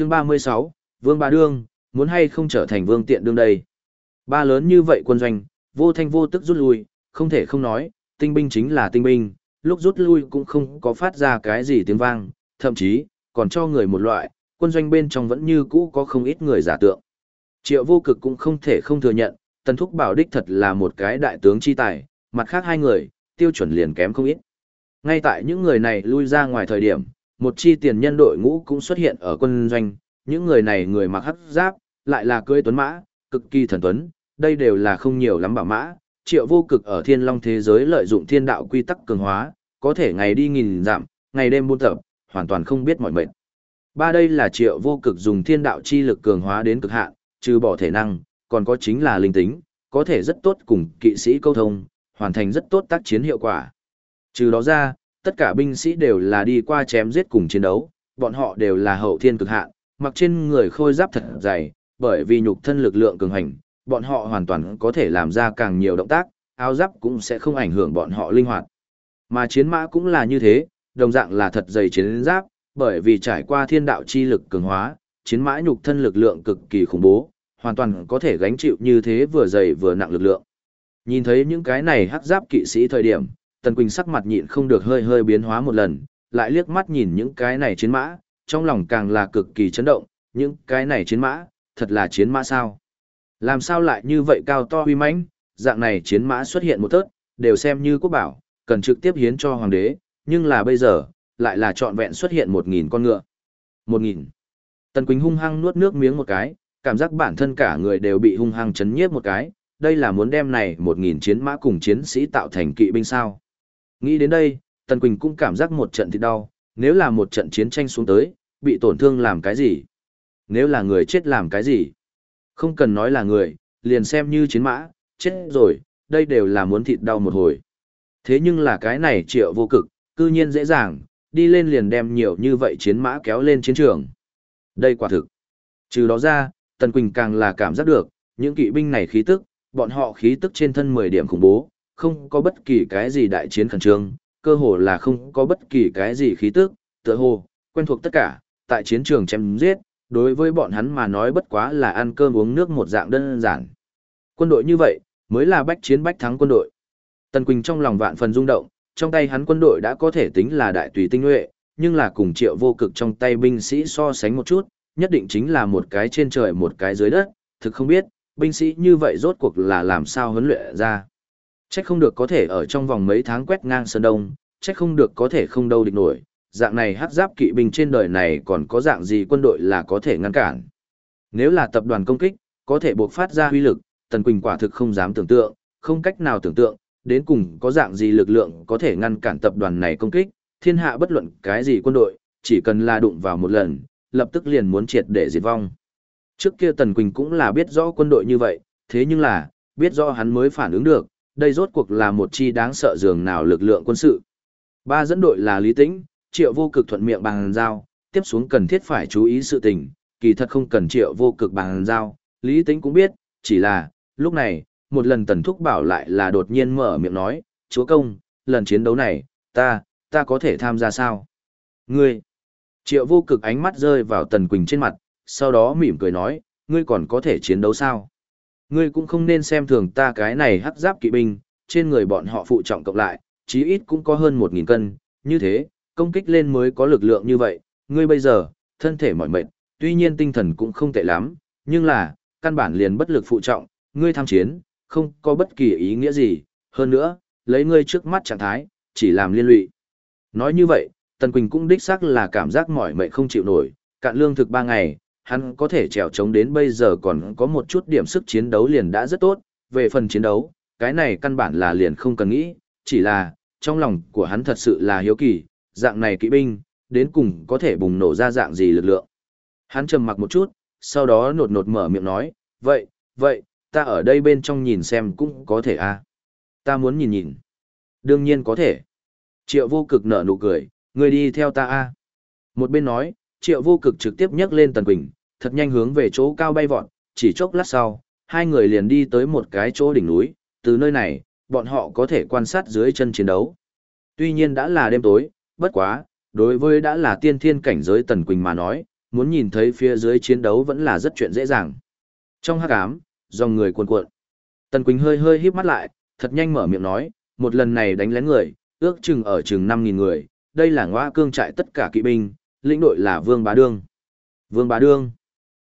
Chương 36, Vương Ba Đương, muốn hay không trở thành Vương Tiện Đương đây. Ba lớn như vậy quân doanh, vô thanh vô tức rút lui, không thể không nói, tinh binh chính là tinh binh, lúc rút lui cũng không có phát ra cái gì tiếng vang, thậm chí, còn cho người một loại, quân doanh bên trong vẫn như cũ có không ít người giả tượng. Triệu vô cực cũng không thể không thừa nhận, Tần Thúc Bảo đích thật là một cái đại tướng chi tài, mặt khác hai người, tiêu chuẩn liền kém không ít. Ngay tại những người này lui ra ngoài thời điểm, một chi tiền nhân đội ngũ cũng xuất hiện ở quân doanh, những người này người mặc hắc giáp, lại là cưỡi tuấn mã, cực kỳ thần tuấn, đây đều là không nhiều lắm bảo mã, triệu vô cực ở thiên long thế giới lợi dụng thiên đạo quy tắc cường hóa, có thể ngày đi nghìn giảm, ngày đêm buôn tập, hoàn toàn không biết mọi mệnh. Ba đây là triệu vô cực dùng thiên đạo chi lực cường hóa đến cực hạn, trừ bỏ thể năng, còn có chính là linh tính, có thể rất tốt cùng kỵ sĩ câu thông, hoàn thành rất tốt tác chiến hiệu quả. Trừ đó ra, tất cả binh sĩ đều là đi qua chém giết cùng chiến đấu, bọn họ đều là hậu thiên cực hạn, mặc trên người khôi giáp thật dày, bởi vì nhục thân lực lượng cường hành, bọn họ hoàn toàn có thể làm ra càng nhiều động tác, áo giáp cũng sẽ không ảnh hưởng bọn họ linh hoạt. Mà chiến mã cũng là như thế, đồng dạng là thật dày chiến giáp, bởi vì trải qua thiên đạo chi lực cường hóa, chiến mã nhục thân lực lượng cực kỳ khủng bố, hoàn toàn có thể gánh chịu như thế vừa dày vừa nặng lực lượng. Nhìn thấy những cái này hắc giáp kỵ sĩ thời điểm, Tần Quỳnh sắc mặt nhịn không được hơi hơi biến hóa một lần, lại liếc mắt nhìn những cái này chiến mã, trong lòng càng là cực kỳ chấn động, những cái này chiến mã, thật là chiến mã sao? Làm sao lại như vậy cao to uy mãnh, dạng này chiến mã xuất hiện một tớt, đều xem như quốc bảo, cần trực tiếp hiến cho hoàng đế, nhưng là bây giờ, lại là trọn vẹn xuất hiện một nghìn con ngựa. Một nghìn. Tần Quỳnh hung hăng nuốt nước miếng một cái, cảm giác bản thân cả người đều bị hung hăng chấn nhiếp một cái, đây là muốn đem này một nghìn chiến mã cùng chiến sĩ tạo thành kỵ binh sao. Nghĩ đến đây, Tần Quỳnh cũng cảm giác một trận thì đau, nếu là một trận chiến tranh xuống tới, bị tổn thương làm cái gì? Nếu là người chết làm cái gì? Không cần nói là người, liền xem như chiến mã, chết rồi, đây đều là muốn thịt đau một hồi. Thế nhưng là cái này triệu vô cực, cư nhiên dễ dàng, đi lên liền đem nhiều như vậy chiến mã kéo lên chiến trường. Đây quả thực. Trừ đó ra, Tần Quỳnh càng là cảm giác được, những kỵ binh này khí tức, bọn họ khí tức trên thân 10 điểm khủng bố, không có bất kỳ cái gì đại chiến khẩn trương, cơ hồ là không có bất kỳ cái gì khí tức, tựa hồ, quen thuộc tất cả, tại chiến trường chém giết, đối với bọn hắn mà nói bất quá là ăn cơm uống nước một dạng đơn giản. Quân đội như vậy, mới là bách chiến bách thắng quân đội. Tần Quỳnh trong lòng vạn phần rung động, trong tay hắn quân đội đã có thể tính là đại tùy tinh nhuệ, nhưng là cùng triệu vô cực trong tay binh sĩ so sánh một chút, nhất định chính là một cái trên trời một cái dưới đất, thực không biết, binh sĩ như vậy rốt cuộc là làm sao huấn luyện ra. Chắc không được có thể ở trong vòng mấy tháng quét ngang Sơn Đông, chắc không được có thể không đâu địch nổi, dạng này hát giáp kỵ binh trên đời này còn có dạng gì quân đội là có thể ngăn cản. Nếu là tập đoàn công kích, có thể buộc phát ra huy lực, Tần Quỳnh quả thực không dám tưởng tượng, không cách nào tưởng tượng, đến cùng có dạng gì lực lượng có thể ngăn cản tập đoàn này công kích, thiên hạ bất luận cái gì quân đội, chỉ cần là đụng vào một lần, lập tức liền muốn triệt để diệt vong. Trước kia Tần Quỳnh cũng là biết rõ quân đội như vậy, thế nhưng là, biết rõ hắn mới phản ứng được, đây rốt cuộc là một chi đáng sợ dường nào lực lượng quân sự. Ba dẫn đội là Lý Tĩnh, Triệu Vô Cực thuận miệng bằng giao, tiếp xuống cần thiết phải chú ý sự tình, kỳ thật không cần Triệu Vô Cực bằng giao, Lý Tĩnh cũng biết, chỉ là, lúc này, một lần Tần Thúc bảo lại là đột nhiên mở miệng nói, chúa công, lần chiến đấu này, ta, ta có thể tham gia sao? Ngươi! Triệu Vô Cực ánh mắt rơi vào Tần Quỳnh trên mặt, sau đó mỉm cười nói, ngươi còn có thể chiến đấu sao? Ngươi cũng không nên xem thường ta cái này hắc giáp kỵ binh, trên người bọn họ phụ trọng cộng lại, chí ít cũng có hơn một nghìn cân, như thế, công kích lên mới có lực lượng như vậy, ngươi bây giờ, thân thể mỏi mệt, tuy nhiên tinh thần cũng không tệ lắm, nhưng là, căn bản liền bất lực phụ trọng, ngươi tham chiến, không có bất kỳ ý nghĩa gì, hơn nữa, lấy ngươi trước mắt trạng thái, chỉ làm liên lụy. Nói như vậy, Tần Quỳnh cũng đích xác là cảm giác mỏi mệt không chịu nổi, cạn lương thực ba ngày, hắn có thể trèo trống đến bây giờ còn có một chút điểm sức chiến đấu liền đã rất tốt, về phần chiến đấu, cái này căn bản là liền không cần nghĩ, chỉ là, trong lòng của hắn thật sự là hiếu kỳ, dạng này kỵ binh, đến cùng có thể bùng nổ ra dạng gì lực lượng. Hắn trầm mặc một chút, sau đó nột nột mở miệng nói, vậy, vậy, ta ở đây bên trong nhìn xem cũng có thể à. Ta muốn nhìn nhìn. Đương nhiên có thể. Triệu vô cực nở nụ cười, người đi theo ta a Một bên nói, triệu vô cực trực tiếp nhấc lên Tần Quỳnh, thật nhanh hướng về chỗ cao bay vọt, chỉ chốc lát sau, hai người liền đi tới một cái chỗ đỉnh núi, từ nơi này, bọn họ có thể quan sát dưới chân chiến đấu. Tuy nhiên đã là đêm tối, bất quá, đối với đã là tiên thiên cảnh giới Tần Quỳnh mà nói, muốn nhìn thấy phía dưới chiến đấu vẫn là rất chuyện dễ dàng. Trong hắc ám, dòng người cuồn cuộn. Tần Quỳnh hơi hơi híp mắt lại, thật nhanh mở miệng nói, một lần này đánh lén người, ước chừng ở chừng 5000 người, đây là ngoa cương trại tất cả kỵ binh, lĩnh đội là Vương Bá Đương. Vương Bá Đương.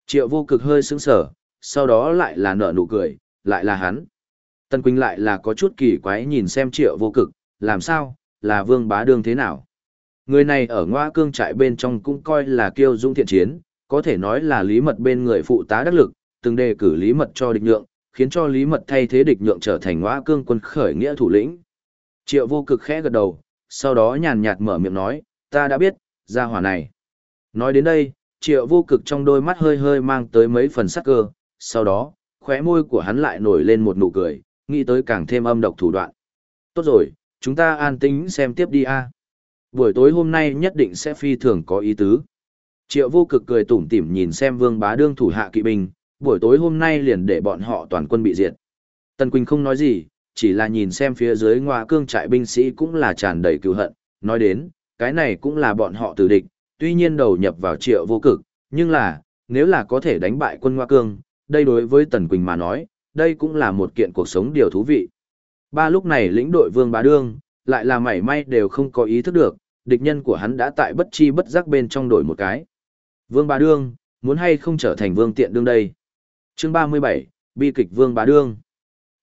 Triệu vô cực hơi sững sở, sau đó lại là nở nụ cười, lại là hắn. Tần Quỳnh lại là có chút kỳ quái nhìn xem triệu vô cực, làm sao, là Vương Bá Đương thế nào. Người này ở ngoa cương trại bên trong cũng coi là kiêu dung thiện chiến, có thể nói là lý mật bên người phụ tá đắc lực, từng đề cử lý mật cho địch nhượng, khiến cho lý mật thay thế địch nhượng trở thành ngoa cương quân khởi nghĩa thủ lĩnh. Triệu vô cực khẽ gật đầu, sau đó nhàn nhạt mở miệng nói, ta đã biết, ra hỏa này. Nói đến đây, triệu vô cực trong đôi mắt hơi hơi mang tới mấy phần sắc cơ, sau đó, khóe môi của hắn lại nổi lên một nụ cười, nghĩ tới càng thêm âm độc thủ đoạn. Tốt rồi, chúng ta an tính xem tiếp đi a. Buổi tối hôm nay nhất định sẽ phi thường có ý tứ. Triệu vô cực cười tủm tỉm nhìn xem vương bá đương thủ hạ kỵ binh, buổi tối hôm nay liền để bọn họ toàn quân bị diệt. Tần Quỳnh không nói gì, chỉ là nhìn xem phía dưới ngoa cương trại binh sĩ cũng là tràn đầy cứu hận, nói đến, cái này cũng là bọn họ tử địch, tuy nhiên đầu nhập vào triệu vô cực, nhưng là, nếu là có thể đánh bại quân ngoa cương, đây đối với Tần Quỳnh mà nói, đây cũng là một kiện cuộc sống điều thú vị. Ba lúc này lĩnh đội vương bá đương, lại là mảy may đều không có ý thức được, địch nhân của hắn đã tại bất chi bất giác bên trong đổi một cái. Vương bá đương, muốn hay không trở thành vương tiện đương đây. Chương 37, bi kịch vương bá đương.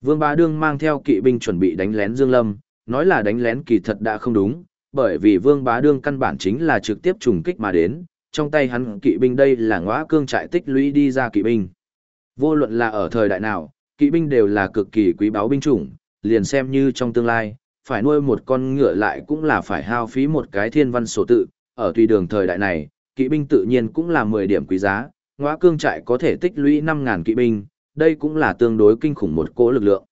Vương bá đương mang theo kỵ binh chuẩn bị đánh lén Dương Lâm, nói là đánh lén kỳ thật đã không đúng, bởi vì vương bá đương căn bản chính là trực tiếp trùng kích mà đến, trong tay hắn kỵ binh đây là ngõa cương trại tích lũy đi ra kỵ binh. Vô luận là ở thời đại nào, kỵ binh đều là cực kỳ quý báu binh chủng, liền xem như trong tương lai, phải nuôi một con ngựa lại cũng là phải hao phí một cái thiên văn sổ tự, ở tùy đường thời đại này, kỵ binh tự nhiên cũng là 10 điểm quý giá, ngõa cương trại có thể tích lũy 5.000 kỵ binh, đây cũng là tương đối kinh khủng một cỗ lực lượng.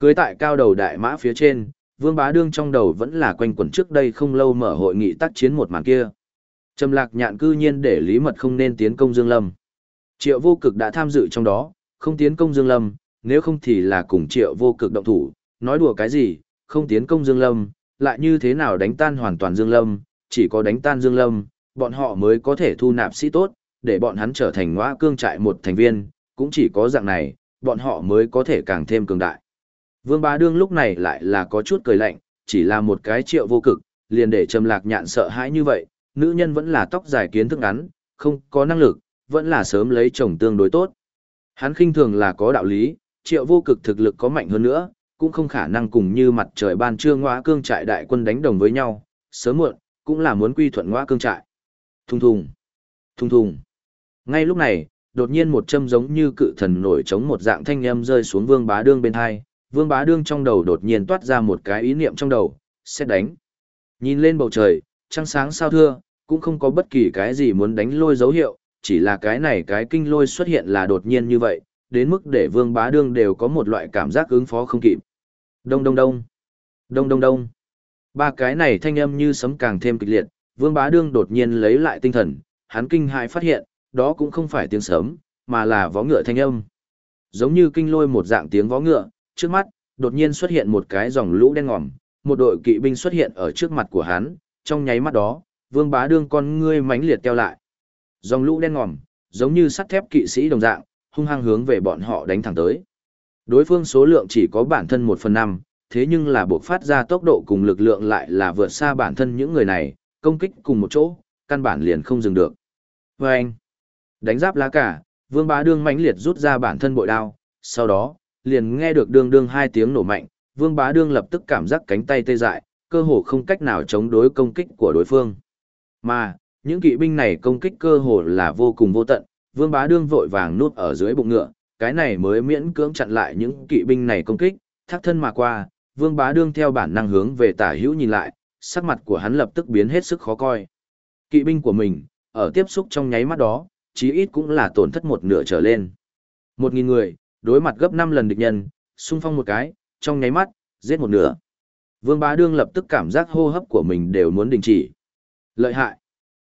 Cưới tại cao đầu đại mã phía trên, Vương Bá Đương trong đầu vẫn là quanh quẩn trước đây không lâu mở hội nghị tác chiến một màn kia. Trầm lạc nhạn cư nhiên để Lý Mật không nên tiến công Dương Lâm. Triệu vô cực đã tham dự trong đó, không tiến công Dương Lâm, nếu không thì là cùng triệu vô cực động thủ, nói đùa cái gì, không tiến công Dương Lâm, lại như thế nào đánh tan hoàn toàn Dương Lâm, chỉ có đánh tan Dương Lâm, bọn họ mới có thể thu nạp sĩ tốt, để bọn hắn trở thành ngõa cương trại một thành viên, cũng chỉ có dạng này, bọn họ mới có thể càng thêm cường đại. Vương Bá Đương lúc này lại là có chút cười lạnh, chỉ là một cái triệu vô cực, liền để trầm lạc nhạn sợ hãi như vậy, nữ nhân vẫn là tóc dài kiến thức ngắn, không có năng lực, vẫn là sớm lấy chồng tương đối tốt. Hắn khinh thường là có đạo lý, triệu vô cực thực lực có mạnh hơn nữa, cũng không khả năng cùng như mặt trời ban trưa ngõa cương trại đại quân đánh đồng với nhau, sớm muộn, cũng là muốn quy thuận ngõa cương trại. Thùng thùng, thùng thùng. Ngay lúc này, đột nhiên một châm giống như cự thần nổi trống một dạng thanh âm rơi xuống vương bá đương bên hai, vương bá đương trong đầu đột nhiên toát ra một cái ý niệm trong đầu, sẽ đánh. Nhìn lên bầu trời, trăng sáng sao thưa, cũng không có bất kỳ cái gì muốn đánh lôi dấu hiệu, chỉ là cái này cái kinh lôi xuất hiện là đột nhiên như vậy, đến mức để vương bá đương đều có một loại cảm giác ứng phó không kịp. Đông đông đông. Đông đông đông. Ba cái này thanh âm như sấm càng thêm kịch liệt, vương bá đương đột nhiên lấy lại tinh thần, hắn kinh hãi phát hiện, đó cũng không phải tiếng sấm, mà là vó ngựa thanh âm. Giống như kinh lôi một dạng tiếng vó ngựa, trước mắt, đột nhiên xuất hiện một cái dòng lũ đen ngòm, một đội kỵ binh xuất hiện ở trước mặt của hắn, trong nháy mắt đó, vương bá đương con ngươi mãnh liệt teo lại. Dòng lũ đen ngòm, giống như sắt thép kỵ sĩ đồng dạng, hung hăng hướng về bọn họ đánh thẳng tới. Đối phương số lượng chỉ có bản thân một phần năm, thế nhưng là buộc phát ra tốc độ cùng lực lượng lại là vượt xa bản thân những người này, công kích cùng một chỗ, căn bản liền không dừng được. Và anh, đánh giáp lá cả, vương bá đương mãnh liệt rút ra bản thân bội đao, sau đó, liền nghe được đương đương hai tiếng nổ mạnh, vương bá đương lập tức cảm giác cánh tay tê dại, cơ hồ không cách nào chống đối công kích của đối phương. Mà, những kỵ binh này công kích cơ hồ là vô cùng vô tận, vương bá đương vội vàng nuốt ở dưới bụng ngựa, cái này mới miễn cưỡng chặn lại những kỵ binh này công kích, thác thân mà qua, vương bá đương theo bản năng hướng về tả hữu nhìn lại, sắc mặt của hắn lập tức biến hết sức khó coi. Kỵ binh của mình, ở tiếp xúc trong nháy mắt đó, chí ít cũng là tổn thất một nửa trở lên. Một nghìn người, đối mặt gấp năm lần địch nhân, xung phong một cái, trong nháy mắt, giết một nửa. Vương bá đương lập tức cảm giác hô hấp của mình đều muốn đình chỉ. Lợi hại.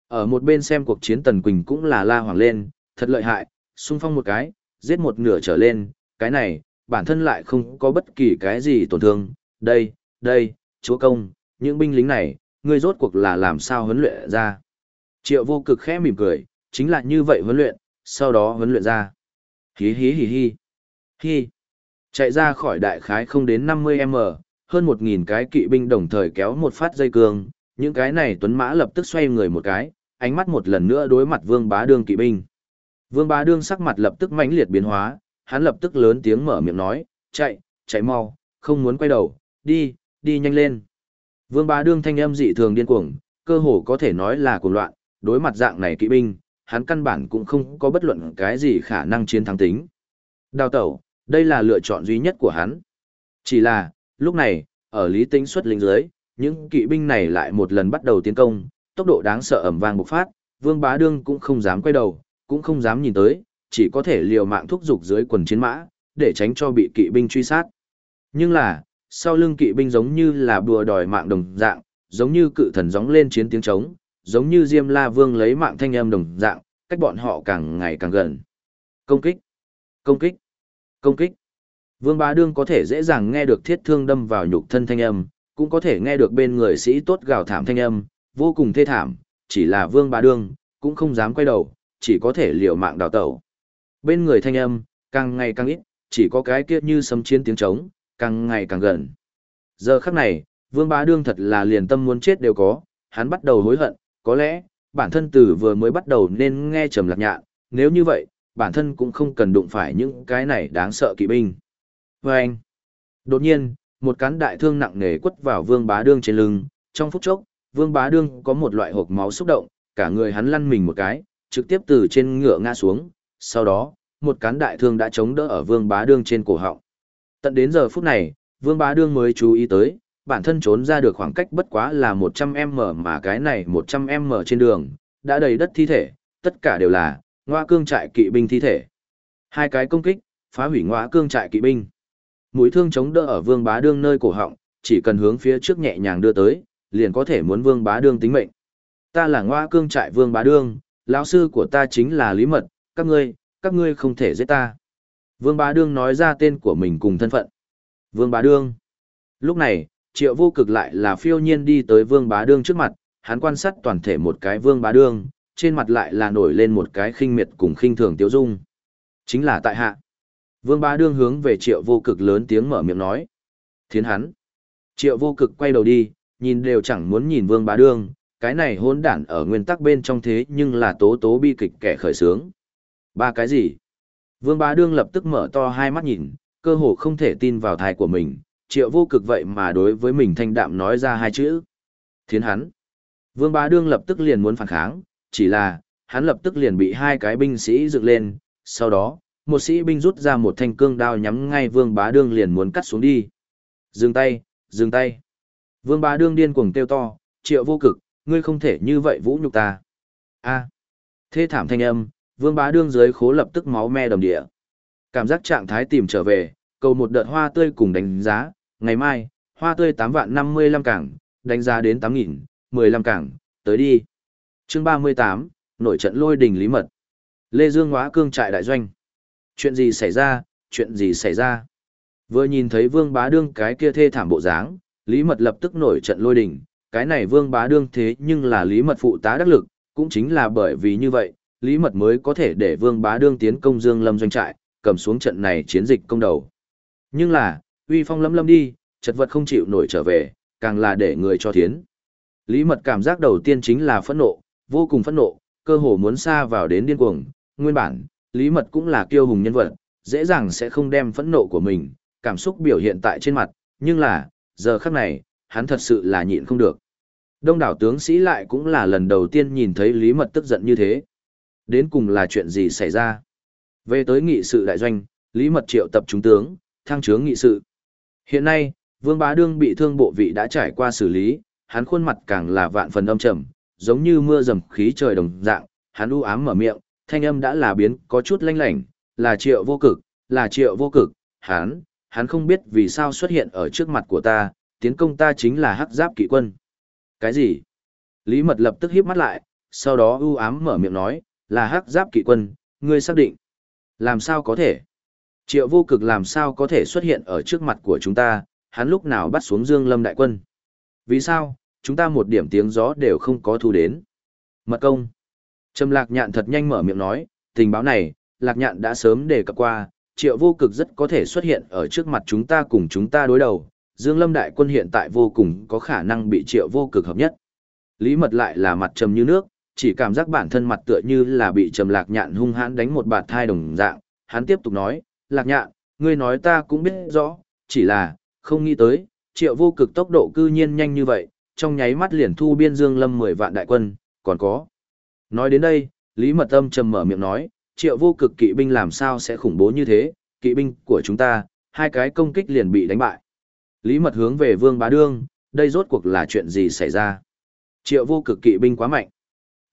Ở một bên xem cuộc chiến Tần Quỳnh cũng là la hoàng lên, thật lợi hại, xung phong một cái, giết một nửa trở lên, cái này, bản thân lại không có bất kỳ cái gì tổn thương, đây, đây, chúa công, những binh lính này, ngươi rốt cuộc là làm sao huấn luyện ra. Triệu vô cực khẽ mỉm cười, chính là như vậy huấn luyện, sau đó huấn luyện ra. Hí hí hí hí. Hi! Chạy ra khỏi đại khái không đến 50m, hơn 1.000 cái kỵ binh đồng thời kéo một phát dây cương, những cái này tuấn mã lập tức xoay người một cái, ánh mắt một lần nữa đối mặt vương bá đương kỵ binh. Vương bá đương sắc mặt lập tức mãnh liệt biến hóa, hắn lập tức lớn tiếng mở miệng nói, chạy, chạy mau, không muốn quay đầu, đi, đi nhanh lên. Vương bá đương thanh âm dị thường điên cuồng, cơ hồ có thể nói là cuồng loạn, đối mặt dạng này kỵ binh, hắn căn bản cũng không có bất luận cái gì khả năng chiến thắng tính. Đào tẩu, đây là lựa chọn duy nhất của hắn. Chỉ là, lúc này, ở lý tính xuất lính dưới, những kỵ binh này lại một lần bắt đầu tiến công, tốc độ đáng sợ ẩm vang bộc phát, vương bá đương cũng không dám quay đầu, cũng không dám nhìn tới, chỉ có thể liều mạng thúc giục dưới quần chiến mã, để tránh cho bị kỵ binh truy sát. Nhưng là, sau lưng kỵ binh giống như là bùa đòi mạng đồng dạng, giống như cự thần gióng lên chiến tiếng trống, giống như Diêm La Vương lấy mạng thanh âm đồng dạng, cách bọn họ càng ngày càng gần. Công kích! Công kích! Công kích! Vương Bá Đương có thể dễ dàng nghe được thiết thương đâm vào nhục thân thanh âm, cũng có thể nghe được bên người sĩ tốt gào thảm thanh âm, vô cùng thê thảm, chỉ là Vương Bá Đương, cũng không dám quay đầu, chỉ có thể liều mạng đào tẩu. Bên người thanh âm, càng ngày càng ít, chỉ có cái kia như sấm chiến tiếng trống, càng ngày càng gần. Giờ khắc này, Vương Bá Đương thật là liền tâm muốn chết đều có, hắn bắt đầu hối hận, có lẽ, bản thân từ vừa mới bắt đầu nên nghe trầm lạc nhạn, nếu như vậy, bản thân cũng không cần đụng phải những cái này đáng sợ kỵ binh. Và anh, đột nhiên, một cán đại thương nặng nề quất vào Vương Bá Đương trên lưng, trong phút chốc, Vương Bá Đương có một loại hộp máu xúc động, cả người hắn lăn mình một cái, trực tiếp từ trên ngựa ngã xuống, sau đó, một cán đại thương đã chống đỡ ở Vương Bá Đương trên cổ họng. Tận đến giờ phút này, Vương Bá Đương mới chú ý tới, bản thân trốn ra được khoảng cách bất quá là 100m mà cái này 100m trên đường, đã đầy đất thi thể, tất cả đều là ngoa cương trại kỵ binh thi thể. Hai cái công kích, phá hủy ngoa cương trại kỵ binh. Mũi thương chống đỡ ở Vương Bá Đương nơi cổ họng, chỉ cần hướng phía trước nhẹ nhàng đưa tới, liền có thể muốn Vương Bá Đương tính mệnh. Ta là ngoa cương trại Vương Bá Đương, lão sư của ta chính là Lý Mật, các ngươi, các ngươi không thể giết ta. Vương Bá Đương nói ra tên của mình cùng thân phận. Vương Bá Đương. Lúc này, triệu vô cực lại là phiêu nhiên đi tới Vương Bá Đương trước mặt, hắn quan sát toàn thể một cái Vương Bá Đương, trên mặt lại là nổi lên một cái khinh miệt cùng khinh thường tiêu dung. Chính là tại hạ. Vương Bá Đương hướng về triệu vô cực lớn tiếng mở miệng nói. Thiến hắn. Triệu vô cực quay đầu đi, nhìn đều chẳng muốn nhìn Vương Bá Đương, cái này hỗn đản ở nguyên tắc bên trong thế nhưng là tố tố bi kịch kẻ khởi sướng. Ba cái gì? Vương Bá Đương lập tức mở to hai mắt nhìn, cơ hồ không thể tin vào thai của mình, triệu vô cực vậy mà đối với mình thanh đạm nói ra hai chữ. Thiến hắn. Vương Bá Đương lập tức liền muốn phản kháng, chỉ là, hắn lập tức liền bị hai cái binh sĩ dựng lên, sau đó, một sĩ binh rút ra một thanh cương đao nhắm ngay Vương Bá Đương liền muốn cắt xuống đi. Dừng tay, dừng tay. Vương Bá Đương điên cuồng kêu to, triệu vô cực, ngươi không thể như vậy vũ nhục ta. A. Thế thảm thanh âm, Vương Bá Đương dưới khố lập tức máu me đầm địa. Cảm giác trạng thái tìm trở về, cầu một đợt hoa tươi cùng đánh giá, ngày mai, hoa tươi tám vạn 55 cảng, đánh giá đến 8.000, 15 cảng, tới đi chương 38, nội trận lôi đình lý mật. Lê Dương Hóa Cương trại đại doanh. Chuyện gì xảy ra, chuyện gì xảy ra? Vừa nhìn thấy Vương Bá Đương cái kia thê thảm bộ dáng, Lý Mật lập tức nổi trận lôi đình, cái này Vương Bá Đương thế nhưng là Lý Mật phụ tá đắc lực, cũng chính là bởi vì như vậy, Lý Mật mới có thể để Vương Bá Đương tiến công Dương Lâm doanh trại, cầm xuống trận này chiến dịch công đầu. Nhưng là, uy phong lâm lâm đi, chật vật không chịu nổi trở về, càng là để người cho thiến. Lý Mật cảm giác đầu tiên chính là phẫn nộ, vô cùng phẫn nộ, cơ hồ muốn xa vào đến điên cuồng, nguyên bản, Lý Mật cũng là kiêu hùng nhân vật, dễ dàng sẽ không đem phẫn nộ của mình, cảm xúc biểu hiện tại trên mặt, nhưng là, giờ khắc này, hắn thật sự là nhịn không được. Đông đảo tướng sĩ lại cũng là lần đầu tiên nhìn thấy Lý Mật tức giận như thế. Đến cùng là chuyện gì xảy ra? Về tới nghị sự đại doanh, Lý Mật triệu tập chúng tướng, thăng chướng nghị sự. Hiện nay, Vương Bá Đương bị thương bộ vị đã trải qua xử lý, hắn khuôn mặt càng là vạn phần âm trầm, giống như mưa rầm khí trời đồng dạng, hắn u ám mở miệng, thanh âm đã là biến có chút lanh lảnh, là triệu vô cực, là triệu vô cực, hắn, hắn không biết vì sao xuất hiện ở trước mặt của ta, tiến công ta chính là hắc giáp kỵ quân. Cái gì? Lý Mật lập tức híp mắt lại, sau đó u ám mở miệng nói, là hắc giáp kỵ quân, ngươi xác định. Làm sao có thể? Triệu vô cực làm sao có thể xuất hiện ở trước mặt của chúng ta, hắn lúc nào bắt xuống Dương Lâm đại quân. Vì sao, chúng ta một điểm tiếng gió đều không có thu đến. Mật công. Trầm lạc nhạn thật nhanh mở miệng nói, tình báo này, lạc nhạn đã sớm đề cập qua, triệu vô cực rất có thể xuất hiện ở trước mặt chúng ta cùng chúng ta đối đầu, Dương Lâm đại quân hiện tại vô cùng có khả năng bị triệu vô cực hợp nhất. Lý mật lại là mặt trầm như nước, chỉ cảm giác bản thân mặt tựa như là bị trầm lạc nhạn hung hãn đánh một bạt thai đồng dạng, hắn tiếp tục nói, lạc nhạn, ngươi nói ta cũng biết rõ, chỉ là, không nghĩ tới, triệu vô cực tốc độ cư nhiên nhanh như vậy, trong nháy mắt liền thu biên Dương Lâm 10 vạn đại quân, còn có. Nói đến đây, Lý Mật Âm trầm mở miệng nói, triệu vô cực kỵ binh làm sao sẽ khủng bố như thế, kỵ binh của chúng ta, hai cái công kích liền bị đánh bại. Lý Mật hướng về Vương Bá Đương, đây rốt cuộc là chuyện gì xảy ra? Triệu vô cực kỵ binh quá mạnh.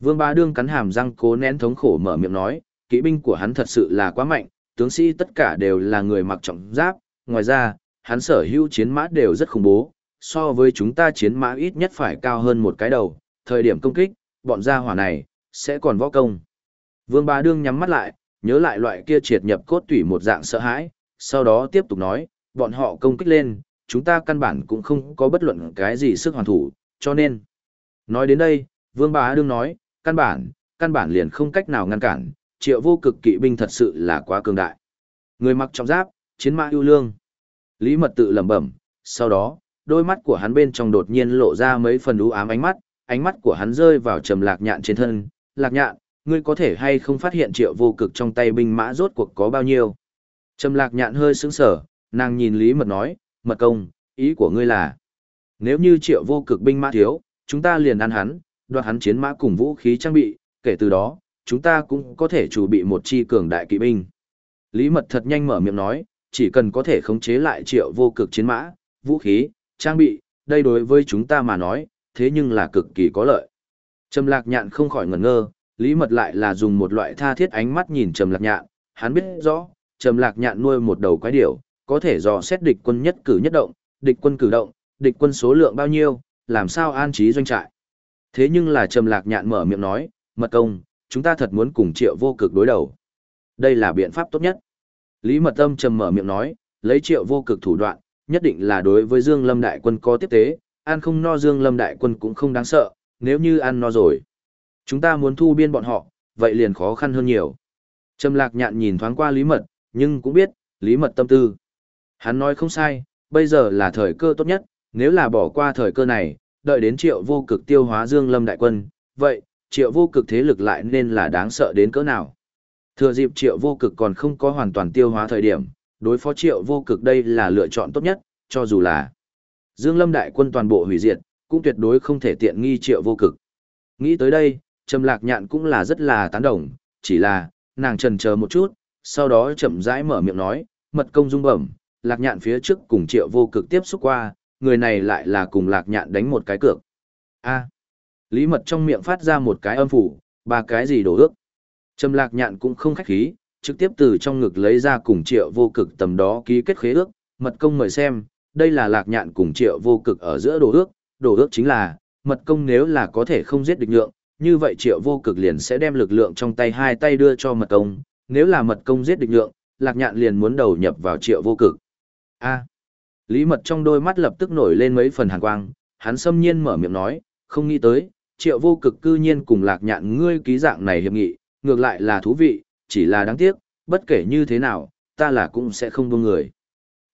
Vương Bá Đương cắn hàm răng cố nén thống khổ mở miệng nói, kỵ binh của hắn thật sự là quá mạnh, tướng sĩ tất cả đều là người mặc trọng giáp, ngoài ra, hắn sở hữu chiến mã đều rất khủng bố, so với chúng ta chiến mã ít nhất phải cao hơn một cái đầu, thời điểm công kích, bọn gia hỏa này, sẽ còn võ công. Vương Bá Đương nhắm mắt lại, nhớ lại loại kia triệt nhập cốt tủy một dạng sợ hãi, sau đó tiếp tục nói, bọn họ công kích lên, chúng ta căn bản cũng không có bất luận cái gì sức hoàn thủ, cho nên. Nói đến đây, Vương Bá Đương nói, căn bản, căn bản liền không cách nào ngăn cản, triệu vô cực kỵ binh thật sự là quá cường đại. Người mặc trọng giáp, chiến mã ưu lương. Lý mật tự lẩm bẩm, sau đó, đôi mắt của hắn bên trong đột nhiên lộ ra mấy phần u ám ánh mắt, ánh mắt của hắn rơi vào trầm lạc nhạn trên thân, lạc nhạn, ngươi có thể hay không phát hiện triệu vô cực trong tay binh mã rốt cuộc có bao nhiêu. Trầm lạc nhạn hơi sững sờ, nàng nhìn Lý mật nói, mật công, ý của ngươi là, nếu như triệu vô cực binh mã thiếu, chúng ta liền ăn hắn, đoạt hắn chiến mã cùng vũ khí trang bị, kể từ đó, chúng ta cũng có thể chủ bị một chi cường đại kỵ binh. Lý mật thật nhanh mở miệng nói, chỉ cần có thể khống chế lại triệu vô cực chiến mã, vũ khí, trang bị, đây đối với chúng ta mà nói, thế nhưng là cực kỳ có lợi. Trầm lạc nhạn không khỏi ngẩn ngơ, lý mật lại là dùng một loại tha thiết ánh mắt nhìn trầm lạc nhạn, hắn biết rõ, trầm lạc nhạn nuôi một đầu quái điểu, có thể dò xét địch quân nhất cử nhất động, địch quân cử động, địch quân số lượng bao nhiêu, làm sao an trí doanh trại. Thế nhưng là trầm lạc nhạn mở miệng nói, mật công, chúng ta thật muốn cùng triệu vô cực đối đầu. Đây là biện pháp tốt nhất. Lý mật âm trầm mở miệng nói, lấy triệu vô cực thủ đoạn, nhất định là đối với Dương Lâm đại quân có tiếp tế, ăn không no Dương Lâm đại quân cũng không đáng sợ, nếu như ăn no rồi. Chúng ta muốn thu biên bọn họ, vậy liền khó khăn hơn nhiều. Trầm lạc nhạn nhìn thoáng qua Lý Mật, nhưng cũng biết, Lý Mật tâm tư. Hắn nói không sai, bây giờ là thời cơ tốt nhất, nếu là bỏ qua thời cơ này, đợi đến triệu vô cực tiêu hóa Dương Lâm đại quân, vậy, triệu vô cực thế lực lại nên là đáng sợ đến cỡ nào. Thừa dịp triệu vô cực còn không có hoàn toàn tiêu hóa thời điểm, đối phó triệu vô cực đây là lựa chọn tốt nhất, cho dù là Dương Lâm đại quân toàn bộ hủy diệt, cũng tuyệt đối không thể tiện nghi triệu vô cực. Nghĩ tới đây, Trầm Lạc Nhạn cũng là rất là tán đồng, chỉ là, nàng trần chờ một chút, sau đó chậm rãi mở miệng nói, mật công dung bẩm, Lạc Nhạn phía trước cùng triệu vô cực tiếp xúc qua, người này lại là cùng Lạc Nhạn đánh một cái cược. A. À, Lý mật trong miệng phát ra một cái âm phủ, ba cái gì đổ ước. Trầm Lạc Nhạn cũng không khách khí, trực tiếp từ trong ngực lấy ra cùng triệu vô cực tầm đó ký kết khế ước, mật công mời xem, đây là lạc nhạn cùng triệu vô cực ở giữa đồ ước, đồ ước chính là, mật công nếu là có thể không giết địch nhượng, như vậy triệu vô cực liền sẽ đem lực lượng trong tay hai tay đưa cho mật công, nếu là mật công giết địch nhượng, lạc nhạn liền muốn đầu nhập vào triệu vô cực. A. Lý mật trong đôi mắt lập tức nổi lên mấy phần hàn quang, hắn xâm nhiên mở miệng nói, không nghĩ tới, triệu vô cực cư nhiên cùng lạc nhạn ngươi ký dạng này hiệp nghị, ngược lại là thú vị, chỉ là đáng tiếc, bất kể như thế nào, ta là cũng sẽ không buông người.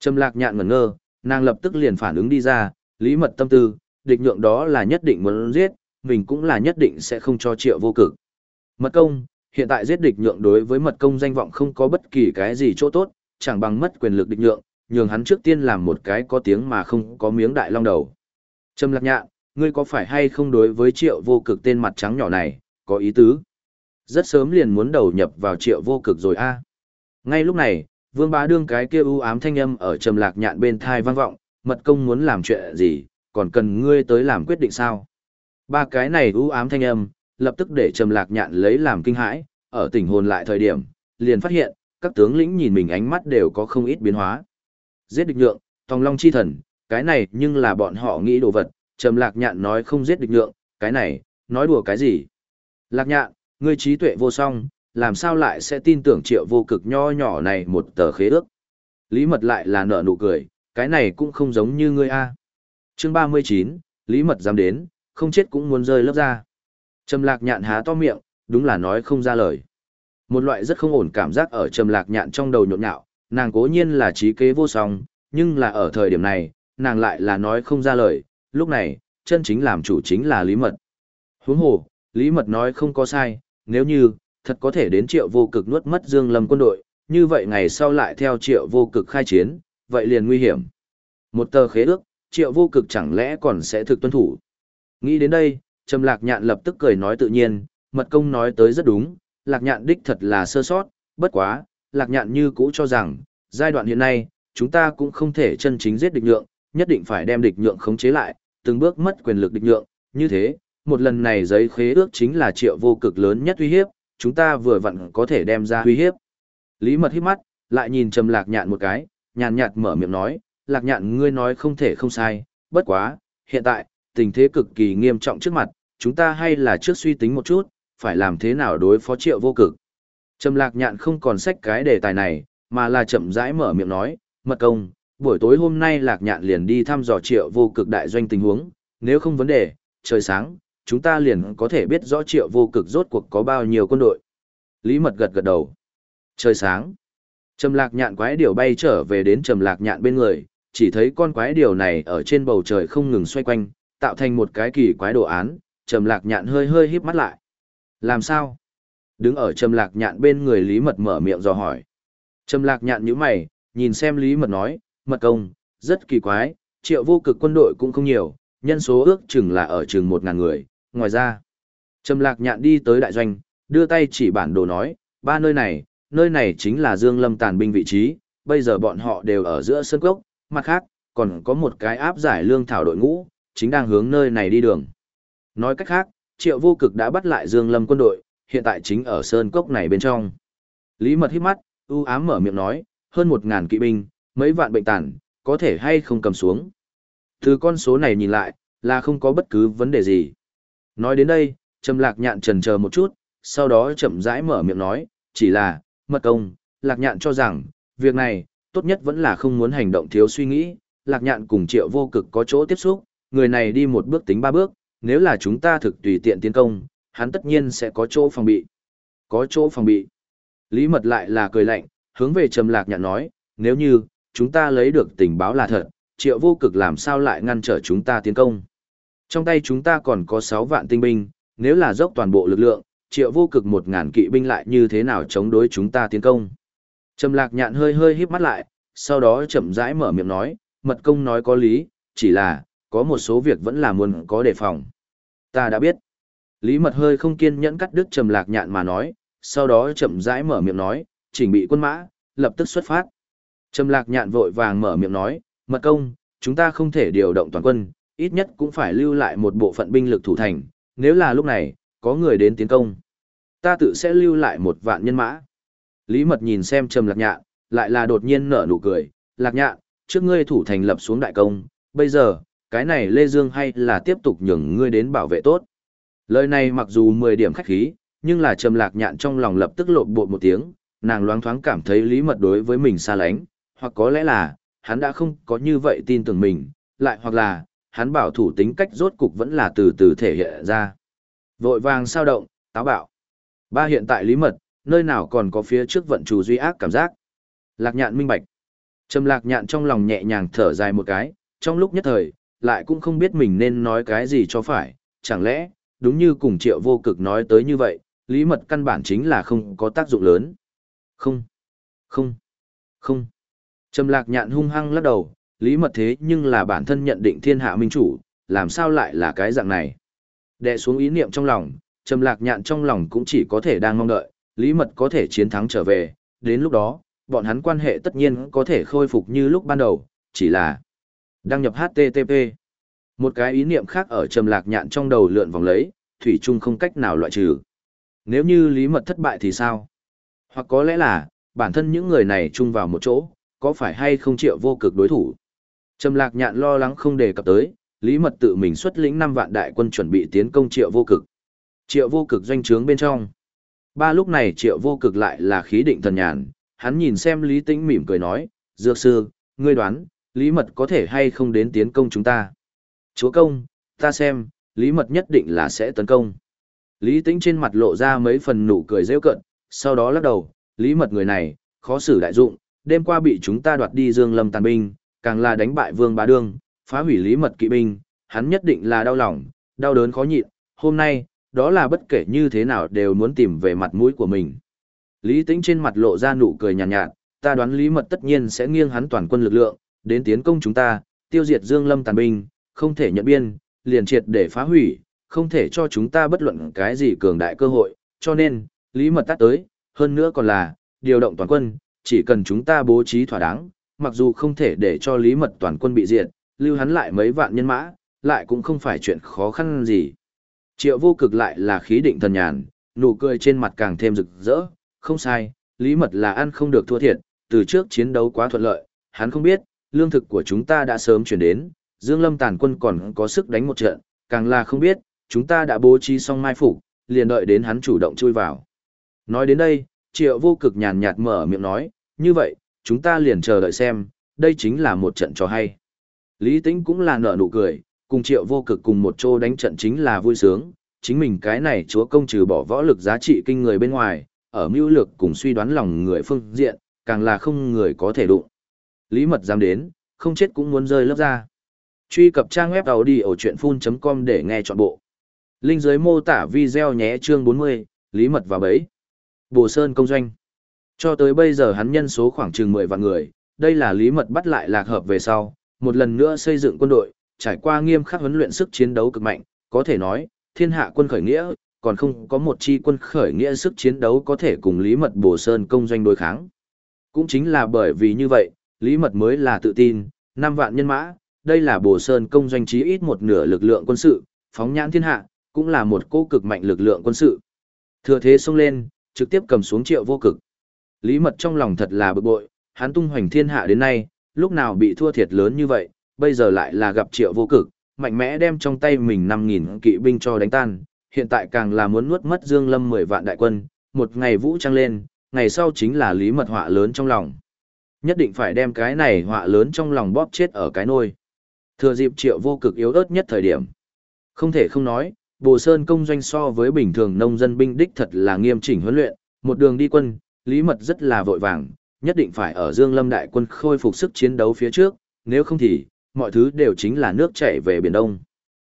Trầm lạc nhạn ngẩn ngơ, nàng lập tức liền phản ứng đi ra, lý mật tâm tư, địch nhượng đó là nhất định muốn giết, mình cũng là nhất định sẽ không cho triệu vô cực. Mật công, hiện tại giết địch nhượng đối với mật công danh vọng không có bất kỳ cái gì chỗ tốt, chẳng bằng mất quyền lực địch nhượng, nhường hắn trước tiên làm một cái có tiếng mà không có miếng đại long đầu. Trầm lạc nhạn, ngươi có phải hay không đối với triệu vô cực tên mặt trắng nhỏ này, có ý tứ? Rất sớm liền muốn đầu nhập vào triệu vô cực rồi a. Ngay lúc này, vương bá đương cái kia u ám thanh âm ở trầm lạc nhạn bên thai vang vọng, mật công muốn làm chuyện gì, còn cần ngươi tới làm quyết định sao. Ba cái này u ám thanh âm, lập tức để trầm lạc nhạn lấy làm kinh hãi, ở tỉnh hồn lại thời điểm, liền phát hiện, các tướng lĩnh nhìn mình ánh mắt đều có không ít biến hóa. Giết địch nhượng, tòng long chi thần, cái này nhưng là bọn họ nghĩ đồ vật, trầm lạc nhạn nói không giết địch nhượng, cái này, nói đùa cái gì. Lạc nhạn, ngươi trí tuệ vô song, làm sao lại sẽ tin tưởng triệu vô cực nho nhỏ này một tờ khế ước. Lý mật lại là nở nụ cười, cái này cũng không giống như ngươi a. Chương 39, Lý mật dám đến, không chết cũng muốn rơi lớp ra. Trầm lạc nhạn há to miệng, đúng là nói không ra lời. Một loại rất không ổn cảm giác ở trầm lạc nhạn trong đầu nhộn nhạo, nàng cố nhiên là trí kế vô song, nhưng là ở thời điểm này, nàng lại là nói không ra lời, lúc này, chân chính làm chủ chính là Lý Mật. Huống hồ, Lý Mật nói không có sai, nếu như, thật có thể đến triệu vô cực nuốt mất Dương Lâm quân đội, như vậy ngày sau lại theo triệu vô cực khai chiến, vậy liền nguy hiểm. Một tờ khế ước, triệu vô cực chẳng lẽ còn sẽ thực tuân thủ. Nghĩ đến đây, Trầm Lạc Nhạn lập tức cười nói tự nhiên, mật công nói tới rất đúng, Lạc Nhạn đích thật là sơ sót, bất quá, Lạc Nhạn như cũ cho rằng, giai đoạn hiện nay, chúng ta cũng không thể chân chính giết địch nhượng, nhất định phải đem địch nhượng khống chế lại, từng bước mất quyền lực địch nhượng, như thế, một lần này giấy khế ước chính là triệu vô cực lớn nhất uy hiếp, chúng ta vừa vặn có thể đem ra uy hiếp. Lý mật hít mắt, lại nhìn trầm lạc nhạn một cái, nhàn nhạt mở miệng nói, lạc nhạn ngươi nói không thể không sai, bất quá, hiện tại, tình thế cực kỳ nghiêm trọng trước mặt, chúng ta hay là trước suy tính một chút, phải làm thế nào đối phó triệu vô cực. Trầm lạc nhạn không còn sách cái đề tài này, mà là chậm rãi mở miệng nói, mật công, buổi tối hôm nay lạc nhạn liền đi thăm dò triệu vô cực đại doanh tình huống, nếu không vấn đề, trời sáng, chúng ta liền có thể biết rõ triệu vô cực rốt cuộc có bao nhiêu quân đội. Lý mật gật gật đầu. Trời sáng. Trầm lạc nhạn quái điều bay trở về đến trầm lạc nhạn bên người, chỉ thấy con quái điều này ở trên bầu trời không ngừng xoay quanh, tạo thành một cái kỳ quái đồ án, trầm lạc nhạn hơi hơi híp mắt lại. Làm sao? Đứng ở trầm lạc nhạn bên người Lý Mật mở miệng dò hỏi. Trầm lạc nhạn như mày, nhìn xem Lý Mật nói, Mật công, rất kỳ quái, triệu vô cực quân đội cũng không nhiều, nhân số ước chừng là ở chừng một ngàn người, ngoài ra. Trầm lạc nhạn đi tới đại doanh, đưa tay chỉ bản đồ nói, ba nơi này, nơi này chính là Dương Lâm tàn binh vị trí, bây giờ bọn họ đều ở giữa sân cốc, mặt khác, còn có một cái áp giải lương thảo đội ngũ, chính đang hướng nơi này đi đường. Nói cách khác, triệu vô cực đã bắt lại Dương Lâm quân đội, hiện tại chính ở sơn cốc này bên trong. Lý mật hít mắt, ưu ám mở miệng nói, hơn một ngàn kỵ binh, mấy vạn bệnh tản, có thể hay không cầm xuống. Từ con số này nhìn lại, là không có bất cứ vấn đề gì. Nói đến đây, Trầm Lạc Nhạn trần chờ một chút, sau đó chậm rãi mở miệng nói, chỉ là, mật công, Lạc Nhạn cho rằng, việc này, tốt nhất vẫn là không muốn hành động thiếu suy nghĩ, Lạc Nhạn cùng Triệu Vô Cực có chỗ tiếp xúc, người này đi một bước tính ba bước, nếu là chúng ta thực tùy tiện tiến công, hắn tất nhiên sẽ có chỗ phòng bị. Có chỗ phòng bị. Lý Mật lại là cười lạnh, hướng về Trầm Lạc Nhạn nói, nếu như, chúng ta lấy được tình báo là thật, Triệu Vô Cực làm sao lại ngăn trở chúng ta tiến công. Trong tay chúng ta còn có 6 vạn tinh binh, nếu là dốc toàn bộ lực lượng, triệu vô cực 1.000 kỵ binh lại như thế nào chống đối chúng ta tiến công. Trầm lạc nhạn hơi hơi híp mắt lại, sau đó chậm rãi mở miệng nói, mật công nói có lý, chỉ là, có một số việc vẫn là muốn có đề phòng. Ta đã biết. Lý mật hơi không kiên nhẫn cắt đứt trầm lạc nhạn mà nói, sau đó chậm rãi mở miệng nói, chỉnh bị quân mã, lập tức xuất phát. Trầm lạc nhạn vội vàng mở miệng nói, mật công, chúng ta không thể điều động toàn quân, ít nhất cũng phải lưu lại một bộ phận binh lực thủ thành, nếu là lúc này, có người đến tiến công. Ta tự sẽ lưu lại một vạn nhân mã. Lý mật nhìn xem trầm lạc nhạn, lại là đột nhiên nở nụ cười, lạc nhạn, trước ngươi thủ thành lập xuống đại công, bây giờ, cái này Lê Dương hay là tiếp tục nhường ngươi đến bảo vệ tốt. Lời này mặc dù 10 điểm khách khí, nhưng là trầm lạc nhạn trong lòng lập tức lộn bột một tiếng, nàng loáng thoáng cảm thấy lý mật đối với mình xa lánh, hoặc có lẽ là, hắn đã không có như vậy tin tưởng mình, lại hoặc là, hắn bảo thủ tính cách rốt cục vẫn là từ từ thể hiện ra. Vội vàng sao động, táo bạo. Ba hiện tại lý mật, nơi nào còn có phía trước vận chủ duy ác cảm giác. Lạc nhạn minh bạch. Trầm lạc nhạn trong lòng nhẹ nhàng thở dài một cái, trong lúc nhất thời, lại cũng không biết mình nên nói cái gì cho phải, chẳng lẽ, đúng như cùng triệu vô cực nói tới như vậy, lý mật căn bản chính là không có tác dụng lớn. Không, không, không. Trầm lạc nhạn hung hăng lắc đầu, lý mật thế nhưng là bản thân nhận định thiên hạ minh chủ, làm sao lại là cái dạng này. Đệ xuống ý niệm trong lòng, trầm lạc nhạn trong lòng cũng chỉ có thể đang mong đợi, lý mật có thể chiến thắng trở về, đến lúc đó, bọn hắn quan hệ tất nhiên có thể khôi phục như lúc ban đầu, chỉ là đăng nhập HTTP. Một cái ý niệm khác ở trầm lạc nhạn trong đầu lượn vòng lấy, thủy chung không cách nào loại trừ. Nếu như lý mật thất bại thì sao? Hoặc có lẽ là, bản thân những người này chung vào một chỗ, có phải hay không chịu vô cực đối thủ? Trầm lạc nhạn lo lắng không đề cập tới, Lý Mật tự mình xuất lĩnh 5 vạn đại quân chuẩn bị tiến công triệu vô cực. Triệu vô cực doanh trướng bên trong. Ba lúc này triệu vô cực lại là khí định thần nhàn, hắn nhìn xem Lý Tĩnh mỉm cười nói, Dược sư, ngươi đoán, Lý Mật có thể hay không đến tiến công chúng ta. Chúa công, ta xem, Lý Mật nhất định là sẽ tấn công. Lý Tĩnh trên mặt lộ ra mấy phần nụ cười rêu cận, sau đó lắc đầu, Lý Mật người này, khó xử đại dụng, đêm qua bị chúng ta đoạt đi Dương Lâm tàn binh, càng là đánh bại Vương Bá Đương, phá hủy Lý Mật kỵ binh, hắn nhất định là đau lòng, đau đớn khó nhịn, hôm nay, đó là bất kể như thế nào đều muốn tìm về mặt mũi của mình. Lý Tĩnh trên mặt lộ ra nụ cười nhàn nhạt, nhạt, ta đoán Lý Mật tất nhiên sẽ nghiêng hắn toàn quân lực lượng, đến tiến công chúng ta, tiêu diệt Dương Lâm tàn binh, không thể nhận biên, liền triệt để phá hủy, không thể cho chúng ta bất luận cái gì cường đại cơ hội, cho nên, Lý Mật tắt tới, hơn nữa còn là, điều động toàn quân, chỉ cần chúng ta bố trí thỏa đáng, mặc dù không thể để cho Lý Mật toàn quân bị diệt, lưu hắn lại mấy vạn nhân mã, lại cũng không phải chuyện khó khăn gì. Triệu vô cực lại là khí định thần nhàn, nụ cười trên mặt càng thêm rực rỡ, không sai, Lý Mật là ăn không được thua thiệt, từ trước chiến đấu quá thuận lợi, hắn không biết, lương thực của chúng ta đã sớm chuyển đến, Dương Lâm tàn quân còn có sức đánh một trận, càng là không biết, chúng ta đã bố trí xong mai phục, liền đợi đến hắn chủ động chui vào. Nói đến đây, Triệu vô cực nhàn nhạt mở miệng nói, như vậy, chúng ta liền chờ đợi xem, đây chính là một trận trò hay. Lý Tĩnh cũng là nở nụ cười, cùng Triệu vô cực cùng một chỗ đánh trận chính là vui sướng, chính mình cái này chúa công trừ bỏ võ lực giá trị kinh người bên ngoài, ở mưu lược cùng suy đoán lòng người phương diện, càng là không người có thể đụng. Lý mật dám đến, không chết cũng muốn rơi lớp ra. Truy cập trang web đầu đi ở chuyệnfun.com để nghe trọn bộ. Linh dưới mô tả video nhé chương 40, Lý mật và bấy. Bồ Sơn công doanh. Cho tới bây giờ hắn nhân số khoảng chừng 10 vạn người, đây là Lý mật bắt lại lạc hợp về sau, một lần nữa xây dựng quân đội, trải qua nghiêm khắc huấn luyện sức chiến đấu cực mạnh, có thể nói, thiên hạ quân khởi nghĩa, còn không có một chi quân khởi nghĩa sức chiến đấu có thể cùng Lý Mật Bồ Sơn công doanh đối kháng. Cũng chính là bởi vì như vậy, Lý Mật mới là tự tin, 5 vạn nhân mã, đây là Bồ Sơn công doanh chí ít một nửa lực lượng quân sự, phóng nhãn thiên hạ, cũng là một cô cực mạnh lực lượng quân sự. Thừa thế xông lên, trực tiếp cầm xuống triệu vô cực. Lý Mật trong lòng thật là bực bội, hắn tung hoành thiên hạ đến nay, lúc nào bị thua thiệt lớn như vậy, bây giờ lại là gặp triệu vô cực, mạnh mẽ đem trong tay mình 5.000 kỵ binh cho đánh tan, hiện tại càng là muốn nuốt mất Dương Lâm 10 vạn đại quân, một ngày vũ trang lên, ngày sau chính là lý mật họa lớn trong lòng. Nhất định phải đem cái này họa lớn trong lòng bóp chết ở cái nôi. Thừa dịp triệu vô cực yếu ớt nhất thời điểm. Không thể không nói, Bồ Sơn công doanh so với bình thường nông dân binh đích thật là nghiêm chỉnh huấn luyện, một đường đi quân, lý mật rất là vội vàng, nhất định phải ở Dương Lâm đại quân khôi phục sức chiến đấu phía trước, nếu không thì, mọi thứ đều chính là nước chảy về Biển Đông.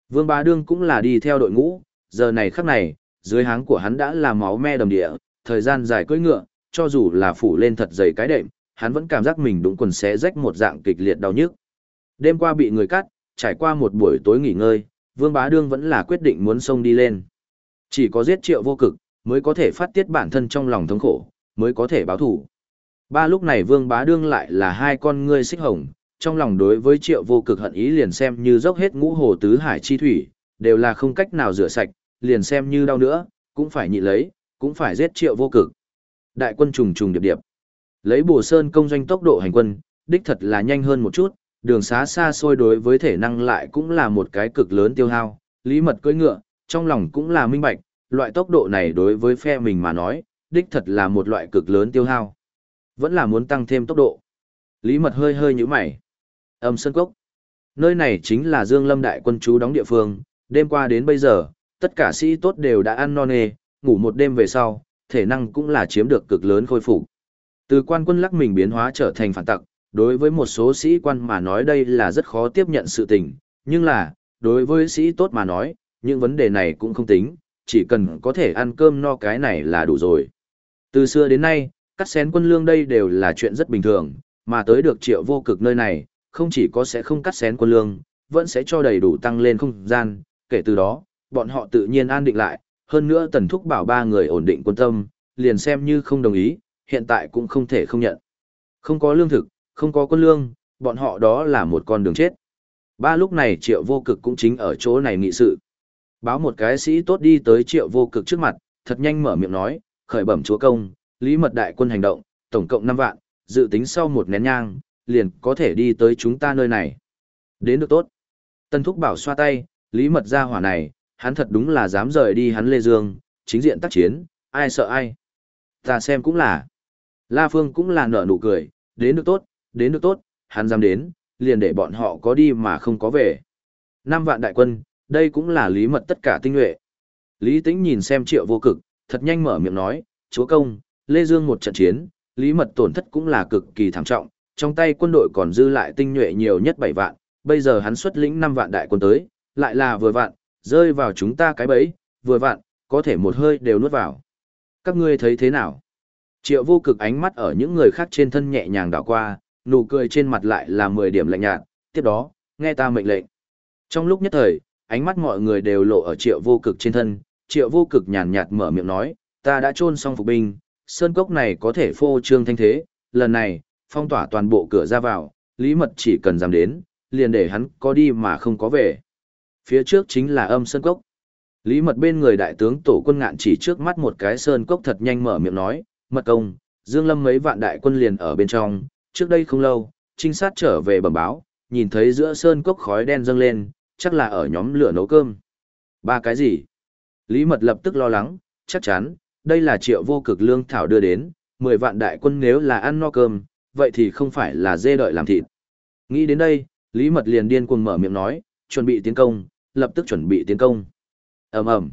Vương Bá Đương cũng là đi theo đội ngũ, giờ này khắc này, dưới háng của hắn đã là máu me đầm địa, thời gian dài cưỡi ngựa, cho dù là phủ lên thật dày cái đệm, hắn vẫn cảm giác mình đúng quần xé rách một dạng kịch liệt đau nhức. Đêm qua bị người cắt, trải qua một buổi tối nghỉ ngơi, Vương Bá Đương vẫn là quyết định muốn xông đi lên. Chỉ có giết triệu vô cực, mới có thể phát tiết bản thân trong lòng thống khổ, mới có thể báo thủ. Ba lúc này Vương Bá Đương lại là hai con ngươi xích hồng, trong lòng đối với triệu vô cực hận ý liền xem như dốc hết ngũ hồ tứ hải chi thủy, đều là không cách nào rửa sạch, liền xem như đau nữa, cũng phải nhị lấy, cũng phải giết triệu vô cực. Đại quân trùng trùng điệp điệp. Lấy bổ sơn công doanh tốc độ hành quân, đích thật là nhanh hơn một chút, đường xá xa xôi đối với thể năng lại cũng là một cái cực lớn tiêu hao. Lý mật cưỡi ngựa, trong lòng cũng là minh bạch, loại tốc độ này đối với phe mình mà nói, đích thật là một loại cực lớn tiêu hao. Vẫn là muốn tăng thêm tốc độ. Lý mật hơi hơi nhíu mày. Âm Sơn Cốc. Nơi này chính là Dương Lâm đại quân chú đóng địa phương, đêm qua đến bây giờ, tất cả sĩ tốt đều đã ăn no nê, ngủ một đêm về sau, thể năng cũng là chiếm được cực lớn khôi phục. Từ quan quân lắc mình biến hóa trở thành phản tặc, đối với một số sĩ quan mà nói đây là rất khó tiếp nhận sự tình, nhưng là, đối với sĩ tốt mà nói, những vấn đề này cũng không tính, chỉ cần có thể ăn cơm no cái này là đủ rồi. Từ xưa đến nay, cắt xén quân lương đây đều là chuyện rất bình thường, mà tới được triệu vô cực nơi này, không chỉ có sẽ không cắt xén quân lương, vẫn sẽ cho đầy đủ tăng lên không gian, kể từ đó, bọn họ tự nhiên an định lại, hơn nữa tần thúc bảo ba người ổn định quân tâm, liền xem như không đồng ý, hiện tại cũng không thể không nhận. Không có lương thực, không có quân lương, bọn họ đó là một con đường chết. Ba lúc này triệu vô cực cũng chính ở chỗ này nghị sự. Báo một cái sĩ tốt đi tới triệu vô cực trước mặt, thật nhanh mở miệng nói, khởi bẩm chúa công, lý mật đại quân hành động, tổng cộng 5 vạn, dự tính sau một nén nhang, liền có thể đi tới chúng ta nơi này. Đến được tốt. Tân Thúc bảo xoa tay, lý mật ra hỏa này, hắn thật đúng là dám rời đi hắn Lê Dương, chính diện tác chiến, ai sợ ai. Ta xem cũng là. La Phương cũng là nở nụ cười, đến được tốt, đến được tốt, hắn dám đến, liền để bọn họ có đi mà không có về. Năm vạn đại quân, đây cũng là lý mật tất cả tinh nhuệ. Lý Tĩnh nhìn xem triệu vô cực, thật nhanh mở miệng nói, chúa công, Lê Dương một trận chiến, Lý Mật tổn thất cũng là cực kỳ thảm trọng, trong tay quân đội còn dư lại tinh nhuệ nhiều nhất 7 vạn, bây giờ hắn xuất lĩnh 5 vạn đại quân tới, lại là vừa vạn, rơi vào chúng ta cái bẫy, vừa vạn, có thể một hơi đều nuốt vào. Các ngươi thấy thế nào? Triệu vô cực ánh mắt ở những người khác trên thân nhẹ nhàng đảo qua, nụ cười trên mặt lại là 10 điểm lạnh nhạt, tiếp đó, nghe ta mệnh lệnh. Trong lúc nhất thời, ánh mắt mọi người đều lộ ở triệu vô cực trên thân, triệu vô cực nhàn nhạt mở miệng nói, ta đã trôn xong phục binh, sơn cốc này có thể phô trương thanh thế, lần này, phong tỏa toàn bộ cửa ra vào, lý mật chỉ cần dám đến, liền để hắn có đi mà không có về. Phía trước chính là âm sơn cốc. Lý mật bên người đại tướng tổ quân ngạn chỉ trước mắt một cái sơn cốc thật nhanh mở miệng nói, mật công, Dương Lâm mấy vạn đại quân liền ở bên trong, trước đây không lâu, trinh sát trở về bẩm báo, nhìn thấy giữa sơn cốc khói đen dâng lên, chắc là ở nhóm lửa nấu cơm. Ba cái gì? Lý mật lập tức lo lắng, chắc chắn, đây là triệu vô cực lương thảo đưa đến, 10 vạn đại quân nếu là ăn no cơm, vậy thì không phải là dê đợi làm thịt. Nghĩ đến đây, Lý Mật liền điên cuồng mở miệng nói, chuẩn bị tiến công, lập tức chuẩn bị tiến công. ầm ầm,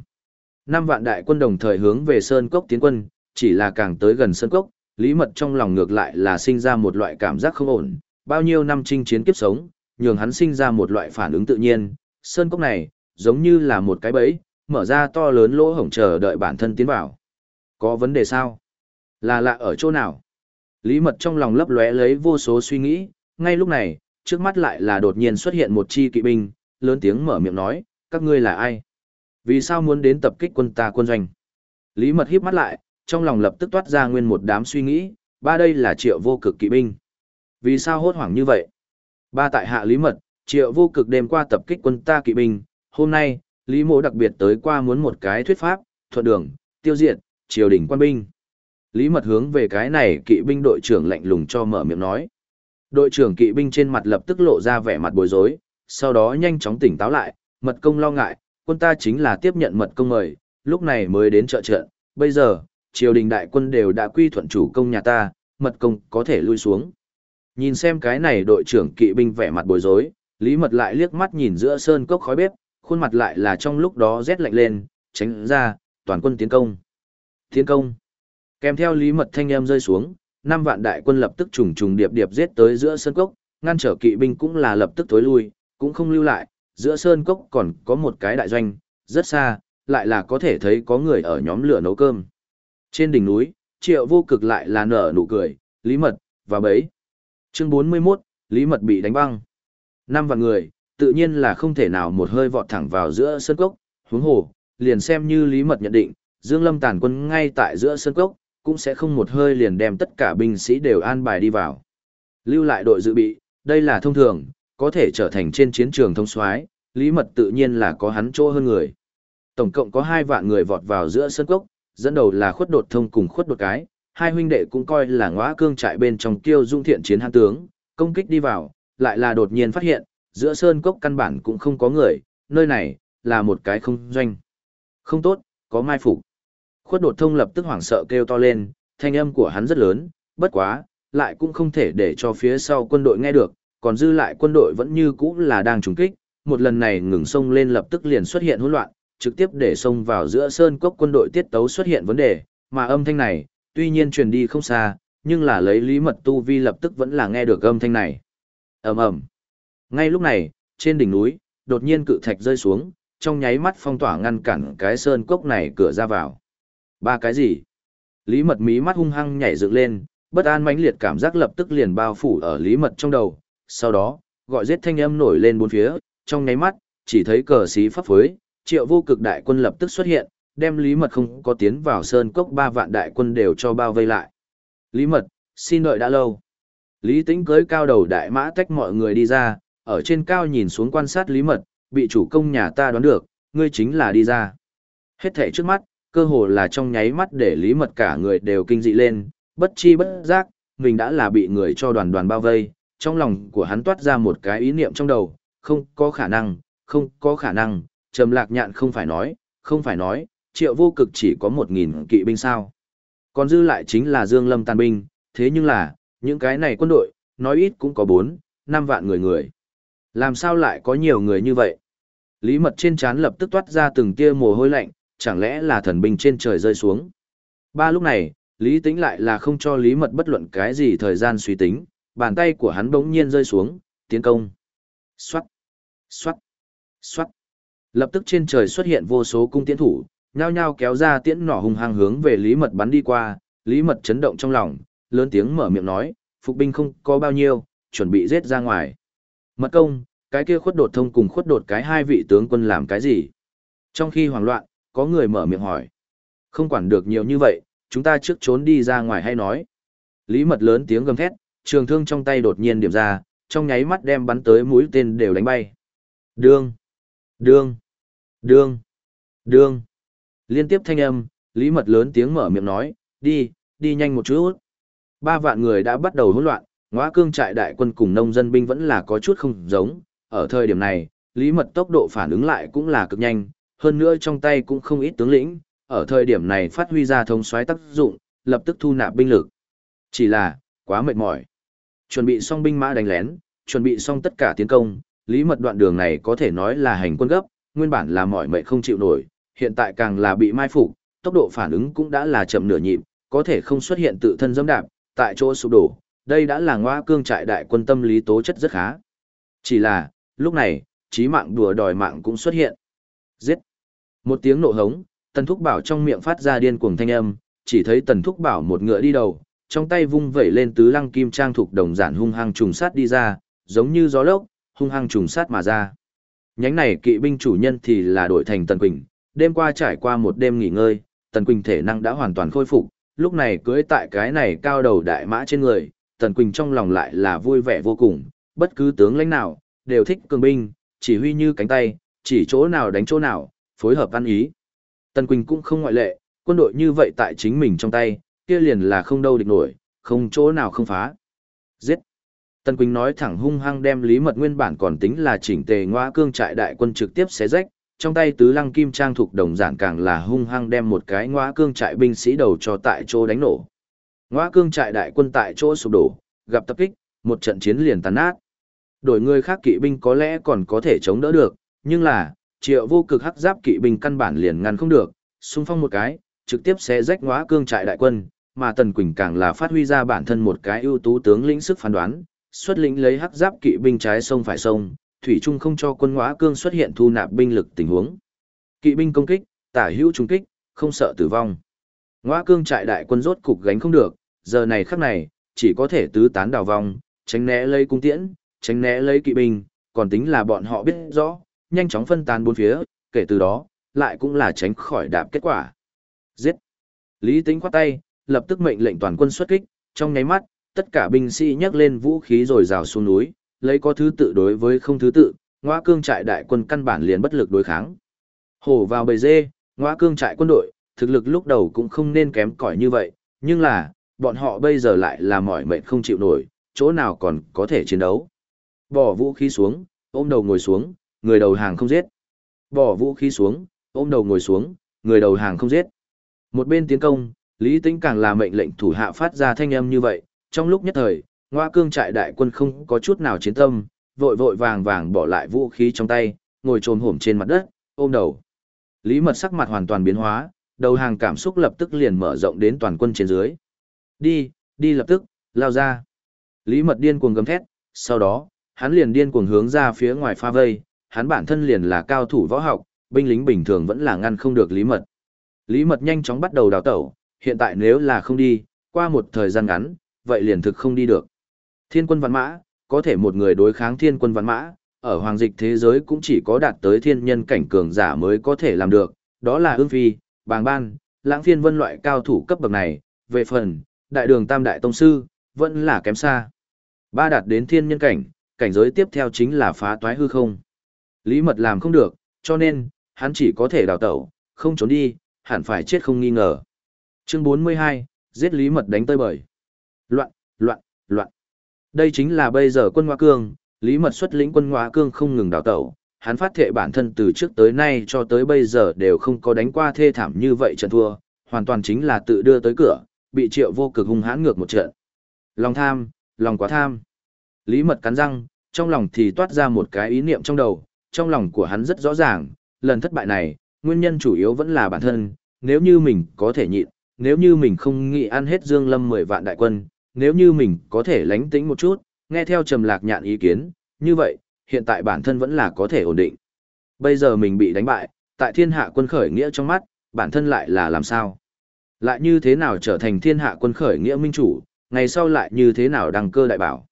năm vạn đại quân đồng thời hướng về Sơn Cốc tiến quân, chỉ là càng tới gần Sơn Cốc, Lý Mật trong lòng ngược lại là sinh ra một loại cảm giác không ổn, bao nhiêu năm chinh chiến kiếp sống, nhường hắn sinh ra một loại phản ứng tự nhiên, Sơn Cốc này, giống như là một cái bẫy, mở ra to lớn lỗ hổng chờ đợi bản thân tiến vào. Có vấn đề sao? Là lạ ở chỗ nào? Lý mật trong lòng lấp lóe lấy vô số suy nghĩ, ngay lúc này, trước mắt lại là đột nhiên xuất hiện một chi kỵ binh, lớn tiếng mở miệng nói, các ngươi là ai? Vì sao muốn đến tập kích quân ta quân doanh? Lý mật híp mắt lại, trong lòng lập tức toát ra nguyên một đám suy nghĩ, ba đây là triệu vô cực kỵ binh. Vì sao hốt hoảng như vậy? Ba tại hạ Lý mật, triệu vô cực đêm qua tập kích quân ta kỵ binh, hôm nay, Lý mộ đặc biệt tới qua muốn một cái thuyết pháp, thuận đường, tiêu diệt, triều đình quan binh. Lý mật hướng về cái này kỵ binh đội trưởng lạnh lùng cho mở miệng nói. Đội trưởng kỵ binh trên mặt lập tức lộ ra vẻ mặt bối rối, sau đó nhanh chóng tỉnh táo lại, mật công lo ngại, quân ta chính là tiếp nhận mật công mời, lúc này mới đến trợ trận, bây giờ, triều đình đại quân đều đã quy thuận chủ công nhà ta, mật công có thể lui xuống. Nhìn xem cái này đội trưởng kỵ binh vẻ mặt bối rối, Lý Mật lại liếc mắt nhìn giữa sơn cốc khói bếp, khuôn mặt lại là trong lúc đó rét lạnh lên, tránh ra, toàn quân tiến công. Tiến công. Kèm theo lý mật thanh em rơi xuống, năm vạn đại quân lập tức trùng trùng điệp điệp giết tới giữa sơn cốc, ngăn trở kỵ binh cũng là lập tức tối lui, cũng không lưu lại, giữa sơn cốc còn có một cái đại doanh, rất xa, lại là có thể thấy có người ở nhóm lửa nấu cơm. Trên đỉnh núi, triệu vô cực lại là nở nụ cười, lý mật, và bấy. Chương 41, lý mật bị đánh băng. Năm vạn người, tự nhiên là không thể nào một hơi vọt thẳng vào giữa sân cốc, huống hồ, liền xem như lý mật nhận định, Dương Lâm tàn quân ngay tại giữa sân cốc, cũng sẽ không một hơi liền đem tất cả binh sĩ đều an bài đi vào. Lưu lại đội dự bị, đây là thông thường, có thể trở thành trên chiến trường thông soái, lý mật tự nhiên là có hắn chỗ hơn người. Tổng cộng có hai vạn người vọt vào giữa sân cốc, dẫn đầu là khuất đột thông cùng khuất đột cái, hai huynh đệ cũng coi là ngõa cương trại bên trong kiêu dung thiện chiến hãn tướng, công kích đi vào, lại là đột nhiên phát hiện, giữa sơn cốc căn bản cũng không có người, nơi này, là một cái không doanh. Không tốt, có mai phục Khuất đột thông lập tức hoảng sợ kêu to lên, thanh âm của hắn rất lớn, bất quá, lại cũng không thể để cho phía sau quân đội nghe được, còn dư lại quân đội vẫn như cũ là đang trùng kích, một lần này ngừng sông lên lập tức liền xuất hiện hỗn loạn, trực tiếp để sông vào giữa sơn cốc quân đội tiết tấu xuất hiện vấn đề, mà âm thanh này, tuy nhiên truyền đi không xa, nhưng là lấy lý mật tu vi lập tức vẫn là nghe được âm thanh này. ầm ầm. Ngay lúc này, trên đỉnh núi, đột nhiên cự thạch rơi xuống, trong nháy mắt phong tỏa ngăn cản cái sơn cốc này cửa ra vào. Ba cái gì? Lý mật mí mắt hung hăng nhảy dựng lên, bất an mãnh liệt cảm giác lập tức liền bao phủ ở lý mật trong đầu. Sau đó, gọi giết thanh âm nổi lên bốn phía, trong nháy mắt, chỉ thấy cờ xí pháp phối, triệu vô cực đại quân lập tức xuất hiện, đem lý mật không có tiến vào sơn cốc ba vạn đại quân đều cho bao vây lại. Lý mật, xin đợi đã lâu. Lý tĩnh cưới cao đầu đại mã tách mọi người đi ra, ở trên cao nhìn xuống quan sát lý mật, bị chủ công nhà ta đoán được, ngươi chính là đi ra. Hết thể trước mắt, cơ hồ là trong nháy mắt để lý mật cả người đều kinh dị lên, bất chi bất giác, mình đã là bị người cho đoàn đoàn bao vây, trong lòng của hắn toát ra một cái ý niệm trong đầu, không có khả năng, không có khả năng, trầm lạc nhạn không phải nói, không phải nói, triệu vô cực chỉ có một nghìn kỵ binh sao. Còn dư lại chính là Dương Lâm tàn binh, thế nhưng là, những cái này quân đội, nói ít cũng có bốn, năm vạn người người. Làm sao lại có nhiều người như vậy? Lý mật trên trán lập tức toát ra từng tia mồ hôi lạnh, chẳng lẽ là thần binh trên trời rơi xuống. Ba lúc này, Lý Tĩnh lại là không cho Lý Mật bất luận cái gì thời gian suy tính, bàn tay của hắn bỗng nhiên rơi xuống, tiến công. Xoát, xoát, xoát. Lập tức trên trời xuất hiện vô số cung tiễn thủ, nhao nhao kéo ra tiễn nỏ hung hăng hướng về Lý Mật bắn đi qua, Lý Mật chấn động trong lòng, lớn tiếng mở miệng nói, phục binh không có bao nhiêu, chuẩn bị giết ra ngoài. Mật công, cái kia khuất đột thông cùng khuất đột cái hai vị tướng quân làm cái gì? Trong khi hoảng loạn, có người mở miệng hỏi. Không quản được nhiều như vậy, chúng ta trước trốn đi ra ngoài hay nói. Lý mật lớn tiếng gầm thét, trường thương trong tay đột nhiên điểm ra, trong nháy mắt đem bắn tới mũi tên đều đánh bay. Đương, đương, đương, đương. Liên tiếp thanh âm, Lý mật lớn tiếng mở miệng nói, đi, đi nhanh một chút. Ba vạn người đã bắt đầu hỗn loạn, ngõ cương trại đại quân cùng nông dân binh vẫn là có chút không giống. Ở thời điểm này, Lý mật tốc độ phản ứng lại cũng là cực nhanh, hơn nữa trong tay cũng không ít tướng lĩnh, ở thời điểm này phát huy ra thông xoáy tác dụng, lập tức thu nạp binh lực. Chỉ là, quá mệt mỏi. Chuẩn bị xong binh mã đánh lén, chuẩn bị xong tất cả tiến công, lý mật đoạn đường này có thể nói là hành quân gấp, nguyên bản là mỏi mệt không chịu nổi, hiện tại càng là bị mai phục, tốc độ phản ứng cũng đã là chậm nửa nhịp, có thể không xuất hiện tự thân dẫm đạp, tại chỗ sụp đổ, đây đã là ngoa cương trại đại quân tâm lý tố chất rất khá. Chỉ là, lúc này, trí mạng đùa đòi mạng cũng xuất hiện. Giết! Một tiếng nổ hống, Tần Thúc Bảo trong miệng phát ra điên cuồng thanh âm, chỉ thấy Tần Thúc Bảo một ngựa đi đầu, trong tay vung vẩy lên tứ lăng kim trang thuộc đồng giản hung hăng trùng sát đi ra, giống như gió lốc, hung hăng trùng sát mà ra. Nhánh này kỵ binh chủ nhân thì là đổi thành Tần Quỳnh, đêm qua trải qua một đêm nghỉ ngơi, Tần Quỳnh thể năng đã hoàn toàn khôi phục, lúc này cưỡi tại cái này cao đầu đại mã trên người, Tần Quỳnh trong lòng lại là vui vẻ vô cùng, bất cứ tướng lãnh nào, đều thích cường binh, chỉ huy như cánh tay, chỉ chỗ nào đánh chỗ nào, phối hợp ăn ý. Tần Quỳnh cũng không ngoại lệ, quân đội như vậy tại chính mình trong tay, kia liền là không đâu địch nổi, không chỗ nào không phá. Giết! Tần Quỳnh nói thẳng hung hăng đem Lý Mật nguyên bản còn tính là chỉnh tề ngoa cương trại đại quân trực tiếp xé rách, trong tay tứ lăng kim trang thuộc đồng giản càng là hung hăng đem một cái ngoa cương trại binh sĩ đầu cho tại chỗ đánh nổ. Ngoa cương trại đại quân tại chỗ sụp đổ, gặp tập kích, một trận chiến liền tàn nát. Đổi người khác kỵ binh có lẽ còn có thể chống đỡ được, nhưng là, triệu vô cực hắc giáp kỵ binh căn bản liền ngăn không được, xung phong một cái, trực tiếp sẽ rách ngóa cương trại đại quân, mà Tần Quỳnh càng là phát huy ra bản thân một cái ưu tú tướng lĩnh sức phán đoán, xuất lĩnh lấy hắc giáp kỵ binh trái sông phải sông, thủy trung không cho quân ngóa cương xuất hiện thu nạp binh lực tình huống. Kỵ binh công kích, tả hữu trung kích, không sợ tử vong. Ngóa cương trại đại quân rốt cục gánh không được, giờ này khắc này, chỉ có thể tứ tán đào vong, tránh né lấy cung tiễn, tránh né lấy kỵ binh, còn tính là bọn họ biết rõ, nhanh chóng phân tán bốn phía, kể từ đó, lại cũng là tránh khỏi đạp kết quả. Giết! Lý tính khoát tay, lập tức mệnh lệnh toàn quân xuất kích, trong nháy mắt, tất cả binh sĩ nhấc lên vũ khí rồi rào xuống núi, lấy có thứ tự đối với không thứ tự, ngõ cương trại đại quân căn bản liền bất lực đối kháng. Hổ vào bầy dê, ngõ cương trại quân đội, thực lực lúc đầu cũng không nên kém cỏi như vậy, nhưng là, bọn họ bây giờ lại là mỏi mệt không chịu nổi, chỗ nào còn có thể chiến đấu. Bỏ vũ khí xuống, ôm đầu ngồi xuống, người đầu hàng không giết. Bỏ vũ khí xuống, ôm đầu ngồi xuống, người đầu hàng không giết. Một bên tiến công, Lý Tĩnh càng là mệnh lệnh thủ hạ phát ra thanh âm như vậy, trong lúc nhất thời, Ngoa Cương trại đại quân không có chút nào chiến tâm, vội vội vàng vàng bỏ lại vũ khí trong tay, ngồi trồm hổm trên mặt đất, ôm đầu. Lý Mật sắc mặt hoàn toàn biến hóa, đầu hàng cảm xúc lập tức liền mở rộng đến toàn quân trên dưới. Đi, đi lập tức, lao ra. Lý Mật điên cuồng gầm thét, sau đó, hắn liền điên cuồng hướng ra phía ngoài pha vây, hắn bản thân liền là cao thủ võ học, binh lính bình thường vẫn là ngăn không được Lý Mật. Lý Mật nhanh chóng bắt đầu đào tẩu, hiện tại nếu là không đi, qua một thời gian ngắn, vậy liền thực không đi được. Thiên quân văn mã, có thể một người đối kháng thiên quân văn mã, ở hoàng dịch thế giới cũng chỉ có đạt tới thiên nhân cảnh cường giả mới có thể làm được, đó là ương phi, bàng ban, lãng phiên vân loại cao thủ cấp bậc này, về phần, đại đường tam đại tông sư, vẫn là kém xa. Ba đạt đến thiên nhân cảnh, cảnh giới tiếp theo chính là phá toái hư không. Lý mật làm không được, cho nên, hắn chỉ có thể đào tẩu, không trốn đi, hẳn phải chết không nghi ngờ. Chương 42, giết Lý mật đánh tơi bời. Loạn, loạn, loạn. Đây chính là bây giờ quân Ngoa Cương, Lý mật xuất lĩnh quân Ngoa Cương không ngừng đào tẩu. Hắn phát thệ bản thân từ trước tới nay cho tới bây giờ đều không có đánh qua thê thảm như vậy trận thua, hoàn toàn chính là tự đưa tới cửa, bị triệu vô cực hung hãn ngược một trận. Lòng tham, lòng quá tham. Lý mật cắn răng, trong lòng thì toát ra một cái ý niệm trong đầu, trong lòng của hắn rất rõ ràng, lần thất bại này, nguyên nhân chủ yếu vẫn là bản thân, nếu như mình có thể nhịn, nếu như mình không nghĩ ăn hết Dương Lâm 10 vạn đại quân, nếu như mình có thể lánh tĩnh một chút, nghe theo Trầm Lạc Nhạn ý kiến, như vậy, hiện tại bản thân vẫn là có thể ổn định. Bây giờ mình bị đánh bại, tại thiên hạ quân khởi nghĩa trong mắt, bản thân lại là làm sao? Lại như thế nào trở thành thiên hạ quân khởi nghĩa minh chủ, ngày sau lại như thế nào đăng cơ đại bảo?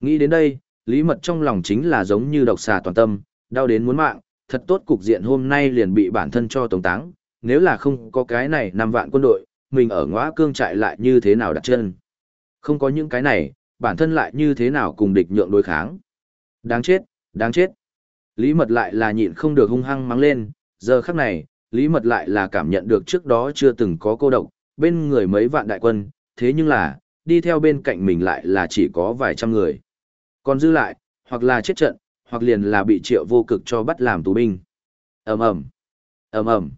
Nghĩ đến đây, lý mật trong lòng chính là giống như độc xà toàn tâm, đau đến muốn mạng, thật tốt cục diện hôm nay liền bị bản thân cho tổng táng, nếu là không có cái này năm vạn quân đội, mình ở ngõ cương trại lại như thế nào đặt chân. Không có những cái này, bản thân lại như thế nào cùng địch nhượng đối kháng. Đáng chết, đáng chết. Lý mật lại là nhịn không được hung hăng mắng lên, giờ khắc này, Lý mật lại là cảm nhận được trước đó chưa từng có cô độc, bên người mấy vạn đại quân, thế nhưng là, đi theo bên cạnh mình lại là chỉ có vài trăm người. Còn dư lại, hoặc là chết trận, hoặc liền là bị triệu vô cực cho bắt làm tù binh. ầm ầm ầm ầm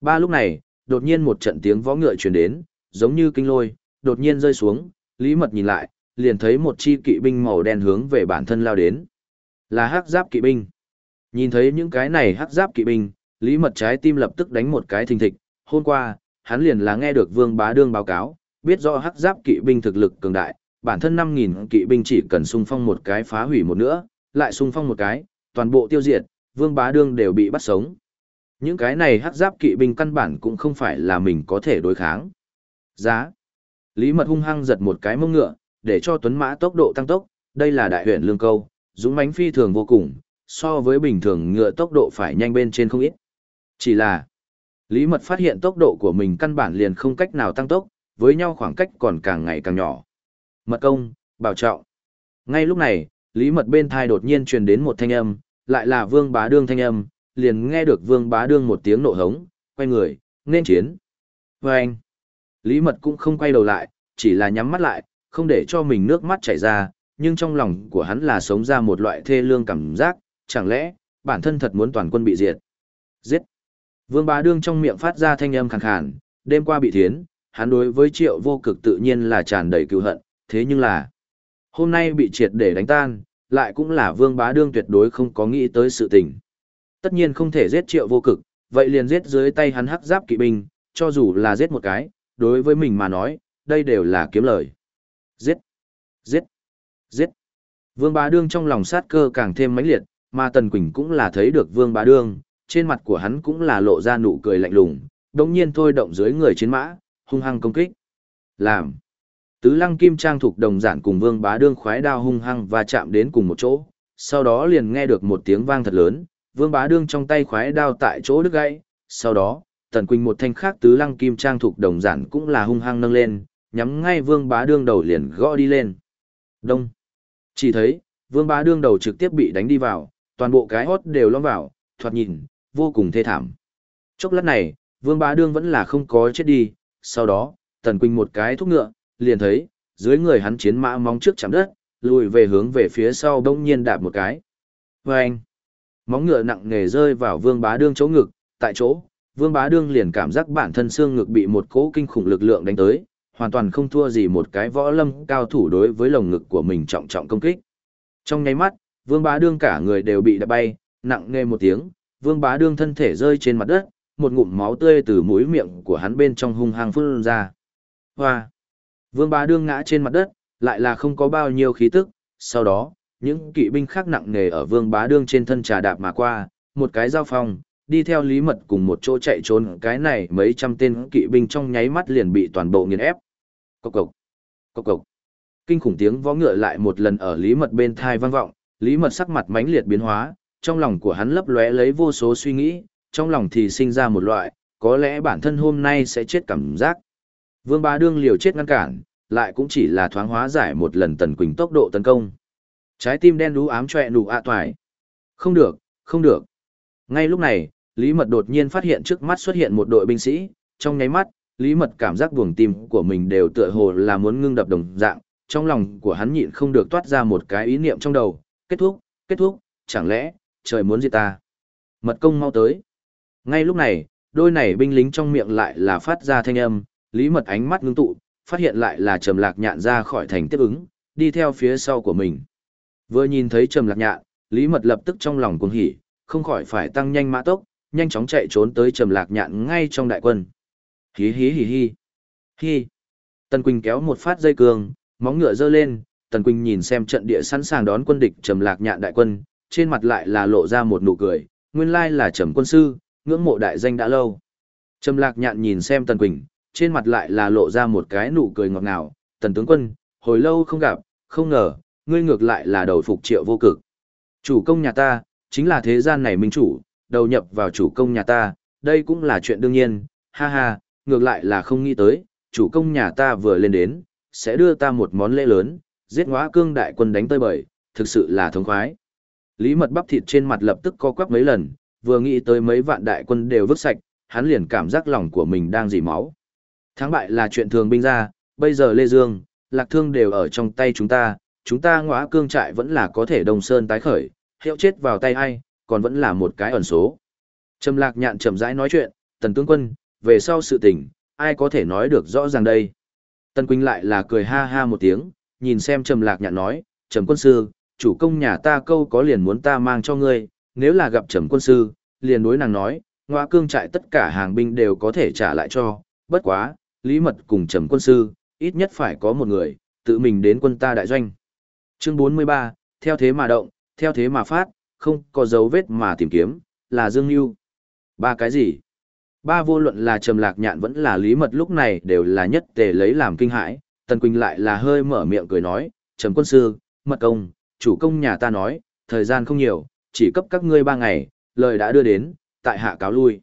Ba lúc này, đột nhiên một trận tiếng võ ngựa truyền đến, giống như kinh lôi, đột nhiên rơi xuống, Lý Mật nhìn lại, liền thấy một chi kỵ binh màu đen hướng về bản thân lao đến. Là hắc giáp kỵ binh. Nhìn thấy những cái này hắc giáp kỵ binh, Lý Mật trái tim lập tức đánh một cái thình thịch, hôm qua, hắn liền là nghe được Vương Bá Đương báo cáo, biết rõ hắc giáp kỵ binh thực lực cường đại, bản thân 5.000 kỵ binh chỉ cần xung phong một cái phá hủy một nữa, lại xung phong một cái, toàn bộ tiêu diệt, Vương Bá Đương đều bị bắt sống. Những cái này hắc giáp kỵ binh căn bản cũng không phải là mình có thể đối kháng. Giá. Lý Mật hung hăng giật một cái mông ngựa, để cho tuấn mã tốc độ tăng tốc, đây là đại huyện lương câu, dũng mãnh phi thường vô cùng, so với bình thường ngựa tốc độ phải nhanh bên trên không ít. Chỉ là, Lý Mật phát hiện tốc độ của mình căn bản liền không cách nào tăng tốc, với nhau khoảng cách còn càng ngày càng nhỏ. Mật công, bảo trọng. Ngay lúc này, Lý Mật bên thai đột nhiên truyền đến một thanh âm, lại là Vương Bá Đương thanh âm, liền nghe được Vương Bá Đương một tiếng nộ hống, quay người, nên chiến. Và anh, Lý Mật cũng không quay đầu lại, chỉ là nhắm mắt lại, không để cho mình nước mắt chảy ra, nhưng trong lòng của hắn là sống ra một loại thê lương cảm giác, chẳng lẽ, bản thân thật muốn toàn quân bị diệt. Giết. Vương Bá Đương trong miệng phát ra thanh âm khàn khàn, đêm qua bị thiến, hắn đối với triệu vô cực tự nhiên là tràn đầy cựu hận, thế nhưng là, hôm nay bị triệt để đánh tan, lại cũng là Vương Bá Đương tuyệt đối không có nghĩ tới sự tình. Tất nhiên không thể giết triệu vô cực, vậy liền giết dưới tay hắn hắc giáp kỵ binh, cho dù là giết một cái, đối với mình mà nói, đây đều là kiếm lời. Giết! Giết! Giết! Vương Bá Đương trong lòng sát cơ càng thêm mãnh liệt, mà Tần Quỳnh cũng là thấy được Vương Bá Đương, trên mặt của hắn cũng là lộ ra nụ cười lạnh lùng, đồng nhiên thôi động dưới người chiến mã, hung hăng công kích. Làm! Tứ lăng kim trang thuộc đồng giản cùng Vương Bá Đương khoái đao hung hăng và chạm đến cùng một chỗ, sau đó liền nghe được một tiếng vang thật lớn, Vương Bá Đương trong tay khoái đao tại chỗ đứt gãy, sau đó, Tần Quỳnh một thanh khác tứ lăng kim trang thuộc đồng giản cũng là hung hăng nâng lên, nhắm ngay Vương Bá Đương đầu liền gõ đi lên. Đông. Chỉ thấy, Vương Bá Đương đầu trực tiếp bị đánh đi vào, toàn bộ cái hót đều lõm vào, thoạt nhìn, vô cùng thê thảm. Chốc lát này, Vương Bá Đương vẫn là không có chết đi, sau đó, Tần Quỳnh một cái thúc ngựa, liền thấy, dưới người hắn chiến mã móng trước chạm đất, lùi về hướng về phía sau đông nhiên đạp một cái. Vâng! Móng ngựa nặng nề rơi vào Vương Bá Đương chỗ ngực, tại chỗ, Vương Bá Đương liền cảm giác bản thân xương ngực bị một cỗ kinh khủng lực lượng đánh tới, hoàn toàn không thua gì một cái võ lâm cao thủ đối với lồng ngực của mình trọng trọng công kích. Trong nháy mắt, Vương Bá Đương cả người đều bị đập bay, nặng nề một tiếng, Vương Bá Đương thân thể rơi trên mặt đất, một ngụm máu tươi từ mũi miệng của hắn bên trong hung hăng phun ra. Hoa! Vương Bá Đương ngã trên mặt đất, lại là không có bao nhiêu khí tức, sau đó, những kỵ binh khác nặng nề ở Vương Bá Đương trên thân trà đạp mà qua, một cái giao phong, đi theo lý mật cùng một chỗ chạy trốn cái này mấy trăm tên kỵ binh trong nháy mắt liền bị toàn bộ nghiền ép. Cốc cốc, cốc cốc. Kinh khủng tiếng vó ngựa lại một lần ở lý mật bên thai vang vọng, lý mật sắc mặt mãnh liệt biến hóa, trong lòng của hắn lấp lóe lấy vô số suy nghĩ, trong lòng thì sinh ra một loại, có lẽ bản thân hôm nay sẽ chết cảm giác. Vương Bá Đương liều chết ngăn cản, lại cũng chỉ là thoáng hóa giải một lần Tần Quỳnh tốc độ tấn công. Trái tim đen đú ám choẹ nụ ạ toài. Không được, không được. Ngay lúc này, Lý Mật đột nhiên phát hiện trước mắt xuất hiện một đội binh sĩ, trong nháy mắt, Lý Mật cảm giác buồng tim của mình đều tựa hồ là muốn ngưng đập đồng dạng, trong lòng của hắn nhịn không được toát ra một cái ý niệm trong đầu, kết thúc, kết thúc, chẳng lẽ, trời muốn gì ta. Mật công mau tới. Ngay lúc này, đôi này binh lính trong miệng lại là phát ra thanh âm, Lý Mật ánh mắt ngưng tụ, phát hiện lại là Trầm Lạc Nhạn ra khỏi thành tiếp ứng, đi theo phía sau của mình. Vừa nhìn thấy Trầm Lạc Nhạn, Lý Mật lập tức trong lòng cuồng hỉ, không khỏi phải tăng nhanh mã tốc, nhanh chóng chạy trốn tới Trầm Lạc Nhạn ngay trong đại quân. Hí hí hí hí. Hí. Tần Quỳnh kéo một phát dây cương, móng ngựa giơ lên, Tần Quỳnh nhìn xem trận địa sẵn sàng đón quân địch Trầm Lạc Nhạn đại quân, trên mặt lại là lộ ra một nụ cười, nguyên lai là Trầm quân sư, ngưỡng mộ đại danh đã lâu. Trầm Lạc Nhạn nhìn xem Tần Quỳnh, trên mặt lại là lộ ra một cái nụ cười ngọt ngào, "Tần tướng quân, hồi lâu không gặp, không ngờ, ngươi ngược lại là đầu phục Triệu Vô Cực. Chủ công nhà ta, chính là thế gian này minh chủ, đầu nhập vào chủ công nhà ta, đây cũng là chuyện đương nhiên, ha ha, ngược lại là không nghĩ tới, chủ công nhà ta vừa lên đến, sẽ đưa ta một món lễ lớn, giết ngóa cương đại quân đánh tơi bời, thực sự là thống khoái. Lý mật bắp thịt trên mặt lập tức co quắp mấy lần, vừa nghĩ tới mấy vạn đại quân đều vứt sạch, hắn liền cảm giác lòng của mình đang dì máu. Thắng bại là chuyện thường binh ra, bây giờ Lê Dương, Lạc Thương đều ở trong tay chúng ta, chúng ta ngõa cương trại vẫn là có thể đồng sơn tái khởi, hiệu chết vào tay ai, còn vẫn là một cái ẩn số. Trầm lạc nhạn chậm rãi nói chuyện, tần tướng quân, về sau sự tình, ai có thể nói được rõ ràng đây. Tần Quỳnh lại là cười ha ha một tiếng, nhìn xem trầm lạc nhạn nói, trầm quân sư, chủ công nhà ta câu có liền muốn ta mang cho ngươi, nếu là gặp trầm quân sư, liền đối nàng nói, ngõa cương trại tất cả hàng binh đều có thể trả lại cho, bất quá, lý mật cùng trầm quân sư, ít nhất phải có một người, tự mình đến quân ta đại doanh. Chương 43, theo thế mà động, theo thế mà phát, không có dấu vết mà tìm kiếm, là Dương Nhu. Ba cái gì? Ba vô luận là Trầm Lạc Nhạn vẫn là Lý Mật lúc này đều là nhất tề lấy làm kinh hãi, Tần Quỳnh lại là hơi mở miệng cười nói, Trầm quân sư, mật công, chủ công nhà ta nói, thời gian không nhiều, chỉ cấp các ngươi ba ngày, lời đã đưa đến, tại hạ cáo lui.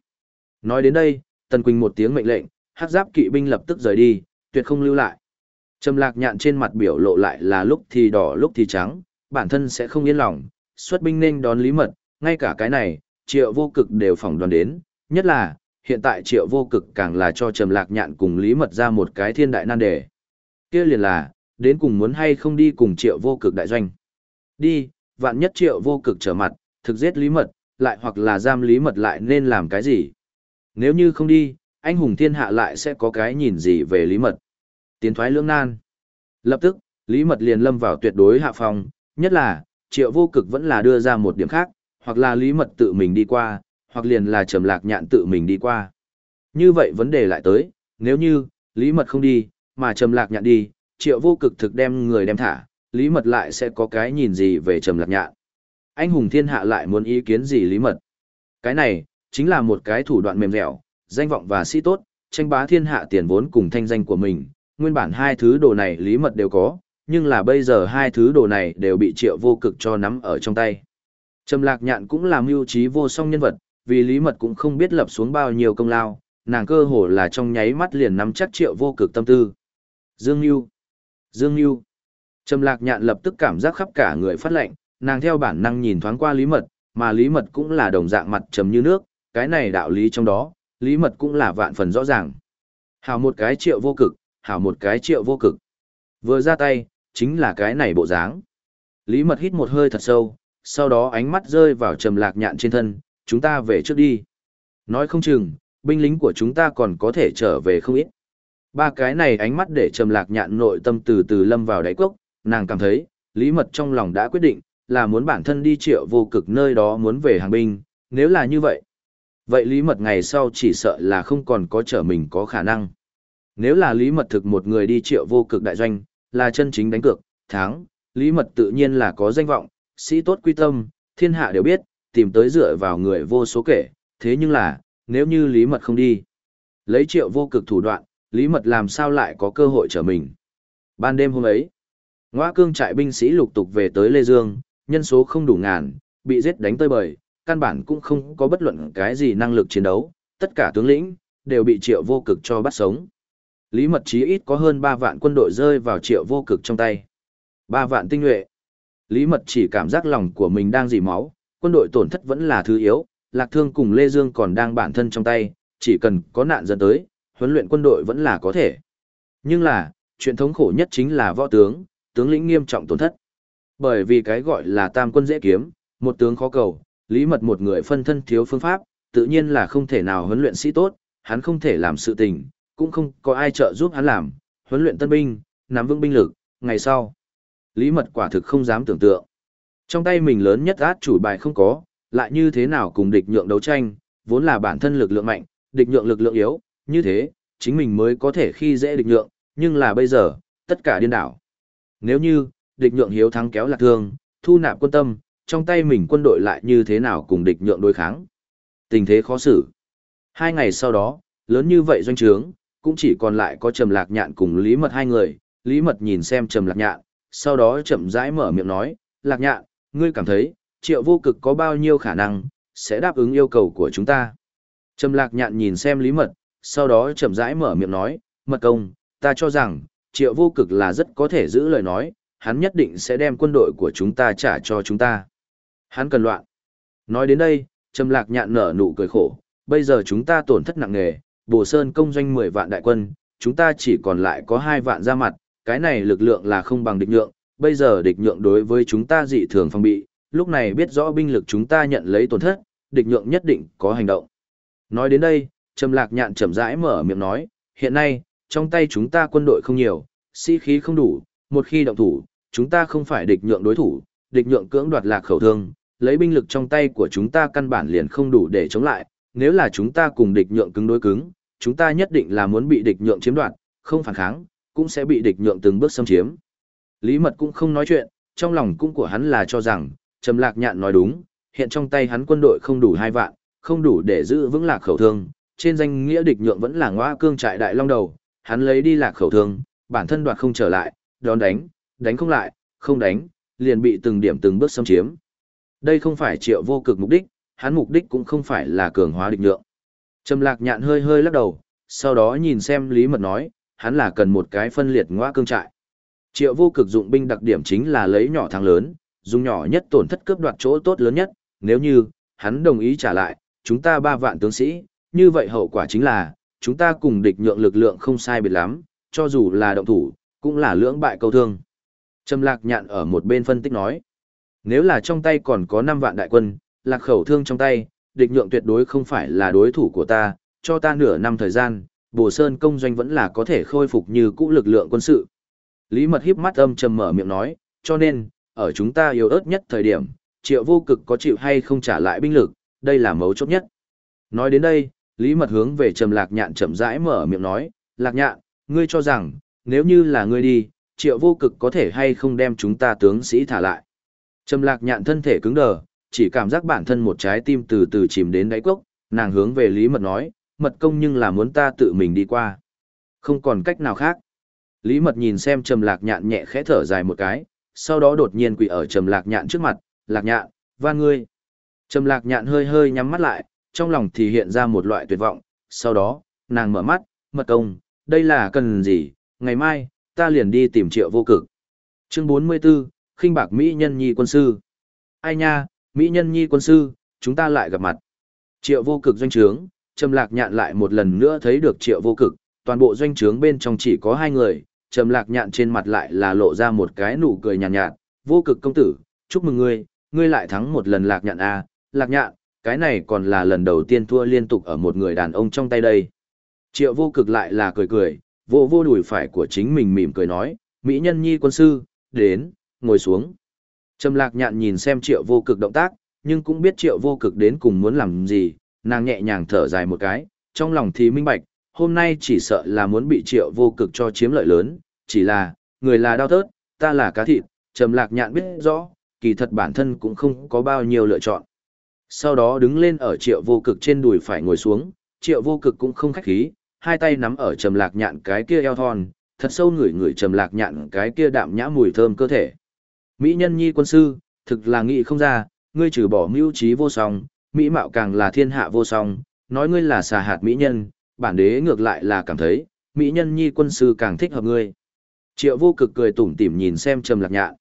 Nói đến đây, Tần Quỳnh một tiếng mệnh lệnh, hắc giáp kỵ binh lập tức rời đi, tuyệt không lưu lại. Trầm lạc nhạn trên mặt biểu lộ lại là lúc thì đỏ lúc thì trắng, bản thân sẽ không yên lòng, xuất binh nên đón lý mật, ngay cả cái này, triệu vô cực đều phỏng đoán đến, nhất là, hiện tại triệu vô cực càng là cho trầm lạc nhạn cùng lý mật ra một cái thiên đại nan đề. kia liền là, đến cùng muốn hay không đi cùng triệu vô cực đại doanh. Đi, vạn nhất triệu vô cực trở mặt, thực giết lý mật, lại hoặc là giam lý mật lại nên làm cái gì. Nếu như không đi, anh hùng thiên hạ lại sẽ có cái nhìn gì về lý mật. Tiến thoái lưỡng nan. Lập tức, lý mật liền lâm vào tuyệt đối hạ phòng, nhất là, triệu vô cực vẫn là đưa ra một điểm khác, hoặc là lý mật tự mình đi qua, hoặc liền là trầm lạc nhạn tự mình đi qua. Như vậy vấn đề lại tới, nếu như, lý mật không đi, mà trầm lạc nhạn đi, triệu vô cực thực đem người đem thả, lý mật lại sẽ có cái nhìn gì về trầm lạc nhạn. Anh hùng thiên hạ lại muốn ý kiến gì lý mật. Cái này, chính là một cái thủ đoạn mềm dẻo, danh vọng và sĩ tốt, tranh bá thiên hạ tiền vốn cùng thanh danh của mình. Nguyên bản hai thứ đồ này lý mật đều có, nhưng là bây giờ hai thứ đồ này đều bị triệu vô cực cho nắm ở trong tay. Trầm lạc nhạn cũng là mưu trí vô song nhân vật, vì lý mật cũng không biết lập xuống bao nhiêu công lao, nàng cơ hồ là trong nháy mắt liền nắm chắc triệu vô cực tâm tư. Dương Nhu Dương Nhu Trầm lạc nhạn lập tức cảm giác khắp cả người phát lệnh, nàng theo bản năng nhìn thoáng qua lý mật, mà lý mật cũng là đồng dạng mặt trầm như nước, cái này đạo lý trong đó, lý mật cũng là vạn phần rõ ràng. Hảo một cái triệu vô cực, hảo một cái triệu vô cực. Vừa ra tay, chính là cái này bộ dáng. Lý mật hít một hơi thật sâu, sau đó ánh mắt rơi vào trầm lạc nhạn trên thân, chúng ta về trước đi. Nói không chừng, binh lính của chúng ta còn có thể trở về không ít. Ba cái này ánh mắt để trầm lạc nhạn nội tâm từ từ lâm vào đáy cốc, nàng cảm thấy, lý mật trong lòng đã quyết định, là muốn bản thân đi triệu vô cực nơi đó muốn về hàng binh, nếu là như vậy. Vậy lý mật ngày sau chỉ sợ là không còn có trở mình có khả năng. Nếu là lý mật thực một người đi triệu vô cực đại doanh, là chân chính đánh cược, thắng, lý mật tự nhiên là có danh vọng, sĩ tốt quy tâm, thiên hạ đều biết, tìm tới dựa vào người vô số kể, thế nhưng là, nếu như lý mật không đi, lấy triệu vô cực thủ đoạn, lý mật làm sao lại có cơ hội trở mình. Ban đêm hôm ấy, ngoa cương trại binh sĩ lục tục về tới Lê Dương, nhân số không đủ ngàn, bị giết đánh tơi bời, căn bản cũng không có bất luận cái gì năng lực chiến đấu, tất cả tướng lĩnh, đều bị triệu vô cực cho bắt sống. Lý mật chí ít có hơn 3 vạn quân đội rơi vào triệu vô cực trong tay. 3 vạn tinh nhuệ. Lý mật chỉ cảm giác lòng của mình đang dì máu, quân đội tổn thất vẫn là thứ yếu, Lạc Thương cùng Lê Dương còn đang bản thân trong tay, chỉ cần có nạn dân tới, huấn luyện quân đội vẫn là có thể. Nhưng là, chuyện thống khổ nhất chính là võ tướng, tướng lĩnh nghiêm trọng tổn thất. Bởi vì cái gọi là tam quân dễ kiếm, một tướng khó cầu, Lý Mật một người phân thân thiếu phương pháp, tự nhiên là không thể nào huấn luyện sĩ tốt, hắn không thể làm sự tình, cũng không có ai trợ giúp hắn làm, huấn luyện tân binh, nắm vững binh lực, ngày sau. Lý Mật quả thực không dám tưởng tượng. Trong tay mình lớn nhất át chủ bài không có, lại như thế nào cùng địch nhượng đấu tranh, vốn là bản thân lực lượng mạnh, địch nhượng lực lượng yếu, như thế, chính mình mới có thể khi dễ địch nhượng, nhưng là bây giờ, tất cả điên đảo. Nếu như, địch nhượng hiếu thắng kéo lạc thương, thu nạp quân tâm, trong tay mình quân đội lại như thế nào cùng địch nhượng đối kháng. Tình thế khó xử. Hai ngày sau đó, lớn như vậy doanh trướng, cũng chỉ còn lại có Trầm Lạc Nhạn cùng Lý Mật hai người. Lý Mật nhìn xem Trầm Lạc Nhạn, sau đó chậm rãi mở miệng nói, Lạc Nhạn, ngươi cảm thấy, triệu vô cực có bao nhiêu khả năng, sẽ đáp ứng yêu cầu của chúng ta. Trầm Lạc Nhạn nhìn xem Lý Mật, sau đó chậm rãi mở miệng nói, Mật công, ta cho rằng, triệu vô cực là rất có thể giữ lời nói, hắn nhất định sẽ đem quân đội của chúng ta trả cho chúng ta. Hắn cần loạn. Nói đến đây, Trầm Lạc Nhạn nở nụ cười khổ, bây giờ chúng ta tổn thất nặng nề, Bồ Sơn công doanh 10 vạn đại quân, chúng ta chỉ còn lại có 2 vạn ra mặt, cái này lực lượng là không bằng địch nhượng, bây giờ địch nhượng đối với chúng ta dị thường phòng bị, lúc này biết rõ binh lực chúng ta nhận lấy tổn thất, địch nhượng nhất định có hành động. Nói đến đây, Trầm Lạc Nhạn chậm rãi mở miệng nói, hiện nay, trong tay chúng ta quân đội không nhiều, sĩ khí không đủ, một khi động thủ, chúng ta không phải địch nhượng đối thủ, địch nhượng cưỡng đoạt lạc khẩu thương, lấy binh lực trong tay của chúng ta căn bản liền không đủ để chống lại, nếu là chúng ta cùng địch nhượng cứng đối cứng, chúng ta nhất định là muốn bị địch nhượng chiếm đoạt, không phản kháng, cũng sẽ bị địch nhượng từng bước xâm chiếm. Lý Mật cũng không nói chuyện, trong lòng cũng của hắn là cho rằng, Trầm Lạc Nhạn nói đúng, hiện trong tay hắn quân đội không đủ hai vạn, không đủ để giữ vững lạc khẩu thương, trên danh nghĩa địch nhượng vẫn là ngõa cương trại đại long đầu, hắn lấy đi lạc khẩu thương, bản thân đoạt không trở lại, đón đánh, đánh không lại, không đánh, liền bị từng điểm từng bước xâm chiếm. Đây không phải triệu vô cực mục đích, hắn mục đích cũng không phải là cường hóa địch nhượng. Trầm lạc nhạn hơi hơi lắc đầu, sau đó nhìn xem Lý Mật nói, hắn là cần một cái phân liệt ngõa cương trại. Triệu vô cực dụng binh đặc điểm chính là lấy nhỏ thắng lớn, dùng nhỏ nhất tổn thất cướp đoạt chỗ tốt lớn nhất, nếu như, hắn đồng ý trả lại, chúng ta ba vạn tướng sĩ, như vậy hậu quả chính là, chúng ta cùng địch nhượng lực lượng không sai biệt lắm, cho dù là động thủ, cũng là lưỡng bại câu thương. Trầm lạc nhạn ở một bên phân tích nói, nếu là trong tay còn có 5 vạn đại quân, lạc khẩu thương trong tay, địch nhượng tuyệt đối không phải là đối thủ của ta, cho ta nửa năm thời gian, Bồ Sơn công doanh vẫn là có thể khôi phục như cũ lực lượng quân sự. Lý Mật híp mắt âm trầm mở miệng nói, cho nên, ở chúng ta yếu ớt nhất thời điểm, triệu vô cực có chịu hay không trả lại binh lực, đây là mấu chốt nhất. Nói đến đây, Lý Mật hướng về Trầm Lạc Nhạn chậm rãi mở miệng nói, Lạc Nhạn, ngươi cho rằng, nếu như là ngươi đi, triệu vô cực có thể hay không đem chúng ta tướng sĩ thả lại. Trầm Lạc Nhạn thân thể cứng đờ, chỉ cảm giác bản thân một trái tim từ từ chìm đến đáy cốc, nàng hướng về Lý Mật nói, mật công nhưng là muốn ta tự mình đi qua. Không còn cách nào khác. Lý Mật nhìn xem Trầm Lạc Nhạn nhẹ khẽ thở dài một cái, sau đó đột nhiên quỳ ở Trầm Lạc Nhạn trước mặt, "Lạc Nhạn, van ngươi." Trầm Lạc Nhạn hơi hơi nhắm mắt lại, trong lòng thì hiện ra một loại tuyệt vọng, sau đó, nàng mở mắt, "Mật công, đây là cần gì? Ngày mai, ta liền đi tìm Triệu Vô Cực." Chương 44, khinh bạc mỹ nhân nhi quân sư. Ai nha, Mỹ nhân nhi quân sư, chúng ta lại gặp mặt. Triệu vô cực doanh trướng, Trầm Lạc Nhạn lại một lần nữa thấy được Triệu vô cực, toàn bộ doanh trướng bên trong chỉ có hai người, Trầm Lạc Nhạn trên mặt lại là lộ ra một cái nụ cười nhàn nhạt, nhạt, vô cực công tử, chúc mừng ngươi, ngươi lại thắng một lần Lạc Nhạn a, à. Lạc Nhạn, cái này còn là lần đầu tiên thua liên tục ở một người đàn ông trong tay đây. Triệu vô cực lại là cười cười, vô vô đùi phải của chính mình mỉm cười nói, Mỹ nhân nhi quân sư, đến, ngồi xuống. Trầm lạc nhạn nhìn xem triệu vô cực động tác, nhưng cũng biết triệu vô cực đến cùng muốn làm gì, nàng nhẹ nhàng thở dài một cái, trong lòng thì minh bạch, hôm nay chỉ sợ là muốn bị triệu vô cực cho chiếm lợi lớn, chỉ là, người là đau thớt, ta là cá thịt, trầm lạc nhạn biết rõ, kỳ thật bản thân cũng không có bao nhiêu lựa chọn. Sau đó đứng lên ở triệu vô cực trên đùi phải ngồi xuống, triệu vô cực cũng không khách khí, hai tay nắm ở trầm lạc nhạn cái kia eo thon, thật sâu ngửi ngửi trầm lạc nhạn cái kia đạm nhã mùi thơm cơ thể. Mỹ nhân nhi quân sư, thực là nghị không ra, ngươi trừ bỏ mưu trí vô song, mỹ mạo càng là thiên hạ vô song, nói ngươi là xà hạt mỹ nhân, bản đế ngược lại là cảm thấy, mỹ nhân nhi quân sư càng thích hợp ngươi. Triệu vô cực cười tủm tỉm nhìn xem Trầm Lạc Nhạn.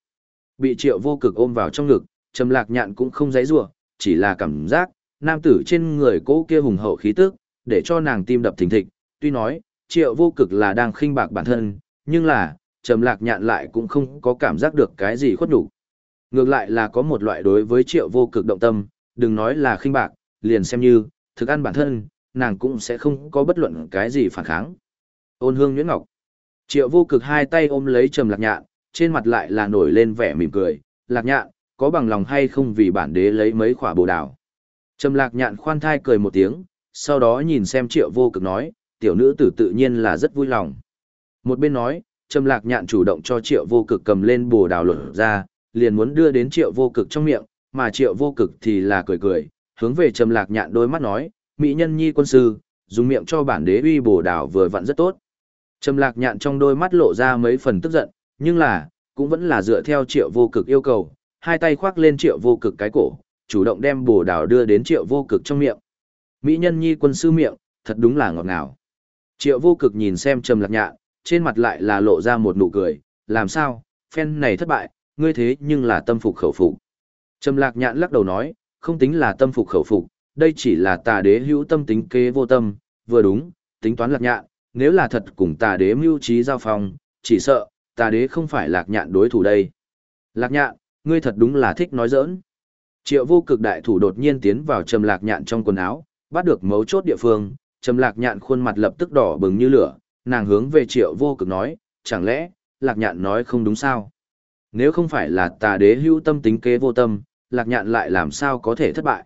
Bị Triệu vô cực ôm vào trong ngực, Trầm Lạc Nhạn cũng không dãy rủa, chỉ là cảm giác nam tử trên người cố kia hùng hậu khí tức, để cho nàng tim đập thình thịch, tuy nói, Triệu vô cực là đang khinh bạc bản thân, nhưng là, trầm lạc nhạn lại cũng không có cảm giác được cái gì khuất nhục. Ngược lại là có một loại đối với triệu vô cực động tâm đừng nói là khinh bạc liền xem như thực ăn bản thân nàng cũng sẽ không có bất luận cái gì phản kháng. Ôn hương nhuyễn ngọc. Triệu vô cực hai tay ôm lấy trầm lạc nhạn trên mặt lại là nổi lên vẻ mỉm cười. Lạc nhạn có bằng lòng hay không vì bản đế lấy mấy khỏa bồ đào? Trầm lạc nhạn khoan thai cười một tiếng, sau đó nhìn xem triệu vô cực nói, tiểu nữ tử tự nhiên là rất vui lòng. Một bên nói, trầm lạc nhạn chủ động cho triệu vô cực cầm lên bồ đào lột ra, liền muốn đưa đến triệu vô cực trong miệng, mà triệu vô cực thì là cười cười, hướng về trầm lạc nhạn đôi mắt nói, mỹ nhân nhi quân sư, dùng miệng cho bản đế uy bồ đào vừa vặn rất tốt. Trầm lạc nhạn trong đôi mắt lộ ra mấy phần tức giận, nhưng là, cũng vẫn là dựa theo triệu vô cực yêu cầu, hai tay khoác lên triệu vô cực cái cổ, chủ động đem bồ đào đưa đến triệu vô cực trong miệng. Mỹ nhân nhi quân sư miệng, thật đúng là ngọt ngào. Triệu vô cực nhìn xem trầm lạc nhạn, trên mặt lại là lộ ra một nụ cười, làm sao, phen này thất bại, ngươi thế nhưng là tâm phục khẩu phục. Trầm lạc nhạn lắc đầu nói, không tính là tâm phục khẩu phục, đây chỉ là tà đế hữu tâm tính kế vô tâm, vừa đúng, tính toán lạc nhạn, nếu là thật cùng tà đế mưu trí giao phòng chỉ sợ, tà đế không phải lạc nhạn đối thủ đây. Lạc nhạn, ngươi thật đúng là thích nói giỡn. Triệu vô cực đại thủ đột nhiên tiến vào trầm lạc nhạn trong quần áo, bắt được mấu chốt địa phương, trầm lạc nhạn khuôn mặt lập tức đỏ bừng như lửa, nàng hướng về triệu vô cực nói, chẳng lẽ, lạc nhạn nói không đúng sao? Nếu không phải là tà đế hữu tâm tính kế vô tâm, lạc nhạn lại làm sao có thể thất bại?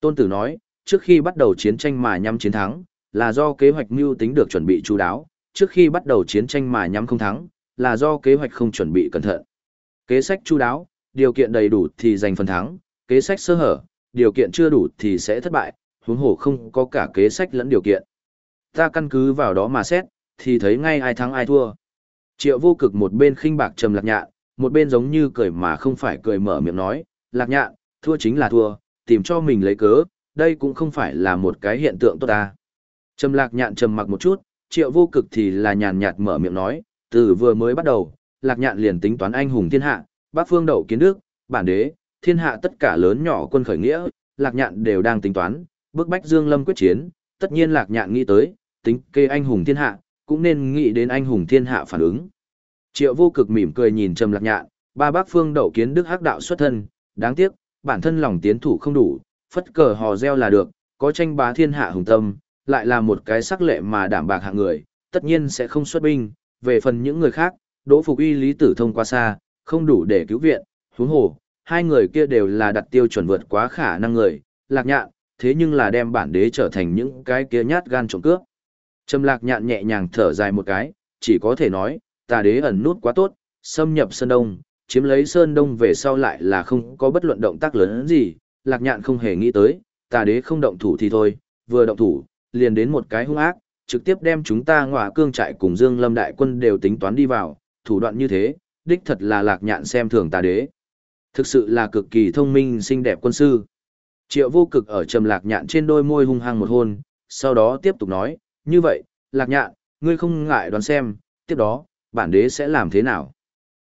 Tôn tử nói, trước khi bắt đầu chiến tranh mà nhắm chiến thắng, là do kế hoạch mưu tính được chuẩn bị chú đáo, trước khi bắt đầu chiến tranh mà nhắm không thắng, là do kế hoạch không chuẩn bị cẩn thận. Kế sách chú đáo, điều kiện đầy đủ thì giành phần thắng, kế sách sơ hở, điều kiện chưa đủ thì sẽ thất bại, huống hồ không có cả kế sách lẫn điều kiện. Ta căn cứ vào đó mà xét, thì thấy ngay ai thắng ai thua. Triệu vô cực một bên khinh bạc trầm lạc nhạn, một bên giống như cười mà không phải cười mở miệng nói, lạc nhạn, thua chính là thua, tìm cho mình lấy cớ, đây cũng không phải là một cái hiện tượng tốt ta. Trầm lạc nhạn trầm mặc một chút, triệu vô cực thì là nhàn nhạt mở miệng nói, từ vừa mới bắt đầu, lạc nhạn liền tính toán anh hùng thiên hạ, bác phương đậu kiến đức, bản đế, thiên hạ tất cả lớn nhỏ quân khởi nghĩa, lạc nhạn đều đang tính toán, bước bách dương lâm quyết chiến, tất nhiên lạc nhạn nghĩ tới, tính kê anh hùng thiên hạ, cũng nên nghĩ đến anh hùng thiên hạ phản ứng. Triệu vô cực mỉm cười nhìn trầm lạc nhạn, ba bác phương đậu kiến đức hắc đạo xuất thân, đáng tiếc, bản thân lòng tiến thủ không đủ, phất cờ hò reo là được, có tranh bá thiên hạ hùng tâm, lại là một cái sắc lệ mà đảm bạc hạng người, tất nhiên sẽ không xuất binh, về phần những người khác, đỗ phục y lý tử thông qua xa, không đủ để cứu viện, huống hồ, hai người kia đều là đặt tiêu chuẩn vượt quá khả năng người, lạc nhạn, thế nhưng là đem bản đế trở thành những cái kia nhát gan trộm cướp. Trầm lạc nhạn nhẹ nhàng thở dài một cái, chỉ có thể nói, tà đế ẩn nút quá tốt, xâm nhập Sơn Đông, chiếm lấy Sơn Đông về sau lại là không có bất luận động tác lớn gì, lạc nhạn không hề nghĩ tới, tà đế không động thủ thì thôi, vừa động thủ, liền đến một cái hung ác, trực tiếp đem chúng ta ngọa cương trại cùng Dương Lâm đại quân đều tính toán đi vào, thủ đoạn như thế, đích thật là lạc nhạn xem thường tà đế. Thực sự là cực kỳ thông minh xinh đẹp quân sư. Triệu vô cực ở trầm lạc nhạn trên đôi môi hung hăng một hôn, sau đó tiếp tục nói, như vậy, lạc nhạn, ngươi không ngại đoán xem, tiếp đó, bản đế sẽ làm thế nào.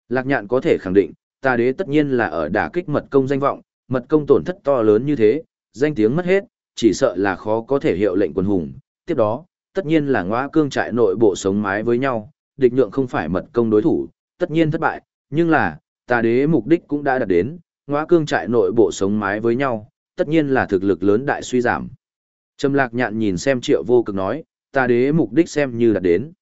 Lạc nhạn có thể khẳng định, ta đế tất nhiên là ở đả kích mật công danh vọng, mật công tổn thất to lớn như thế, danh tiếng mất hết, chỉ sợ là khó có thể hiệu lệnh quân hùng. Tiếp đó, tất nhiên là ngõ cương trại nội bộ sống mái với nhau, địch nhượng không phải mật công đối thủ, tất nhiên thất bại, nhưng là, ta đế mục đích cũng đã đạt đến, ngõ cương trại nội bộ sống mái với nhau, tất nhiên là thực lực lớn đại suy giảm. Trầm lạc nhạn nhìn xem triệu vô cực nói, Ta đế mục đích xem như đạt đến.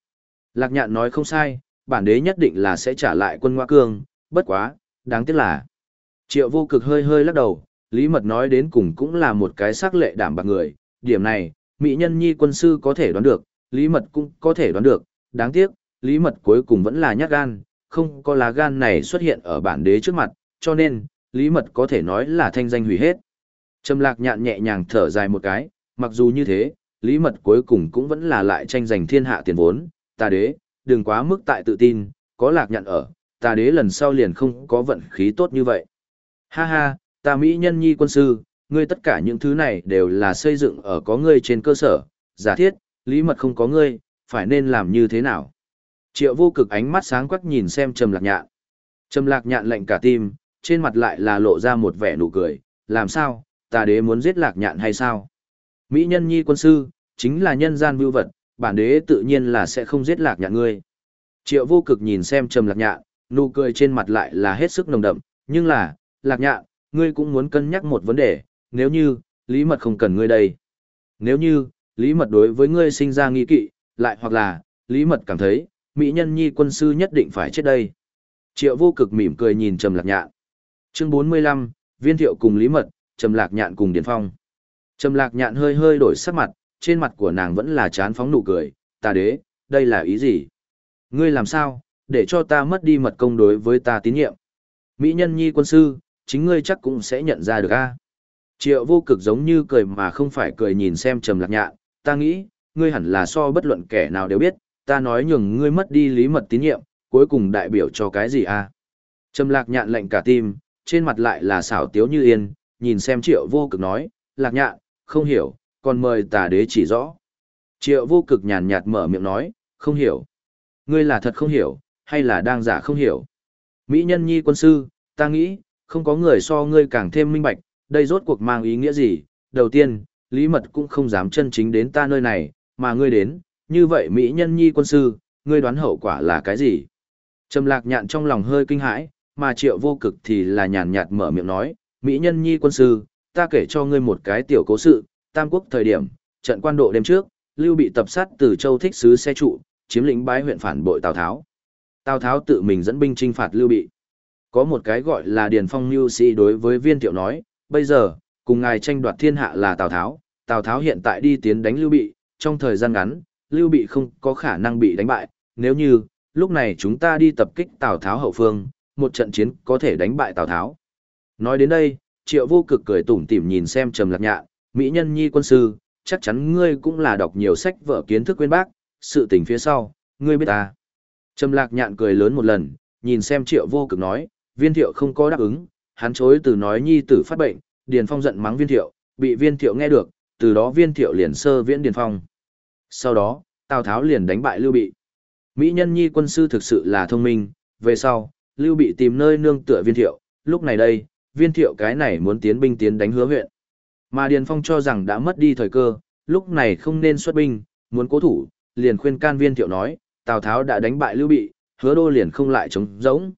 Lạc nhạn nói không sai, bản đế nhất định là sẽ trả lại quân Ngoa cương, bất quá, đáng tiếc là. Triệu vô cực hơi hơi lắc đầu, Lý Mật nói đến cùng cũng là một cái sắc lệ đảm bạc người, điểm này, Mỹ nhân nhi quân sư có thể đoán được, Lý Mật cũng có thể đoán được, đáng tiếc, Lý Mật cuối cùng vẫn là nhát gan, không có lá gan này xuất hiện ở bản đế trước mặt, cho nên, Lý Mật có thể nói là thanh danh hủy hết. Trầm lạc nhạn nhẹ nhàng thở dài một cái, mặc dù như thế, Lý Mật cuối cùng cũng vẫn là lại tranh giành thiên hạ tiền vốn, ta đế, đừng quá mức tại tự tin, có lạc nhạn ở, ta đế lần sau liền không có vận khí tốt như vậy. Ha ha, ta Mỹ nhân nhi quân sư, ngươi tất cả những thứ này đều là xây dựng ở có ngươi trên cơ sở, giả thiết, lý mật không có ngươi, phải nên làm như thế nào? Triệu vô cực ánh mắt sáng quắc nhìn xem Trầm Lạc Nhạn. Trầm Lạc Nhạn lạnh cả tim, trên mặt lại là lộ ra một vẻ nụ cười, làm sao, ta đế muốn giết Lạc Nhạn hay sao? Mỹ nhân nhi quân sư, chính là nhân gian vưu vật, bản đế tự nhiên là sẽ không giết Lạc Nhạn ngươi. Triệu vô cực nhìn xem Trầm Lạc Nhạn, nụ cười trên mặt lại là hết sức nồng đậm, nhưng là, Lạc Nhạn, ngươi cũng muốn cân nhắc một vấn đề, nếu như, Lý Mật không cần ngươi đây. Nếu như, Lý Mật đối với ngươi sinh ra nghi kỵ, lại hoặc là, Lý Mật cảm thấy, Mỹ nhân nhi quân sư nhất định phải chết đây. Triệu vô cực mỉm cười nhìn Trầm Lạc Nhạn. Chương 45, Viên Thiệu cùng Lý Mật, Trầm Lạc Nhạn cùng Điền Phong. Trầm lạc nhạn hơi hơi đổi sắc mặt, trên mặt của nàng vẫn là chán phóng nụ cười, ta đế, đây là ý gì? Ngươi làm sao, để cho ta mất đi mật công đối với ta tín nhiệm? Mỹ nhân nhi quân sư, chính ngươi chắc cũng sẽ nhận ra được a. Triệu vô cực giống như cười mà không phải cười nhìn xem trầm lạc nhạn, ta nghĩ, ngươi hẳn là so bất luận kẻ nào đều biết, ta nói nhường ngươi mất đi lý mật tín nhiệm, cuối cùng đại biểu cho cái gì a? Trầm lạc nhạn lệnh cả tim, trên mặt lại là xảo tiếu như yên, nhìn xem triệu vô cực nói, lạc nhạn, không hiểu, còn mời tà đế chỉ rõ. Triệu vô cực nhàn nhạt mở miệng nói, không hiểu. Ngươi là thật không hiểu, hay là đang giả không hiểu. Mỹ nhân nhi quân sư, ta nghĩ, không có người so ngươi càng thêm minh bạch, đây rốt cuộc mang ý nghĩa gì. Đầu tiên, lý mật cũng không dám chân chính đến ta nơi này, mà ngươi đến, như vậy Mỹ nhân nhi quân sư, ngươi đoán hậu quả là cái gì? Trầm lạc nhạn trong lòng hơi kinh hãi, mà triệu vô cực thì là nhàn nhạt mở miệng nói, Mỹ nhân nhi quân sư, ta kể cho ngươi một cái tiểu cố sự, tam quốc thời điểm, trận quan độ đêm trước, Lưu bị tập sát từ châu thích sứ xe trụ, chiếm lĩnh bái huyện phản bội Tào Tháo. Tào Tháo tự mình dẫn binh trinh phạt Lưu bị. Có một cái gọi là Điền Phong Lưu Sĩ đối với viên thiệu nói, bây giờ, cùng ngài tranh đoạt thiên hạ là Tào Tháo, Tào Tháo hiện tại đi tiến đánh Lưu bị, trong thời gian ngắn, Lưu bị không có khả năng bị đánh bại, nếu như, lúc này chúng ta đi tập kích Tào Tháo hậu phương, một trận chiến có thể đánh bại Tào Tháo. Nói đến đây, triệu vô cực cười tủm tỉm nhìn xem trầm lạc nhạn, mỹ nhân nhi quân sư, chắc chắn ngươi cũng là đọc nhiều sách vở kiến thức quên bác, sự tình phía sau, ngươi biết ta. Trầm lạc nhạn cười lớn một lần, nhìn xem triệu vô cực nói, viên thiệu không có đáp ứng, hắn chối từ nói nhi tử phát bệnh, điền phong giận mắng viên thiệu, bị viên thiệu nghe được, từ đó viên thiệu liền sơ viễn điền phong. Sau đó, Tào Tháo liền đánh bại Lưu Bị. Mỹ nhân nhi quân sư thực sự là thông minh, về sau, Lưu Bị tìm nơi nương tựa viên thiệu, lúc này đây, viên thiệu cái này muốn tiến binh tiến đánh hứa huyện. Mà Điền Phong cho rằng đã mất đi thời cơ, lúc này không nên xuất binh, muốn cố thủ, liền khuyên can viên thiệu nói, Tào Tháo đã đánh bại Lưu Bị, hứa đô liền không lại chống giống.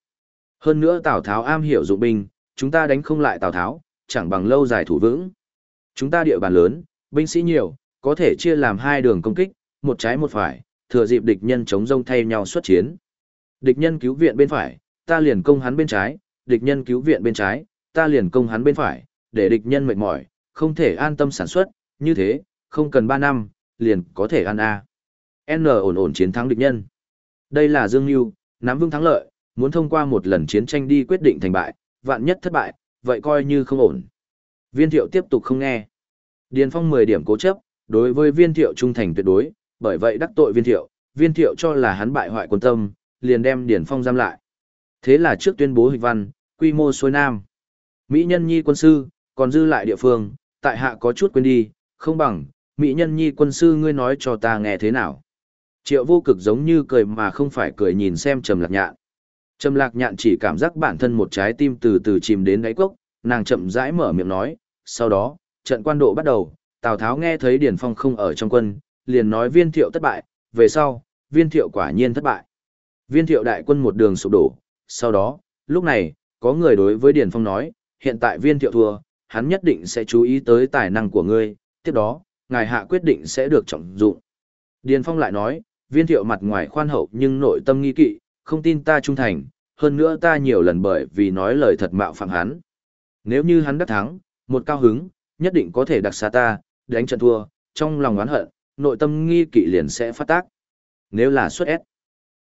Hơn nữa Tào Tháo am hiểu dụng binh, chúng ta đánh không lại Tào Tháo, chẳng bằng lâu dài thủ vững. Chúng ta địa bàn lớn, binh sĩ nhiều, có thể chia làm hai đường công kích, một trái một phải, thừa dịp địch nhân chống rông thay nhau xuất chiến. Địch nhân cứu viện bên phải, ta liền công hắn bên trái, địch nhân cứu viện bên trái, ta liền công hắn bên phải, để địch nhân mệt mỏi, không thể an tâm sản xuất, như thế, không cần 3 năm, liền có thể ăn A. N ổn ổn chiến thắng địch nhân. Đây là Dương Nhu, nắm vững thắng lợi, muốn thông qua một lần chiến tranh đi quyết định thành bại, vạn nhất thất bại, vậy coi như không ổn. Viên thiệu tiếp tục không nghe. Điền Phong 10 điểm cố chấp, đối với viên thiệu trung thành tuyệt đối, bởi vậy đắc tội viên thiệu, viên thiệu cho là hắn bại hoại quân tâm, liền đem Điền Phong giam lại. Thế là trước tuyên bố hịch văn, quy mô xuôi nam. Mỹ nhân nhi quân sư, còn dư lại địa phương, tại hạ có chút quên đi, không bằng, Mỹ nhân nhi quân sư ngươi nói cho ta nghe thế nào. Triệu vô cực giống như cười mà không phải cười nhìn xem trầm lạc nhạn. Trầm lạc nhạn chỉ cảm giác bản thân một trái tim từ từ chìm đến đáy cốc, nàng chậm rãi mở miệng nói, sau đó, trận quan độ bắt đầu, Tào Tháo nghe thấy Điền Phong không ở trong quân, liền nói viên thiệu thất bại, về sau, viên thiệu quả nhiên thất bại. Viên thiệu đại quân một đường sụp đổ, sau đó, lúc này, có người đối với Điền Phong nói, hiện tại viên thiệu thua, hắn nhất định sẽ chú ý tới tài năng của ngươi, tiếp đó, ngài hạ quyết định sẽ được trọng dụng. Điền Phong lại nói, viên thiệu mặt ngoài khoan hậu nhưng nội tâm nghi kỵ, không tin ta trung thành, hơn nữa ta nhiều lần bởi vì nói lời thật mạo phạm hắn. Nếu như hắn đắc thắng, một cao hứng, nhất định có thể đặc xa ta, đánh trận thua, trong lòng oán hận, nội tâm nghi kỵ liền sẽ phát tác. Nếu là xuất S,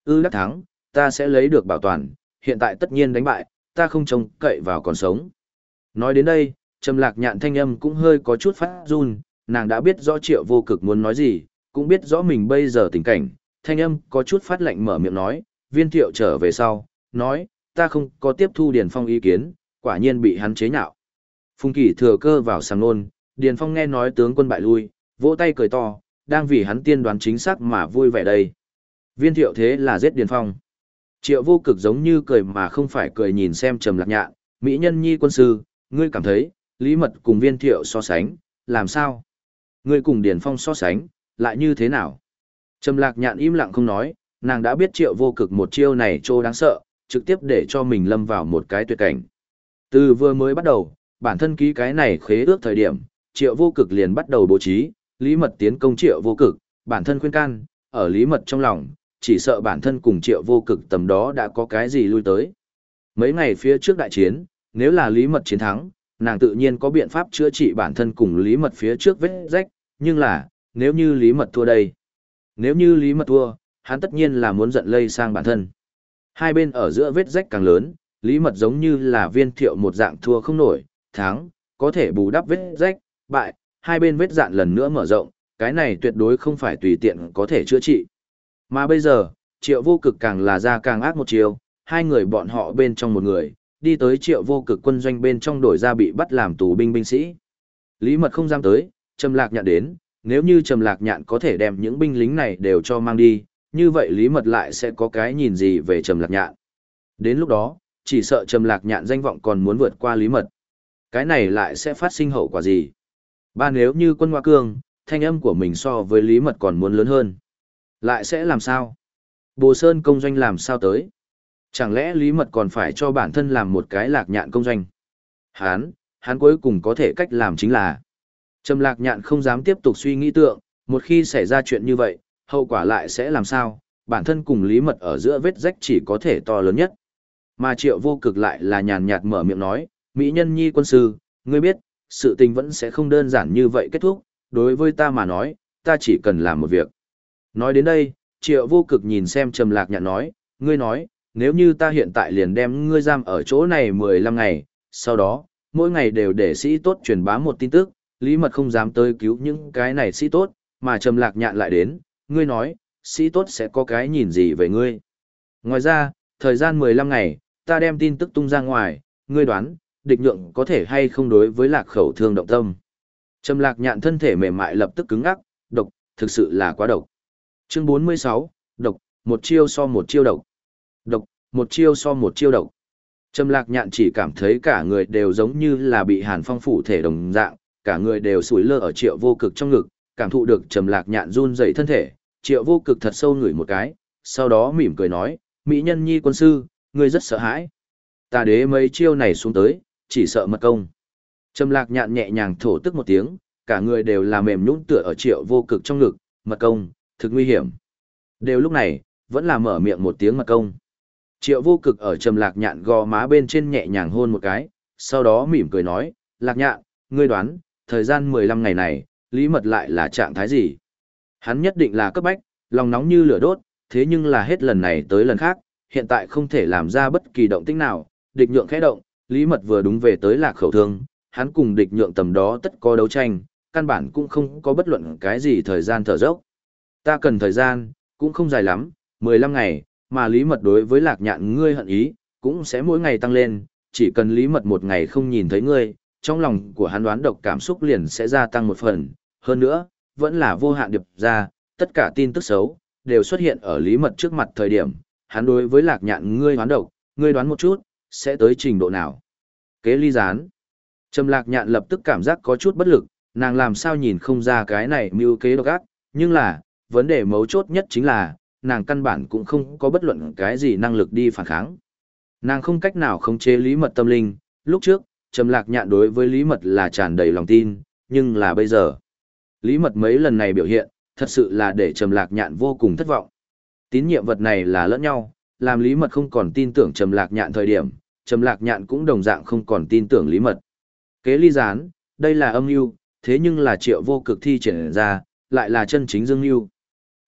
ư đắc thắng, ta sẽ lấy được bảo toàn, hiện tại tất nhiên đánh bại, ta không trông cậy vào còn sống. Nói đến đây, Trầm Lạc Nhạn thanh âm cũng hơi có chút phát run, nàng đã biết rõ Triệu Vô Cực muốn nói gì, cũng biết rõ mình bây giờ tình cảnh, thanh âm có chút phát lạnh mở miệng nói, viên thiệu trở về sau, nói, ta không có tiếp thu Điền Phong ý kiến, quả nhiên bị hắn chế nhạo. Phùng Kỳ thừa cơ vào sàng nôn, Điền Phong nghe nói tướng quân bại lui, vỗ tay cười to, đang vì hắn tiên đoán chính xác mà vui vẻ đây. Viên thiệu thế là giết Điền Phong. Triệu vô cực giống như cười mà không phải cười nhìn xem trầm lạc nhạn, Mỹ nhân nhi quân sư, ngươi cảm thấy, lý mật cùng viên thiệu so sánh, làm sao? Ngươi cùng Điền Phong so sánh, lại như thế nào? Trầm lạc nhạn im lặng không nói, nàng đã biết triệu vô cực một chiêu này trô đáng sợ, trực tiếp để cho mình lâm vào một cái tuyệt cảnh. Từ vừa mới bắt đầu, bản thân ký cái này khế ước thời điểm, triệu vô cực liền bắt đầu bố trí, lý mật tiến công triệu vô cực, bản thân khuyên can, ở lý mật trong lòng, chỉ sợ bản thân cùng triệu vô cực tầm đó đã có cái gì lui tới. Mấy ngày phía trước đại chiến, nếu là lý mật chiến thắng, nàng tự nhiên có biện pháp chữa trị bản thân cùng Lý Mật phía trước vết rách, nhưng là, nếu như Lý Mật thua đây. Nếu như Lý Mật thua, hắn tất nhiên là muốn giận lây sang bản thân. Hai bên ở giữa vết rách càng lớn, Lý Mật giống như là viên thiệu một dạng thua không nổi, thắng, có thể bù đắp vết rách, bại, hai bên vết dạn lần nữa mở rộng, cái này tuyệt đối không phải tùy tiện có thể chữa trị. Mà bây giờ, triệu vô cực càng là ra càng ác một chiều, hai người bọn họ bên trong một người, đi tới triệu vô cực quân doanh bên trong đổi ra bị bắt làm tù binh binh sĩ. Lý mật không dám tới, Trầm Lạc Nhạn đến, nếu như Trầm Lạc Nhạn có thể đem những binh lính này đều cho mang đi, như vậy Lý mật lại sẽ có cái nhìn gì về Trầm Lạc Nhạn. Đến lúc đó, chỉ sợ Trầm Lạc Nhạn danh vọng còn muốn vượt qua Lý mật. Cái này lại sẽ phát sinh hậu quả gì? Ba nếu như quân Hoa Cương, thanh âm của mình so với Lý mật còn muốn lớn hơn. Lại sẽ làm sao? Bồ Sơn công doanh làm sao tới? Chẳng lẽ Lý Mật còn phải cho bản thân làm một cái lạc nhạn công doanh? Hán, hắn cuối cùng có thể cách làm chính là Trầm lạc nhạn không dám tiếp tục suy nghĩ tượng, một khi xảy ra chuyện như vậy, hậu quả lại sẽ làm sao? Bản thân cùng Lý Mật ở giữa vết rách chỉ có thể to lớn nhất. Mà triệu vô cực lại là nhàn nhạt mở miệng nói, Mỹ nhân nhi quân sư, ngươi biết, sự tình vẫn sẽ không đơn giản như vậy kết thúc, đối với ta mà nói, ta chỉ cần làm một việc. Nói đến đây, triệu vô cực nhìn xem trầm lạc nhạn nói, ngươi nói, nếu như ta hiện tại liền đem ngươi giam ở chỗ này 15 ngày, sau đó, mỗi ngày đều để sĩ tốt truyền bá một tin tức, lý mật không dám tới cứu những cái này sĩ tốt, mà trầm lạc nhạn lại đến, ngươi nói, sĩ tốt sẽ có cái nhìn gì về ngươi. Ngoài ra, thời gian 15 ngày, ta đem tin tức tung ra ngoài, ngươi đoán, địch nhượng có thể hay không đối với lạc khẩu thương động tâm. Trầm lạc nhạn thân thể mềm mại lập tức cứng ngắc, độc, thực sự là quá độc. Chương 46, độc, một chiêu so một chiêu độc. Một chiêu so một chiêu độc. Trầm lạc nhạn chỉ cảm thấy cả người đều giống như là bị hàn phong phủ thể đồng dạng, cả người đều sủi lơ ở triệu vô cực trong ngực, cảm thụ được trầm lạc nhạn run dậy thân thể, triệu vô cực thật sâu ngửi một cái, sau đó mỉm cười nói, Mỹ nhân nhi quân sư, ngươi rất sợ hãi. Ta đế mấy chiêu này xuống tới, chỉ sợ mật công. Trầm lạc nhạn nhẹ nhàng thổ tức một tiếng, cả người đều là mềm nhũn tựa ở triệu vô cực trong ngực, mật công, thực nguy hiểm. Đều lúc này, vẫn là mở miệng một tiếng mật công. Triệu vô cực ở trầm lạc nhạn gò má bên trên nhẹ nhàng hôn một cái, sau đó mỉm cười nói, lạc nhạn, ngươi đoán, thời gian 15 ngày này, lý mật lại là trạng thái gì? Hắn nhất định là cấp bách, lòng nóng như lửa đốt, thế nhưng là hết lần này tới lần khác, hiện tại không thể làm ra bất kỳ động tĩnh nào, địch nhượng khẽ động, lý mật vừa đúng về tới lạc khẩu thương, hắn cùng địch nhượng tầm đó tất có đấu tranh, căn bản cũng không có bất luận cái gì thời gian thở dốc. Ta cần thời gian, cũng không dài lắm, 15 ngày, mà lý mật đối với lạc nhạn ngươi hận ý, cũng sẽ mỗi ngày tăng lên, chỉ cần lý mật một ngày không nhìn thấy ngươi, trong lòng của hắn đoán độc cảm xúc liền sẽ gia tăng một phần, hơn nữa, vẫn là vô hạn điệp ra, tất cả tin tức xấu, đều xuất hiện ở lý mật trước mặt thời điểm, hắn đối với lạc nhạn ngươi đoán độc, ngươi đoán một chút, sẽ tới trình độ nào. Kế ly gián. Trầm lạc nhạn lập tức cảm giác có chút bất lực, nàng làm sao nhìn không ra cái này mưu kế độc ác, nhưng là, vấn đề mấu chốt nhất chính là, nàng căn bản cũng không có bất luận cái gì năng lực đi phản kháng. Nàng không cách nào khống chế lý mật tâm linh, lúc trước, Trầm Lạc Nhạn đối với lý mật là tràn đầy lòng tin, nhưng là bây giờ. Lý mật mấy lần này biểu hiện, thật sự là để Trầm Lạc Nhạn vô cùng thất vọng. Tín nhiệm vật này là lẫn nhau, làm lý mật không còn tin tưởng Trầm Lạc Nhạn thời điểm, Trầm Lạc Nhạn cũng đồng dạng không còn tin tưởng lý mật. Kế ly gián, đây là âm mưu, thế nhưng là triệu vô cực thi triển ra, lại là chân chính dương mưu.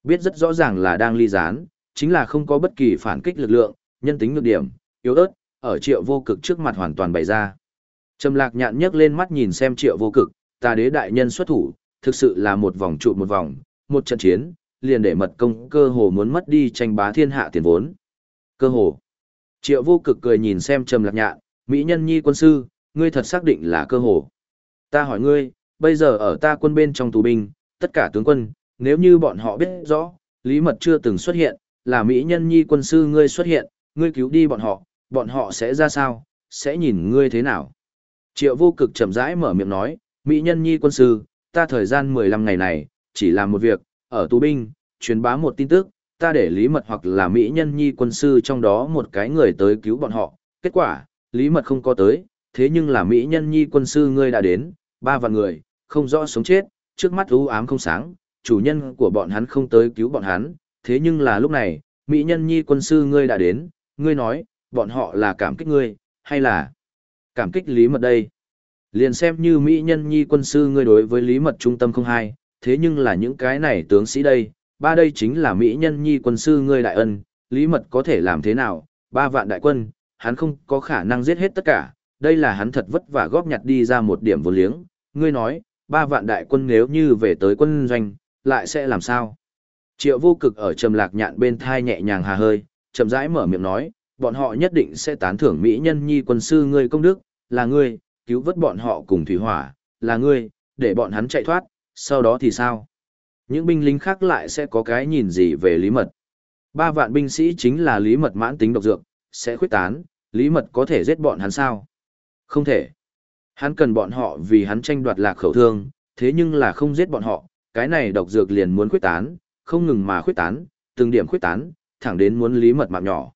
Biết rất rõ ràng là đang ly gián, chính là không có bất kỳ phản kích lực lượng, nhân tính nhược điểm, yếu ớt, ở triệu vô cực trước mặt hoàn toàn bày ra. Trầm lạc nhạn nhấc lên mắt nhìn xem triệu vô cực, ta đế đại nhân xuất thủ, thực sự là một vòng trụ một vòng, một trận chiến, liền để mật công cơ hồ muốn mất đi tranh bá thiên hạ tiền vốn. Cơ hồ. Triệu vô cực cười nhìn xem trầm lạc nhạn, mỹ nhân nhi quân sư, ngươi thật xác định là cơ hồ. Ta hỏi ngươi, bây giờ ở ta quân bên trong tù binh, tất cả tướng quân, nếu như bọn họ biết rõ, Lý Mật chưa từng xuất hiện, là Mỹ nhân nhi quân sư ngươi xuất hiện, ngươi cứu đi bọn họ, bọn họ sẽ ra sao, sẽ nhìn ngươi thế nào. Triệu vô cực chậm rãi mở miệng nói, Mỹ nhân nhi quân sư, ta thời gian 15 ngày này, chỉ làm một việc, ở tù binh, truyền bá một tin tức, ta để Lý Mật hoặc là Mỹ nhân nhi quân sư trong đó một cái người tới cứu bọn họ. Kết quả, Lý Mật không có tới, thế nhưng là Mỹ nhân nhi quân sư ngươi đã đến, ba vạn người, không rõ sống chết, trước mắt u ám không sáng, chủ nhân của bọn hắn không tới cứu bọn hắn, thế nhưng là lúc này, Mỹ nhân nhi quân sư ngươi đã đến, ngươi nói, bọn họ là cảm kích ngươi, hay là cảm kích lý mật đây. Liền xem như Mỹ nhân nhi quân sư ngươi đối với lý mật trung tâm không hai, thế nhưng là những cái này tướng sĩ đây, ba đây chính là Mỹ nhân nhi quân sư ngươi đại ân, lý mật có thể làm thế nào, ba vạn đại quân, hắn không có khả năng giết hết tất cả, đây là hắn thật vất vả góp nhặt đi ra một điểm vô liếng, ngươi nói, ba vạn đại quân nếu như về tới quân doanh, lại sẽ làm sao? Triệu vô cực ở trầm lạc nhạn bên thai nhẹ nhàng hà hơi, chậm rãi mở miệng nói, bọn họ nhất định sẽ tán thưởng Mỹ nhân nhi quân sư ngươi công đức, là ngươi, cứu vớt bọn họ cùng thủy hỏa, là ngươi, để bọn hắn chạy thoát, sau đó thì sao? Những binh lính khác lại sẽ có cái nhìn gì về lý mật? Ba vạn binh sĩ chính là lý mật mãn tính độc dược, sẽ khuyết tán, lý mật có thể giết bọn hắn sao? Không thể. Hắn cần bọn họ vì hắn tranh đoạt lạc khẩu thương, thế nhưng là không giết bọn họ, cái này độc dược liền muốn khuyết tán, không ngừng mà khuyết tán, từng điểm khuyết tán, thẳng đến muốn lý mật mạng nhỏ.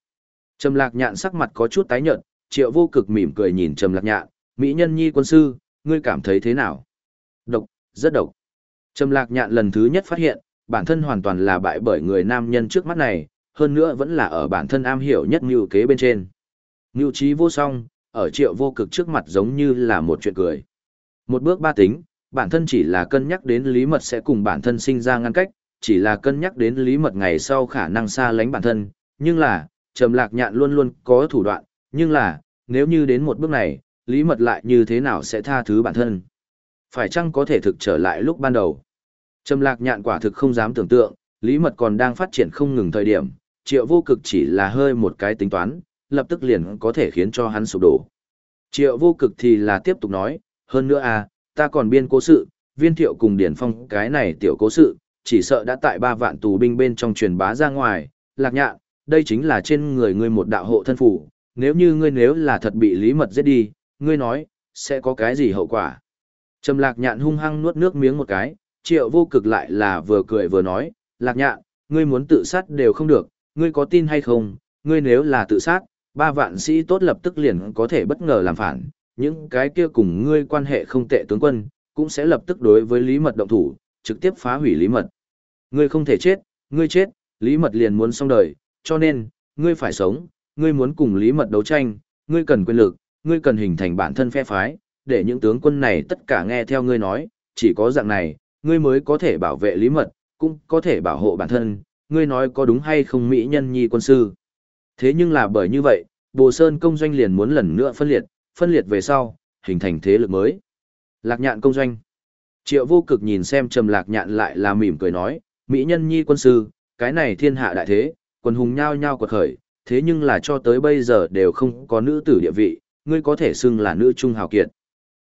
Trầm lạc nhạn sắc mặt có chút tái nhợt, triệu vô cực mỉm cười nhìn trầm lạc nhạn, mỹ nhân nhi quân sư, ngươi cảm thấy thế nào? Độc, rất độc. Trầm lạc nhạn lần thứ nhất phát hiện, bản thân hoàn toàn là bại bởi người nam nhân trước mắt này, hơn nữa vẫn là ở bản thân am hiểu nhất mưu kế bên trên. Mưu trí vô song, ở triệu vô cực trước mặt giống như là một chuyện cười. Một bước ba tính, bản thân chỉ là cân nhắc đến lý mật sẽ cùng bản thân sinh ra ngăn cách, chỉ là cân nhắc đến lý mật ngày sau khả năng xa lánh bản thân, nhưng là, trầm lạc nhạn luôn luôn có thủ đoạn, nhưng là, nếu như đến một bước này, lý mật lại như thế nào sẽ tha thứ bản thân? Phải chăng có thể thực trở lại lúc ban đầu? Trầm lạc nhạn quả thực không dám tưởng tượng, lý mật còn đang phát triển không ngừng thời điểm, triệu vô cực chỉ là hơi một cái tính toán, lập tức liền có thể khiến cho hắn sụp đổ. Triệu vô cực thì là tiếp tục nói, hơn nữa à, ta còn biên cố sự, viên thiệu cùng điển phong cái này tiểu cố sự, chỉ sợ đã tại ba vạn tù binh bên trong truyền bá ra ngoài, lạc nhạn, đây chính là trên người ngươi một đạo hộ thân phủ, nếu như ngươi nếu là thật bị lý mật giết đi, ngươi nói, sẽ có cái gì hậu quả. Trầm lạc nhạn hung hăng nuốt nước miếng một cái, triệu vô cực lại là vừa cười vừa nói, lạc nhạn, ngươi muốn tự sát đều không được, ngươi có tin hay không, ngươi nếu là tự sát, ba vạn sĩ tốt lập tức liền có thể bất ngờ làm phản, những cái kia cùng ngươi quan hệ không tệ tướng quân, cũng sẽ lập tức đối với lý mật động thủ, trực tiếp phá hủy lý mật. Ngươi không thể chết, ngươi chết, lý mật liền muốn xong đời, cho nên, ngươi phải sống, ngươi muốn cùng lý mật đấu tranh, ngươi cần quyền lực, ngươi cần hình thành bản thân phe phái, để những tướng quân này tất cả nghe theo ngươi nói, chỉ có dạng này, ngươi mới có thể bảo vệ lý mật, cũng có thể bảo hộ bản thân, ngươi nói có đúng hay không mỹ nhân nhi quân sư. Thế nhưng là bởi như vậy, Bồ Sơn công doanh liền muốn lần nữa phân liệt, phân liệt về sau, hình thành thế lực mới. Lạc nhạn công doanh. Triệu vô cực nhìn xem trầm lạc nhạn lại là mỉm cười nói, Mỹ nhân nhi quân sư, cái này thiên hạ đại thế, quần hùng nhao nhao quật khởi, thế nhưng là cho tới bây giờ đều không có nữ tử địa vị, ngươi có thể xưng là nữ trung hào kiệt.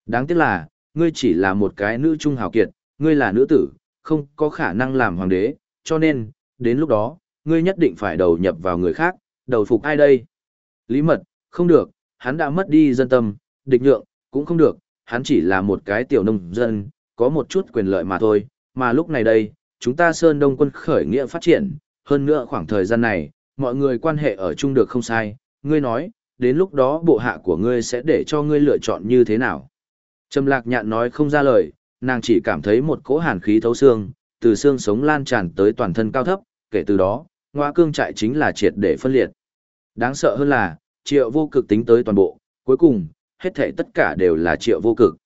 Đáng tiếc là, ngươi chỉ là một cái nữ trung hào kiệt, ngươi là nữ tử, không có khả năng làm hoàng đế, cho nên, đến lúc đó, ngươi nhất định phải đầu nhập vào người khác, đầu phục ai đây? Lý mật, không được, hắn đã mất đi dân tâm, địch nhượng, cũng không được, hắn chỉ là một cái tiểu nông dân, có một chút quyền lợi mà thôi, mà lúc này đây, chúng ta Sơn Đông quân khởi nghĩa phát triển, hơn nữa khoảng thời gian này, mọi người quan hệ ở chung được không sai, ngươi nói, đến lúc đó bộ hạ của ngươi sẽ để cho ngươi lựa chọn như thế nào. Trầm lạc nhạn nói không ra lời, nàng chỉ cảm thấy một cỗ hàn khí thấu xương, từ xương sống lan tràn tới toàn thân cao thấp, kể từ đó, ngoa cương trại chính là triệt để phân liệt. Đáng sợ hơn là, triệu vô cực tính tới toàn bộ, cuối cùng, hết thể tất cả đều là triệu vô cực.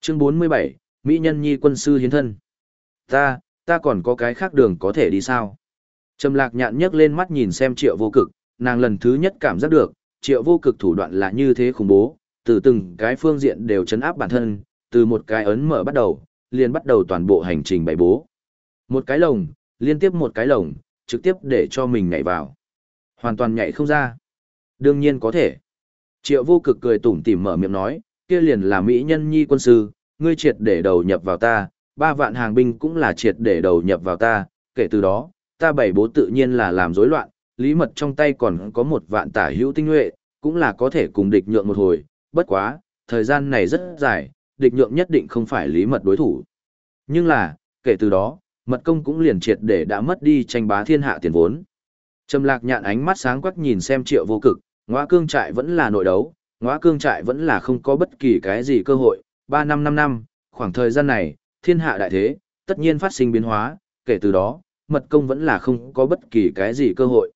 Chương 47, Mỹ nhân nhi quân sư hiến thân. Ta, ta còn có cái khác đường có thể đi sao? Trầm lạc nhạn nhấc lên mắt nhìn xem triệu vô cực, nàng lần thứ nhất cảm giác được, triệu vô cực thủ đoạn là như thế khủng bố, từ từng cái phương diện đều chấn áp bản thân, từ một cái ấn mở bắt đầu, liền bắt đầu toàn bộ hành trình bày bố. Một cái lồng, liên tiếp một cái lồng, trực tiếp để cho mình nhảy vào. Hoàn toàn nhảy không ra. Đương nhiên có thể. Triệu vô cực cười tủm tỉm mở miệng nói, kia liền là Mỹ nhân nhi quân sư, ngươi triệt để đầu nhập vào ta, ba vạn hàng binh cũng là triệt để đầu nhập vào ta, kể từ đó, ta bảy bố tự nhiên là làm rối loạn, lý mật trong tay còn có một vạn tả hữu tinh nhuệ, cũng là có thể cùng địch nhượng một hồi, bất quá, thời gian này rất dài, địch nhượng nhất định không phải lý mật đối thủ. Nhưng là, kể từ đó, mật công cũng liền triệt để đã mất đi tranh bá thiên hạ tiền vốn. Trầm lạc nhạn ánh mắt sáng quắc nhìn xem triệu vô cực, Ngoa cương trại vẫn là nội đấu, ngoa cương trại vẫn là không có bất kỳ cái gì cơ hội, 3 năm 5 năm, khoảng thời gian này, thiên hạ đại thế, tất nhiên phát sinh biến hóa, kể từ đó, mật công vẫn là không có bất kỳ cái gì cơ hội.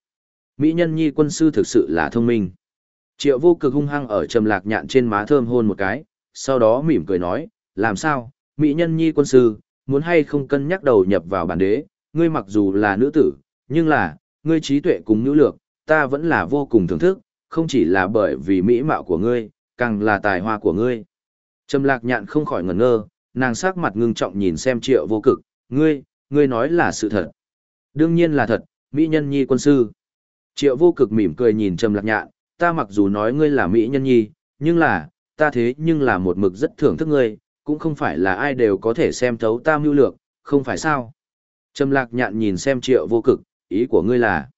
Mỹ nhân nhi quân sư thực sự là thông minh. Triệu vô cực hung hăng ở trầm lạc nhạn trên má thơm hôn một cái, sau đó mỉm cười nói, làm sao, mỹ nhân nhi quân sư, muốn hay không cân nhắc đầu nhập vào bản đế, ngươi mặc dù là nữ tử, nhưng là, ngươi trí tuệ cùng nữ lược, ta vẫn là vô cùng thưởng thức, không chỉ là bởi vì mỹ mạo của ngươi, càng là tài hoa của ngươi. Trầm lạc nhạn không khỏi ngẩn ngơ, nàng sắc mặt ngưng trọng nhìn xem triệu vô cực, ngươi, ngươi nói là sự thật. Đương nhiên là thật, mỹ nhân nhi quân sư. Triệu vô cực mỉm cười nhìn trầm lạc nhạn, ta mặc dù nói ngươi là mỹ nhân nhi, nhưng là, ta thế nhưng là một mực rất thưởng thức ngươi, cũng không phải là ai đều có thể xem thấu ta mưu lược, không phải sao. Trầm lạc nhạn nhìn xem triệu vô cực, ý của ngươi là.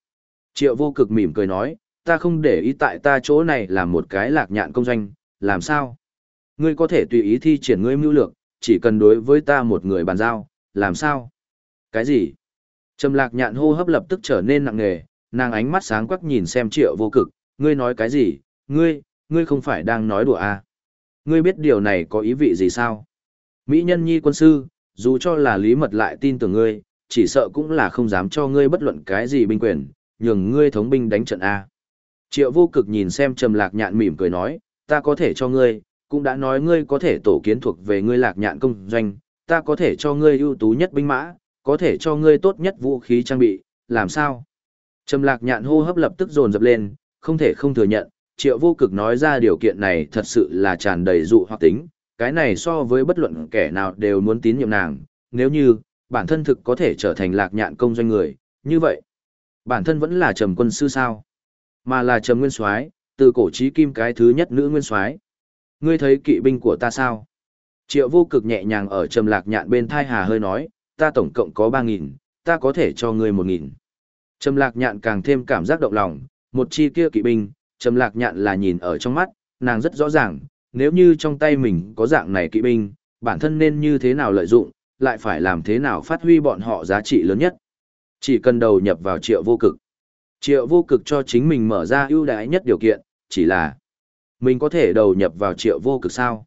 Triệu vô cực mỉm cười nói, ta không để ý tại ta chỗ này là một cái lạc nhạn công doanh, làm sao? Ngươi có thể tùy ý thi triển ngươi mưu lược, chỉ cần đối với ta một người bàn giao, làm sao? Cái gì? Trầm lạc nhạn hô hấp lập tức trở nên nặng nề, nàng ánh mắt sáng quắc nhìn xem triệu vô cực, ngươi nói cái gì? Ngươi, ngươi không phải đang nói đùa à? Ngươi biết điều này có ý vị gì sao? Mỹ nhân nhi quân sư, dù cho là lý mật lại tin tưởng ngươi, chỉ sợ cũng là không dám cho ngươi bất luận cái gì binh quyền, nhường ngươi thống binh đánh trận A. Triệu vô cực nhìn xem trầm lạc nhạn mỉm cười nói, ta có thể cho ngươi, cũng đã nói ngươi có thể tổ kiến thuộc về ngươi lạc nhạn công doanh, ta có thể cho ngươi ưu tú nhất binh mã, có thể cho ngươi tốt nhất vũ khí trang bị, làm sao? Trầm lạc nhạn hô hấp lập tức dồn dập lên, không thể không thừa nhận, triệu vô cực nói ra điều kiện này thật sự là tràn đầy dụ hoặc tính, cái này so với bất luận kẻ nào đều muốn tín nhiệm nàng, nếu như, bản thân thực có thể trở thành lạc nhạn công doanh người, như vậy, bản thân vẫn là trầm quân sư sao, mà là trầm nguyên soái từ cổ trí kim cái thứ nhất nữ nguyên soái Ngươi thấy kỵ binh của ta sao? Triệu vô cực nhẹ nhàng ở trầm lạc nhạn bên thai hà hơi nói, ta tổng cộng có ba nghìn, ta có thể cho ngươi một nghìn. Trầm lạc nhạn càng thêm cảm giác động lòng, một chi kia kỵ binh, trầm lạc nhạn là nhìn ở trong mắt, nàng rất rõ ràng, nếu như trong tay mình có dạng này kỵ binh, bản thân nên như thế nào lợi dụng, lại phải làm thế nào phát huy bọn họ giá trị lớn nhất. Chỉ cần đầu nhập vào triệu vô cực. Triệu vô cực cho chính mình mở ra ưu đãi nhất điều kiện, chỉ là mình có thể đầu nhập vào triệu vô cực sao.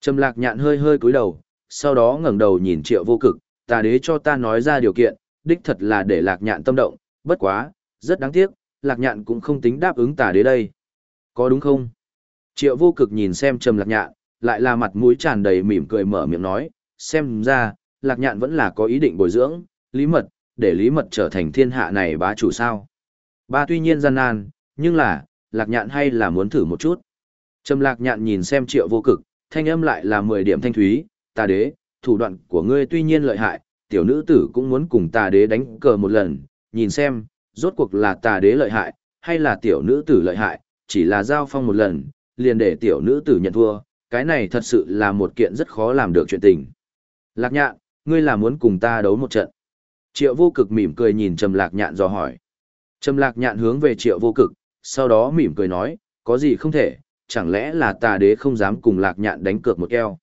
Trầm lạc nhạn hơi hơi cúi đầu, sau đó ngẩng đầu nhìn triệu vô cực, tà đế cho ta nói ra điều kiện, đích thật là để lạc nhạn tâm động, bất quá, rất đáng tiếc, lạc nhạn cũng không tính đáp ứng tà đế đây. Có đúng không? Triệu vô cực nhìn xem trầm lạc nhạn, lại là mặt mũi tràn đầy mỉm cười mở miệng nói, xem ra, lạc nhạn vẫn là có ý định bồi dưỡng, lý mật, để lý mật trở thành thiên hạ này bá chủ sao. Ba tuy nhiên gian nan, nhưng là, lạc nhạn hay là muốn thử một chút. Trầm lạc nhạn nhìn xem triệu vô cực, thanh âm lại là 10 điểm thanh thúy, tà đế, thủ đoạn của ngươi tuy nhiên lợi hại, tiểu nữ tử cũng muốn cùng tà đế đánh cờ một lần, nhìn xem, rốt cuộc là tà đế lợi hại, hay là tiểu nữ tử lợi hại, chỉ là giao phong một lần, liền để tiểu nữ tử nhận thua, cái này thật sự là một kiện rất khó làm được chuyện tình. Lạc nhạn, ngươi là muốn cùng ta đấu một trận. Triệu vô cực mỉm cười nhìn Trầm lạc nhạn dò hỏi. Trầm lạc nhạn hướng về triệu vô cực, sau đó mỉm cười nói, có gì không thể, chẳng lẽ là tà đế không dám cùng lạc nhạn đánh cược một keo.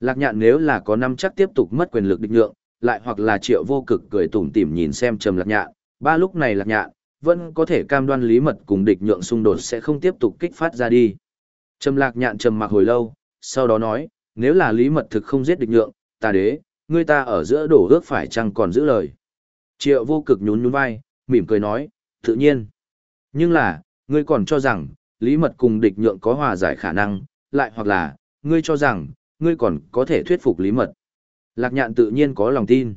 Lạc nhạn nếu là có năm chắc tiếp tục mất quyền lực định lượng, lại hoặc là triệu vô cực cười tủm tỉm nhìn xem trầm lạc nhạn, ba lúc này lạc nhạn, vẫn có thể cam đoan lý mật cùng địch nhượng xung đột sẽ không tiếp tục kích phát ra đi. Trầm lạc nhạn trầm mặc hồi lâu, sau đó nói, nếu là lý mật thực không giết địch nhượng, ta đế, ngươi ta ở giữa đổ ước phải chăng còn giữ lời. Triệu vô cực nhún nhún vai, mỉm cười nói, tự nhiên. Nhưng là, ngươi còn cho rằng, lý mật cùng địch nhượng có hòa giải khả năng, lại hoặc là, ngươi cho rằng, ngươi còn có thể thuyết phục lý mật. Lạc nhạn tự nhiên có lòng tin.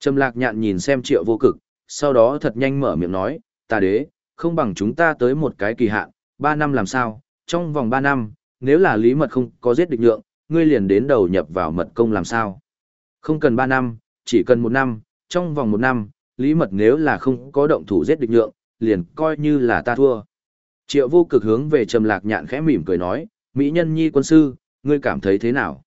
Trầm lạc nhạn nhìn xem triệu vô cực, sau đó thật nhanh mở miệng nói, ta đế, không bằng chúng ta tới một cái kỳ hạn, ba năm làm sao, trong vòng ba năm, nếu là lý mật không có giết địch nhượng, ngươi liền đến đầu nhập vào mật công làm sao. Không cần ba năm, chỉ cần một năm, trong vòng một năm, lý mật nếu là không có động thủ giết địch nhượng, liền coi như là ta thua. Triệu vô cực hướng về Trầm Lạc Nhạn khẽ mỉm cười nói, Mỹ nhân nhi quân sư, ngươi cảm thấy thế nào?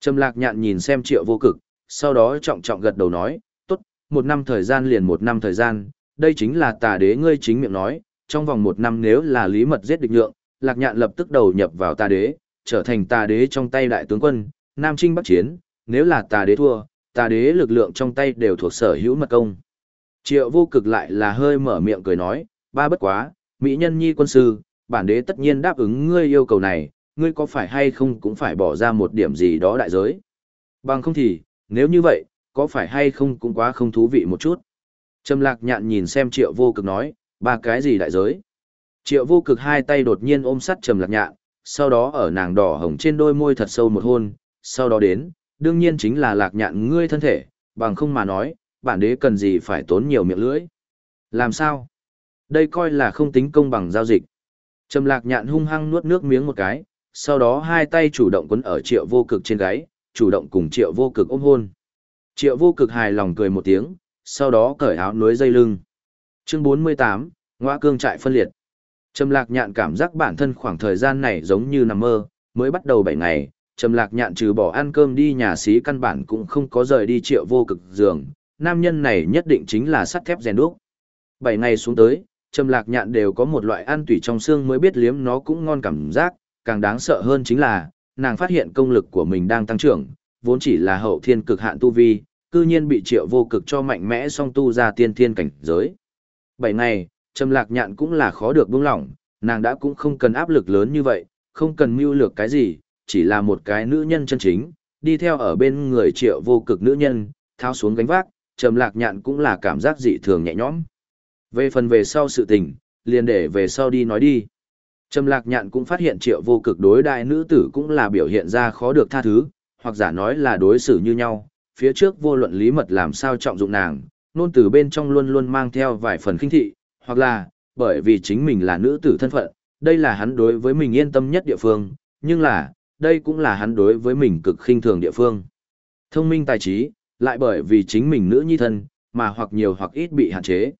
Trầm Lạc Nhạn nhìn xem triệu vô cực, sau đó trọng trọng gật đầu nói, tốt, một năm thời gian liền một năm thời gian, đây chính là tà đế ngươi chính miệng nói, trong vòng một năm nếu là lý mật giết địch nhượng, Lạc Nhạn lập tức đầu nhập vào tà đế, trở thành tà đế trong tay đại tướng quân, Nam Trinh Bắc Chiến, nếu là tà đế thua, tà đế lực lượng trong tay đều thuộc sở hữu mật công. Triệu vô cực lại là hơi mở miệng cười nói, ba bất quá, Mỹ nhân nhi quân sư, bản đế tất nhiên đáp ứng ngươi yêu cầu này, ngươi có phải hay không cũng phải bỏ ra một điểm gì đó đại giới. Bằng không thì, nếu như vậy, có phải hay không cũng quá không thú vị một chút. Trầm lạc nhạn nhìn xem triệu vô cực nói, ba cái gì đại giới. Triệu vô cực hai tay đột nhiên ôm sắt trầm lạc nhạn, sau đó ở nàng đỏ hồng trên đôi môi thật sâu một hôn, sau đó đến, đương nhiên chính là lạc nhạn ngươi thân thể, bằng không mà nói, bản đế cần gì phải tốn nhiều miệng lưỡi. Làm sao? Đây coi là không tính công bằng giao dịch. Trầm lạc nhạn hung hăng nuốt nước miếng một cái, sau đó hai tay chủ động quấn ở triệu vô cực trên gáy, chủ động cùng triệu vô cực ôm hôn. Triệu vô cực hài lòng cười một tiếng, sau đó cởi áo núi dây lưng. Chương 48, Ngoa cương trại phân liệt. Trầm lạc nhạn cảm giác bản thân khoảng thời gian này giống như nằm mơ, mới bắt đầu 7 ngày, trầm lạc nhạn trừ bỏ ăn cơm đi nhà xí căn bản cũng không có rời đi triệu vô cực giường, nam nhân này nhất định chính là sắt thép rèn đúc. Bảy ngày xuống tới, trầm lạc nhạn đều có một loại ăn tủy trong xương mới biết liếm nó cũng ngon cảm giác, càng đáng sợ hơn chính là, nàng phát hiện công lực của mình đang tăng trưởng, vốn chỉ là hậu thiên cực hạn tu vi, cư nhiên bị triệu vô cực cho mạnh mẽ song tu ra tiên thiên cảnh giới. Bảy ngày, trầm lạc nhạn cũng là khó được buông lỏng, nàng đã cũng không cần áp lực lớn như vậy, không cần mưu lược cái gì, chỉ là một cái nữ nhân chân chính, đi theo ở bên người triệu vô cực nữ nhân, tháo xuống gánh vác, trầm lạc nhạn cũng là cảm giác dị thường nhẹ nhõm. Về phần về sau sự tình, liền để về sau đi nói đi. Trầm lạc nhạn cũng phát hiện triệu vô cực đối đại nữ tử cũng là biểu hiện ra khó được tha thứ, hoặc giả nói là đối xử như nhau, phía trước vô luận lý mật làm sao trọng dụng nàng, nôn từ bên trong luôn luôn mang theo vài phần khinh thị, hoặc là, bởi vì chính mình là nữ tử thân phận, đây là hắn đối với mình yên tâm nhất địa phương, nhưng là, đây cũng là hắn đối với mình cực khinh thường địa phương. Thông minh tài trí, lại bởi vì chính mình nữ nhi thân, mà hoặc nhiều hoặc ít bị hạn chế.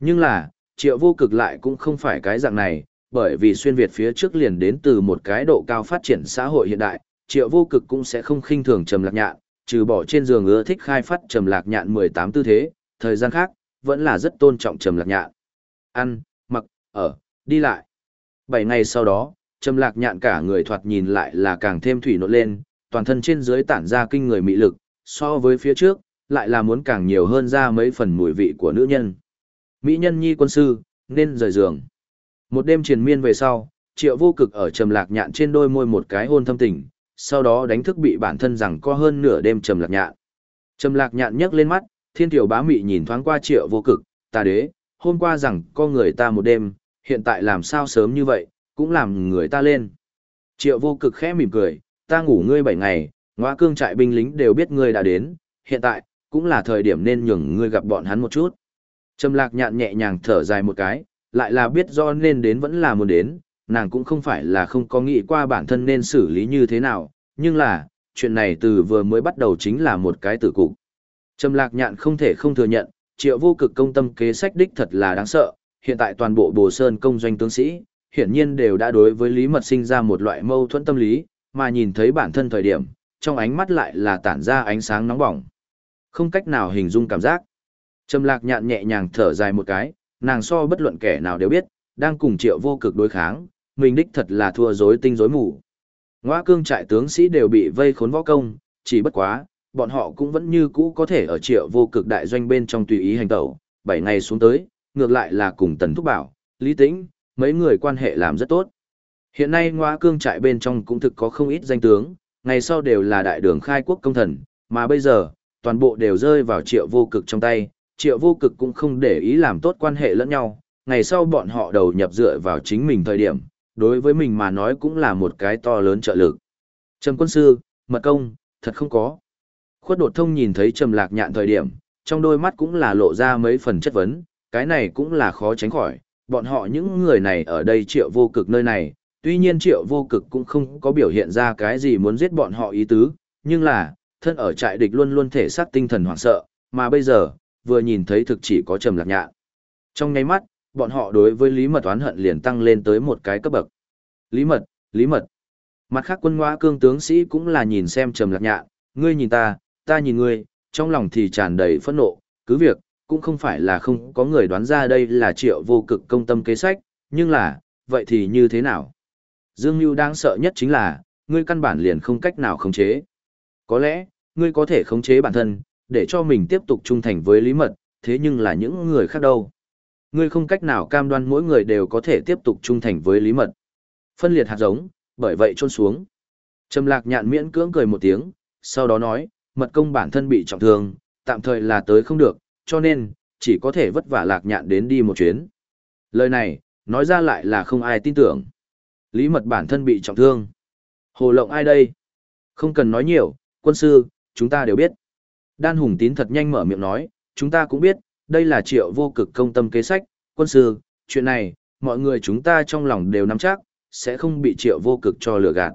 Nhưng là, triệu vô cực lại cũng không phải cái dạng này, bởi vì xuyên Việt phía trước liền đến từ một cái độ cao phát triển xã hội hiện đại, triệu vô cực cũng sẽ không khinh thường trầm lạc nhạn, trừ bỏ trên giường ưa thích khai phát trầm lạc nhạn 18 tư thế, thời gian khác, vẫn là rất tôn trọng trầm lạc nhạn. Ăn, mặc, ở, đi lại. 7 ngày sau đó, trầm lạc nhạn cả người thoạt nhìn lại là càng thêm thủy nộn lên, toàn thân trên dưới tản ra kinh người mị lực, so với phía trước, lại là muốn càng nhiều hơn ra mấy phần mùi vị của nữ nhân. Mỹ nhân nhi quân sư, nên rời giường. Một đêm triền miên về sau, triệu vô cực ở trầm lạc nhạn trên đôi môi một cái hôn thâm tình, sau đó đánh thức bị bản thân rằng có hơn nửa đêm trầm lạc nhạn. Trầm lạc nhạn nhấc lên mắt, thiên tiểu bá mị nhìn thoáng qua triệu vô cực, ta đế, hôm qua rằng có người ta một đêm, hiện tại làm sao sớm như vậy, cũng làm người ta lên. Triệu vô cực khẽ mỉm cười, ta ngủ ngươi bảy ngày, Ngoa cương trại binh lính đều biết ngươi đã đến, hiện tại, cũng là thời điểm nên nhường ngươi gặp bọn hắn một chút. Trầm lạc nhạn nhẹ nhàng thở dài một cái, lại là biết do nên đến vẫn là muốn đến, nàng cũng không phải là không có nghĩ qua bản thân nên xử lý như thế nào, nhưng là, chuyện này từ vừa mới bắt đầu chính là một cái tử cục. Trầm lạc nhạn không thể không thừa nhận, triệu vô cực công tâm kế sách đích thật là đáng sợ, hiện tại toàn bộ bồ sơn công doanh tướng sĩ, hiển nhiên đều đã đối với lý mật sinh ra một loại mâu thuẫn tâm lý, mà nhìn thấy bản thân thời điểm, trong ánh mắt lại là tản ra ánh sáng nóng bỏng. Không cách nào hình dung cảm giác. Trầm lạc nhạn nhẹ nhàng thở dài một cái, nàng so bất luận kẻ nào đều biết, đang cùng triệu vô cực đối kháng, mình đích thật là thua rối tinh rối mù. Ngoa cương trại tướng sĩ đều bị vây khốn võ công, chỉ bất quá, bọn họ cũng vẫn như cũ có thể ở triệu vô cực đại doanh bên trong tùy ý hành tẩu, 7 ngày xuống tới, ngược lại là cùng Tần Thúc Bảo, Lý Tĩnh, mấy người quan hệ làm rất tốt. Hiện nay ngoa cương trại bên trong cũng thực có không ít danh tướng, ngày sau đều là đại đường khai quốc công thần, mà bây giờ, toàn bộ đều rơi vào triệu vô cực trong tay, triệu vô cực cũng không để ý làm tốt quan hệ lẫn nhau, ngày sau bọn họ đầu nhập dựa vào chính mình thời điểm, đối với mình mà nói cũng là một cái to lớn trợ lực. Trầm quân sư, mật công, thật không có. Khuất đột thông nhìn thấy trầm lạc nhạn thời điểm, trong đôi mắt cũng là lộ ra mấy phần chất vấn, cái này cũng là khó tránh khỏi, bọn họ những người này ở đây triệu vô cực nơi này, tuy nhiên triệu vô cực cũng không có biểu hiện ra cái gì muốn giết bọn họ ý tứ, nhưng là, thân ở trại địch luôn luôn thể xác tinh thần hoảng sợ, mà bây giờ, vừa nhìn thấy thực chỉ có trầm lạc nhạn. Trong ngay mắt, bọn họ đối với Lý Mật oán hận liền tăng lên tới một cái cấp bậc. Lý Mật, Lý Mật. Mặt khác quân ngoa cương tướng sĩ cũng là nhìn xem trầm lạc nhạn, ngươi nhìn ta, ta nhìn ngươi, trong lòng thì tràn đầy phẫn nộ, cứ việc, cũng không phải là không có người đoán ra đây là triệu vô cực công tâm kế sách, nhưng là, vậy thì như thế nào? Dương Nhu đang sợ nhất chính là, ngươi căn bản liền không cách nào khống chế. Có lẽ, ngươi có thể khống chế bản thân, để cho mình tiếp tục trung thành với lý mật, thế nhưng là những người khác đâu. Ngươi không cách nào cam đoan mỗi người đều có thể tiếp tục trung thành với lý mật. Phân liệt hạt giống, bởi vậy trôn xuống. Trầm lạc nhạn miễn cưỡng cười một tiếng, sau đó nói, mật công bản thân bị trọng thương, tạm thời là tới không được, cho nên, chỉ có thể vất vả lạc nhạn đến đi một chuyến. Lời này, nói ra lại là không ai tin tưởng. Lý mật bản thân bị trọng thương. Hồ lộng ai đây? Không cần nói nhiều, quân sư, chúng ta đều biết. Đan Hùng Tín thật nhanh mở miệng nói, chúng ta cũng biết, đây là triệu vô cực công tâm kế sách, quân sư, chuyện này, mọi người chúng ta trong lòng đều nắm chắc, sẽ không bị triệu vô cực cho lừa gạt.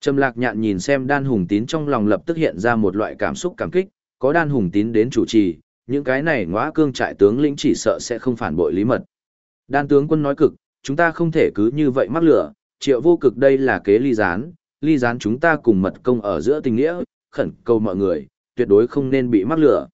Trầm lạc nhạn nhìn xem đan hùng tín trong lòng lập tức hiện ra một loại cảm xúc cảm kích, có đan hùng tín đến chủ trì, những cái này ngõa cương trại tướng lĩnh chỉ sợ sẽ không phản bội lý mật. Đan tướng quân nói cực, chúng ta không thể cứ như vậy mắc lửa, triệu vô cực đây là kế ly gián, ly gián chúng ta cùng mật công ở giữa tình nghĩa, khẩn cầu mọi người, tuyệt đối không nên bị mắc lửa.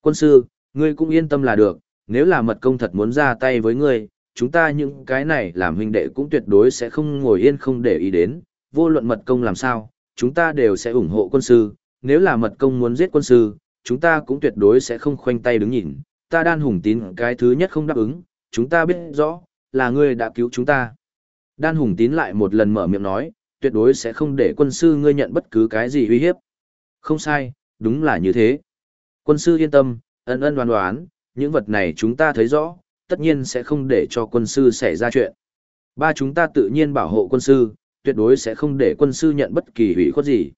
Quân sư, ngươi cũng yên tâm là được, nếu là mật công thật muốn ra tay với ngươi, chúng ta những cái này làm huynh đệ cũng tuyệt đối sẽ không ngồi yên không để ý đến, vô luận mật công làm sao, chúng ta đều sẽ ủng hộ quân sư, nếu là mật công muốn giết quân sư, chúng ta cũng tuyệt đối sẽ không khoanh tay đứng nhìn, ta đan hùng tín cái thứ nhất không đáp ứng, chúng ta biết rõ, là ngươi đã cứu chúng ta. Đan hùng tín lại một lần mở miệng nói, tuyệt đối sẽ không để quân sư ngươi nhận bất cứ cái gì uy hiếp. Không sai, đúng là như thế. Quân sư yên tâm, ân ân đoán đoán, những vật này chúng ta thấy rõ, tất nhiên sẽ không để cho quân sư xảy ra chuyện. Ba chúng ta tự nhiên bảo hộ quân sư, tuyệt đối sẽ không để quân sư nhận bất kỳ hủy khuất gì.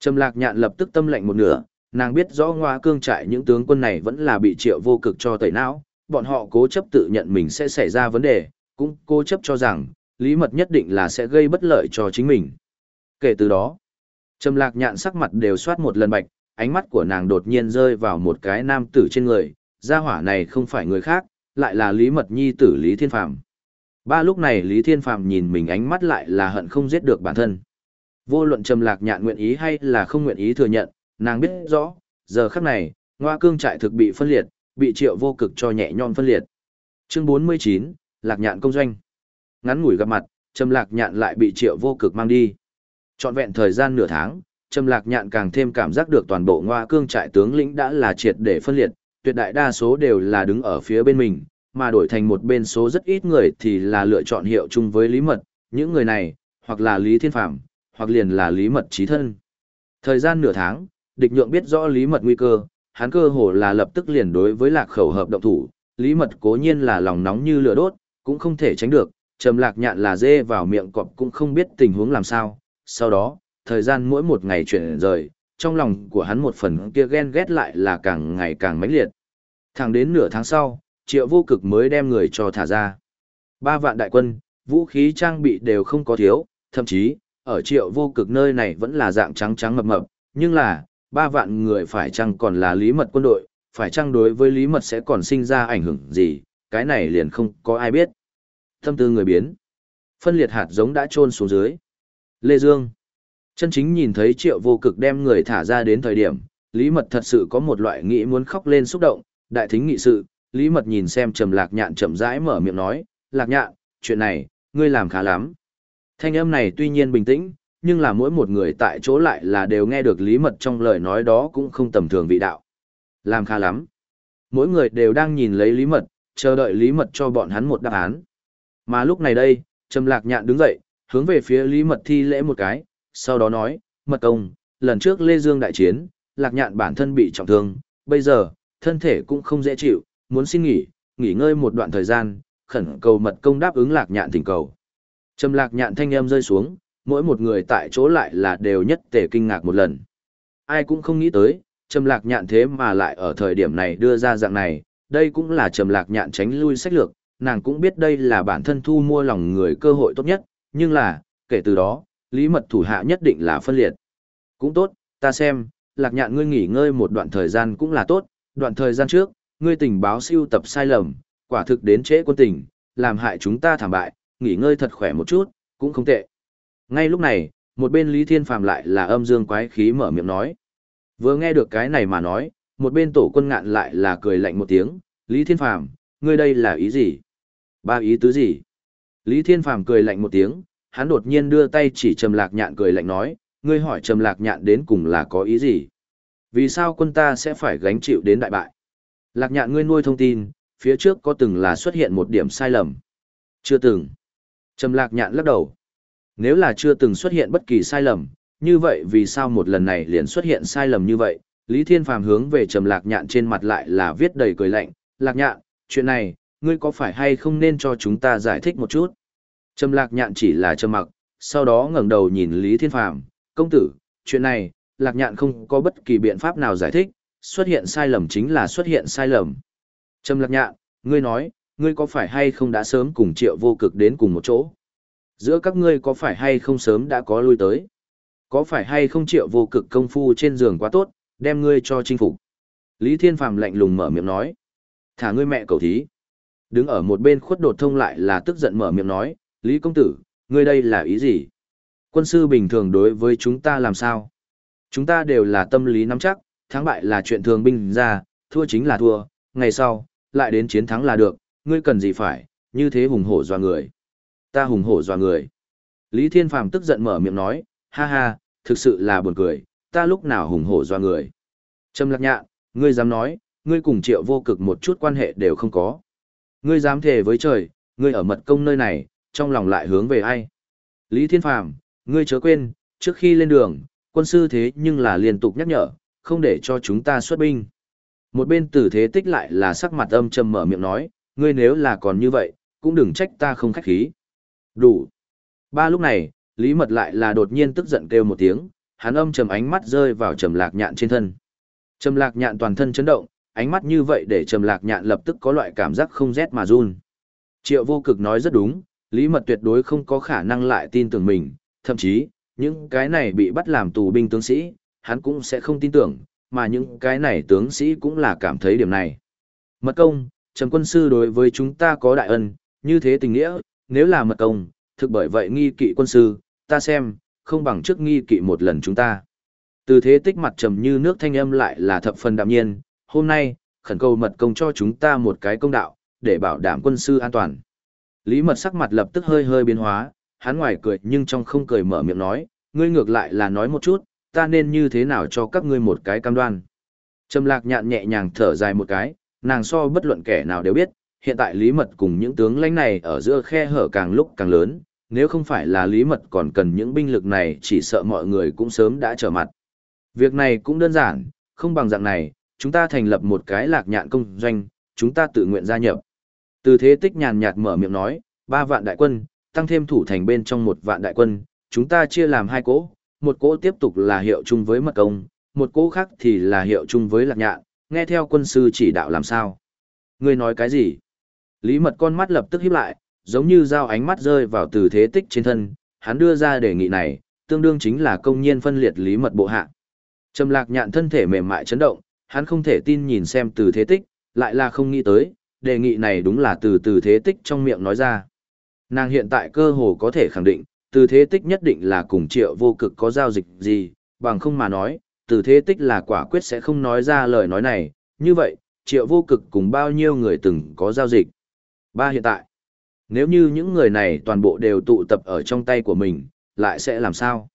Trầm lạc nhạn lập tức tâm lệnh một nửa, nàng biết rõ ngoa cương trại những tướng quân này vẫn là bị triệu vô cực cho tẩy não, bọn họ cố chấp tự nhận mình sẽ xảy ra vấn đề, cũng cố chấp cho rằng, lý mật nhất định là sẽ gây bất lợi cho chính mình. Kể từ đó, Trầm lạc nhạn sắc mặt đều soát một lần bạch, ánh mắt của nàng đột nhiên rơi vào một cái nam tử trên người, gia hỏa này không phải người khác, lại là Lý Mật Nhi tử Lý Thiên Phàm. Ba lúc này Lý Thiên Phàm nhìn mình ánh mắt lại là hận không giết được bản thân. Vô luận trầm lạc nhạn nguyện ý hay là không nguyện ý thừa nhận, nàng biết rõ, giờ khắc này, ngoa cương trại thực bị phân liệt, bị triệu vô cực cho nhẹ nhõm phân liệt. Chương 49, Lạc nhạn công doanh. Ngắn ngủi gặp mặt, trầm lạc nhạn lại bị triệu vô cực mang đi. Trọn vẹn thời gian nửa tháng, trầm lạc nhạn càng thêm cảm giác được toàn bộ ngoa cương trại tướng lĩnh đã là triệt để phân liệt, tuyệt đại đa số đều là đứng ở phía bên mình, mà đổi thành một bên số rất ít người thì là lựa chọn hiệu chung với Lý Mật, những người này, hoặc là Lý Thiên Phạm, hoặc liền là Lý Mật trí thân. Thời gian nửa tháng, địch nhượng biết rõ Lý Mật nguy cơ, hắn cơ hồ là lập tức liền đối với lạc khẩu hợp động thủ, Lý Mật cố nhiên là lòng nóng như lửa đốt, cũng không thể tránh được, trầm lạc nhạn là dê vào miệng cọp cũng không biết tình huống làm sao, sau đó, thời gian mỗi một ngày chuyển rời, trong lòng của hắn một phần kia ghen ghét lại là càng ngày càng mãnh liệt. Thẳng đến nửa tháng sau, triệu vô cực mới đem người cho thả ra. Ba vạn đại quân, vũ khí trang bị đều không có thiếu, thậm chí, ở triệu vô cực nơi này vẫn là dạng trắng trắng mập mập, nhưng là, ba vạn người phải chăng còn là lý mật quân đội, phải chăng đối với lý mật sẽ còn sinh ra ảnh hưởng gì, cái này liền không có ai biết. Thâm tư người biến. Phân liệt hạt giống đã trôn xuống dưới. Lê Dương. Chân chính nhìn thấy triệu vô cực đem người thả ra đến thời điểm, Lý Mật thật sự có một loại nghĩ muốn khóc lên xúc động, đại thính nghị sự, Lý Mật nhìn xem trầm lạc nhạn chậm rãi mở miệng nói, lạc nhạn, chuyện này, ngươi làm khá lắm. Thanh âm này tuy nhiên bình tĩnh, nhưng là mỗi một người tại chỗ lại là đều nghe được Lý Mật trong lời nói đó cũng không tầm thường vị đạo. Làm khá lắm. Mỗi người đều đang nhìn lấy Lý Mật, chờ đợi Lý Mật cho bọn hắn một đáp án. Mà lúc này đây, Trầm Lạc Nhạn đứng dậy, hướng về phía Lý Mật thi lễ một cái, sau đó nói, Mật công, lần trước Lê Dương đại chiến, Lạc Nhạn bản thân bị trọng thương, bây giờ, thân thể cũng không dễ chịu, muốn xin nghỉ, nghỉ ngơi một đoạn thời gian, khẩn cầu Mật công đáp ứng Lạc Nhạn thỉnh cầu. Trầm Lạc Nhạn thanh âm rơi xuống, mỗi một người tại chỗ lại là đều nhất tề kinh ngạc một lần. Ai cũng không nghĩ tới, Trầm Lạc Nhạn thế mà lại ở thời điểm này đưa ra dạng này, đây cũng là Trầm Lạc Nhạn tránh lui sách lược, nàng cũng biết đây là bản thân thu mua lòng người cơ hội tốt nhất, nhưng là, kể từ đó, lý mật thủ hạ nhất định là phân liệt. Cũng tốt, ta xem, lạc nhạn ngươi nghỉ ngơi một đoạn thời gian cũng là tốt, đoạn thời gian trước, ngươi tình báo siêu tập sai lầm, quả thực đến trễ quân tình, làm hại chúng ta thảm bại, nghỉ ngơi thật khỏe một chút, cũng không tệ. Ngay lúc này, một bên Lý Thiên Phàm lại là âm dương quái khí mở miệng nói. Vừa nghe được cái này mà nói, một bên tổ quân ngạn lại là cười lạnh một tiếng, Lý Thiên Phàm, ngươi đây là ý gì? Ba ý tứ gì? Lý Thiên Phàm cười lạnh một tiếng, hắn đột nhiên đưa tay chỉ Trầm Lạc Nhạn cười lạnh nói, ngươi hỏi Trầm Lạc Nhạn đến cùng là có ý gì? Vì sao quân ta sẽ phải gánh chịu đến đại bại? Lạc Nhạn ngươi nuôi thông tin, phía trước có từng là xuất hiện một điểm sai lầm? Chưa từng. Trầm Lạc Nhạn lắc đầu. Nếu là chưa từng xuất hiện bất kỳ sai lầm, như vậy vì sao một lần này liền xuất hiện sai lầm như vậy? Lý Thiên Phàm hướng về Trầm Lạc Nhạn trên mặt lại là viết đầy cười lạnh, "Lạc Nhạn, chuyện này, ngươi có phải hay không nên cho chúng ta giải thích một chút? Trầm lạc nhạn chỉ là trầm mặc, sau đó ngẩng đầu nhìn Lý Thiên Phàm, công tử, chuyện này, lạc nhạn không có bất kỳ biện pháp nào giải thích, xuất hiện sai lầm chính là xuất hiện sai lầm. Trầm lạc nhạn, ngươi nói, ngươi có phải hay không đã sớm cùng triệu vô cực đến cùng một chỗ? Giữa các ngươi có phải hay không sớm đã có lui tới? Có phải hay không triệu vô cực công phu trên giường quá tốt, đem ngươi cho chinh phục? Lý Thiên Phàm lạnh lùng mở miệng nói. Thả ngươi mẹ cầu thí. Đứng ở một bên khuất đột thông lại là tức giận mở miệng nói, Lý công tử, ngươi đây là ý gì? Quân sư bình thường đối với chúng ta làm sao? Chúng ta đều là tâm lý nắm chắc, thắng bại là chuyện thường binh ra, thua chính là thua, ngày sau, lại đến chiến thắng là được, ngươi cần gì phải, như thế hùng hổ dọa người. Ta hùng hổ dọa người. Lý Thiên Phàm tức giận mở miệng nói, ha ha, thực sự là buồn cười, ta lúc nào hùng hổ dọa người. Trâm lạc nhạn, ngươi dám nói, ngươi cùng triệu vô cực một chút quan hệ đều không có. Ngươi dám thề với trời, ngươi ở mật công nơi này, trong lòng lại hướng về ai? Lý Thiên Phàm, ngươi chớ quên, trước khi lên đường, quân sư thế nhưng là liên tục nhắc nhở, không để cho chúng ta xuất binh. Một bên tử thế tích lại là sắc mặt âm trầm mở miệng nói, ngươi nếu là còn như vậy, cũng đừng trách ta không khách khí. Đủ. Ba lúc này, Lý Mật lại là đột nhiên tức giận kêu một tiếng, hắn âm trầm ánh mắt rơi vào trầm lạc nhạn trên thân. Trầm lạc nhạn toàn thân chấn động, ánh mắt như vậy để trầm lạc nhạn lập tức có loại cảm giác không rét mà run. Triệu vô cực nói rất đúng, Lý Mật tuyệt đối không có khả năng lại tin tưởng mình, thậm chí, những cái này bị bắt làm tù binh tướng sĩ, hắn cũng sẽ không tin tưởng, mà những cái này tướng sĩ cũng là cảm thấy điểm này. Mật công, Trầm quân sư đối với chúng ta có đại ân, như thế tình nghĩa, nếu là mật công, thực bởi vậy nghi kỵ quân sư, ta xem, không bằng trước nghi kỵ một lần chúng ta. Từ thế tích mặt trầm như nước thanh âm lại là thập phần đạm nhiên, hôm nay, khẩn cầu mật công cho chúng ta một cái công đạo, để bảo đảm quân sư an toàn. Lý mật sắc mặt lập tức hơi hơi biến hóa, hắn ngoài cười nhưng trong không cười mở miệng nói, ngươi ngược lại là nói một chút, ta nên như thế nào cho các ngươi một cái cam đoan. Trầm lạc nhạn nhẹ nhàng thở dài một cái, nàng so bất luận kẻ nào đều biết, hiện tại Lý Mật cùng những tướng lãnh này ở giữa khe hở càng lúc càng lớn, nếu không phải là Lý Mật còn cần những binh lực này chỉ sợ mọi người cũng sớm đã trở mặt. Việc này cũng đơn giản, không bằng dạng này, chúng ta thành lập một cái lạc nhạn công doanh, chúng ta tự nguyện gia nhập. Từ thế tích nhàn nhạt mở miệng nói, ba vạn đại quân, tăng thêm thủ thành bên trong một vạn đại quân, chúng ta chia làm hai cỗ, một cỗ tiếp tục là hiệu chung với mật công, một cỗ khác thì là hiệu chung với lạc nhạn, nghe theo quân sư chỉ đạo làm sao. Ngươi nói cái gì? Lý mật con mắt lập tức híp lại, giống như dao ánh mắt rơi vào từ thế tích trên thân, hắn đưa ra đề nghị này, tương đương chính là công nhiên phân liệt lý mật bộ hạ. Trầm lạc nhạn thân thể mềm mại chấn động, hắn không thể tin nhìn xem từ thế tích, lại là không nghĩ tới, đề nghị này đúng là từ từ thế tích trong miệng nói ra. Nàng hiện tại cơ hồ có thể khẳng định, từ thế tích nhất định là cùng triệu vô cực có giao dịch gì, bằng không mà nói, từ thế tích là quả quyết sẽ không nói ra lời nói này, như vậy, triệu vô cực cùng bao nhiêu người từng có giao dịch. Ba hiện tại, nếu như những người này toàn bộ đều tụ tập ở trong tay của mình, lại sẽ làm sao?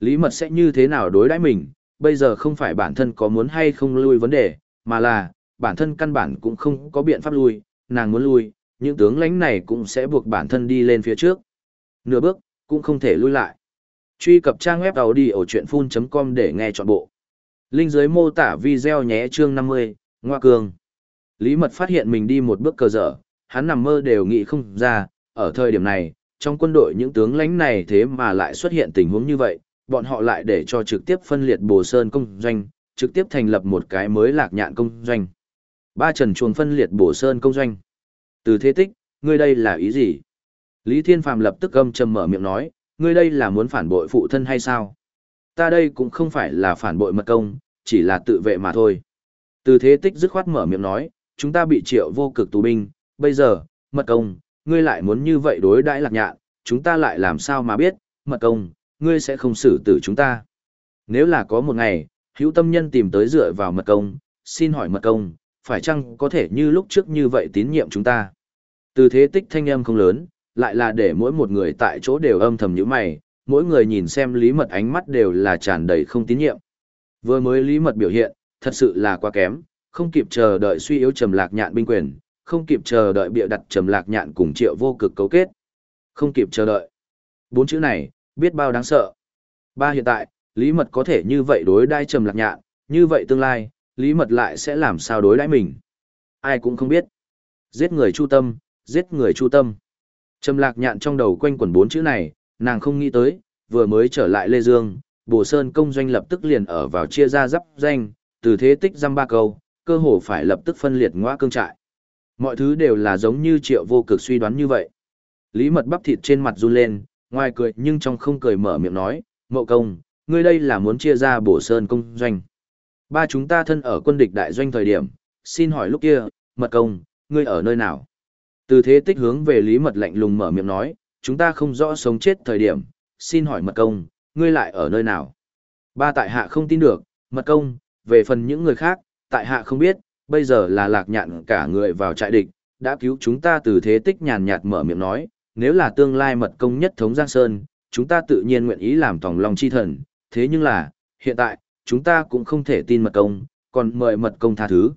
Lý mật sẽ như thế nào đối đãi mình, bây giờ không phải bản thân có muốn hay không lui vấn đề, mà là, bản thân căn bản cũng không có biện pháp lui, nàng muốn lui, những tướng lãnh này cũng sẽ buộc bản thân đi lên phía trước. Nửa bước, cũng không thể lui lại. Truy cập trang web đầu đi ở chuyện full.com để nghe trọn bộ. Linh dưới mô tả video nhé chương 50, Ngoa cường, Lý Mật phát hiện mình đi một bước cờ dở, hắn nằm mơ đều nghĩ không ra, ở thời điểm này, trong quân đội những tướng lãnh này thế mà lại xuất hiện tình huống như vậy, bọn họ lại để cho trực tiếp phân liệt Bồ Sơn công doanh, trực tiếp thành lập một cái mới lạc nhạn công doanh. Ba trần chuồng phân liệt Bồ Sơn công doanh. Từ thế tích, ngươi đây là ý gì? Lý Thiên Phàm lập tức âm trầm mở miệng nói, ngươi đây là muốn phản bội phụ thân hay sao? Ta đây cũng không phải là phản bội mật công, chỉ là tự vệ mà thôi. Từ thế tích dứt khoát mở miệng nói, chúng ta bị triệu vô cực tù binh, bây giờ, mật công, ngươi lại muốn như vậy đối đãi lạc nhạn, chúng ta lại làm sao mà biết, mật công, ngươi sẽ không xử tử chúng ta. Nếu là có một ngày, hữu tâm nhân tìm tới dựa vào mật công, xin hỏi mật công, phải chăng có thể như lúc trước như vậy tín nhiệm chúng ta? Từ thế tích thanh âm không lớn, lại là để mỗi một người tại chỗ đều âm thầm như mày, mỗi người nhìn xem lý mật ánh mắt đều là tràn đầy không tín nhiệm. Vừa mới lý mật biểu hiện, thật sự là quá kém, không kịp chờ đợi suy yếu trầm lạc nhạn binh quyền, không kịp chờ đợi bịa đặt trầm lạc nhạn cùng triệu vô cực cấu kết. Không kịp chờ đợi. Bốn chữ này, biết bao đáng sợ. Ba hiện tại, lý mật có thể như vậy đối đai trầm lạc nhạn, như vậy tương lai, lý mật lại sẽ làm sao đối đãi mình. Ai cũng không biết. Giết người chu tâm, giết người chu tâm. Trầm lạc nhạn trong đầu quanh quẩn bốn chữ này, nàng không nghĩ tới, vừa mới trở lại Lê Dương, Bồ Sơn công doanh lập tức liền ở vào chia ra dắp danh, từ thế tích dăm ba câu, cơ hồ phải lập tức phân liệt ngõa cương trại. Mọi thứ đều là giống như triệu vô cực suy đoán như vậy. Lý mật bắp thịt trên mặt run lên, ngoài cười nhưng trong không cười mở miệng nói, mậu công, ngươi đây là muốn chia ra bổ Sơn công doanh. Ba chúng ta thân ở quân địch đại doanh thời điểm, xin hỏi lúc kia, mật công, ngươi ở nơi nào? Từ thế tích hướng về Lý mật lạnh lùng mở miệng nói, chúng ta không rõ sống chết thời điểm, xin hỏi mật công, ngươi lại ở nơi nào? Ba tại hạ không tin được, mật công, về phần những người khác, tại hạ không biết, bây giờ là lạc nhạn cả người vào trại địch, đã cứu chúng ta từ thế tích nhàn nhạt mở miệng nói, nếu là tương lai mật công nhất thống Giang Sơn, chúng ta tự nhiên nguyện ý làm tòng lòng chi thần, thế nhưng là, hiện tại, chúng ta cũng không thể tin mật công, còn mời mật công tha thứ.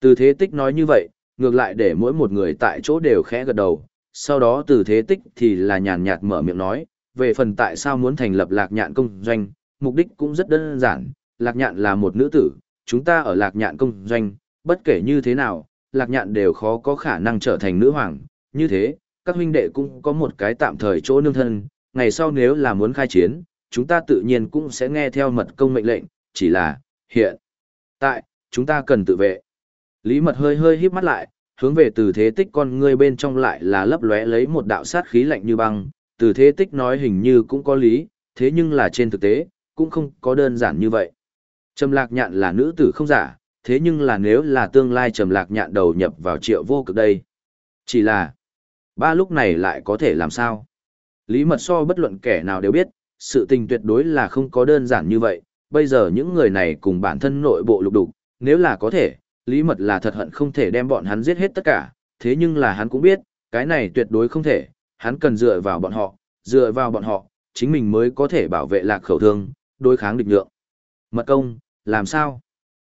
Từ thế tích nói như vậy, ngược lại để mỗi một người tại chỗ đều khẽ gật đầu, sau đó từ thế tích thì là nhàn nhạt mở miệng nói, về phần tại sao muốn thành lập lạc nhạn công doanh, mục đích cũng rất đơn giản, lạc nhạn là một nữ tử, chúng ta ở lạc nhạn công doanh, bất kể như thế nào, lạc nhạn đều khó có khả năng trở thành nữ hoàng, như thế, các huynh đệ cũng có một cái tạm thời chỗ nương thân, ngày sau nếu là muốn khai chiến, chúng ta tự nhiên cũng sẽ nghe theo mật công mệnh lệnh, chỉ là, hiện tại, chúng ta cần tự vệ. Lý mật hơi hơi híp mắt lại, hướng về từ thế tích con ngươi bên trong lại là lấp lóe lấy một đạo sát khí lạnh như băng, từ thế tích nói hình như cũng có lý, thế nhưng là trên thực tế, cũng không có đơn giản như vậy. Trầm lạc nhạn là nữ tử không giả, thế nhưng là nếu là tương lai trầm lạc nhạn đầu nhập vào triệu vô cực đây. Chỉ là, ba lúc này lại có thể làm sao? Lý mật so bất luận kẻ nào đều biết, sự tình tuyệt đối là không có đơn giản như vậy, bây giờ những người này cùng bản thân nội bộ lục đục, nếu là có thể, Lý mật là thật hận không thể đem bọn hắn giết hết tất cả, thế nhưng là hắn cũng biết, cái này tuyệt đối không thể, hắn cần dựa vào bọn họ, dựa vào bọn họ, chính mình mới có thể bảo vệ lạc khẩu thương, đối kháng địch lượng. Mật công, làm sao?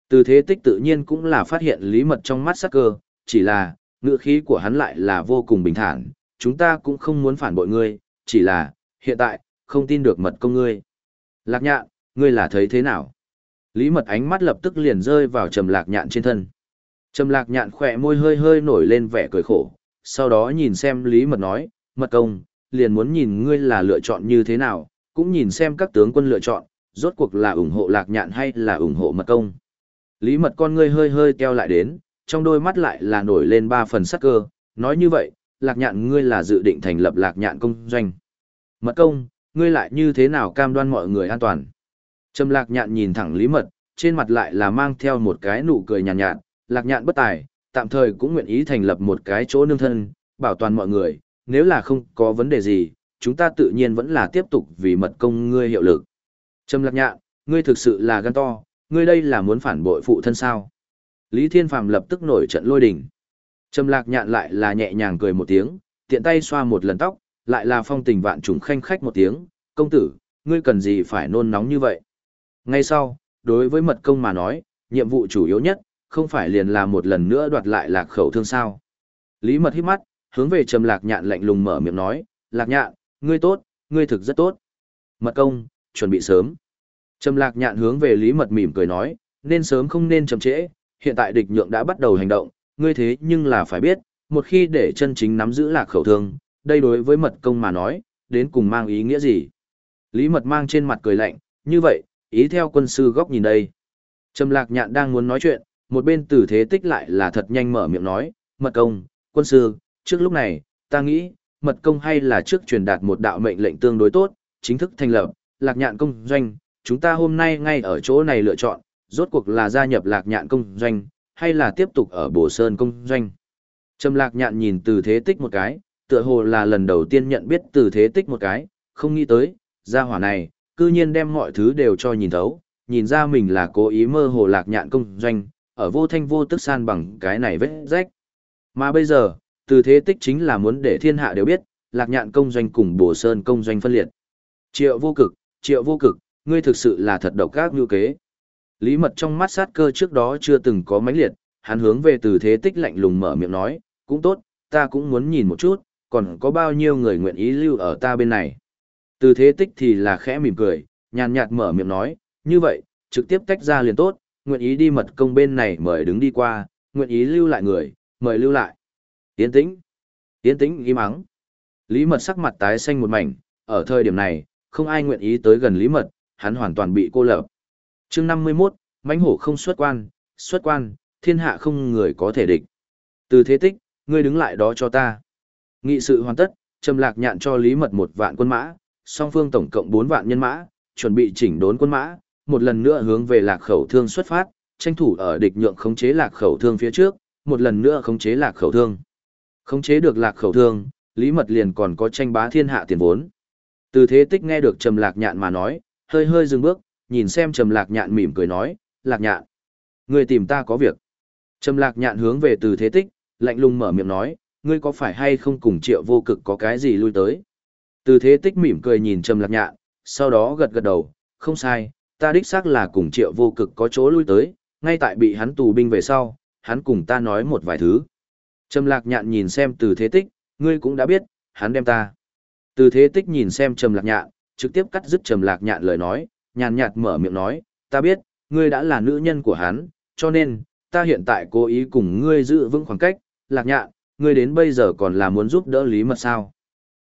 Từ thế tích tự nhiên cũng là phát hiện lý mật trong mắt sắc cơ, chỉ là, ngựa khí của hắn lại là vô cùng bình thản, chúng ta cũng không muốn phản bội ngươi, chỉ là, hiện tại, không tin được mật công ngươi. Lạc nhạn, ngươi là thấy thế nào? Lý mật ánh mắt lập tức liền rơi vào trầm lạc nhạn trên thân. Trầm lạc nhạn khỏe môi hơi hơi nổi lên vẻ cười khổ, sau đó nhìn xem Lý mật nói, mật công, liền muốn nhìn ngươi là lựa chọn như thế nào, cũng nhìn xem các tướng quân lựa chọn, rốt cuộc là ủng hộ lạc nhạn hay là ủng hộ mật công. Lý mật con ngươi hơi hơi keo lại đến, trong đôi mắt lại là nổi lên ba phần sắc cơ, nói như vậy, lạc nhạn ngươi là dự định thành lập lạc nhạn công doanh. Mật công, ngươi lại như thế nào cam đoan mọi người an toàn. Trầm lạc nhạn nhìn thẳng lý mật, trên mặt lại là mang theo một cái nụ cười nhàn nhạt, nhạt, lạc nhạn bất tài, tạm thời cũng nguyện ý thành lập một cái chỗ nương thân, bảo toàn mọi người, nếu là không có vấn đề gì, chúng ta tự nhiên vẫn là tiếp tục vì mật công ngươi hiệu lực. Trầm lạc nhạn, ngươi thực sự là gan to, ngươi đây là muốn phản bội phụ thân sao. Lý Thiên Phàm lập tức nổi trận lôi đình. Trầm lạc nhạn lại là nhẹ nhàng cười một tiếng, tiện tay xoa một lần tóc, lại là phong tình vạn trùng khanh khách một tiếng, công tử, ngươi cần gì phải nôn nóng như vậy. Ngay sau, đối với mật công mà nói, nhiệm vụ chủ yếu nhất, không phải liền là một lần nữa đoạt lại lạc khẩu thương sao. Lý mật híp mắt, hướng về trầm lạc nhạn lạnh lùng mở miệng nói, lạc nhạn, ngươi tốt, ngươi thực rất tốt. Mật công, chuẩn bị sớm. Trầm lạc nhạn hướng về Lý mật mỉm cười nói, nên sớm không nên chậm trễ, hiện tại địch nhượng đã bắt đầu hành động, ngươi thế nhưng là phải biết, một khi để chân chính nắm giữ lạc khẩu thương, đây đối với mật công mà nói, đến cùng mang ý nghĩa gì? Lý mật mang trên mặt cười lạnh, như vậy, ý theo quân sư góc nhìn đây. Trầm lạc nhạn đang muốn nói chuyện, một bên tử thế tích lại là thật nhanh mở miệng nói, mật công, quân sư, trước lúc này, ta nghĩ, mật công hay là trước truyền đạt một đạo mệnh lệnh tương đối tốt, chính thức thành lập, lạc nhạn công doanh, chúng ta hôm nay ngay ở chỗ này lựa chọn, rốt cuộc là gia nhập lạc nhạn công doanh, hay là tiếp tục ở bồ sơn công doanh. Trầm lạc nhạn nhìn từ thế tích một cái, tựa hồ là lần đầu tiên nhận biết từ thế tích một cái, không nghĩ tới, gia hỏa này, cư nhiên đem mọi thứ đều cho nhìn thấu, nhìn ra mình là cố ý mơ hồ lạc nhạn công doanh, ở vô thanh vô tức san bằng cái này vết rách. Mà bây giờ, từ thế tích chính là muốn để thiên hạ đều biết, lạc nhạn công doanh cùng bổ sơn công doanh phân liệt. Triệu vô cực, triệu vô cực, ngươi thực sự là thật độc ác như kế. Lý mật trong mắt sát cơ trước đó chưa từng có mãnh liệt, hắn hướng về từ thế tích lạnh lùng mở miệng nói, cũng tốt, ta cũng muốn nhìn một chút, còn có bao nhiêu người nguyện ý lưu ở ta bên này. Từ thế tích thì là khẽ mỉm cười, nhàn nhạt mở miệng nói, như vậy, trực tiếp tách ra liền tốt, nguyện ý đi mật công bên này mời đứng đi qua, nguyện ý lưu lại người, mời lưu lại. Yên tĩnh. Yên tĩnh im mắng. Lý mật sắc mặt tái xanh một mảnh, ở thời điểm này, không ai nguyện ý tới gần Lý mật, hắn hoàn toàn bị cô lập chương 51, mãnh hổ không xuất quan, xuất quan, thiên hạ không người có thể địch. Từ thế tích, ngươi đứng lại đó cho ta. Nghị sự hoàn tất, Trầm Lạc Nhạn cho Lý Mật một vạn quân mã, song phương tổng cộng 4 vạn nhân mã, chuẩn bị chỉnh đốn quân mã, một lần nữa hướng về Lạc Khẩu Thương xuất phát, tranh thủ ở địch nhượng khống chế Lạc Khẩu Thương phía trước, một lần nữa khống chế Lạc Khẩu Thương. Khống chế được Lạc Khẩu Thương, Lý Mật liền còn có tranh bá thiên hạ tiền vốn. Từ Thế Tích nghe được Trầm Lạc Nhạn mà nói, hơi hơi dừng bước, nhìn xem Trầm Lạc Nhạn mỉm cười nói, "Lạc Nhạn, người tìm ta có việc." Trầm Lạc Nhạn hướng về Từ Thế Tích, lạnh lùng mở miệng nói, ngươi có phải hay không cùng triệu vô cực có cái gì lui tới? Từ thế tích mỉm cười nhìn trầm lạc nhạn, sau đó gật gật đầu, không sai, ta đích xác là cùng triệu vô cực có chỗ lui tới, ngay tại bị hắn tù binh về sau, hắn cùng ta nói một vài thứ. Trầm lạc nhạn nhìn xem từ thế tích, ngươi cũng đã biết, hắn đem ta. Từ thế tích nhìn xem trầm lạc nhạn, trực tiếp cắt dứt trầm lạc nhạn lời nói, nhàn nhạt mở miệng nói, ta biết, ngươi đã là nữ nhân của hắn, cho nên, ta hiện tại cố ý cùng ngươi giữ vững khoảng cách, lạc nhạn, ngươi đến bây giờ còn là muốn giúp đỡ lý mật sao?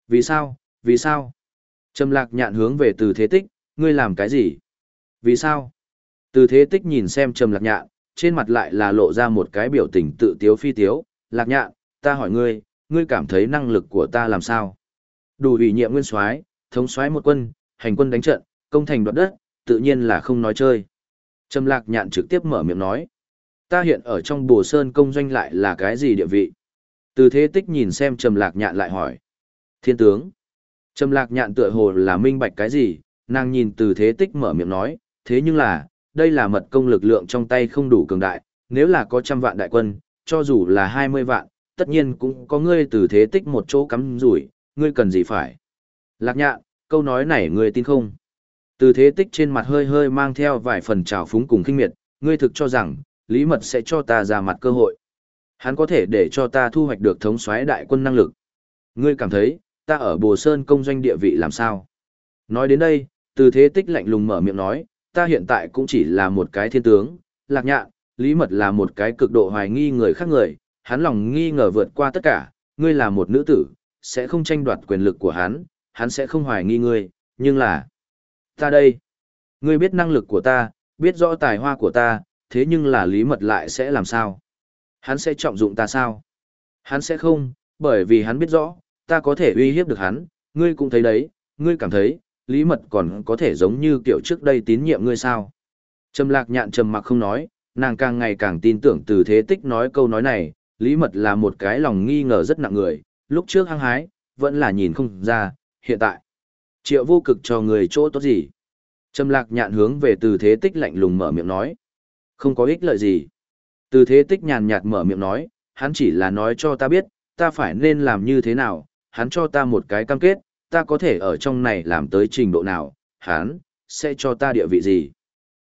Vì sao, vì sao? Trầm lạc nhạn hướng về từ thế tích, ngươi làm cái gì? Vì sao? Từ thế tích nhìn xem trầm lạc nhạn, trên mặt lại là lộ ra một cái biểu tình tự tiếu phi tiếu, lạc nhạn, ta hỏi ngươi, ngươi cảm thấy năng lực của ta làm sao? Đủ ủy nhiệm nguyên soái, thống soái một quân, hành quân đánh trận, công thành đoạt đất, tự nhiên là không nói chơi. Trầm lạc nhạn trực tiếp mở miệng nói. Ta hiện ở trong bồ sơn công doanh lại là cái gì địa vị? Từ thế tích nhìn xem Trầm Lạc Nhạn lại hỏi. Thiên tướng. Trầm Lạc Nhạn tựa hồ là minh bạch cái gì, nàng nhìn từ thế tích mở miệng nói, thế nhưng là, đây là mật công lực lượng trong tay không đủ cường đại, nếu là có trăm vạn đại quân, cho dù là hai mươi vạn, tất nhiên cũng có ngươi từ thế tích một chỗ cắm rủi, ngươi cần gì phải. Lạc Nhạn, câu nói này ngươi tin không? Từ thế tích trên mặt hơi hơi mang theo vài phần trào phúng cùng kinh miệt, ngươi thực cho rằng, Lý Mật sẽ cho ta ra mặt cơ hội. Hắn có thể để cho ta thu hoạch được thống soái đại quân năng lực. Ngươi cảm thấy, ta ở Bồ Sơn công doanh địa vị làm sao? Nói đến đây, từ thế tích lạnh lùng mở miệng nói, ta hiện tại cũng chỉ là một cái thiên tướng, lạc nhạn, lý mật là một cái cực độ hoài nghi người khác người, hắn lòng nghi ngờ vượt qua tất cả, ngươi là một nữ tử, sẽ không tranh đoạt quyền lực của hắn, hắn sẽ không hoài nghi ngươi, nhưng là... Ta đây, ngươi biết năng lực của ta, biết rõ tài hoa của ta, thế nhưng là lý mật lại sẽ làm sao? Hắn sẽ trọng dụng ta sao? Hắn sẽ không, bởi vì hắn biết rõ, ta có thể uy hiếp được hắn, ngươi cũng thấy đấy, ngươi cảm thấy, lý mật còn có thể giống như kiểu trước đây tín nhiệm ngươi sao? Trầm lạc nhạn trầm mặc không nói, nàng càng ngày càng tin tưởng từ thế tích nói câu nói này, lý mật là một cái lòng nghi ngờ rất nặng người, lúc trước hăng hái, vẫn là nhìn không ra, hiện tại. Triệu vô cực cho người chỗ tốt gì? Trầm lạc nhạn hướng về từ thế tích lạnh lùng mở miệng nói. Không có ích lợi gì. Từ thế tích nhàn nhạt mở miệng nói, hắn chỉ là nói cho ta biết, ta phải nên làm như thế nào, hắn cho ta một cái cam kết, ta có thể ở trong này làm tới trình độ nào, hắn, sẽ cho ta địa vị gì.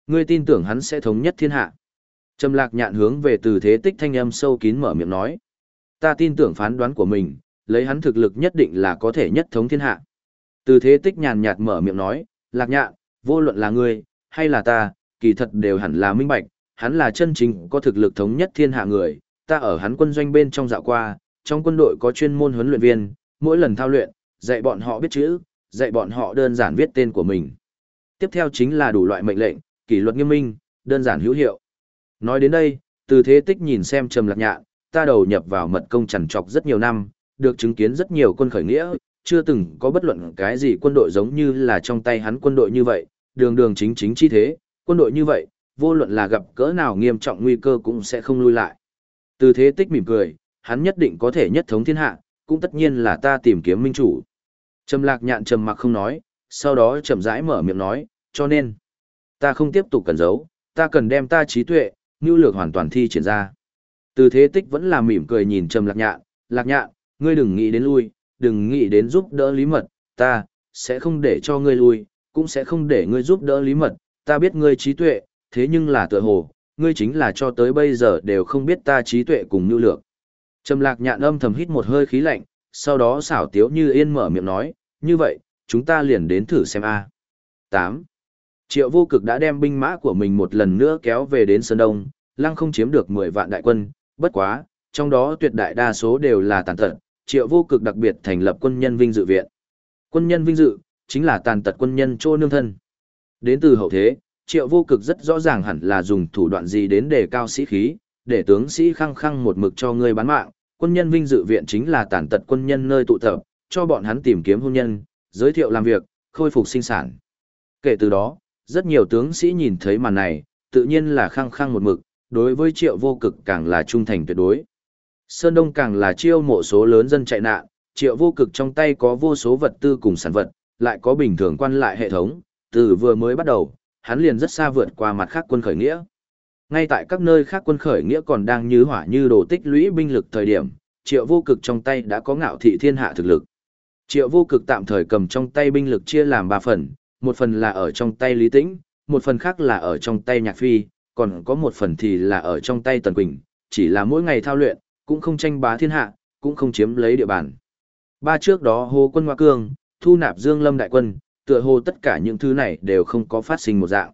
Ngươi tin tưởng hắn sẽ thống nhất thiên hạ. Trầm lạc nhạn hướng về từ thế tích thanh âm sâu kín mở miệng nói. Ta tin tưởng phán đoán của mình, lấy hắn thực lực nhất định là có thể nhất thống thiên hạ. Từ thế tích nhàn nhạt mở miệng nói, lạc nhạn, vô luận là ngươi, hay là ta, kỳ thật đều hẳn là minh bạch, hắn là chân chính có thực lực thống nhất thiên hạ người, ta ở hắn quân doanh bên trong dạo qua, trong quân đội có chuyên môn huấn luyện viên, mỗi lần thao luyện, dạy bọn họ biết chữ, dạy bọn họ đơn giản viết tên của mình. Tiếp theo chính là đủ loại mệnh lệnh, kỷ luật nghiêm minh, đơn giản hữu hiệu. Nói đến đây, từ thế tích nhìn xem trầm lạc nhạn, ta đầu nhập vào mật công trằn trọc rất nhiều năm, được chứng kiến rất nhiều quân khởi nghĩa, chưa từng có bất luận cái gì quân đội giống như là trong tay hắn quân đội như vậy, đường đường chính chính chi thế, quân đội như vậy, vô luận là gặp cỡ nào nghiêm trọng nguy cơ cũng sẽ không lui lại. Từ thế tích mỉm cười, hắn nhất định có thể nhất thống thiên hạ, cũng tất nhiên là ta tìm kiếm minh chủ. Trầm lạc nhạn trầm mặc không nói, sau đó chậm rãi mở miệng nói, cho nên, ta không tiếp tục cần giấu, ta cần đem ta trí tuệ, nhu lược hoàn toàn thi triển ra. Từ thế tích vẫn là mỉm cười nhìn trầm lạc nhạn, lạc nhạn, ngươi đừng nghĩ đến lui, đừng nghĩ đến giúp đỡ lý mật, ta, sẽ không để cho ngươi lui, cũng sẽ không để ngươi giúp đỡ lý mật, ta biết ngươi trí tuệ, thế nhưng là tựa hồ, ngươi chính là cho tới bây giờ đều không biết ta trí tuệ cùng nhu lược. Trầm lạc nhạn âm thầm hít một hơi khí lạnh, sau đó xảo tiếu như yên mở miệng nói, như vậy, chúng ta liền đến thử xem a. À. 8. Triệu vô cực đã đem binh mã của mình một lần nữa kéo về đến Sơn Đông, lăng không chiếm được 10 vạn đại quân, bất quá, trong đó tuyệt đại đa số đều là tàn tật, triệu vô cực đặc biệt thành lập quân nhân vinh dự viện. Quân nhân vinh dự, chính là tàn tật quân nhân trô nương thân. Đến từ hậu thế, triệu vô cực rất rõ ràng hẳn là dùng thủ đoạn gì đến đề cao sĩ khí, để tướng sĩ khăng khăng một mực cho người bán mạng. Quân nhân vinh dự viện chính là tàn tật quân nhân nơi tụ tập, cho bọn hắn tìm kiếm hôn nhân, giới thiệu làm việc, khôi phục sinh sản. Kể từ đó, rất nhiều tướng sĩ nhìn thấy màn này, tự nhiên là khăng khăng một mực, đối với triệu vô cực càng là trung thành tuyệt đối. Sơn Đông càng là chiêu mộ số lớn dân chạy nạn, triệu vô cực trong tay có vô số vật tư cùng sản vật, lại có bình thường quan lại hệ thống, từ vừa mới bắt đầu, hắn liền rất xa vượt qua mặt khác quân khởi nghĩa. Ngay tại các nơi khác quân khởi nghĩa còn đang như hỏa như đồ tích lũy binh lực thời điểm, triệu vô cực trong tay đã có ngạo thị thiên hạ thực lực. Triệu vô cực tạm thời cầm trong tay binh lực chia làm ba phần, một phần là ở trong tay Lý Tĩnh, một phần khác là ở trong tay Nhạc Phi, còn có một phần thì là ở trong tay Tần Quỳnh, chỉ là mỗi ngày thao luyện, cũng không tranh bá thiên hạ, cũng không chiếm lấy địa bàn. Ba trước đó Hồ quân Hoa Cương, thu nạp Dương Lâm đại quân, tựa hồ tất cả những thứ này đều không có phát sinh một dạng.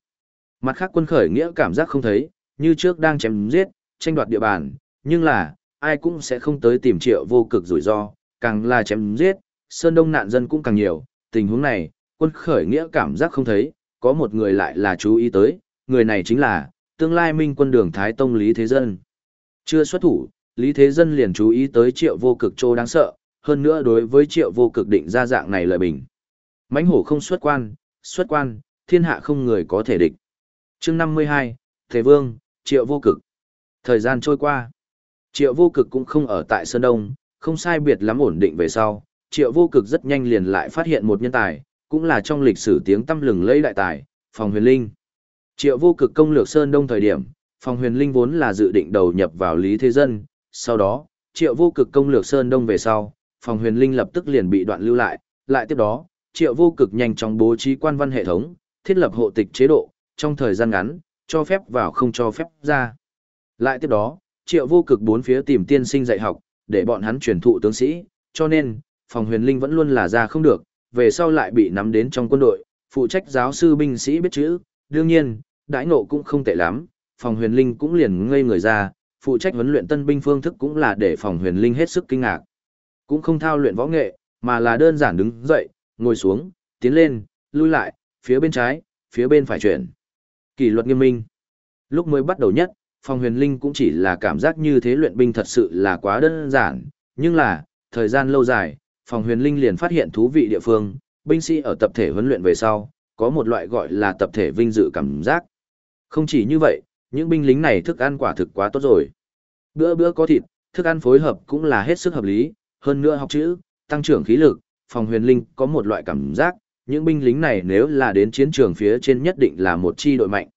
Mặt khác quân khởi nghĩa cảm giác không thấy, như trước đang chém giết, tranh đoạt địa bàn, nhưng là, ai cũng sẽ không tới tìm triệu vô cực rủi ro, càng là chém giết, Sơn Đông nạn dân cũng càng nhiều, tình huống này, quân khởi nghĩa cảm giác không thấy, có một người lại là chú ý tới, người này chính là, tương lai minh quân đường Thái Tông Lý Thế Dân. Chưa xuất thủ, Lý Thế Dân liền chú ý tới triệu vô cực trô đáng sợ, hơn nữa đối với triệu vô cực định ra dạng này lợi bình. mãnh hổ không xuất quan, xuất quan, thiên hạ không người có thể địch. chương 52, Thế Vương, triệu vô cực. Thời gian trôi qua, triệu vô cực cũng không ở tại Sơn Đông, không sai biệt lắm ổn định về sau, triệu vô cực rất nhanh liền lại phát hiện một nhân tài, cũng là trong lịch sử tiếng tăm lừng lẫy đại tài, phòng huyền linh. Triệu vô cực công lược Sơn Đông thời điểm, phòng huyền linh vốn là dự định đầu nhập vào Lý Thế Dân, sau đó, triệu vô cực công lược Sơn Đông về sau, phòng huyền linh lập tức liền bị đoạn lưu lại, lại tiếp đó, triệu vô cực nhanh chóng bố trí quan văn hệ thống, thiết lập hộ tịch chế độ, trong thời gian ngắn, cho phép vào không cho phép ra. Lại tiếp đó, triệu vô cực bốn phía tìm tiên sinh dạy học, để bọn hắn truyền thụ tướng sĩ, cho nên, phòng huyền linh vẫn luôn là ra không được, về sau lại bị nắm đến trong quân đội, phụ trách giáo sư binh sĩ biết chữ, đương nhiên, đãi ngộ cũng không tệ lắm, phòng huyền linh cũng liền ngây người ra, phụ trách huấn luyện tân binh phương thức cũng là để phòng huyền linh hết sức kinh ngạc. Cũng không thao luyện võ nghệ, mà là đơn giản đứng dậy, ngồi xuống, tiến lên, lui lại, phía bên trái, phía bên phải chuyển. Kỷ luật nghiêm minh. Lúc mới bắt đầu nhất, phòng huyền linh cũng chỉ là cảm giác như thế luyện binh thật sự là quá đơn giản, nhưng là, thời gian lâu dài, phòng huyền linh liền phát hiện thú vị địa phương, binh sĩ ở tập thể huấn luyện về sau, có một loại gọi là tập thể vinh dự cảm giác. Không chỉ như vậy, những binh lính này thức ăn quả thực quá tốt rồi. Bữa bữa có thịt, thức ăn phối hợp cũng là hết sức hợp lý, hơn nữa học chữ, tăng trưởng khí lực, phòng huyền linh có một loại cảm giác, những binh lính này nếu là đến chiến trường phía trên nhất định là một chi đội mạnh.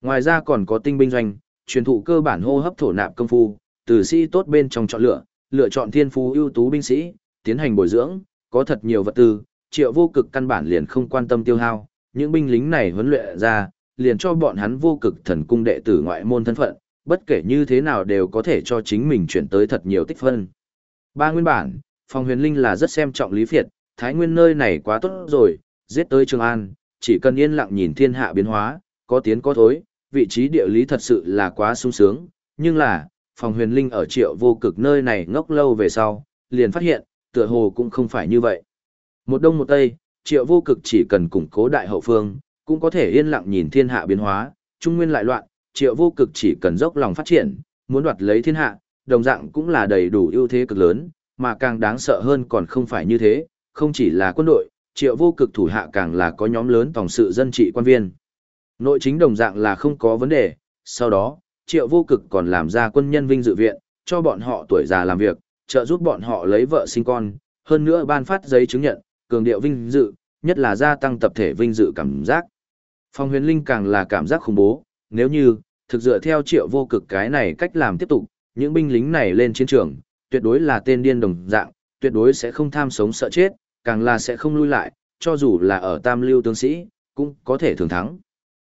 Ngoài ra còn có tinh binh doanh, truyền thụ cơ bản hô hấp thổ nạp công phu, từ sĩ tốt bên trong chọn lựa, lựa chọn thiên phú ưu tú binh sĩ, tiến hành bồi dưỡng, có thật nhiều vật tư, triệu vô cực căn bản liền không quan tâm tiêu hao, những binh lính này huấn luyện ra, liền cho bọn hắn vô cực thần cung đệ tử ngoại môn thân phận, bất kể như thế nào đều có thể cho chính mình chuyển tới thật nhiều tích phân. Ba nguyên bản, phòng huyền linh là rất xem trọng Lý Việt, Thái Nguyên nơi này quá tốt rồi, giết tới Trường An, chỉ cần yên lặng nhìn thiên hạ biến hóa, có tiến có thối, vị trí địa lý thật sự là quá sung sướng, nhưng là, phòng huyền linh ở triệu vô cực nơi này ngốc lâu về sau, liền phát hiện, tựa hồ cũng không phải như vậy. Một đông một tây, triệu vô cực chỉ cần củng cố đại hậu phương, cũng có thể yên lặng nhìn thiên hạ biến hóa, trung nguyên lại loạn, triệu vô cực chỉ cần dốc lòng phát triển, muốn đoạt lấy thiên hạ, đồng dạng cũng là đầy đủ ưu thế cực lớn, mà càng đáng sợ hơn còn không phải như thế, không chỉ là quân đội, triệu vô cực thủ hạ càng là có nhóm lớn tổng sự dân trị quan viên. Nội chính đồng dạng là không có vấn đề, sau đó, triệu vô cực còn làm ra quân nhân vinh dự viện, cho bọn họ tuổi già làm việc, trợ giúp bọn họ lấy vợ sinh con, hơn nữa ban phát giấy chứng nhận, cường điệu vinh dự, nhất là gia tăng tập thể vinh dự cảm giác. Phong huyền linh càng là cảm giác khủng bố, nếu như, thực dựa theo triệu vô cực cái này cách làm tiếp tục, những binh lính này lên chiến trường, tuyệt đối là tên điên đồng dạng, tuyệt đối sẽ không tham sống sợ chết, càng là sẽ không lui lại, cho dù là ở tam lưu tướng sĩ, cũng có thể thường thắng.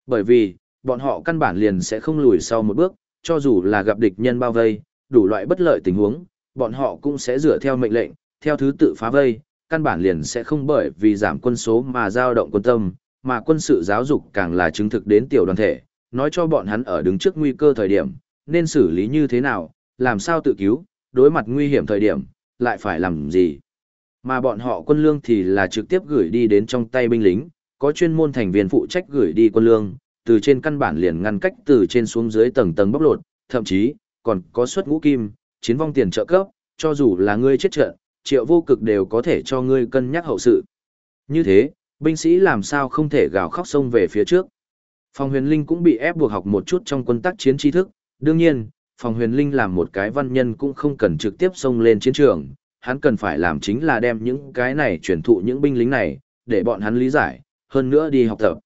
Bởi vì, bọn họ căn bản liền sẽ không lùi sau một bước, cho dù là gặp địch nhân bao vây, đủ loại bất lợi tình huống, bọn họ cũng sẽ dựa theo mệnh lệnh, theo thứ tự phá vây, căn bản liền sẽ không bởi vì giảm quân số mà dao động quân tâm, mà quân sự giáo dục càng là chứng thực đến tiểu đoàn thể, nói cho bọn hắn ở đứng trước nguy cơ thời điểm, nên xử lý như thế nào, làm sao tự cứu, đối mặt nguy hiểm thời điểm, lại phải làm gì? Mà bọn họ quân lương thì là trực tiếp gửi đi đến trong tay binh lính, có chuyên môn thành viên phụ trách gửi đi quân lương, từ trên căn bản liền ngăn cách từ trên xuống dưới tầng tầng bóc lột, thậm chí còn có suất ngũ kim, chiến vong tiền trợ cấp, cho dù là ngươi chết trận, triệu vô cực đều có thể cho ngươi cân nhắc hậu sự. Như thế, binh sĩ làm sao không thể gào khóc sông về phía trước. Phòng huyền linh cũng bị ép buộc học một chút trong quân tác chiến tri thức, đương nhiên, phòng huyền linh làm một cái văn nhân cũng không cần trực tiếp xông lên chiến trường, hắn cần phải làm chính là đem những cái này truyền thụ những binh lính này, để bọn hắn lý giải, hơn nữa đi học tập.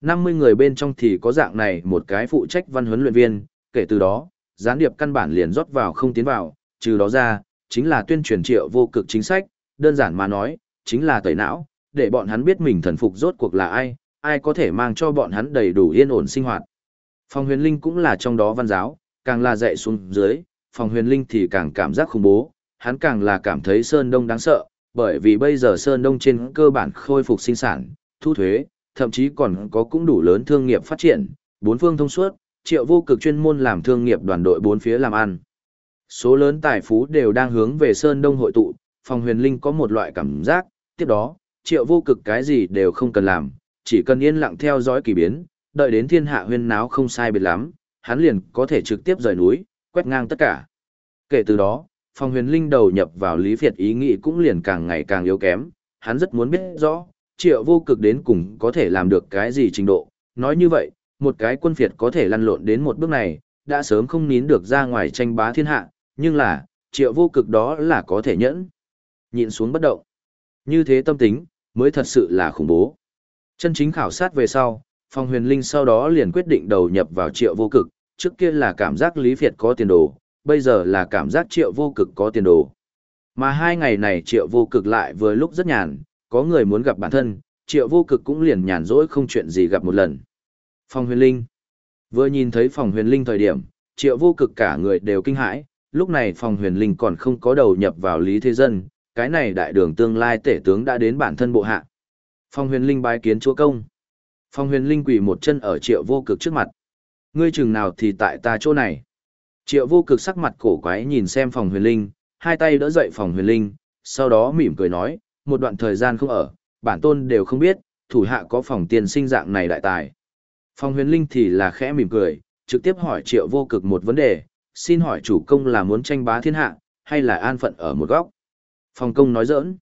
50 người bên trong thì có dạng này một cái phụ trách văn huấn luyện viên, kể từ đó, gián điệp căn bản liền rót vào không tiến vào, trừ đó ra, chính là tuyên truyền triệu vô cực chính sách, đơn giản mà nói, chính là tẩy não, để bọn hắn biết mình thần phục rốt cuộc là ai, ai có thể mang cho bọn hắn đầy đủ yên ổn sinh hoạt. Phòng huyền linh cũng là trong đó văn giáo, càng là dạy xuống dưới, phòng huyền linh thì càng cảm giác khủng bố, hắn càng là cảm thấy Sơn Đông đáng sợ, bởi vì bây giờ Sơn Đông trên cơ bản khôi phục sinh sản, thu thuế, thậm chí còn có cũng đủ lớn thương nghiệp phát triển, bốn phương thông suốt, triệu vô cực chuyên môn làm thương nghiệp đoàn đội bốn phía làm ăn. Số lớn tài phú đều đang hướng về Sơn Đông hội tụ, phòng huyền linh có một loại cảm giác, tiếp đó, triệu vô cực cái gì đều không cần làm, chỉ cần yên lặng theo dõi kỳ biến, đợi đến thiên hạ huyên náo không sai biệt lắm, hắn liền có thể trực tiếp rời núi, quét ngang tất cả. Kể từ đó, phòng huyền linh đầu nhập vào Lý Việt ý nghĩ cũng liền càng ngày càng yếu kém, hắn rất muốn biết rõ, triệu vô cực đến cùng có thể làm được cái gì trình độ. Nói như vậy, một cái quân Việt có thể lăn lộn đến một bước này, đã sớm không nín được ra ngoài tranh bá thiên hạ, nhưng là, triệu vô cực đó là có thể nhẫn. Nhịn xuống bất động. Như thế tâm tính, mới thật sự là khủng bố. Chân chính khảo sát về sau, Phong huyền linh sau đó liền quyết định đầu nhập vào triệu vô cực, trước kia là cảm giác Lý Việt có tiền đồ, bây giờ là cảm giác triệu vô cực có tiền đồ. Mà hai ngày này triệu vô cực lại vừa lúc rất nhàn, có người muốn gặp bản thân, triệu vô cực cũng liền nhàn rỗi không chuyện gì gặp một lần. Phong huyền linh. Vừa nhìn thấy phòng huyền linh thời điểm, triệu vô cực cả người đều kinh hãi, lúc này phòng huyền linh còn không có đầu nhập vào lý thế dân, cái này đại đường tương lai tể tướng đã đến bản thân bộ hạ. Phong huyền linh bái kiến chúa công. Phong huyền linh quỳ một chân ở triệu vô cực trước mặt. Ngươi chừng nào thì tại ta chỗ này. Triệu vô cực sắc mặt cổ quái nhìn xem phòng huyền linh, hai tay đỡ dậy phòng huyền linh, sau đó mỉm cười nói, một đoạn thời gian không ở, bản tôn đều không biết, thủ hạ có phòng tiền sinh dạng này đại tài. Phòng huyền linh thì là khẽ mỉm cười, trực tiếp hỏi triệu vô cực một vấn đề, xin hỏi chủ công là muốn tranh bá thiên hạ, hay là an phận ở một góc. Phòng công nói giỡn.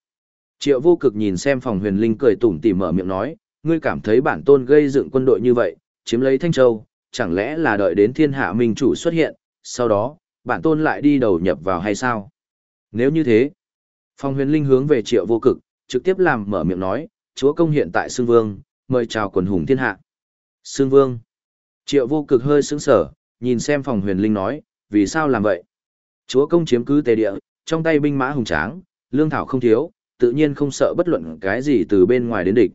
Triệu vô cực nhìn xem phòng huyền linh cười tủm tỉm mở miệng nói, ngươi cảm thấy bản tôn gây dựng quân đội như vậy, chiếm lấy Thanh Châu, chẳng lẽ là đợi đến thiên hạ minh chủ xuất hiện, sau đó, bản tôn lại đi đầu nhập vào hay sao? Nếu như thế, phòng huyền linh hướng về triệu vô cực, trực tiếp làm mở miệng nói, chúa công hiện tại Sương Vương, mời chào quần hùng thiên hạ. Sương Vương. Triệu vô cực hơi sững sở, nhìn xem phòng huyền linh nói, vì sao làm vậy? Chúa công chiếm cứ tề địa, trong tay binh mã hùng tráng, lương thảo không thiếu, tự nhiên không sợ bất luận cái gì từ bên ngoài đến địch.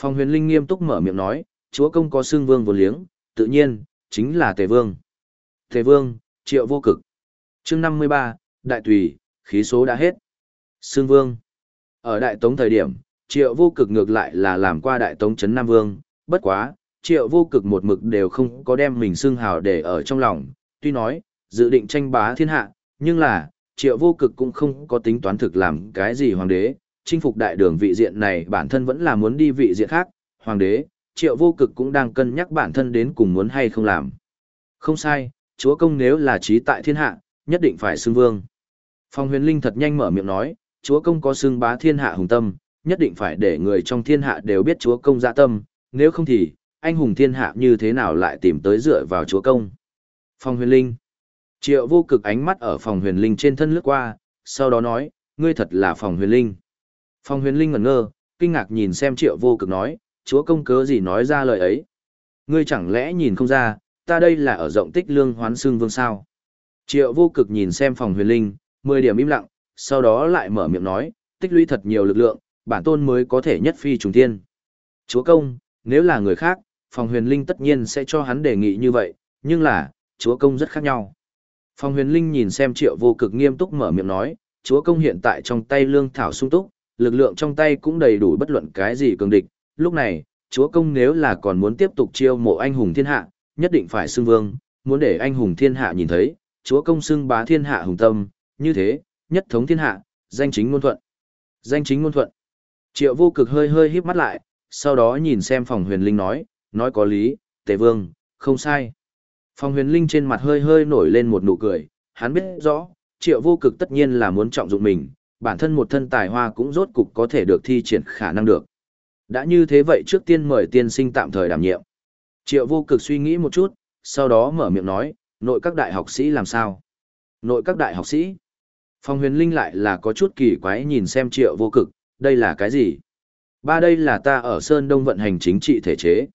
Phong huyền linh nghiêm túc mở miệng nói, chúa công có xương vương vô liếng, tự nhiên, chính là tề vương. Tề vương, triệu vô cực. chương 53, đại tùy, khí số đã hết. Xương vương. Ở đại tống thời điểm, triệu vô cực ngược lại là làm qua đại tống chấn Nam Vương, bất quá, triệu vô cực một mực đều không có đem mình xưng hào để ở trong lòng, tuy nói, dự định tranh bá thiên hạ, nhưng là, triệu vô cực cũng không có tính toán thực làm cái gì hoàng đế, chinh phục đại đường vị diện này bản thân vẫn là muốn đi vị diện khác, hoàng đế, triệu vô cực cũng đang cân nhắc bản thân đến cùng muốn hay không làm. Không sai, chúa công nếu là trí tại thiên hạ, nhất định phải xưng vương. Phong huyền linh thật nhanh mở miệng nói, chúa công có xưng bá thiên hạ hùng tâm, nhất định phải để người trong thiên hạ đều biết chúa công dạ tâm, nếu không thì, anh hùng thiên hạ như thế nào lại tìm tới dựa vào chúa công. Phong huyền linh. Triệu vô cực ánh mắt ở phòng huyền linh trên thân lướt qua, sau đó nói, ngươi thật là phòng huyền linh. Phòng huyền linh ngẩn ngơ, kinh ngạc nhìn xem triệu vô cực nói, chúa công cớ gì nói ra lời ấy. Ngươi chẳng lẽ nhìn không ra, ta đây là ở rộng tích lương hoán xương vương sao. Triệu vô cực nhìn xem phòng huyền linh, mười điểm im lặng, sau đó lại mở miệng nói, tích lũy thật nhiều lực lượng, bản tôn mới có thể nhất phi trùng thiên. Chúa công, nếu là người khác, phòng huyền linh tất nhiên sẽ cho hắn đề nghị như vậy, nhưng là, chúa công rất khác nhau. Phong huyền linh nhìn xem triệu vô cực nghiêm túc mở miệng nói, chúa công hiện tại trong tay lương thảo sung túc, lực lượng trong tay cũng đầy đủ bất luận cái gì cường địch. Lúc này, chúa công nếu là còn muốn tiếp tục chiêu mộ anh hùng thiên hạ, nhất định phải xưng vương, muốn để anh hùng thiên hạ nhìn thấy, chúa công xưng bá thiên hạ hùng tâm, như thế, nhất thống thiên hạ, danh chính ngôn thuận. Danh chính ngôn thuận. Triệu vô cực hơi hơi híp mắt lại, sau đó nhìn xem phòng huyền linh nói, nói có lý, tề vương, không sai. Phong huyền linh trên mặt hơi hơi nổi lên một nụ cười, hắn biết rõ, triệu vô cực tất nhiên là muốn trọng dụng mình, bản thân một thân tài hoa cũng rốt cục có thể được thi triển khả năng được. Đã như thế vậy trước tiên mời tiên sinh tạm thời đảm nhiệm. Triệu vô cực suy nghĩ một chút, sau đó mở miệng nói, nội các đại học sĩ làm sao? Nội các đại học sĩ? Phong huyền linh lại là có chút kỳ quái nhìn xem triệu vô cực, đây là cái gì? Ba đây là ta ở Sơn Đông vận hành chính trị thể chế.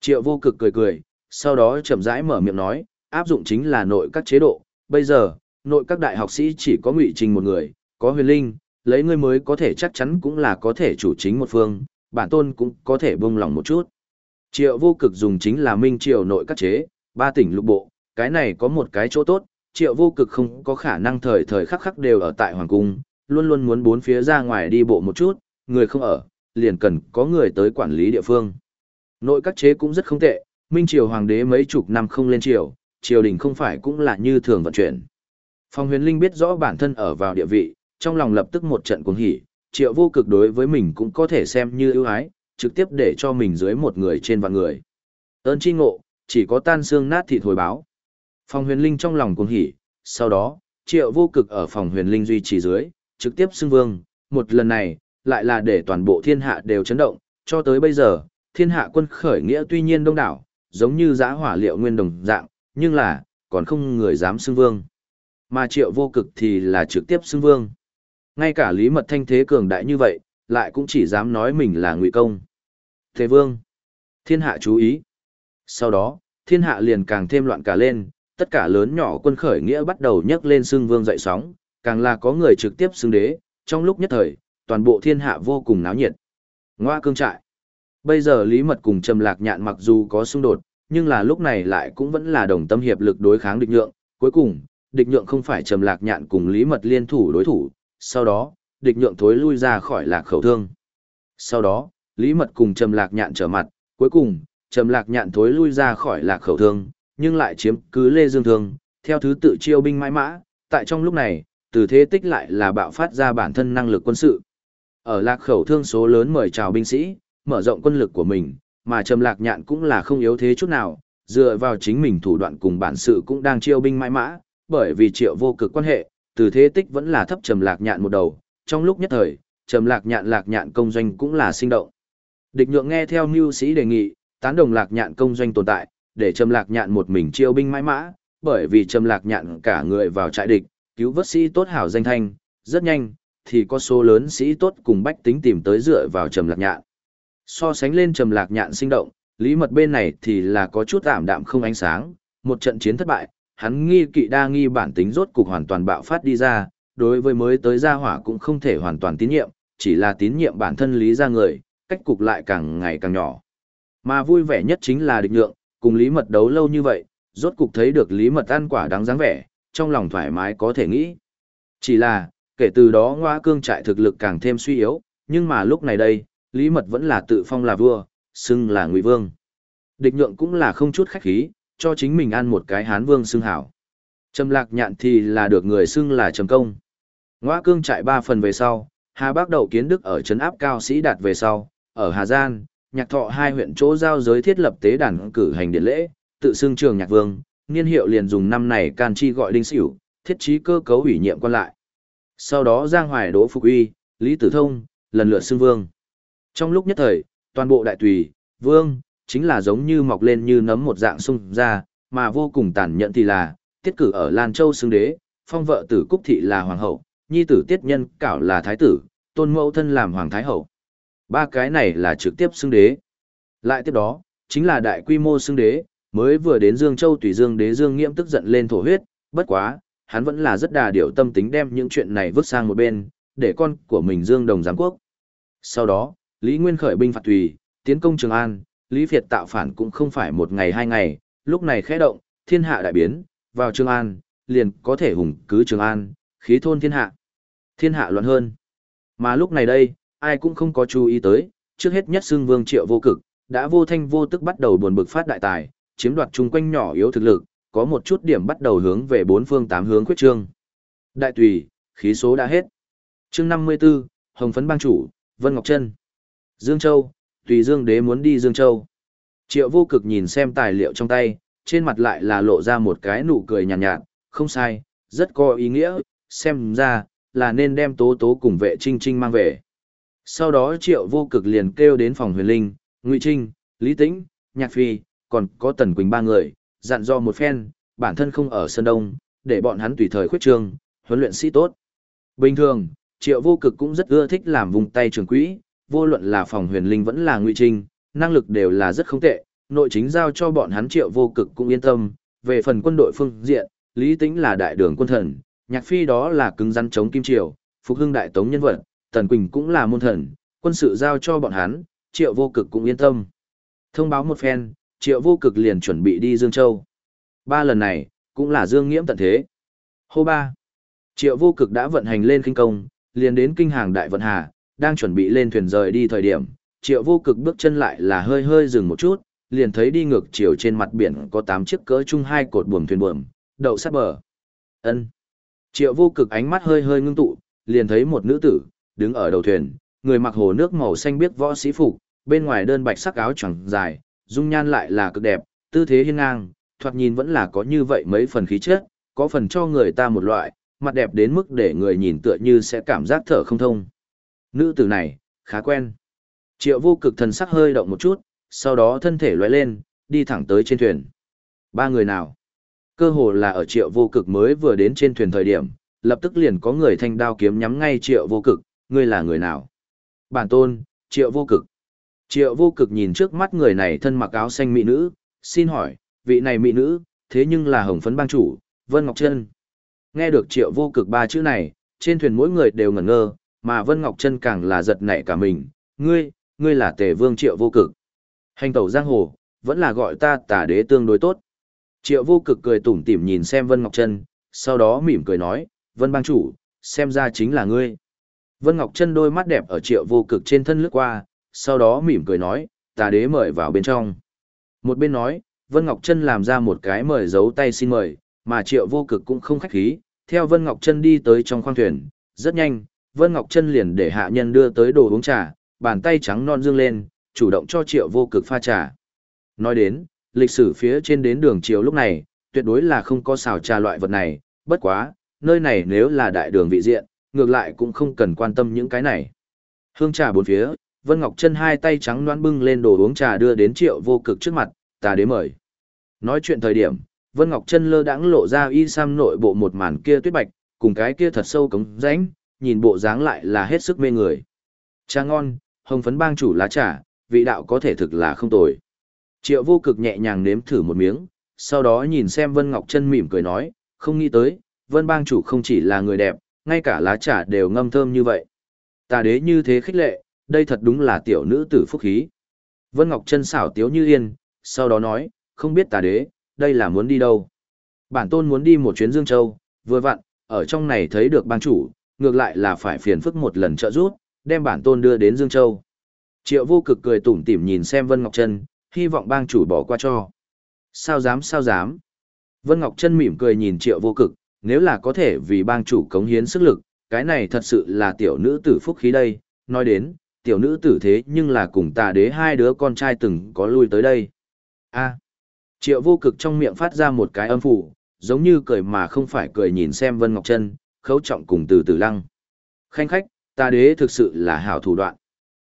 Triệu vô cực cười cười, sau đó chậm rãi mở miệng nói, áp dụng chính là nội các chế độ. Bây giờ, nội các đại học sĩ chỉ có ngụy trình một người, có huyền linh, lấy ngươi mới có thể chắc chắn cũng là có thể chủ chính một phương, bản tôn cũng có thể buông lòng một chút. Triệu vô cực dùng chính là minh triều nội các chế, ba tỉnh lục bộ, cái này có một cái chỗ tốt, triệu vô cực không có khả năng thời thời khắc khắc đều ở tại hoàng cung, luôn luôn muốn bốn phía ra ngoài đi bộ một chút, người không ở, liền cần có người tới quản lý địa phương. Nội các chế cũng rất không tệ, minh triều hoàng đế mấy chục năm không lên triều, triều đình không phải cũng là như thường vận chuyển. Phong huyền linh biết rõ bản thân ở vào địa vị, trong lòng lập tức một trận cuồng hỉ, triệu vô cực đối với mình cũng có thể xem như ưu ái, trực tiếp để cho mình dưới một người trên vạn người. Ơn chi ngộ, chỉ có tan xương nát thịt hồi báo. Phong huyền linh trong lòng cuồng hỉ, sau đó, triệu vô cực ở phòng huyền linh duy trì dưới, trực tiếp xưng vương, một lần này, lại là để toàn bộ thiên hạ đều chấn động, cho tới bây giờ, thiên hạ quân khởi nghĩa tuy nhiên đông đảo, giống như giã hỏa liệu nguyên đồng dạng, nhưng là, còn không người dám xưng vương. Mà triệu vô cực thì là trực tiếp xưng vương. Ngay cả lý mật thanh thế cường đại như vậy, lại cũng chỉ dám nói mình là ngụy công. Thế vương, thiên hạ chú ý. Sau đó, thiên hạ liền càng thêm loạn cả lên, tất cả lớn nhỏ quân khởi nghĩa bắt đầu nhấc lên xưng vương dậy sóng, càng là có người trực tiếp xưng đế, trong lúc nhất thời, toàn bộ thiên hạ vô cùng náo nhiệt. Ngoa cương trại. Bây giờ Lý Mật cùng Trầm Lạc Nhạn mặc dù có xung đột, nhưng là lúc này lại cũng vẫn là đồng tâm hiệp lực đối kháng địch nhượng, cuối cùng, địch nhượng không phải Trầm Lạc Nhạn cùng Lý Mật liên thủ đối thủ, sau đó, địch nhượng thối lui ra khỏi lạc khẩu thương. Sau đó, Lý Mật cùng Trầm Lạc Nhạn trở mặt, cuối cùng, Trầm Lạc Nhạn thối lui ra khỏi lạc khẩu thương, nhưng lại chiếm cứ Lê Dương Thương, theo thứ tự chiêu binh mãi mã, tại trong lúc này, từ thế tích lại là bạo phát ra bản thân năng lực quân sự. Ở lạc khẩu thương số lớn mời chào binh sĩ, mở rộng quân lực của mình, mà Trầm Lạc Nhạn cũng là không yếu thế chút nào, dựa vào chính mình thủ đoạn cùng bản sự cũng đang chiêu binh mãi mã, bởi vì triệu vô cực quan hệ, từ thế tích vẫn là thấp Trầm Lạc Nhạn một đầu, trong lúc nhất thời, Trầm Lạc Nhạn Lạc Nhạn công doanh cũng là sinh động. Địch nhượng nghe theo mưu sĩ đề nghị, tán đồng Lạc Nhạn công doanh tồn tại, để Trầm Lạc Nhạn một mình chiêu binh mãi mã, bởi vì Trầm Lạc Nhạn cả người vào trại địch, cứu vớt sĩ tốt hảo danh thanh, rất nhanh, thì có số lớn sĩ tốt cùng bách tính tìm tới dựa vào Trầm Lạc Nhạn. So sánh lên Trầm Lạc Nhạn sinh động, Lý Mật bên này thì là có chút ảm đạm không ánh sáng, một trận chiến thất bại, hắn nghi kỵ đa nghi bản tính rốt cục hoàn toàn bạo phát đi ra, đối với mới tới gia hỏa cũng không thể hoàn toàn tín nhiệm, chỉ là tín nhiệm bản thân lý ra người, cách cục lại càng ngày càng nhỏ. Mà vui vẻ nhất chính là địch nhượng, cùng lý mật đấu lâu như vậy, rốt cục thấy được lý mật ăn quả đáng dáng vẻ, trong lòng thoải mái có thể nghĩ. Chỉ là, kể từ đó ngoa cương trại thực lực càng thêm suy yếu, nhưng mà lúc này đây, lý mật vẫn là tự phong là vua, xưng là ngụy vương. Địch nhượng cũng là không chút khách khí, cho chính mình ăn một cái hán vương xưng hảo. Trầm lạc nhạn thì là được người xưng là trầm công. Ngoa cương trại ba phần về sau, Hà Bắc Đậu Kiến Đức ở trấn áp cao sĩ đạt về sau, ở Hà Giang, nhạc thọ hai huyện chỗ giao giới thiết lập tế đàn cử hành điện lễ, tự xưng trường nhạc vương, niên hiệu liền dùng năm này can chi gọi đinh sửu, thiết trí cơ cấu ủy nhiệm quan lại. Sau đó Giang Hoài Đỗ Phục Uy, Lý Tử Thông, lần lượt xưng vương. Trong lúc nhất thời, toàn bộ đại tùy, vương, chính là giống như mọc lên như nấm một dạng sung ra, mà vô cùng tàn nhẫn thì là, tiết cử ở Lan Châu xưng đế, phong vợ tử Cúc Thị là hoàng hậu, nhi tử tiết nhân cảo là thái tử, tôn mẫu thân làm hoàng thái hậu. Ba cái này là trực tiếp xưng đế. Lại tiếp đó, chính là đại quy mô xưng đế, mới vừa đến Dương Châu tùy Dương đế Dương Nghiễm tức giận lên thổ huyết, bất quá, hắn vẫn là rất đà điệu tâm tính đem những chuyện này vứt sang một bên, để con của mình Dương Đồng giám quốc. Sau đó, Lý Nguyên khởi binh phạt tùy, tiến công Trường An, Lý Việt tạo phản cũng không phải một ngày hai ngày, lúc này khẽ động, thiên hạ đại biến, vào Trường An, liền có thể hùng cứ Trường An, khí thôn thiên hạ. Thiên hạ loạn hơn. Mà lúc này đây, ai cũng không có chú ý tới, trước hết nhất xưng vương triệu vô cực, đã vô thanh vô tức bắt đầu buồn bực phát đại tài, chiếm đoạt chung quanh nhỏ yếu thực lực, có một chút điểm bắt đầu hướng về bốn phương tám hướng khuyết trương. Đại tùy, khí số đã hết. chương 54, Hồng Phấn Bang Chủ, Vân Ngọc Trân. Dương Châu, tùy Dương Đế muốn đi Dương Châu. Triệu vô cực nhìn xem tài liệu trong tay, trên mặt lại là lộ ra một cái nụ cười nhàn nhạt, nhạt, không sai, rất có ý nghĩa, xem ra, là nên đem tố tố cùng vệ trinh trinh mang về. Sau đó triệu vô cực liền kêu đến phòng huyền linh, Ngụy Trinh, Lý Tĩnh, Nhạc Phi, còn có Tần Quỳnh ba người, dặn do một phen, bản thân không ở Sơn Đông, để bọn hắn tùy thời khuyết trương, huấn luyện sĩ tốt. Bình thường, triệu vô cực cũng rất ưa thích làm vùng tay trường quỹ, vô luận là phòng huyền linh vẫn là Ngụy Trinh, năng lực đều là rất không tệ, nội chính giao cho bọn hắn triệu vô cực cũng yên tâm, về phần quân đội phương diện, Lý Tĩnh là đại đường quân thần, Nhạc Phi đó là cứng rắn chống Kim Triều, Phục Hưng đại tống nhân vật, Tần Quỳnh cũng là môn thần, quân sự giao cho bọn hắn, triệu vô cực cũng yên tâm. Thông báo một phen, triệu vô cực liền chuẩn bị đi Dương Châu. Ba lần này, cũng là Dương Nghiễm tận thế. Hô ba. Triệu vô cực đã vận hành lên kinh công, liền đến kinh hàng đại vận hà, đang chuẩn bị lên thuyền rời đi thời điểm, triệu vô cực bước chân lại là hơi hơi dừng một chút, liền thấy đi ngược chiều trên mặt biển có 8 chiếc cỡ chung hai cột buồm thuyền buồm, đậu sát bờ. Ân. Triệu vô cực ánh mắt hơi hơi ngưng tụ, liền thấy một nữ tử, đứng ở đầu thuyền, người mặc hồ nước màu xanh biếc võ sĩ phục, bên ngoài đơn bạch sắc áo choàng dài, dung nhan lại là cực đẹp, tư thế hiên ngang, thoạt nhìn vẫn là có như vậy mấy phần khí chất, có phần cho người ta một loại, mặt đẹp đến mức để người nhìn tựa như sẽ cảm giác thở không thông. Nữ tử này, khá quen. Triệu vô cực thần sắc hơi động một chút, sau đó thân thể lóe lên, đi thẳng tới trên thuyền. Ba người nào? Cơ hồ là ở triệu vô cực mới vừa đến trên thuyền thời điểm, lập tức liền có người thanh đao kiếm nhắm ngay triệu vô cực, ngươi là người nào? Bản tôn, triệu vô cực. Triệu vô cực nhìn trước mắt người này thân mặc áo xanh mỹ nữ, xin hỏi, vị này mỹ nữ, thế nhưng là hồng phấn bang chủ, Vân Ngọc Trân. Nghe được triệu vô cực ba chữ này, trên thuyền mỗi người đều ngẩn ngơ, mà Vân Ngọc Trân càng là giật nảy cả mình, ngươi, ngươi là tề vương triệu vô cực. Hành tẩu giang hồ, vẫn là gọi ta tả đế tương đối tốt. Triệu vô cực cười tủm tỉm nhìn xem Vân Ngọc Trân, sau đó mỉm cười nói, Vân bang chủ, xem ra chính là ngươi. Vân Ngọc Trân đôi mắt đẹp ở triệu vô cực trên thân lướt qua, sau đó mỉm cười nói, tà đế mời vào bên trong. Một bên nói, Vân Ngọc Trân làm ra một cái mời giấu tay xin mời, mà triệu vô cực cũng không khách khí, theo Vân Ngọc Trân đi tới trong khoang thuyền, rất nhanh, Vân Ngọc Trân liền để hạ nhân đưa tới đồ uống trà, bàn tay trắng non dương lên, chủ động cho triệu vô cực pha trà. Nói đến, lịch sử phía trên đến đường triều lúc này, tuyệt đối là không có xào trà loại vật này, bất quá, nơi này nếu là đại đường vị diện, ngược lại cũng không cần quan tâm những cái này. Hương trà bốn phía, Vân Ngọc Trân hai tay trắng noan bưng lên đồ uống trà đưa đến triệu vô cực trước mặt, ta đế mời. Nói chuyện thời điểm, Vân Ngọc Trân lơ đãng lộ ra y sam nội bộ một màn kia tuyết bạch, cùng cái kia thật sâu cống rãnh, nhìn bộ dáng lại là hết sức mê người. Trà ngon, hồng phấn bang chủ lá trà, vị đạo có thể thực là không tồi. Triệu vô cực nhẹ nhàng nếm thử một miếng, sau đó nhìn xem Vân Ngọc Trân mỉm cười nói, không nghĩ tới, Vân bang chủ không chỉ là người đẹp, ngay cả lá trà đều ngâm thơm như vậy. Tà đế như thế khích lệ, đây thật đúng là tiểu nữ tử phúc khí. Vân Ngọc Trân xảo tiếu như yên, sau đó nói, không biết tà đế, đây là muốn đi đâu. Bản tôn muốn đi một chuyến Dương Châu, vừa vặn, ở trong này thấy được bang chủ, ngược lại là phải phiền phức một lần trợ giúp, đem bản tôn đưa đến Dương Châu. Triệu vô cực cười tủm tỉm nhìn xem Vân Ngọc Trân, hy vọng bang chủ bỏ qua cho. Sao dám sao dám. Vân Ngọc Trân mỉm cười nhìn triệu vô cực, nếu là có thể vì bang chủ cống hiến sức lực, cái này thật sự là tiểu nữ tử phúc khí đây. Nói đến, tiểu nữ tử thế nhưng là cùng tà đế hai đứa con trai từng có lui tới đây. a triệu vô cực trong miệng phát ra một cái âm phủ, giống như cười mà không phải cười nhìn xem Vân Ngọc Trân, khấu trọng cùng từ từ lăng. Khanh khách, ta đế thực sự là hảo thủ đoạn.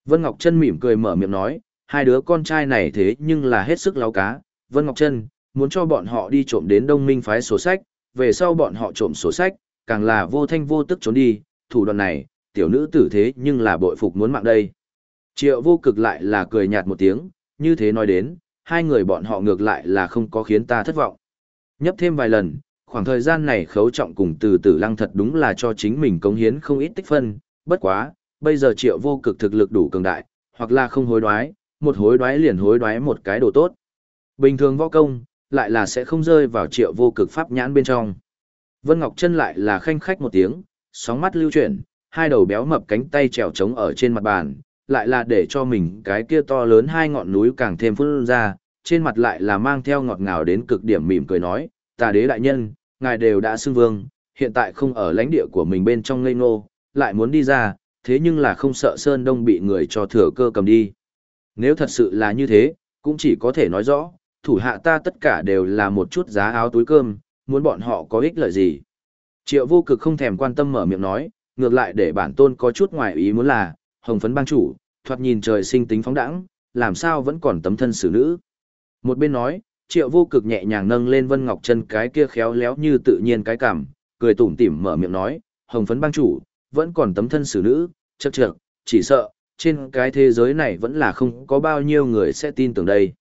Vân Ngọc Trân mỉm cười mở miệng nói, hai đứa con trai này thế nhưng là hết sức láo cá. Vân Ngọc Trân, muốn cho bọn họ đi trộm đến đông minh phái sổ sách, về sau bọn họ trộm sổ sách, càng là vô thanh vô tức trốn đi, thủ đoạn này, tiểu nữ tử thế nhưng là bội phục muốn mạng đây. Triệu vô cực lại là cười nhạt một tiếng, như thế nói đến, hai người bọn họ ngược lại là không có khiến ta thất vọng. Nhấp thêm vài lần, khoảng thời gian này khấu trọng cùng từ tử lăng thật đúng là cho chính mình cống hiến không ít tích phân, bất quá, bây giờ triệu vô cực thực lực đủ cường đại, hoặc là không hối đoái, một hối đoái liền hối đoái một cái đồ tốt. Bình thường võ công, lại là sẽ không rơi vào triệu vô cực pháp nhãn bên trong. Vân Ngọc Trân lại là khanh khách một tiếng, sóng mắt lưu chuyển, hai đầu béo mập cánh tay trèo trống ở trên mặt bàn, lại là để cho mình cái kia to lớn hai ngọn núi càng thêm phun ra, trên mặt lại là mang theo ngọt ngào đến cực điểm mỉm cười nói, tà đế đại nhân, ngài đều đã xưng vương, hiện tại không ở lãnh địa của mình bên trong ngây ngô, lại muốn đi ra, thế nhưng là không sợ Sơn Đông bị người cho thừa cơ cầm đi. Nếu thật sự là như thế, cũng chỉ có thể nói rõ, thủ hạ ta tất cả đều là một chút giá áo túi cơm, muốn bọn họ có ích lợi gì. Triệu vô cực không thèm quan tâm mở miệng nói, ngược lại để bản tôn có chút ngoài ý muốn là, hồng phấn bang chủ, thoạt nhìn trời sinh tính phóng đẳng, làm sao vẫn còn tấm thân xử nữ. Một bên nói, triệu vô cực nhẹ nhàng nâng lên Vân Ngọc chân cái kia khéo léo như tự nhiên cái cảm, cười tủm tỉm mở miệng nói, hồng phấn bang chủ, vẫn còn tấm thân xử nữ, chậc chậc, chỉ sợ, trên cái thế giới này vẫn là không có bao nhiêu người sẽ tin tưởng đây.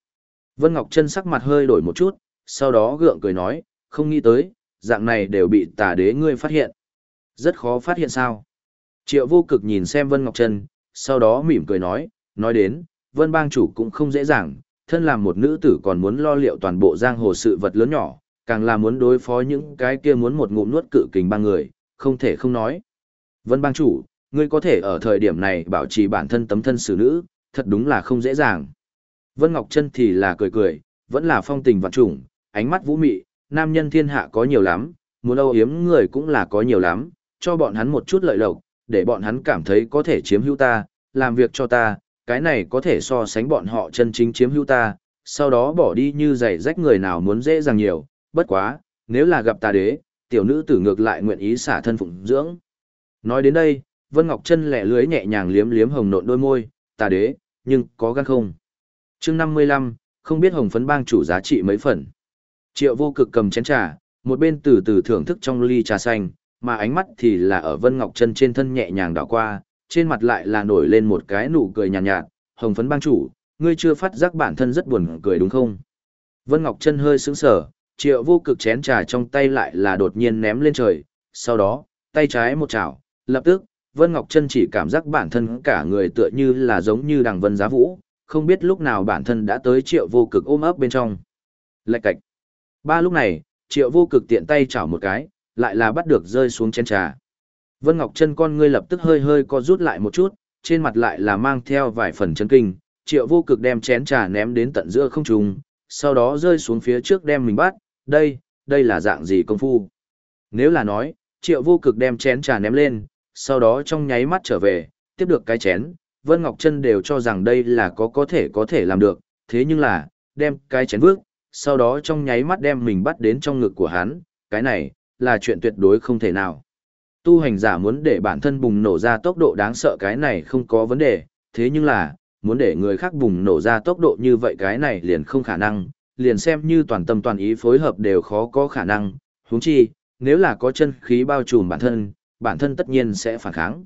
Vân Ngọc chân sắc mặt hơi đổi một chút, sau đó gượng cười nói, không nghĩ tới, dạng này đều bị tà đế ngươi phát hiện. Rất khó phát hiện sao. Triệu vô cực nhìn xem Vân Ngọc Trân, sau đó mỉm cười nói, nói đến, Vân bang chủ cũng không dễ dàng, thân làm một nữ tử còn muốn lo liệu toàn bộ giang hồ sự vật lớn nhỏ, càng là muốn đối phó những cái kia muốn một ngụm nuốt cự kình ba người, không thể không nói. Vân bang chủ, ngươi có thể ở thời điểm này bảo trì bản thân tấm thân xử nữ, thật đúng là không dễ dàng. Vân Ngọc Trân thì là cười cười, vẫn là phong tình vạn trùng, ánh mắt vũ mị, nam nhân thiên hạ có nhiều lắm, muốn âu yếm người cũng là có nhiều lắm, cho bọn hắn một chút lợi lộc, để bọn hắn cảm thấy có thể chiếm hữu ta, làm việc cho ta, cái này có thể so sánh bọn họ chân chính chiếm hữu ta, sau đó bỏ đi như giày rách người nào muốn dễ dàng nhiều, bất quá, nếu là gặp ta đế, tiểu nữ tử ngược lại nguyện ý xả thân phụng dưỡng. Nói đến đây, Vân Ngọc chân lẻ lưới nhẹ nhàng liếm liếm hồng nộn đôi môi, ta đế, nhưng có gan không? chương 55, không biết hồng phấn bang chủ giá trị mấy phần. Triệu vô cực cầm chén trà, một bên từ từ thưởng thức trong ly trà xanh, mà ánh mắt thì là ở Vân Ngọc Trân trên thân nhẹ nhàng đảo qua, trên mặt lại là nổi lên một cái nụ cười nhàn nhạt, nhạt, hồng phấn bang chủ, ngươi chưa phát giác bản thân rất buồn cười đúng không? Vân Ngọc Trân hơi sững sờ, triệu vô cực chén trà trong tay lại là đột nhiên ném lên trời, sau đó, tay trái một chảo, lập tức, Vân Ngọc Trân chỉ cảm giác bản thân cả người tựa như là giống như đằng vân giá vũ, không biết lúc nào bản thân đã tới triệu vô cực ôm ấp bên trong. Lạch cạch. Ba lúc này, triệu vô cực tiện tay chảo một cái, lại là bắt được rơi xuống chén trà. Vân Ngọc Trân con ngươi lập tức hơi hơi co rút lại một chút, trên mặt lại là mang theo vài phần chấn kinh, triệu vô cực đem chén trà ném đến tận giữa không trung, sau đó rơi xuống phía trước đem mình bắt, đây, đây là dạng gì công phu. Nếu là nói, triệu vô cực đem chén trà ném lên, sau đó trong nháy mắt trở về, tiếp được cái chén, Vân Ngọc Trân đều cho rằng đây là có có thể có thể làm được, thế nhưng là, đem cái chén vước, sau đó trong nháy mắt đem mình bắt đến trong ngực của hắn, cái này, là chuyện tuyệt đối không thể nào. Tu hành giả muốn để bản thân bùng nổ ra tốc độ đáng sợ cái này không có vấn đề, thế nhưng là, muốn để người khác bùng nổ ra tốc độ như vậy cái này liền không khả năng, liền xem như toàn tâm toàn ý phối hợp đều khó có khả năng, huống chi, nếu là có chân khí bao trùm bản thân, bản thân tất nhiên sẽ phản kháng.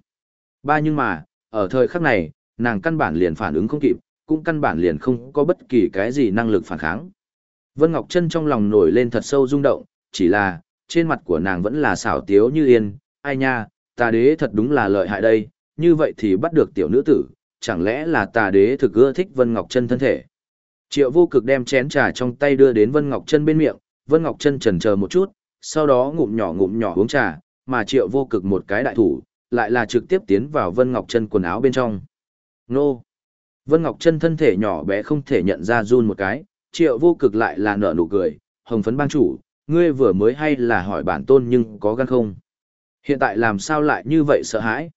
Ba nhưng mà, ở thời khắc này, nàng căn bản liền phản ứng không kịp, cũng căn bản liền không có bất kỳ cái gì năng lực phản kháng. Vân Ngọc Trân trong lòng nổi lên thật sâu rung động, chỉ là, trên mặt của nàng vẫn là xảo tiếu như yên, ai nha, tà đế thật đúng là lợi hại đây, như vậy thì bắt được tiểu nữ tử, chẳng lẽ là tà đế thực ưa thích Vân Ngọc Trân thân thể. Triệu vô cực đem chén trà trong tay đưa đến Vân Ngọc Trân bên miệng, Vân Ngọc Trân chần chờ một chút, sau đó ngụm nhỏ ngụm nhỏ uống trà, mà triệu vô cực một cái đại thủ, lại là trực tiếp tiến vào Vân Ngọc Trân quần áo bên trong. Nô! Vân Ngọc Trân thân thể nhỏ bé không thể nhận ra run một cái, triệu vô cực lại là nở nụ cười, hồng phấn bang chủ, ngươi vừa mới hay là hỏi bản tôn nhưng có gan không? Hiện tại làm sao lại như vậy sợ hãi?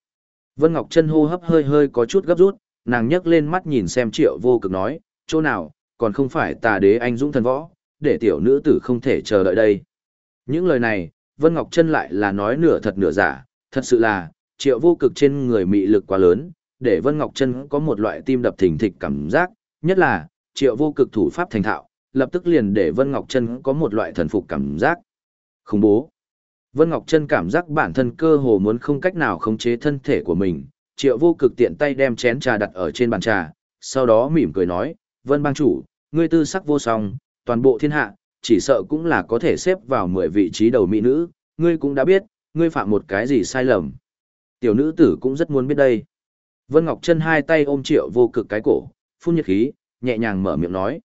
Vân Ngọc Trân hô hấp hơi hơi có chút gấp rút, nàng nhấc lên mắt nhìn xem triệu vô cực nói, chỗ nào, còn không phải tà đế anh dũng thần võ, để tiểu nữ tử không thể chờ đợi đây. Những lời này, Vân Ngọc Trân lại là nói nửa thật nửa giả, thật sự là, triệu vô cực trên người mị lực quá lớn, để Vân Ngọc Trân có một loại tim đập thình thịch cảm giác, nhất là, triệu vô cực thủ pháp thành thạo, lập tức liền để Vân Ngọc Trân có một loại thần phục cảm giác. Khủng bố. Vân Ngọc Trân cảm giác bản thân cơ hồ muốn không cách nào khống chế thân thể của mình, triệu vô cực tiện tay đem chén trà đặt ở trên bàn trà, sau đó mỉm cười nói, Vân bang chủ, ngươi tư sắc vô song, toàn bộ thiên hạ, chỉ sợ cũng là có thể xếp vào 10 vị trí đầu mỹ nữ, ngươi cũng đã biết, ngươi phạm một cái gì sai lầm. Tiểu nữ tử cũng rất muốn biết đây. Vân Ngọc Trân hai tay ôm triệu vô cực cái cổ, phun nhiệt khí, nhẹ nhàng mở miệng nói.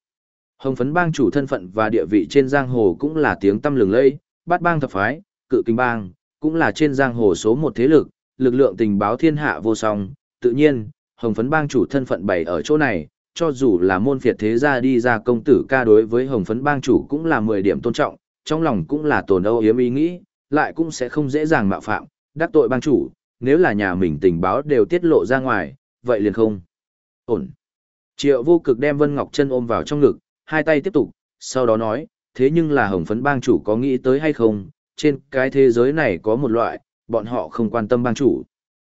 Hồng phấn bang chủ thân phận và địa vị trên giang hồ cũng là tiếng tăm lừng lây, bát bang thập phái, cự kinh bang, cũng là trên giang hồ số một thế lực, lực lượng tình báo thiên hạ vô song, tự nhiên, hồng phấn bang chủ thân phận bày ở chỗ này, cho dù là môn phiệt thế gia đi ra công tử ca đối với hồng phấn bang chủ cũng là 10 điểm tôn trọng, trong lòng cũng là tồn âu yếm ý nghĩ, lại cũng sẽ không dễ dàng mạo phạm, đắc tội bang chủ, nếu là nhà mình tình báo đều tiết lộ ra ngoài, vậy liền không. Ổn. Triệu vô cực đem Vân Ngọc chân ôm vào trong ngực, hai tay tiếp tục, sau đó nói, thế nhưng là hồng phấn bang chủ có nghĩ tới hay không, trên cái thế giới này có một loại, bọn họ không quan tâm bang chủ.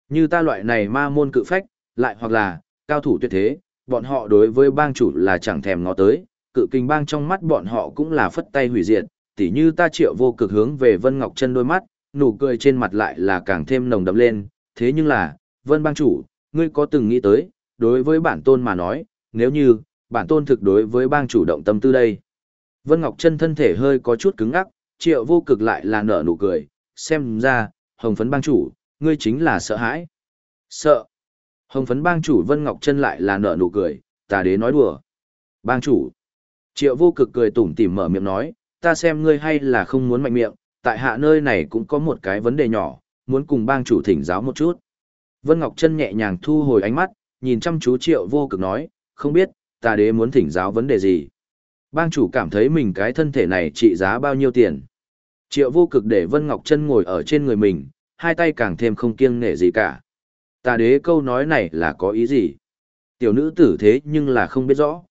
Như ta loại này ma môn cự phách, lại hoặc là, cao thủ tuyệt thế, bọn họ đối với bang chủ là chẳng thèm ngó tới, cự kinh bang trong mắt bọn họ cũng là phất tay hủy diệt, tỉ như ta triệu vô cực hướng về Vân Ngọc chân đôi mắt, nụ cười trên mặt lại là càng thêm nồng đậm lên, thế nhưng là, Vân bang chủ, ngươi có từng nghĩ tới, đối với bản tôn mà nói, nếu như, bản tôn thực đối với bang chủ động tâm tư đây. Vân Ngọc chân thân thể hơi có chút cứng ngắc, triệu vô cực lại là nở nụ cười, xem ra, hồng phấn bang chủ, ngươi chính là sợ hãi. Sợ. Hồng phấn bang chủ Vân Ngọc Trân lại là nở nụ cười, ta đế nói đùa. Bang chủ. Triệu vô cực cười tủm tỉm mở miệng nói, ta xem ngươi hay là không muốn mạnh miệng, tại hạ nơi này cũng có một cái vấn đề nhỏ, muốn cùng bang chủ thỉnh giáo một chút. Vân Ngọc Trân nhẹ nhàng thu hồi ánh mắt, nhìn chăm chú triệu vô cực nói, không biết, ta đế muốn thỉnh giáo vấn đề gì. Bang chủ cảm thấy mình cái thân thể này trị giá bao nhiêu tiền. Triệu vô cực để Vân Ngọc Trân ngồi ở trên người mình, hai tay càng thêm không kiêng nể gì cả. Tà đế câu nói này là có ý gì? Tiểu nữ tử thế nhưng là không biết rõ.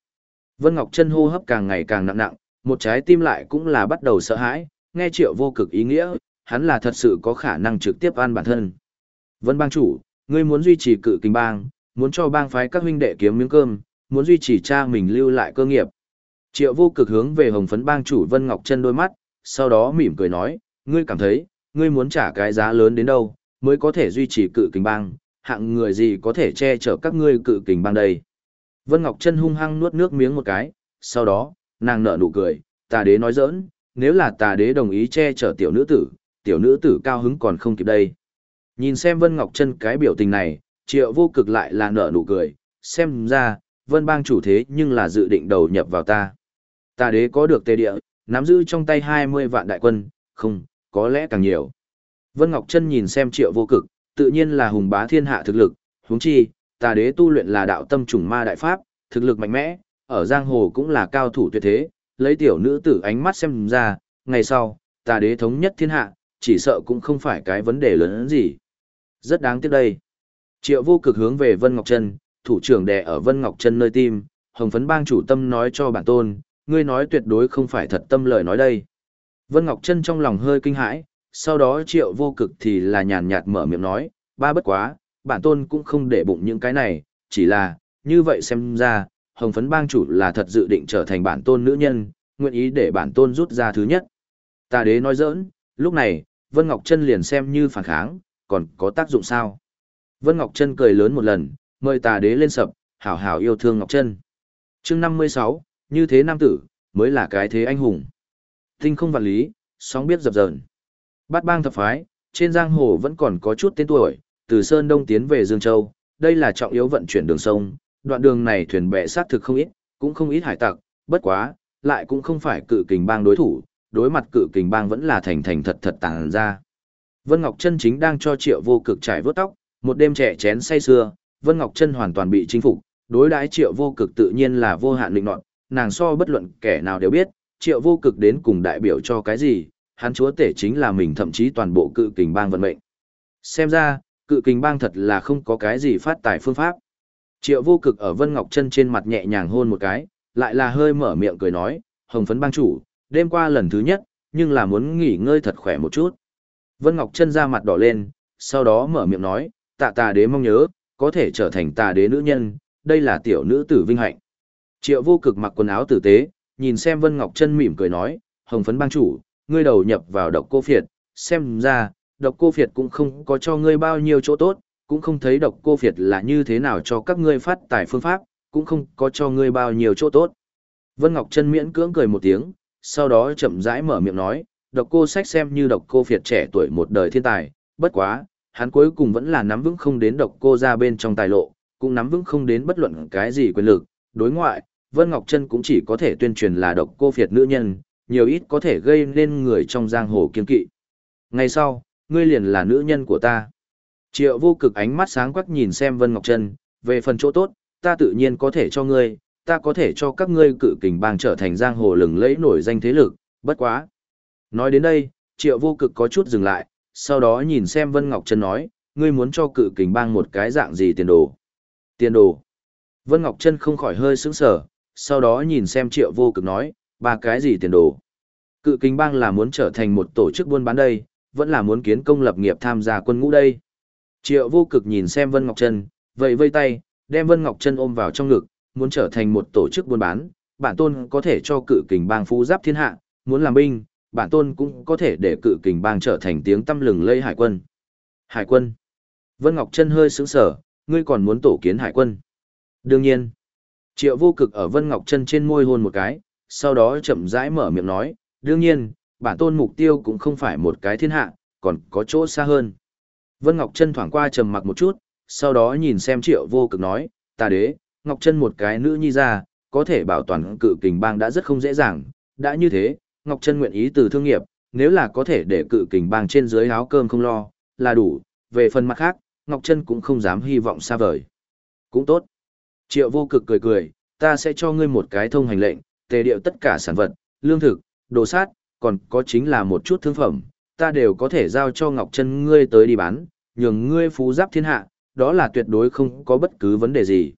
Vân Ngọc Trân hô hấp càng ngày càng nặng nặng, một trái tim lại cũng là bắt đầu sợ hãi, nghe triệu vô cực ý nghĩa, hắn là thật sự có khả năng trực tiếp an bản thân. Vân bang chủ, ngươi muốn duy trì cự kinh bang, muốn cho bang phái các huynh đệ kiếm miếng cơm, muốn duy trì cha mình lưu lại cơ nghiệp. Triệu vô cực hướng về hồng phấn bang chủ Vân Ngọc Trân đôi mắt, sau đó mỉm cười nói, ngươi cảm thấy, ngươi muốn trả cái giá lớn đến đâu, mới có thể duy trì cự kình bang, hạng người gì có thể che chở các ngươi cự kình bang đây. Vân Ngọc Trân hung hăng nuốt nước miếng một cái, sau đó, nàng nở nụ cười, tà đế nói giỡn, nếu là tà đế đồng ý che chở tiểu nữ tử, tiểu nữ tử cao hứng còn không kịp đây. Nhìn xem Vân Ngọc Trân cái biểu tình này, triệu vô cực lại là nở nụ cười, xem ra, Vân bang chủ thế nhưng là dự định đầu nhập vào ta. Tà đế có được tề địa, nắm giữ trong tay 20 vạn đại quân, không, có lẽ càng nhiều. Vân Ngọc Trân nhìn xem triệu vô cực, tự nhiên là hùng bá thiên hạ thực lực, huống chi, tà đế tu luyện là đạo tâm trùng ma đại pháp, thực lực mạnh mẽ, ở giang hồ cũng là cao thủ tuyệt thế, lấy tiểu nữ tử ánh mắt xem ra, ngày sau, tà đế thống nhất thiên hạ, chỉ sợ cũng không phải cái vấn đề lớn gì. Rất đáng tiếc đây. Triệu vô cực hướng về Vân Ngọc Trân, thủ trưởng đè ở Vân Ngọc Trân nơi tim, hồng phấn bang chủ tâm nói cho bản tôn, ngươi nói tuyệt đối không phải thật tâm lời nói đây. Vân Ngọc Trân trong lòng hơi kinh hãi, sau đó triệu vô cực thì là nhàn nhạt mở miệng nói, ba bất quá, bản tôn cũng không để bụng những cái này, chỉ là, như vậy xem ra, hồng phấn bang chủ là thật dự định trở thành bản tôn nữ nhân, nguyện ý để bản tôn rút ra thứ nhất. Tà đế nói giỡn, lúc này, Vân Ngọc Trân liền xem như phản kháng, còn có tác dụng sao? Vân Ngọc Trân cười lớn một lần, mời tà đế lên sập, hảo hảo yêu thương Ngọc Trân. chương 56, như thế nam tử, mới là cái thế anh hùng. Tinh không vạn lý, sóng biết dập dờn. Bát bang thập phái, trên giang hồ vẫn còn có chút tên tuổi, từ Sơn Đông tiến về Dương Châu, đây là trọng yếu vận chuyển đường sông, đoạn đường này thuyền bè sát thực không ít, cũng không ít hải tặc, bất quá, lại cũng không phải cự kình bang đối thủ, đối mặt cự kình bang vẫn là thành thành thật thật tàng ra. Vân Ngọc Chân chính đang cho Triệu Vô Cực trải vớt tóc, một đêm trẻ chén say sưa, Vân Ngọc Chân hoàn toàn bị chinh phục, đối đãi Triệu Vô Cực tự nhiên là vô hạn định nọt, nàng so bất luận kẻ nào đều biết, Triệu Vô Cực đến cùng đại biểu cho cái gì, hắn chúa tể chính là mình thậm chí toàn bộ cự kình bang vận mệnh. Xem ra, cự kình bang thật là không có cái gì phát tài phương pháp. Triệu vô cực ở Vân Ngọc chân trên mặt nhẹ nhàng hôn một cái, lại là hơi mở miệng cười nói, hồng phấn bang chủ, đêm qua lần thứ nhất, nhưng là muốn nghỉ ngơi thật khỏe một chút. Vân Ngọc chân ra mặt đỏ lên, sau đó mở miệng nói, tạ tà đế mong nhớ, có thể trở thành tà đế nữ nhân, đây là tiểu nữ tử vinh hạnh. Triệu vô cực mặc quần áo tử tế, nhìn xem Vân Ngọc Trân mỉm cười nói, hồng phấn bang chủ, ngươi đầu nhập vào độc cô phiệt, xem ra, độc cô phiệt cũng không có cho ngươi bao nhiêu chỗ tốt, cũng không thấy độc cô phiệt là như thế nào cho các ngươi phát tài phương pháp, cũng không có cho ngươi bao nhiêu chỗ tốt. Vân Ngọc Trân miễn cưỡng cười một tiếng, sau đó chậm rãi mở miệng nói, độc cô sách xem như độc cô phiệt trẻ tuổi một đời thiên tài, bất quá, hắn cuối cùng vẫn là nắm vững không đến độc cô ra bên trong tài lộ, cũng nắm vững không đến bất luận cái gì quyền lực, đối ngoại, Vân Ngọc Trân cũng chỉ có thể tuyên truyền là độc cô phiệt nữ nhân, nhiều ít có thể gây nên người trong giang hồ kiên kỵ. Ngày sau, ngươi liền là nữ nhân của ta. Triệu vô cực ánh mắt sáng quắc nhìn xem Vân Ngọc Trân, về phần chỗ tốt, ta tự nhiên có thể cho ngươi, ta có thể cho các ngươi cự kình bang trở thành giang hồ lừng lẫy nổi danh thế lực, bất quá. Nói đến đây, triệu vô cực có chút dừng lại, sau đó nhìn xem Vân Ngọc Trân nói, ngươi muốn cho cự kình bang một cái dạng gì tiền đồ? Tiền đồ. Vân Ngọc Trân không khỏi hơi sững sờ, sau đó nhìn xem triệu vô cực nói, ba cái gì tiền đồ? Cự kình bang là muốn trở thành một tổ chức buôn bán đây, vẫn là muốn kiến công lập nghiệp tham gia quân ngũ đây. Triệu vô cực nhìn xem Vân Ngọc Trân, vậy vây tay, đem Vân Ngọc Trân ôm vào trong ngực, muốn trở thành một tổ chức buôn bán, bản tôn có thể cho cự kình bang phú giáp thiên hạ, muốn làm binh, bản tôn cũng có thể để cự kình bang trở thành tiếng tâm lừng lây hải quân. Hải quân. Vân Ngọc Trân hơi sững sờ, ngươi còn muốn tổ kiến hải quân. Đương nhiên. Triệu vô cực ở Vân Ngọc Trân trên môi hôn một cái, sau đó chậm rãi mở miệng nói, đương nhiên, bản tôn mục tiêu cũng không phải một cái thiên hạ, còn có chỗ xa hơn. Vân Ngọc Trân thoảng qua trầm mặc một chút, sau đó nhìn xem triệu vô cực nói, ta đế, Ngọc Trân một cái nữ nhi ra, có thể bảo toàn cự kình bang đã rất không dễ dàng, đã như thế, Ngọc Trân nguyện ý từ thương nghiệp, nếu là có thể để cự kình bang trên dưới áo cơm không lo, là đủ, về phần mặt khác, Ngọc Trân cũng không dám hy vọng xa vời. Cũng tốt. Triệu vô cực cười cười, ta sẽ cho ngươi một cái thông hành lệnh, tề điệu tất cả sản vật, lương thực, đồ sát, còn có chính là một chút thương phẩm, ta đều có thể giao cho Ngọc Trân ngươi tới đi bán, nhường ngươi phú giáp thiên hạ, đó là tuyệt đối không có bất cứ vấn đề gì.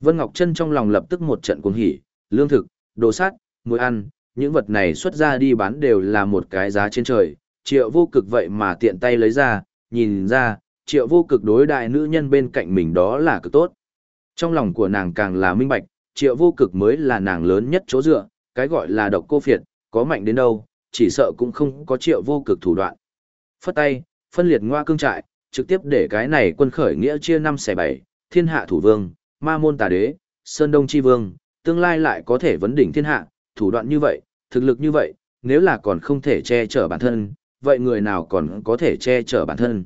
Vân Ngọc Trân trong lòng lập tức một trận cuồng hỉ, lương thực, đồ sát, muối ăn, những vật này xuất ra đi bán đều là một cái giá trên trời, triệu vô cực vậy mà tiện tay lấy ra, nhìn ra, triệu vô cực đối đại nữ nhân bên cạnh mình đó là cực tốt. Trong lòng của nàng càng là minh bạch, triệu vô cực mới là nàng lớn nhất chỗ dựa, cái gọi là độc cô phiệt, có mạnh đến đâu, chỉ sợ cũng không có triệu vô cực thủ đoạn. Phất tay, phân liệt ngoa cương trại, trực tiếp để cái này quân khởi nghĩa chia năm xẻ bảy, thiên hạ thủ vương, ma môn tà đế, sơn đông chi vương, tương lai lại có thể vấn đỉnh thiên hạ, thủ đoạn như vậy, thực lực như vậy, nếu là còn không thể che chở bản thân, vậy người nào còn có thể che chở bản thân.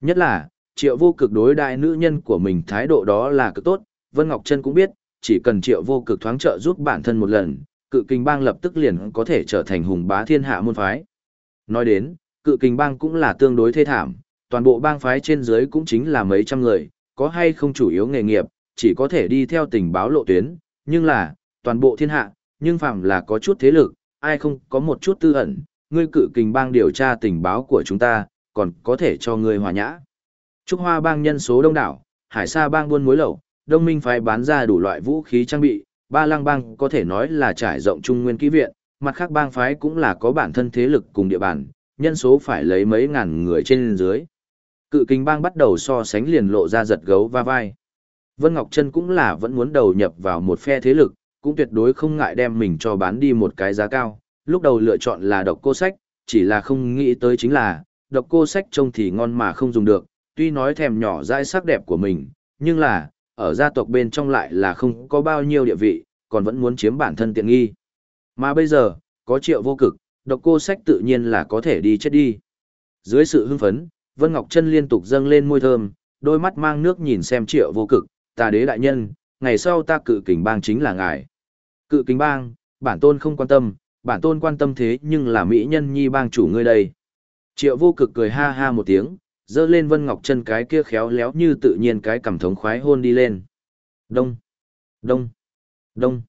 Nhất là, triệu vô cực đối đại nữ nhân của mình thái độ đó là cực tốt, Vân Ngọc Trân cũng biết, chỉ cần triệu vô cực thoáng trợ giúp bản thân một lần, cự kinh bang lập tức liền có thể trở thành hùng bá thiên hạ môn phái. Nói đến, cự kinh bang cũng là tương đối thê thảm, toàn bộ bang phái trên dưới cũng chính là mấy trăm người, có hay không chủ yếu nghề nghiệp, chỉ có thể đi theo tình báo lộ tuyến, nhưng là, toàn bộ thiên hạ, nhưng phạm là có chút thế lực, ai không có một chút tư ẩn, ngươi cự kình bang điều tra tình báo của chúng ta, còn có thể cho ngươi hòa nhã. Trúc Hoa bang nhân số đông đảo, Hải Sa bang buôn mối lậu, Đông Minh phái bán ra đủ loại vũ khí trang bị, Ba Lăng bang có thể nói là trải rộng trung nguyên kỹ viện, mặt khác bang phái cũng là có bản thân thế lực cùng địa bàn, nhân số phải lấy mấy ngàn người trên dưới. Cự kình bang bắt đầu so sánh liền lộ ra giật gấu va vai. Vân Ngọc Trân cũng là vẫn muốn đầu nhập vào một phe thế lực, cũng tuyệt đối không ngại đem mình cho bán đi một cái giá cao. Lúc đầu lựa chọn là độc cô sách, chỉ là không nghĩ tới chính là, độc cô sách trông thì ngon mà không dùng được, tuy nói thèm nhỏ dãi sắc đẹp của mình, nhưng là, ở gia tộc bên trong lại là không có bao nhiêu địa vị, còn vẫn muốn chiếm bản thân tiện nghi. Mà bây giờ, có triệu vô cực, độc cô sách tự nhiên là có thể đi chết đi. Dưới sự hưng phấn, Vân Ngọc Trân liên tục dâng lên môi thơm, đôi mắt mang nước nhìn xem triệu vô cực, ta đế đại nhân, ngày sau ta cự kình bang chính là ngài. Cự kình bang, bản tôn không quan tâm, bản tôn quan tâm thế nhưng là mỹ nhân nhi bang chủ ngươi đây. Triệu vô cực cười ha ha một tiếng, dơ lên Vân Ngọc chân cái kia khéo léo như tự nhiên cái cảm thống khoái hôn đi lên. Đông, đông, đông.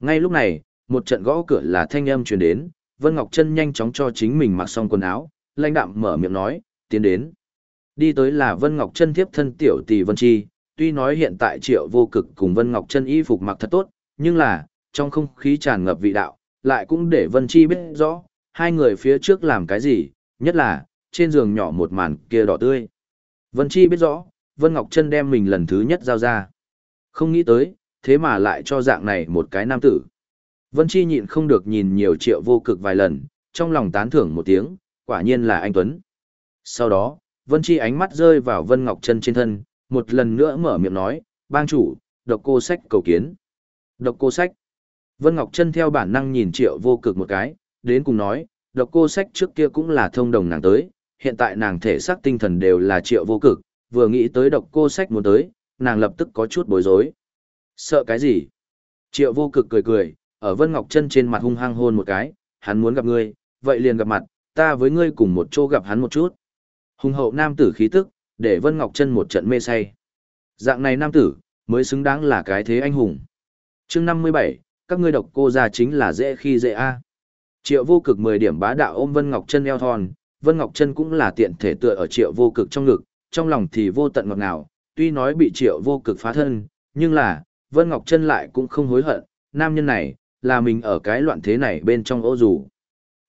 Ngay lúc này, một trận gõ cửa là thanh âm truyền đến, Vân Ngọc chân nhanh chóng cho chính mình mặc xong quần áo, lãnh đạm mở miệng nói, tiến đến. Đi tới là Vân Ngọc chân tiếp thân tiểu tỷ Vân Chi, tuy nói hiện tại triệu vô cực cùng Vân Ngọc chân y phục mặc thật tốt, nhưng là, trong không khí tràn ngập vị đạo, lại cũng để Vân Chi biết rõ, hai người phía trước làm cái gì, nhất là, trên giường nhỏ một màn kia đỏ tươi. Vân Chi biết rõ, Vân Ngọc Trân đem mình lần thứ nhất giao ra. Không nghĩ tới, thế mà lại cho dạng này một cái nam tử. Vân Chi nhịn không được nhìn nhiều triệu vô cực vài lần, trong lòng tán thưởng một tiếng, quả nhiên là anh Tuấn. Sau đó, Vân Chi ánh mắt rơi vào Vân Ngọc Trân trên thân, một lần nữa mở miệng nói, bang chủ, độc cô sách cầu kiến. Độc cô sách. Vân Ngọc Trân theo bản năng nhìn triệu vô cực một cái, đến cùng nói, độc cô sách trước kia cũng là thông đồng nàng tới, hiện tại nàng thể xác tinh thần đều là triệu vô cực, vừa nghĩ tới độc cô sách muốn tới, nàng lập tức có chút bối rối. Sợ cái gì? Triệu vô cực cười cười, ở Vân Ngọc Trân trên mặt hung hăng hôn một cái, hắn muốn gặp ngươi, vậy liền gặp mặt, ta với ngươi cùng một chỗ gặp hắn một chút. Hùng hậu nam tử khí tức, để Vân Ngọc Trân một trận mê say. Dạng này nam tử, mới xứng đáng là cái thế anh hùng. chương 57, các ngươi độc cô già chính là dễ khi dễ a Triệu vô cực 10 điểm bá đạo ôm Vân Ngọc Trân eo thon, Vân Ngọc Trân cũng là tiện thể tựa ở triệu vô cực trong ngực, trong lòng thì vô tận ngọt ngào, tuy nói bị triệu vô cực phá thân, nhưng là, Vân Ngọc Trân lại cũng không hối hận, nam nhân này, là mình ở cái loạn thế này bên trong ô dù.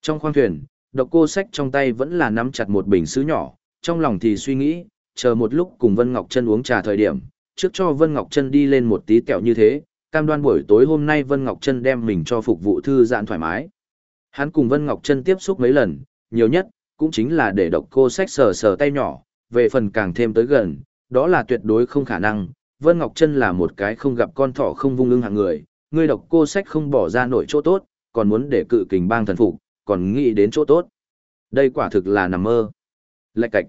Trong khoang thuyền, độc cô sách trong tay vẫn là nắm chặt một bình sứ nhỏ, trong lòng thì suy nghĩ, chờ một lúc cùng Vân Ngọc Trân uống trà thời điểm, trước cho Vân Ngọc Trân đi lên một tí kẹo như thế, cam đoan buổi tối hôm nay Vân Ngọc Trân đem mình cho phục vụ thư giãn thoải mái. Hắn cùng Vân Ngọc Trân tiếp xúc mấy lần, nhiều nhất, cũng chính là để độc cô sách sờ sờ tay nhỏ, về phần càng thêm tới gần, đó là tuyệt đối không khả năng. Vân Ngọc Trân là một cái không gặp con thỏ không vung lưng hạng người, ngươi độc cô sách không bỏ ra nổi chỗ tốt, còn muốn để cự kình bang thần phục, còn nghĩ đến chỗ tốt. Đây quả thực là nằm mơ. Lạch cạch.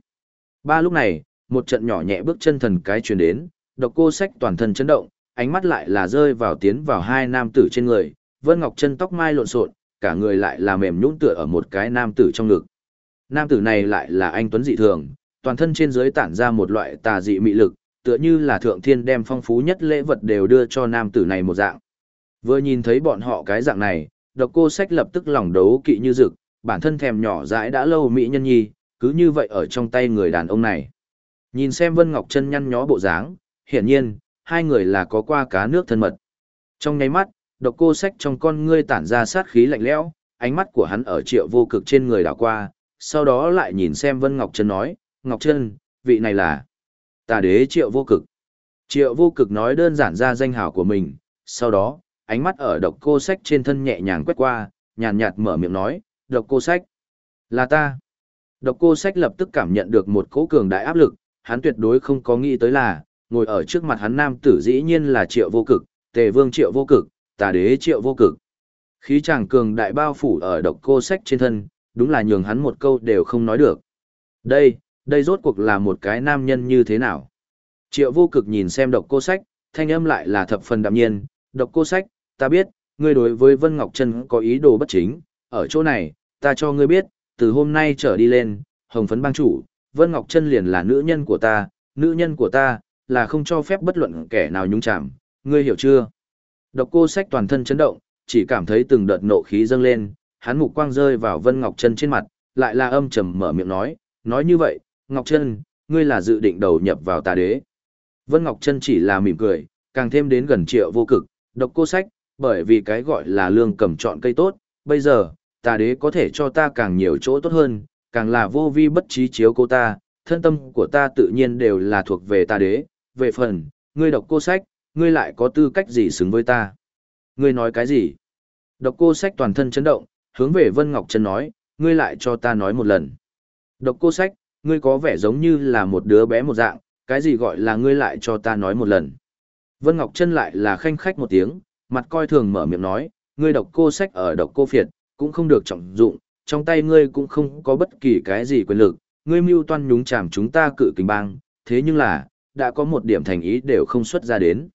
Ba lúc này, một trận nhỏ nhẹ bước chân thần cái truyền đến, độc cô sách toàn thân chấn động, ánh mắt lại là rơi vào tiến vào hai nam tử trên người, Vân Ngọc chân tóc mai lộn xộn, cả người lại là mềm nhũn tựa ở một cái nam tử trong ngực. Nam tử này lại là anh tuấn dị thường, toàn thân trên dưới tản ra một loại tà dị mị lực, tựa như là thượng thiên đem phong phú nhất lễ vật đều đưa cho nam tử này một dạng. Vừa nhìn thấy bọn họ cái dạng này, độc cô sách lập tức lòng đấu kỵ như rực, bản thân thèm nhỏ dãi đã lâu mỹ nhân nhi, cứ như vậy ở trong tay người đàn ông này. Nhìn xem Vân Ngọc chân nhăn nhó bộ dáng, hiển nhiên, hai người là có qua cá nước thân mật. Trong nháy mắt, độc cô sách trong con ngươi tản ra sát khí lạnh lẽo, ánh mắt của hắn ở triệu vô cực trên người đảo qua, sau đó lại nhìn xem Vân Ngọc Trân nói, Ngọc Trân, vị này là tà đế triệu vô cực. Triệu vô cực nói đơn giản ra danh hào của mình, sau đó, ánh mắt ở độc cô sách trên thân nhẹ nhàng quét qua, nhàn nhạt mở miệng nói, độc cô sách, là ta. Độc cô sách lập tức cảm nhận được một cỗ cường đại áp lực, hắn tuyệt đối không có nghĩ tới là, ngồi ở trước mặt hắn nam tử dĩ nhiên là triệu vô cực, tề vương triệu vô cực, tà đế triệu vô cực. Khí chàng cường đại bao phủ ở độc cô sách trên thân, đúng là nhường hắn một câu đều không nói được. Đây, đây rốt cuộc là một cái nam nhân như thế nào? Triệu vô cực nhìn xem độc cô sách, thanh âm lại là thập phần đạm nhiên, độc cô sách, ta biết, ngươi đối với Vân Ngọc Trân có ý đồ bất chính, ở chỗ này, ta cho ngươi biết, từ hôm nay trở đi lên, hồng phấn bang chủ, Vân Ngọc Trân liền là nữ nhân của ta, nữ nhân của ta, là không cho phép bất luận kẻ nào nhúng chạm, ngươi hiểu chưa? Độc cô sách toàn thân chấn động, chỉ cảm thấy từng đợt nộ khí dâng lên, hắn mục quang rơi vào Vân Ngọc Trân trên mặt, lại là âm trầm mở miệng nói, nói như vậy, Ngọc Trân, ngươi là dự định đầu nhập vào tà đế. Vân Ngọc Trân chỉ là mỉm cười, càng thêm đến gần triệu vô cực, độc cô sách, bởi vì cái gọi là lương cầm chọn cây tốt, bây giờ, tà đế có thể cho ta càng nhiều chỗ tốt hơn, càng là vô vi bất trí chiếu cô ta, thân tâm của ta tự nhiên đều là thuộc về tà đế, về phần, ngươi độc cô sách, ngươi lại có tư cách gì xứng với ta? Ngươi nói cái gì? Độc cô sách toàn thân chấn động, hướng về Vân Ngọc Trân nói, ngươi lại cho ta nói một lần. Độc cô sách, ngươi có vẻ giống như là một đứa bé một dạng, cái gì gọi là ngươi lại cho ta nói một lần. Vân Ngọc Trân lại là khanh khách một tiếng, mặt coi thường mở miệng nói, ngươi độc cô sách ở độc cô phiệt, cũng không được trọng dụng, trong tay ngươi cũng không có bất kỳ cái gì quyền lực, ngươi mưu toan nhúng chàm chúng ta cự kình bang, thế nhưng là, đã có một điểm thành ý đều không xuất ra đến.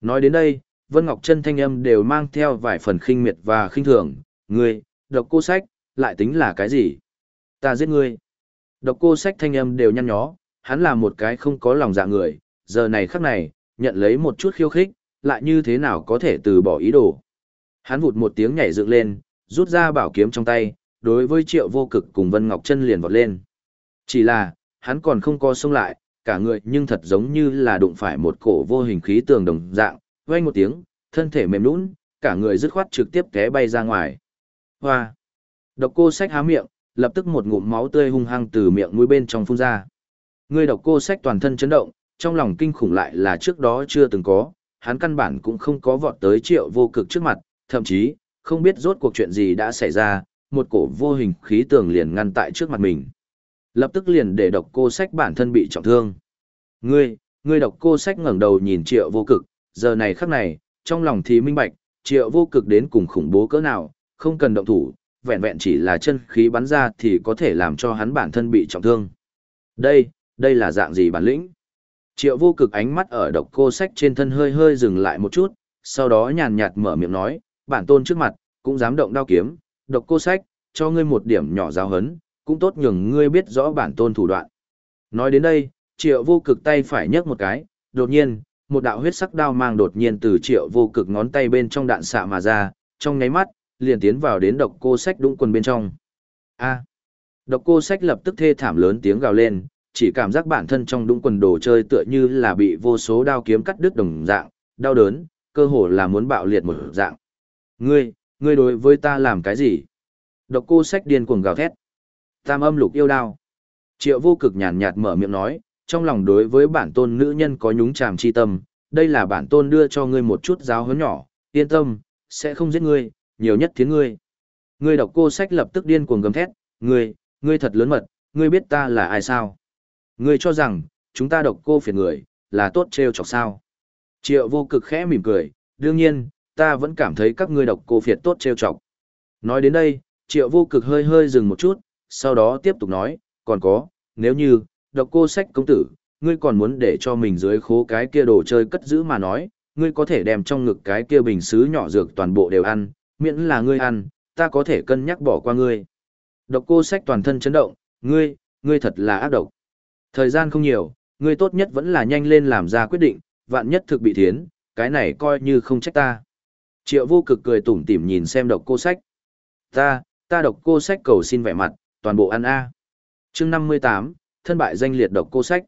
Nói đến đây, Vân Ngọc Trân thanh âm đều mang theo vài phần khinh miệt và khinh thường, ngươi, độc cô sách, lại tính là cái gì? Ta giết ngươi. Độc cô sách thanh âm đều nhăn nhó, hắn là một cái không có lòng dạ người, giờ này khắc này, nhận lấy một chút khiêu khích, lại như thế nào có thể từ bỏ ý đồ. Hắn vụt một tiếng nhảy dựng lên, rút ra bảo kiếm trong tay, đối với triệu vô cực cùng Vân Ngọc chân liền vọt lên. Chỉ là, hắn còn không co xông lại, cả người nhưng thật giống như là đụng phải một cổ vô hình khí tường đồng dạng, vang một tiếng, thân thể mềm nhũn, cả người dứt khoát trực tiếp té bay ra ngoài. Hoa! Độc cô sách há miệng, lập tức một ngụm máu tươi hung hăng từ miệng mũi bên trong phun ra. Người độc cô sách toàn thân chấn động, trong lòng kinh khủng lại là trước đó chưa từng có, hắn căn bản cũng không có vọt tới triệu vô cực trước mặt, thậm chí, không biết rốt cuộc chuyện gì đã xảy ra, một cổ vô hình khí tường liền ngăn tại trước mặt mình. Lập tức liền để độc cô sách bản thân bị trọng thương. Ngươi, ngươi độc cô sách ngẩng đầu nhìn triệu vô cực, giờ này khắc này, trong lòng thì minh bạch, triệu vô cực đến cùng khủng bố cỡ nào, không cần động thủ, vẹn vẹn chỉ là chân khí bắn ra thì có thể làm cho hắn bản thân bị trọng thương. Đây, đây là dạng gì bản lĩnh? Triệu vô cực ánh mắt ở độc cô sách trên thân hơi hơi dừng lại một chút, sau đó nhàn nhạt mở miệng nói, bản tôn trước mặt, cũng dám động đao kiếm, độc cô sách, cho ngươi một điểm nhỏ giáo hấn, cũng tốt nhường ngươi biết rõ bản tôn thủ đoạn. Nói đến đây, triệu vô cực tay phải nhấc một cái, đột nhiên, một đạo huyết sắc đao mang đột nhiên từ triệu vô cực ngón tay bên trong đạn xạ mà ra, trong nháy mắt, liền tiến vào đến độc cô sách đúng quần bên trong. A. Độc cô sách lập tức thê thảm lớn tiếng gào lên, chỉ cảm giác bản thân trong đúng quần đồ chơi tựa như là bị vô số đao kiếm cắt đứt đồng dạng, đau đớn, cơ hồ là muốn bạo liệt một dạng. Ngươi, ngươi đối với ta làm cái gì? Độc cô sách điên cuồng gào thét. Tam âm lục yêu đao. Triệu vô cực nhàn nhạt mở miệng nói, trong lòng đối với bản tôn nữ nhân có nhúng chàm chi tâm, đây là bản tôn đưa cho ngươi một chút giáo huấn nhỏ, yên tâm, sẽ không giết ngươi, nhiều nhất thiến ngươi. Ngươi độc cô sách lập tức điên cuồng gầm thét, ngươi, ngươi thật lớn mật, ngươi biết ta là ai sao? Ngươi cho rằng, chúng ta độc cô phiền người, là tốt trêu chọc sao? Triệu vô cực khẽ mỉm cười, đương nhiên, ta vẫn cảm thấy các ngươi độc cô phiệt tốt trêu chọc. Nói đến đây, triệu vô cực hơi hơi dừng một chút, sau đó tiếp tục nói, còn có, nếu như, độc cô sách công tử, ngươi còn muốn để cho mình dưới khố cái kia đồ chơi cất giữ mà nói, ngươi có thể đem trong ngực cái kia bình xứ nhỏ dược toàn bộ đều ăn, miễn là ngươi ăn, ta có thể cân nhắc bỏ qua ngươi. Độc cô sách toàn thân chấn động, ngươi, ngươi thật là ác độc. Thời gian không nhiều, ngươi tốt nhất vẫn là nhanh lên làm ra quyết định, vạn nhất thực bị thiến, cái này coi như không trách ta. Triệu vô cực cười tủm tỉm nhìn xem độc cô sách. Ta, ta độc cô sách cầu xin vẻ mặt, toàn bộ ăn a. À. Chương 58, thân bại danh liệt độc cô sách.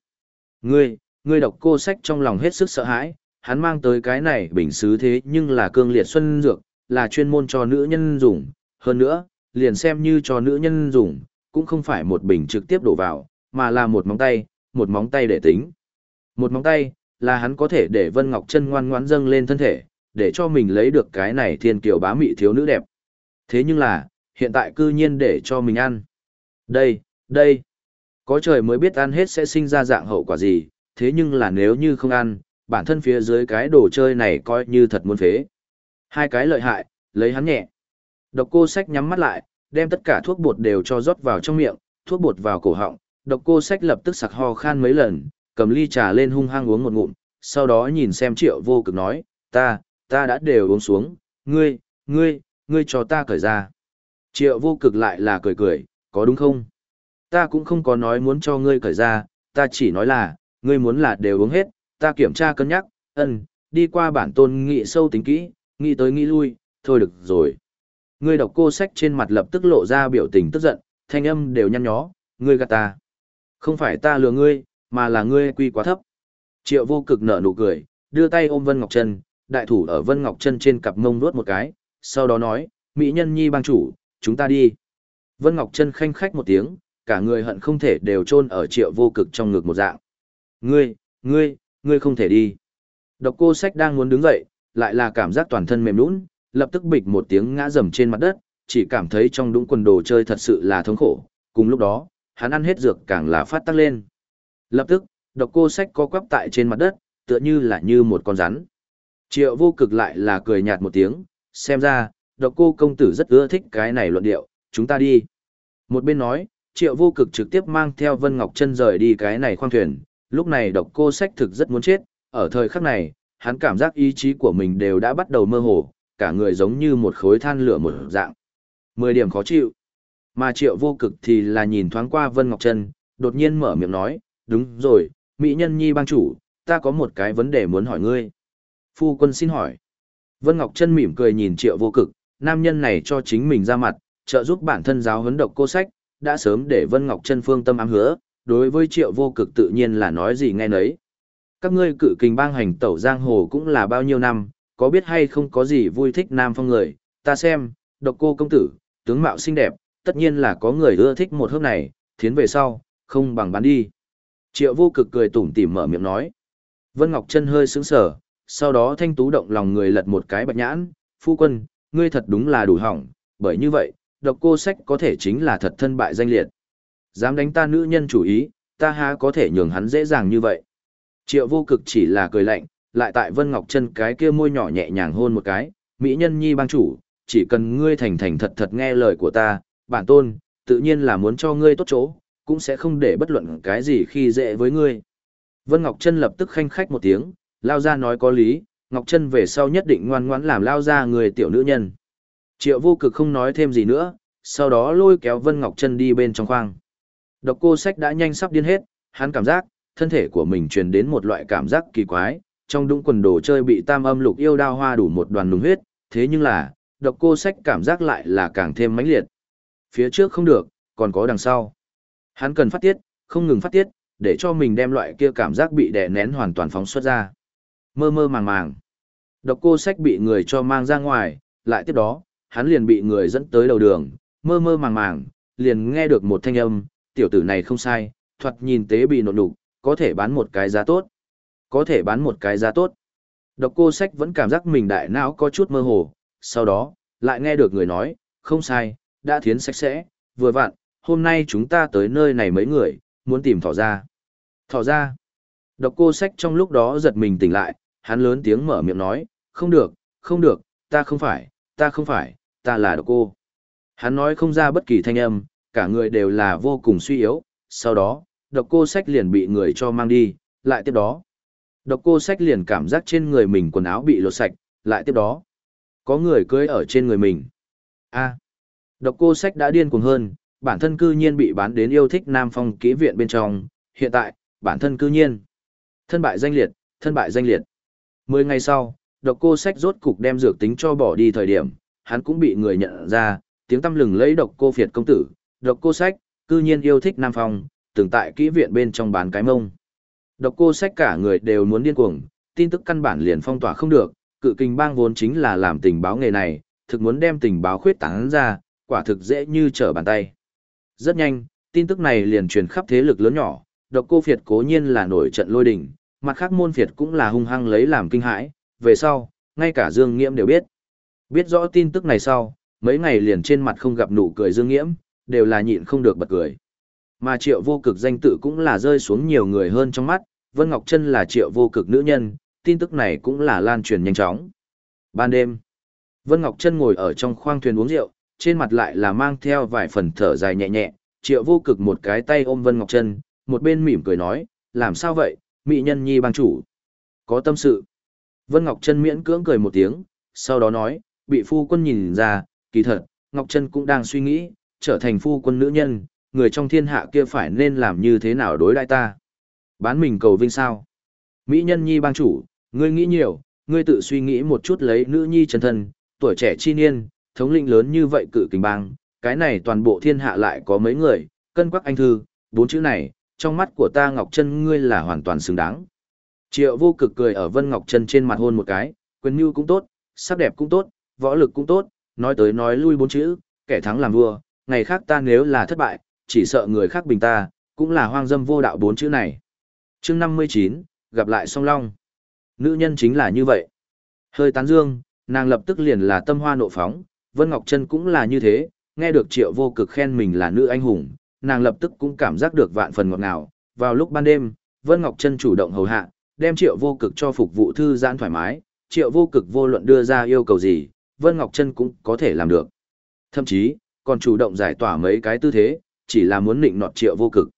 Ngươi, ngươi độc cô sách trong lòng hết sức sợ hãi, hắn mang tới cái này bình xứ thế nhưng là cương liệt xuân dược, là chuyên môn cho nữ nhân dùng, hơn nữa, liền xem như cho nữ nhân dùng, cũng không phải một bình trực tiếp đổ vào, mà là một móng tay, một móng tay để tính. Một móng tay, là hắn có thể để Vân Ngọc chân ngoan ngoãn dâng lên thân thể, để cho mình lấy được cái này thiên kiều bá mị thiếu nữ đẹp. Thế nhưng là, hiện tại cư nhiên để cho mình ăn. Đây, đây. Có trời mới biết ăn hết sẽ sinh ra dạng hậu quả gì, thế nhưng là nếu như không ăn, bản thân phía dưới cái đồ chơi này coi như thật muốn phế. Hai cái lợi hại, lấy hắn nhẹ. Độc cô sách nhắm mắt lại, đem tất cả thuốc bột đều cho rót vào trong miệng, thuốc bột vào cổ họng. Độc cô sách lập tức sặc ho khan mấy lần, cầm ly trà lên hung hăng uống một ngụm, sau đó nhìn xem triệu vô cực nói, ta, ta đã đều uống xuống, ngươi, ngươi, ngươi cho ta cởi ra. Triệu vô cực lại là cười cười, có đúng không? Ta cũng không có nói muốn cho ngươi cởi ra, ta chỉ nói là, ngươi muốn là đều uống hết, ta kiểm tra cân nhắc, ân, đi qua bản tôn nghị sâu tính kỹ, nghĩ tới nghĩ lui, thôi được rồi. Ngươi đọc cô sách trên mặt lập tức lộ ra biểu tình tức giận, thanh âm đều nhăn nhó, ngươi gạt ta. Không phải ta lừa ngươi, mà là ngươi quy quá thấp. Triệu vô cực nở nụ cười, đưa tay ôm Vân Ngọc Trân, đại thủ ở Vân Ngọc Trân trên cặp mông nuốt một cái, sau đó nói, Mỹ nhân nhi bang chủ, chúng ta đi. Vân Ngọc Trân khanh khách một tiếng, cả người hận không thể đều chôn ở triệu vô cực trong ngực một dạng. Ngươi, ngươi, ngươi không thể đi. Độc cô sách đang muốn đứng dậy, lại là cảm giác toàn thân mềm nũng, lập tức bịch một tiếng ngã rầm trên mặt đất, chỉ cảm thấy trong đũng quần đồ chơi thật sự là thống khổ. Cùng lúc đó, hắn ăn hết dược càng là phát tắc lên. Lập tức, độc cô sách co quắp tại trên mặt đất, tựa như là như một con rắn. Triệu vô cực lại là cười nhạt một tiếng, xem ra, độc cô công tử rất ưa thích cái này luận điệu, chúng ta đi. Một bên nói, triệu vô cực trực tiếp mang theo Vân Ngọc chân rời đi cái này khoang thuyền, lúc này độc cô sách thực rất muốn chết, ở thời khắc này, hắn cảm giác ý chí của mình đều đã bắt đầu mơ hồ, cả người giống như một khối than lửa một dạng. Mười điểm khó chịu. Mà triệu vô cực thì là nhìn thoáng qua Vân Ngọc Trân, đột nhiên mở miệng nói, đúng rồi, Mỹ nhân nhi bang chủ, ta có một cái vấn đề muốn hỏi ngươi. Phu quân xin hỏi. Vân Ngọc Trân mỉm cười nhìn triệu vô cực, nam nhân này cho chính mình ra mặt, trợ giúp bản thân giáo huấn độc cô sách, đã sớm để Vân Ngọc Trân phương tâm ám hứa, đối với triệu vô cực tự nhiên là nói gì nghe nấy. Các ngươi cự kình bang hành tẩu giang hồ cũng là bao nhiêu năm, có biết hay không có gì vui thích nam phong người, ta xem, độc cô công tử, tướng mạo xinh đẹp, tất nhiên là có người ưa thích một hớp này, thiến về sau, không bằng bán đi. Triệu vô cực cười tủm tỉm mở miệng nói. Vân Ngọc Trân hơi sững sờ, sau đó thanh tú động lòng người lật một cái bạch nhãn, phu quân, ngươi thật đúng là đủ hỏng, bởi như vậy, độc cô sách có thể chính là thật thân bại danh liệt. Dám đánh ta nữ nhân chủ ý, ta há có thể nhường hắn dễ dàng như vậy. Triệu vô cực chỉ là cười lạnh, lại tại Vân Ngọc Trân cái kia môi nhỏ nhẹ nhàng hôn một cái, Mỹ nhân nhi bang chủ, chỉ cần ngươi thành thành thật thật nghe lời của ta, bản tôn, tự nhiên là muốn cho ngươi tốt chỗ, cũng sẽ không để bất luận cái gì khi dễ với ngươi. Vân Ngọc Trân lập tức khanh khách một tiếng, lao ra nói có lý, Ngọc Trân về sau nhất định ngoan ngoãn làm lao ra người tiểu nữ nhân. Triệu vô cực không nói thêm gì nữa, sau đó lôi kéo Vân Ngọc Trân đi bên trong khoang. Độc cô sách đã nhanh sắp điên hết, hắn cảm giác, thân thể của mình truyền đến một loại cảm giác kỳ quái, trong đũng quần đồ chơi bị tam âm lục yêu đao hoa đủ một đoàn nùng huyết, thế nhưng là, độc cô sách cảm giác lại là càng thêm mãnh liệt. Phía trước không được, còn có đằng sau. Hắn cần phát tiết, không ngừng phát tiết, để cho mình đem loại kia cảm giác bị đè nén hoàn toàn phóng xuất ra. Mơ mơ màng màng. Độc cô sách bị người cho mang ra ngoài, lại tiếp đó, hắn liền bị người dẫn tới đầu đường, mơ mơ màng màng, liền nghe được một thanh âm, tiểu tử này không sai, thoạt nhìn tế bị nộn đục, có thể bán một cái giá tốt. Có thể bán một cái giá tốt. Độc cô sách vẫn cảm giác mình đại não có chút mơ hồ, sau đó, lại nghe được người nói, không sai, đã thiến sạch sẽ, vừa vặn, hôm nay chúng ta tới nơi này mấy người, muốn tìm thỏ ra. Thỏ ra. Độc cô sách trong lúc đó giật mình tỉnh lại, hắn lớn tiếng mở miệng nói, không được, không được, ta không phải, ta không phải, ta là độc cô. Hắn nói không ra bất kỳ thanh âm, cả người đều là vô cùng suy yếu, sau đó, độc cô sách liền bị người cho mang đi, lại tiếp đó. Độc cô sách liền cảm giác trên người mình quần áo bị lột sạch, lại tiếp đó. Có người cưới ở trên người mình. a độc cô sách đã điên cuồng hơn, bản thân cư nhiên bị bán đến yêu thích Nam Phong kỹ viện bên trong, hiện tại, bản thân cư nhiên. Thân bại danh liệt, thân bại danh liệt. Mười ngày sau, độc cô sách rốt cục đem dược tính cho bỏ đi thời điểm, hắn cũng bị người nhận ra, tiếng tâm lừng lấy độc cô phiệt công tử, độc cô sách, cư nhiên yêu thích Nam Phong, từng tại kỹ viện bên trong bán cái mông. Độc cô sách cả người đều muốn điên cuồng, tin tức căn bản liền phong tỏa không được, cự kinh bang vốn chính là làm tình báo nghề này, thực muốn đem tình báo khuyết tán ra, quả thực dễ như trở bàn tay. Rất nhanh, tin tức này liền truyền khắp thế lực lớn nhỏ, độc cô phiệt cố nhiên là nổi trận lôi đình, mặt khác môn phiệt cũng là hung hăng lấy làm kinh hãi, về sau, ngay cả Dương Nghiễm đều biết. Biết rõ tin tức này sau, mấy ngày liền trên mặt không gặp nụ cười Dương Nghiễm, đều là nhịn không được bật cười. Mà triệu vô cực danh tự cũng là rơi xuống nhiều người hơn trong mắt, Vân Ngọc Trân là triệu vô cực nữ nhân, tin tức này cũng là lan truyền nhanh chóng. Ban đêm, Vân Ngọc Trân ngồi ở trong khoang thuyền uống rượu, trên mặt lại là mang theo vài phần thở dài nhẹ nhẹ, triệu vô cực một cái tay ôm Vân Ngọc Trân, một bên mỉm cười nói, làm sao vậy, mỹ nhân nhi bang chủ. Có tâm sự. Vân Ngọc Trân miễn cưỡng cười một tiếng, sau đó nói, bị phu quân nhìn ra, kỳ thật, Ngọc Trân cũng đang suy nghĩ, trở thành phu quân nữ nhân, người trong thiên hạ kia phải nên làm như thế nào đối đại ta. Bán mình cầu vinh sao. Mỹ nhân nhi bang chủ, ngươi nghĩ nhiều, ngươi tự suy nghĩ một chút lấy nữ nhi chân thân, tuổi trẻ chi niên, thống lĩnh lớn như vậy cự kình bang, cái này toàn bộ thiên hạ lại có mấy người, cân quắc anh thư, bốn chữ này, trong mắt của ta Ngọc Trân ngươi là hoàn toàn xứng đáng. Triệu vô cực cười ở Vân Ngọc Trân trên mặt hôn một cái, quyền như cũng tốt, sắc đẹp cũng tốt, võ lực cũng tốt, nói tới nói lui bốn chữ, kẻ thắng làm vua, ngày khác ta nếu là thất bại, chỉ sợ người khác bình ta, cũng là hoang dâm vô đạo bốn chữ này. chương 59, gặp lại song long. Nữ nhân chính là như vậy. Hơi tán dương, nàng lập tức liền là tâm hoa nộ phóng, Vân Ngọc Trân cũng là như thế, nghe được triệu vô cực khen mình là nữ anh hùng, nàng lập tức cũng cảm giác được vạn phần ngọt ngào. Vào lúc ban đêm, Vân Ngọc Trân chủ động hầu hạ, đem triệu vô cực cho phục vụ thư giãn thoải mái, triệu vô cực vô luận đưa ra yêu cầu gì, Vân Ngọc Trân cũng có thể làm được. Thậm chí, còn chủ động giải tỏa mấy cái tư thế, chỉ là muốn định nọt triệu vô cực.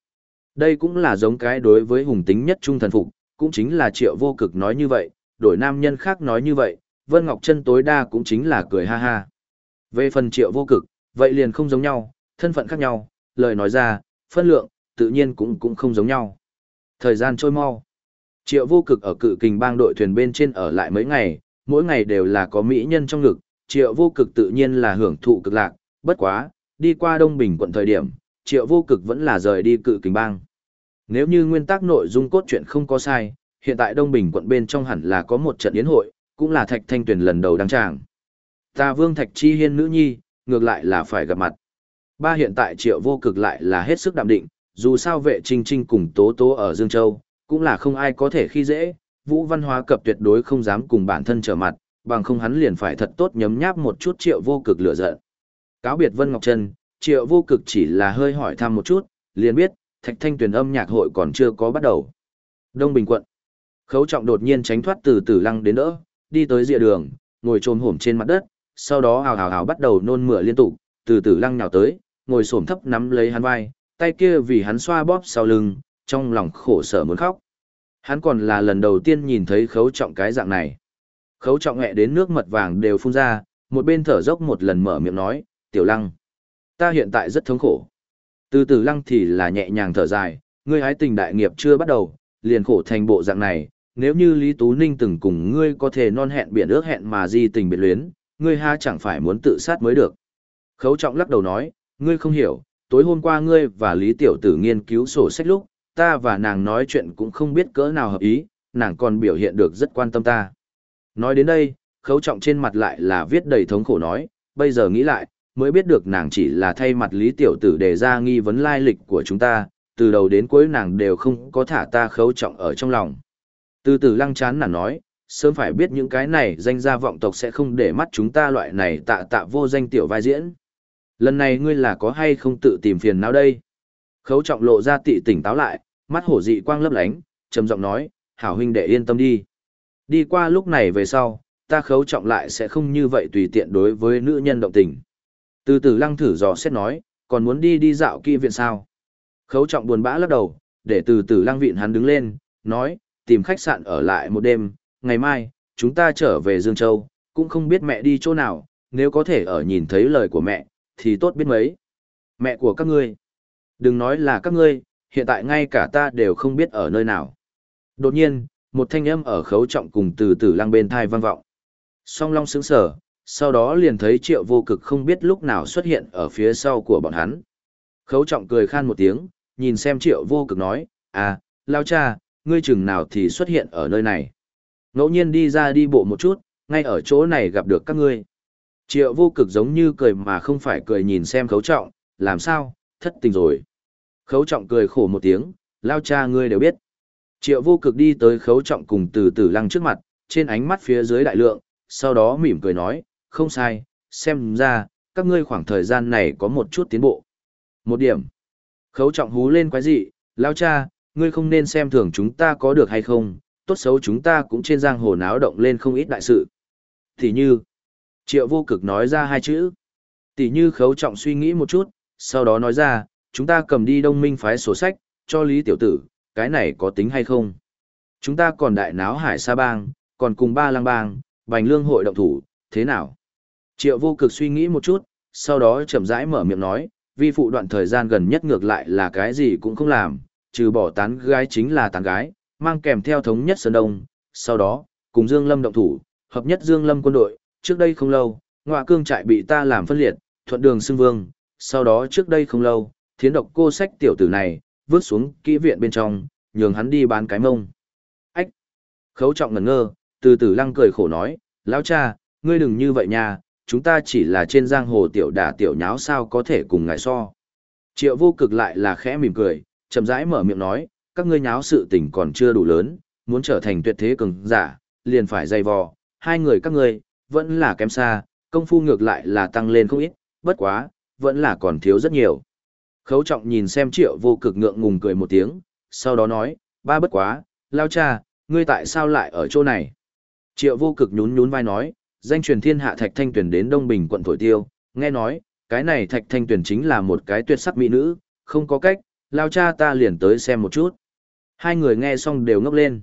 Đây cũng là giống cái đối với hùng tính nhất trung thần phục, cũng chính là triệu vô cực nói như vậy, đổi nam nhân khác nói như vậy, Vân Ngọc Trân tối đa cũng chính là cười ha ha. Về phần triệu vô cực, vậy liền không giống nhau, thân phận khác nhau, lời nói ra, phân lượng, tự nhiên cũng cũng không giống nhau. Thời gian trôi mau. Triệu vô cực ở cự kình bang đội thuyền bên trên ở lại mấy ngày, mỗi ngày đều là có mỹ nhân trong ngực, triệu vô cực tự nhiên là hưởng thụ cực lạc, bất quá, đi qua Đông Bình quận thời điểm, triệu vô cực vẫn là rời đi cự kình bang. Nếu như nguyên tắc nội dung cốt truyện không có sai, hiện tại Đông Bình quận bên trong hẳn là có một trận yến hội, cũng là Thạch Thanh Tuyền lần đầu đăng tràng. Ta Vương Thạch Chi Hiên nữ nhi, ngược lại là phải gặp mặt. Ba hiện tại triệu vô cực lại là hết sức đạm định, dù sao vệ trinh trinh cùng tố tố ở Dương Châu, cũng là không ai có thể khi dễ, vũ văn hóa cập tuyệt đối không dám cùng bản thân trở mặt, bằng không hắn liền phải thật tốt nhấm nháp một chút triệu vô cực lửa giận. Cáo biệt Vân Ngọc Trân, triệu vô cực chỉ là hơi hỏi thăm một chút, liền biết, thạch thanh tuyển âm nhạc hội còn chưa có bắt đầu. Đông Bình quận. Khấu trọng đột nhiên tránh thoát từ tử lăng đến đỡ, đi tới rìa đường, ngồi trồm hổm trên mặt đất, sau đó hào hào hào bắt đầu nôn mửa liên tục, từ tử lăng nhào tới, ngồi xổm thấp nắm lấy hắn vai, tay kia vì hắn xoa bóp sau lưng, trong lòng khổ sở muốn khóc. Hắn còn là lần đầu tiên nhìn thấy khấu trọng cái dạng này. Khấu trọng nghẹ đến nước mật vàng đều phun ra, một bên thở dốc một lần mở miệng nói, tiểu lăng. Ta hiện tại rất thống khổ. Từ từ lăng thì là nhẹ nhàng thở dài, ngươi hái tình đại nghiệp chưa bắt đầu, liền khổ thành bộ dạng này. Nếu như Lý Tú Ninh từng cùng ngươi có thể non hẹn biển ước hẹn mà di tình biệt luyến, ngươi ha chẳng phải muốn tự sát mới được. Khấu trọng lắc đầu nói, ngươi không hiểu, tối hôm qua ngươi và Lý Tiểu Tử nghiên cứu sổ sách lúc, ta và nàng nói chuyện cũng không biết cỡ nào hợp ý, nàng còn biểu hiện được rất quan tâm ta. Nói đến đây, khấu trọng trên mặt lại là viết đầy thống khổ nói, bây giờ nghĩ lại, mới biết được nàng chỉ là thay mặt lý tiểu tử để ra nghi vấn lai lịch của chúng ta, từ đầu đến cuối nàng đều không có thả ta khấu trọng ở trong lòng. Từ từ lăng chán nản nói, sớm phải biết những cái này danh gia vọng tộc sẽ không để mắt chúng ta loại này tạ tạ vô danh tiểu vai diễn. Lần này ngươi là có hay không tự tìm phiền nào đây? Khấu trọng lộ ra tị tỉnh táo lại, mắt hổ dị quang lấp lánh, trầm giọng nói, hảo huynh đệ yên tâm đi. Đi qua lúc này về sau, ta khấu trọng lại sẽ không như vậy tùy tiện đối với nữ nhân động tình. Từ từ lăng thử dò xét nói, còn muốn đi đi dạo kỹ viện sao? Khấu trọng buồn bã lắc đầu, để từ từ lăng viện hắn đứng lên, nói, tìm khách sạn ở lại một đêm, ngày mai, chúng ta trở về Dương Châu, cũng không biết mẹ đi chỗ nào, nếu có thể ở nhìn thấy lời của mẹ, thì tốt biết mấy. Mẹ của các ngươi. Đừng nói là các ngươi, hiện tại ngay cả ta đều không biết ở nơi nào. Đột nhiên, một thanh âm ở khấu trọng cùng từ từ lăng bên thai vang vọng. Song Long sững sờ, sau đó liền thấy triệu vô cực không biết lúc nào xuất hiện ở phía sau của bọn hắn. Khấu trọng cười khan một tiếng, nhìn xem triệu vô cực nói, à, lao cha, ngươi chừng nào thì xuất hiện ở nơi này. Ngẫu nhiên đi ra đi bộ một chút, ngay ở chỗ này gặp được các ngươi. Triệu vô cực giống như cười mà không phải cười nhìn xem khấu trọng, làm sao, thất tình rồi. Khấu trọng cười khổ một tiếng, lao cha ngươi đều biết. Triệu vô cực đi tới khấu trọng cùng từ từ lăng trước mặt, trên ánh mắt phía dưới đại lượng, sau đó mỉm cười nói, không sai, xem ra, các ngươi khoảng thời gian này có một chút tiến bộ. Một điểm. Khấu trọng hú lên quái dị, lao cha, ngươi không nên xem thường chúng ta có được hay không, tốt xấu chúng ta cũng trên giang hồ náo động lên không ít đại sự. Thì như, triệu vô cực nói ra hai chữ. Tỷ như khấu trọng suy nghĩ một chút, sau đó nói ra, chúng ta cầm đi đông minh phái sổ sách, cho lý tiểu tử, cái này có tính hay không? Chúng ta còn đại náo hải sa bang, còn cùng ba lang bang, bành lương hội động thủ, thế nào? Triệu vô cực suy nghĩ một chút, sau đó chậm rãi mở miệng nói, vi phụ đoạn thời gian gần nhất ngược lại là cái gì cũng không làm, trừ bỏ tán gái chính là tán gái, mang kèm theo thống nhất Sơn Đông, sau đó, cùng Dương Lâm động thủ, hợp nhất Dương Lâm quân đội, trước đây không lâu, ngọa cương trại bị ta làm phân liệt, thuận đường xưng vương, sau đó trước đây không lâu, thiến độc cô sách tiểu tử này, vứt xuống kỹ viện bên trong, nhường hắn đi bán cái mông. Ách! Khấu trọng ngẩn ngơ, từ từ lăng cười khổ nói, lão cha, ngươi đừng như vậy nha, chúng ta chỉ là trên giang hồ tiểu đả tiểu nháo sao có thể cùng ngài so. Triệu vô cực lại là khẽ mỉm cười, chậm rãi mở miệng nói, các ngươi nháo sự tình còn chưa đủ lớn, muốn trở thành tuyệt thế cường giả, liền phải dày vò, hai người các ngươi, vẫn là kém xa, công phu ngược lại là tăng lên không ít, bất quá, vẫn là còn thiếu rất nhiều. Khấu trọng nhìn xem triệu vô cực ngượng ngùng cười một tiếng, sau đó nói, ba bất quá, lao cha, ngươi tại sao lại ở chỗ này? Triệu vô cực nhún nhún vai nói, danh truyền thiên hạ thạch thanh tuyển đến Đông Bình quận Thổi Tiêu, nghe nói, cái này thạch thanh tuyển chính là một cái tuyệt sắc mỹ nữ, không có cách, lao cha ta liền tới xem một chút. Hai người nghe xong đều ngốc lên.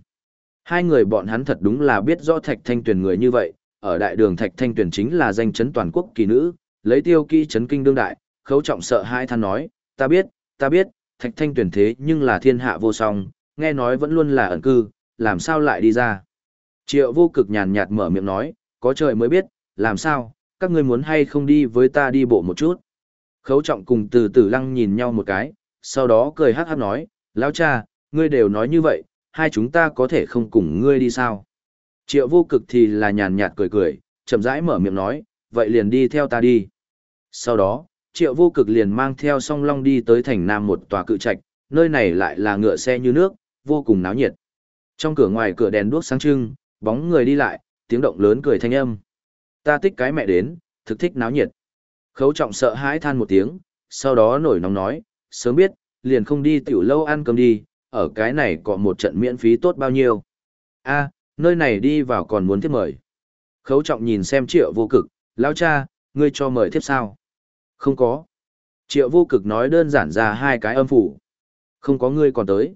Hai người bọn hắn thật đúng là biết rõ thạch thanh tuyển người như vậy, ở đại đường thạch thanh tuyển chính là danh chấn toàn quốc kỳ nữ, lấy tiêu kỹ chấn kinh đương đại, khấu trọng sợ hai than nói, ta biết, ta biết, thạch thanh tuyển thế nhưng là thiên hạ vô song, nghe nói vẫn luôn là ẩn cư, làm sao lại đi ra. Triệu vô cực nhàn nhạt mở miệng nói, có trời mới biết, làm sao, các ngươi muốn hay không đi với ta đi bộ một chút. Khấu trọng cùng từ từ lăng nhìn nhau một cái, sau đó cười hát hát nói, lão cha, ngươi đều nói như vậy, hai chúng ta có thể không cùng ngươi đi sao. Triệu vô cực thì là nhàn nhạt cười cười, chậm rãi mở miệng nói, vậy liền đi theo ta đi. Sau đó, triệu vô cực liền mang theo song long đi tới thành nam một tòa cự trạch, nơi này lại là ngựa xe như nước, vô cùng náo nhiệt. Trong cửa ngoài cửa đèn đuốc sáng trưng, bóng người đi lại, tiếng động lớn cười thanh âm. Ta thích cái mẹ đến, thực thích náo nhiệt. Khấu trọng sợ hãi than một tiếng, sau đó nổi nóng nói, sớm biết, liền không đi tiểu lâu ăn cơm đi, ở cái này có một trận miễn phí tốt bao nhiêu. a nơi này đi vào còn muốn tiếp mời. Khấu trọng nhìn xem triệu vô cực, lao cha, ngươi cho mời tiếp sao? Không có. Triệu vô cực nói đơn giản ra hai cái âm phủ. Không có ngươi còn tới.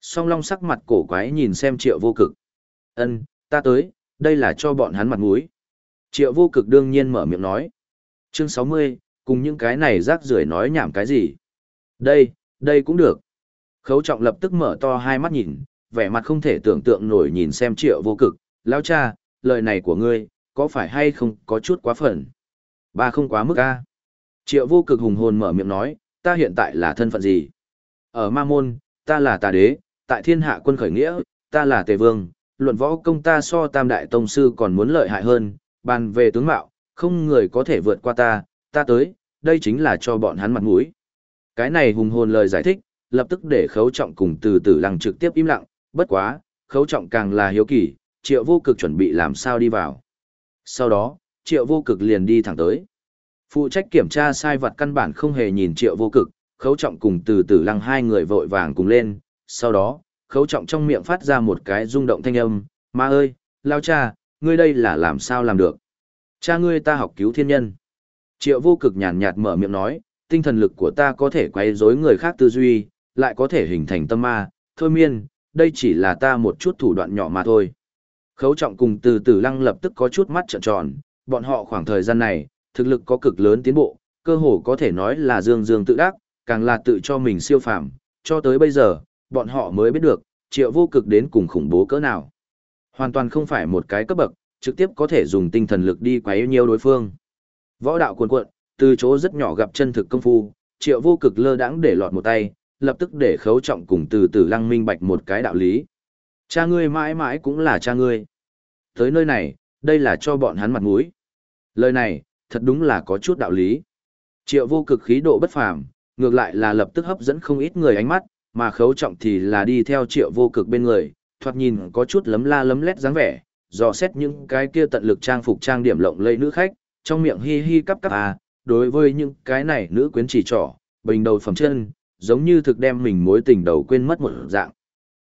Song long sắc mặt cổ quái nhìn xem triệu vô cực. ân ta tới, đây là cho bọn hắn mặt mũi. Triệu vô cực đương nhiên mở miệng nói. Chương sáu mươi cùng những cái này rác rưởi nói nhảm cái gì? Đây, đây cũng được. Khấu trọng lập tức mở to hai mắt nhìn, vẻ mặt không thể tưởng tượng nổi nhìn xem triệu vô cực. Lão cha, lời này của ngươi, có phải hay không có chút quá phần? Ba không quá mức a. Triệu vô cực hùng hồn mở miệng nói, ta hiện tại là thân phận gì? Ở ma môn, ta là tà đế, tại thiên hạ quân khởi nghĩa, ta là tề vương, luận võ công ta so tam đại tông sư còn muốn lợi hại hơn, bàn về tướng mạo, không người có thể vượt qua ta, ta tới, đây chính là cho bọn hắn mặt mũi. Cái này hùng hồn lời giải thích, lập tức để khấu trọng cùng từ từ lăng trực tiếp im lặng, bất quá, khấu trọng càng là hiếu kỳ, triệu vô cực chuẩn bị làm sao đi vào. Sau đó, triệu vô cực liền đi thẳng tới. Phụ trách kiểm tra sai vật căn bản không hề nhìn triệu vô cực, khấu trọng cùng từ từ lăng hai người vội vàng cùng lên, sau đó, khấu trọng trong miệng phát ra một cái rung động thanh âm, ma ơi, lao cha, ngươi đây là làm sao làm được. Cha ngươi ta học cứu thiên nhân. Triệu vô cực nhàn nhạt mở miệng nói, tinh thần lực của ta có thể quay rối người khác tư duy, lại có thể hình thành tâm ma, thôi miên, đây chỉ là ta một chút thủ đoạn nhỏ mà thôi. Khấu trọng cùng từ từ lăng lập tức có chút mắt trợn tròn, bọn họ khoảng thời gian này, thực lực có cực lớn tiến bộ, cơ hồ có thể nói là dương dương tự đắc, càng là tự cho mình siêu phàm, cho tới bây giờ, bọn họ mới biết được, triệu vô cực đến cùng khủng bố cỡ nào. Hoàn toàn không phải một cái cấp bậc, trực tiếp có thể dùng tinh thần lực đi quấy nhiều đối phương. Võ đạo cuồn cuộn, từ chỗ rất nhỏ gặp chân thực công phu, triệu vô cực lơ đãng để lọt một tay, lập tức để khấu trọng cùng từ từ lăng minh bạch một cái đạo lý. Cha ngươi mãi mãi cũng là cha ngươi. Tới nơi này, đây là cho bọn hắn mặt mũi. Lời này, thật đúng là có chút đạo lý. Triệu vô cực khí độ bất phàm, ngược lại là lập tức hấp dẫn không ít người ánh mắt, mà khấu trọng thì là đi theo triệu vô cực bên người, thoạt nhìn có chút lấm la lấm lét dáng vẻ, dò xét những cái kia tận lực trang phục trang điểm lộng lẫy nữ khách, trong miệng hi hi cắp cắp à, đối với những cái này nữ quyến chỉ trỏ, bình đầu phẩm chân, giống như thực đem mình mối tình đầu quên mất một dạng.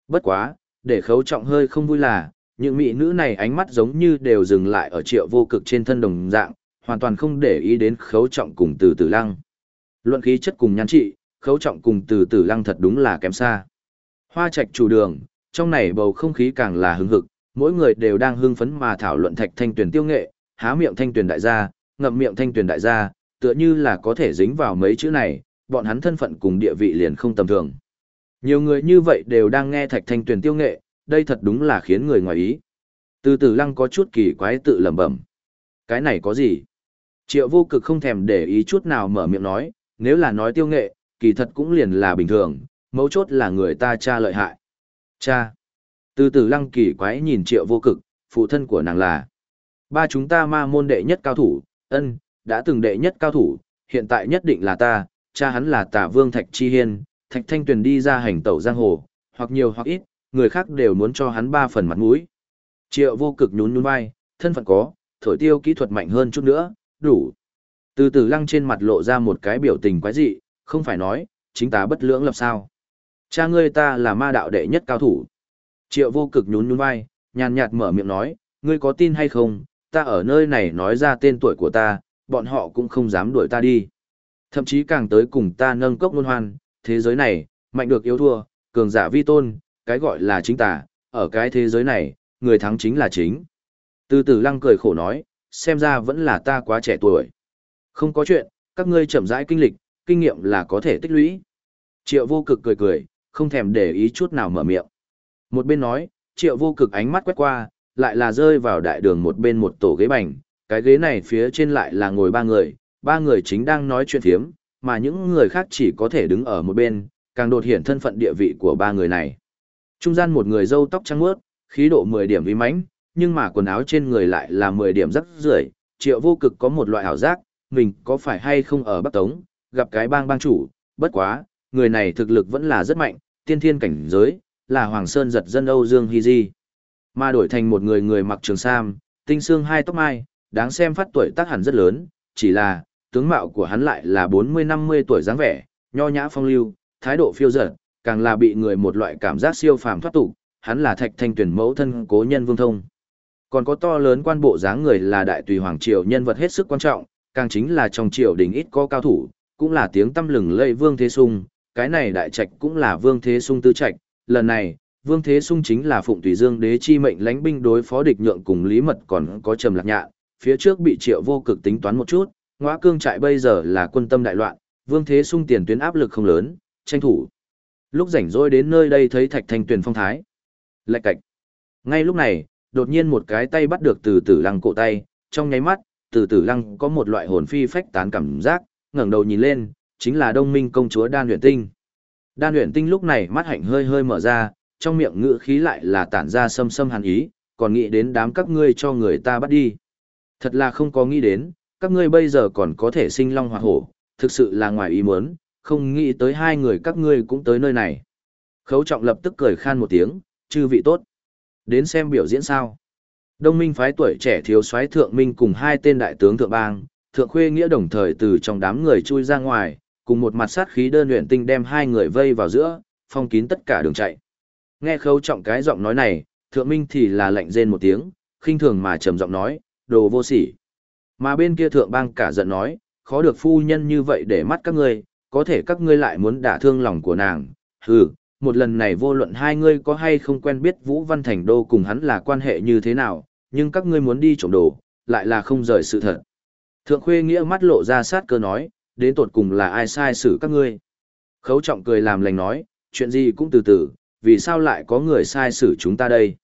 Bất quá, để khấu trọng hơi không vui là, những mỹ nữ này ánh mắt giống như đều dừng lại ở triệu vô cực trên thân đồng dạng, hoàn toàn không để ý đến khấu trọng cùng từ từ lăng. Luận khí chất cùng nhan trị, khấu trọng cùng từ tử lăng thật đúng là kém xa. Hoa trạch chủ đường, trong này bầu không khí càng là hứng hực, mỗi người đều đang hưng phấn mà thảo luận thạch thanh tuyển tiêu nghệ, há miệng thanh tuyển đại gia, ngậm miệng thanh tuyển đại gia, tựa như là có thể dính vào mấy chữ này, bọn hắn thân phận cùng địa vị liền không tầm thường. Nhiều người như vậy đều đang nghe thạch thanh tuyển tiêu nghệ, đây thật đúng là khiến người ngoài ý. Từ từ lăng có chút kỳ quái tự lẩm bẩm. Cái này có gì? Triệu vô cực không thèm để ý chút nào mở miệng nói, nếu là nói tiêu nghệ, kỳ thật cũng liền là bình thường, mấu chốt là người ta cha lợi hại. Cha. Từ từ lăng kỳ quái nhìn triệu vô cực, phụ thân của nàng là. Ba chúng ta ma môn đệ nhất cao thủ, ân, đã từng đệ nhất cao thủ, hiện tại nhất định là ta, cha hắn là tả vương Thạch Chi Hiên, Thạch Thanh Tuyền đi ra hành tẩu giang hồ, hoặc nhiều hoặc ít, người khác đều muốn cho hắn ba phần mặt mũi. Triệu vô cực nhún nhún vai, thân phận có, thổi tiêu kỹ thuật mạnh hơn chút nữa, đủ. Từ từ lăng trên mặt lộ ra một cái biểu tình quái dị, không phải nói, chính ta bất lưỡng lập sao. Cha ngươi ta là ma đạo đệ nhất cao thủ. Triệu vô cực nhún nhún vai, nhàn nhạt mở miệng nói, ngươi có tin hay không, ta ở nơi này nói ra tên tuổi của ta, bọn họ cũng không dám đuổi ta đi. Thậm chí càng tới cùng ta nâng cốc luôn hoan, thế giới này, mạnh được yếu thua, cường giả vi tôn, cái gọi là chính tà, ở cái thế giới này, người thắng chính là chính. Từ từ lăng cười khổ nói, xem ra vẫn là ta quá trẻ tuổi. Không có chuyện, các ngươi chậm rãi kinh lịch, kinh nghiệm là có thể tích lũy. Triệu vô cực cười cười, không thèm để ý chút nào mở miệng. Một bên nói, triệu vô cực ánh mắt quét qua, lại là rơi vào đại đường một bên một tổ ghế bành, cái ghế này phía trên lại là ngồi ba người, ba người chính đang nói chuyện thiếm, mà những người khác chỉ có thể đứng ở một bên, càng đột hiển thân phận địa vị của ba người này. Trung gian một người râu tóc trắng mướt, khí độ 10 điểm vi mãnh, nhưng mà quần áo trên người lại là 10 điểm rất rưởi, triệu vô cực có một loại ảo giác, mình có phải hay không ở Bắc Tống, gặp cái bang bang chủ, bất quá, người này thực lực vẫn là rất mạnh, tiên thiên cảnh giới, là Hoàng Sơn giật dân Âu Dương Hy Di. Mà đổi thành một người người mặc trường sam, tinh xương hai tóc mai, đáng xem phát tuổi tác hẳn rất lớn, chỉ là, tướng mạo của hắn lại là 40-50 tuổi dáng vẻ, nho nhã phong lưu, thái độ phiêu dở, càng là bị người một loại cảm giác siêu phàm thoát tục, hắn là thạch thanh tuyển mẫu thân cố nhân vương thông. Còn có to lớn quan bộ dáng người là đại tùy hoàng triều nhân vật hết sức quan trọng, càng chính là trong triều đình ít có cao thủ, cũng là tiếng tâm lừng lây vương thế sung, cái này đại trạch cũng là vương thế sung tư trạch, lần này, vương thế sung chính là phụng tùy dương đế chi mệnh lãnh binh đối phó địch nhượng cùng lý mật còn có trầm lạc nhạ, phía trước bị triệu vô cực tính toán một chút, ngõa cương trại bây giờ là quân tâm đại loạn, vương thế sung tiền tuyến áp lực không lớn, tranh thủ. Lúc rảnh rỗi đến nơi đây thấy thạch thanh tuyền phong thái. Lạch cạch. Ngay lúc này, đột nhiên một cái tay bắt được từ tử lăng cổ tay, trong nháy mắt, từ tử lăng có một loại hồn phi phách tán cảm giác, ngẩng đầu nhìn lên, chính là đông minh công chúa đan luyện tinh. Đan luyện tinh lúc này mắt hạnh hơi hơi mở ra, trong miệng ngữ khí lại là tản ra sâm sâm hàn ý, còn nghĩ đến đám các ngươi cho người ta bắt đi. Thật là không có nghĩ đến, các ngươi bây giờ còn có thể sinh long hoặc hổ, thực sự là ngoài ý muốn, không nghĩ tới hai người các ngươi cũng tới nơi này. Khấu trọng lập tức cười khan một tiếng, chư vị tốt. Đến xem biểu diễn sao. Đông minh phái tuổi trẻ thiếu soái thượng minh cùng hai tên đại tướng thượng bang, thượng khuê nghĩa đồng thời từ trong đám người chui ra ngoài, cùng một mặt sát khí đơn luyện tinh đem hai người vây vào giữa, phong kín tất cả đường chạy. Nghe Khâu trọng cái giọng nói này, thượng minh thì là lạnh rên một tiếng, khinh thường mà trầm giọng nói, đồ vô sỉ. Mà bên kia thượng bang cả giận nói, khó được phu nhân như vậy để mắt các ngươi, có thể các ngươi lại muốn đả thương lòng của nàng. Hừ, một lần này vô luận hai ngươi có hay không quen biết Vũ Văn Thành Đô cùng hắn là quan hệ như thế nào, nhưng các ngươi muốn đi trộm đồ, lại là không rời sự thật. Thượng Khuê Nghĩa mắt lộ ra sát cơ nói, đến tột cùng là ai sai xử các ngươi. Khấu trọng cười làm lành nói, chuyện gì cũng từ từ, vì sao lại có người sai xử chúng ta đây.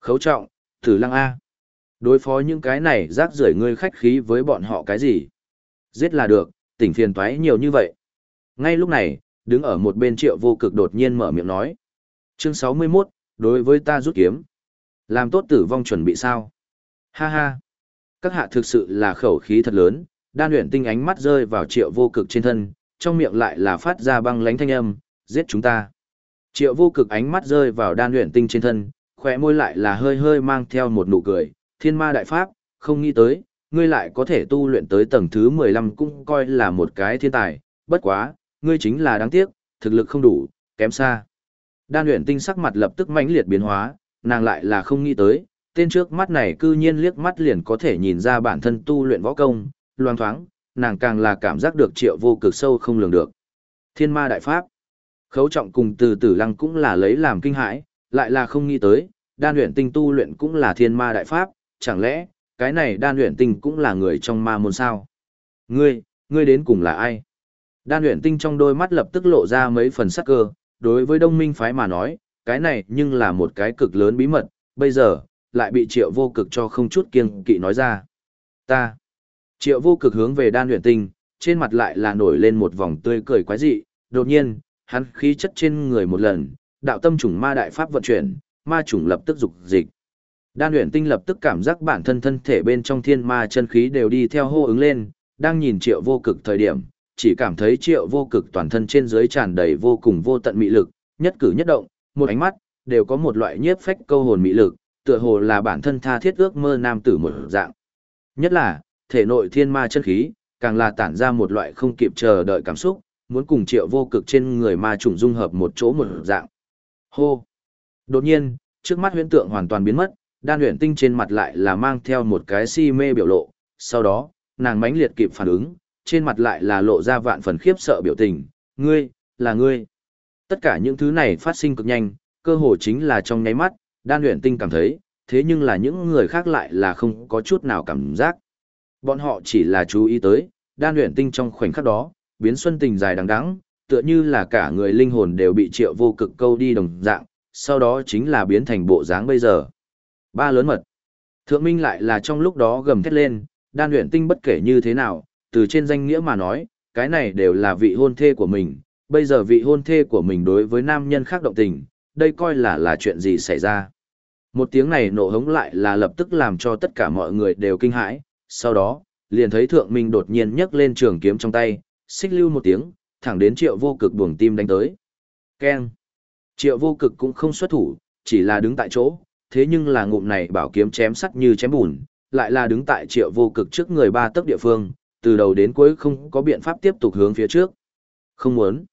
Khấu trọng, thử lăng A. Đối phó những cái này rác rưởi ngươi khách khí với bọn họ cái gì. Giết là được, tỉnh phiền toái nhiều như vậy. Ngay lúc này, đứng ở một bên triệu vô cực đột nhiên mở miệng nói. Chương 61, đối với ta rút kiếm. Làm tốt tử vong chuẩn bị sao? Ha ha. Các hạ thực sự là khẩu khí thật lớn, đan luyện tinh ánh mắt rơi vào triệu vô cực trên thân, trong miệng lại là phát ra băng lánh thanh âm, giết chúng ta. Triệu vô cực ánh mắt rơi vào đan luyện tinh trên thân, khỏe môi lại là hơi hơi mang theo một nụ cười, thiên ma đại pháp, không nghĩ tới, ngươi lại có thể tu luyện tới tầng thứ 15 cũng coi là một cái thiên tài, bất quá, ngươi chính là đáng tiếc, thực lực không đủ, kém xa. Đan luyện tinh sắc mặt lập tức mãnh liệt biến hóa, nàng lại là không nghĩ tới, tên trước mắt này cư nhiên liếc mắt liền có thể nhìn ra bản thân tu luyện võ công, loan thoáng, nàng càng là cảm giác được triệu vô cực sâu không lường được. Thiên ma đại pháp. Khấu trọng cùng từ tử lăng cũng là lấy làm kinh hãi, lại là không nghĩ tới, đan luyện tinh tu luyện cũng là thiên ma đại pháp, chẳng lẽ, cái này đan luyện tinh cũng là người trong ma môn sao? Ngươi, ngươi đến cùng là ai? Đan luyện tinh trong đôi mắt lập tức lộ ra mấy phần sắc cơ, đối với đông minh phái mà nói, cái này nhưng là một cái cực lớn bí mật, bây giờ, lại bị triệu vô cực cho không chút kiêng kỵ nói ra. Ta, triệu vô cực hướng về đan luyện tinh, trên mặt lại là nổi lên một vòng tươi cười quái dị, đột nhiên, hắn khí chất trên người một lần, đạo tâm trùng ma đại pháp vận chuyển, ma trùng lập tức dục dịch. Đan luyện tinh lập tức cảm giác bản thân thân thể bên trong thiên ma chân khí đều đi theo hô ứng lên, đang nhìn triệu vô cực thời điểm, chỉ cảm thấy triệu vô cực toàn thân trên dưới tràn đầy vô cùng vô tận mị lực, nhất cử nhất động, một ánh mắt, đều có một loại nhiếp phách câu hồn mị lực, tựa hồ là bản thân tha thiết ước mơ nam tử một dạng. Nhất là, thể nội thiên ma chân khí, càng là tản ra một loại không kịp chờ đợi cảm xúc, muốn cùng triệu vô cực trên người ma trùng dung hợp một chỗ một dạng. Hô! Đột nhiên, trước mắt huyễn tượng hoàn toàn biến mất, đan huyền tinh trên mặt lại là mang theo một cái si mê biểu lộ, sau đó, nàng mãnh liệt kịp phản ứng, trên mặt lại là lộ ra vạn phần khiếp sợ biểu tình, ngươi, là ngươi. Tất cả những thứ này phát sinh cực nhanh, cơ hồ chính là trong nháy mắt, đan luyện tinh cảm thấy, thế nhưng là những người khác lại là không có chút nào cảm giác. Bọn họ chỉ là chú ý tới, đan luyện tinh trong khoảnh khắc đó, biến xuân tình dài đằng đẵng, tựa như là cả người linh hồn đều bị triệu vô cực câu đi đồng dạng, sau đó chính là biến thành bộ dáng bây giờ. Ba lớn mật. Thượng Minh lại là trong lúc đó gầm thét lên, đan luyện tinh bất kể như thế nào, từ trên danh nghĩa mà nói, cái này đều là vị hôn thê của mình, bây giờ vị hôn thê của mình đối với nam nhân khác động tình, đây coi là là chuyện gì xảy ra. Một tiếng này nổ hống lại là lập tức làm cho tất cả mọi người đều kinh hãi, sau đó, liền thấy thượng minh đột nhiên nhấc lên trường kiếm trong tay, xích lưu một tiếng, thẳng đến triệu vô cực buồng tim đánh tới. Keng! Triệu vô cực cũng không xuất thủ, chỉ là đứng tại chỗ, thế nhưng là ngụm này bảo kiếm chém sắt như chém bùn, lại là đứng tại triệu vô cực trước người ba tấc địa phương, từ đầu đến cuối không có biện pháp tiếp tục hướng phía trước. Không muốn.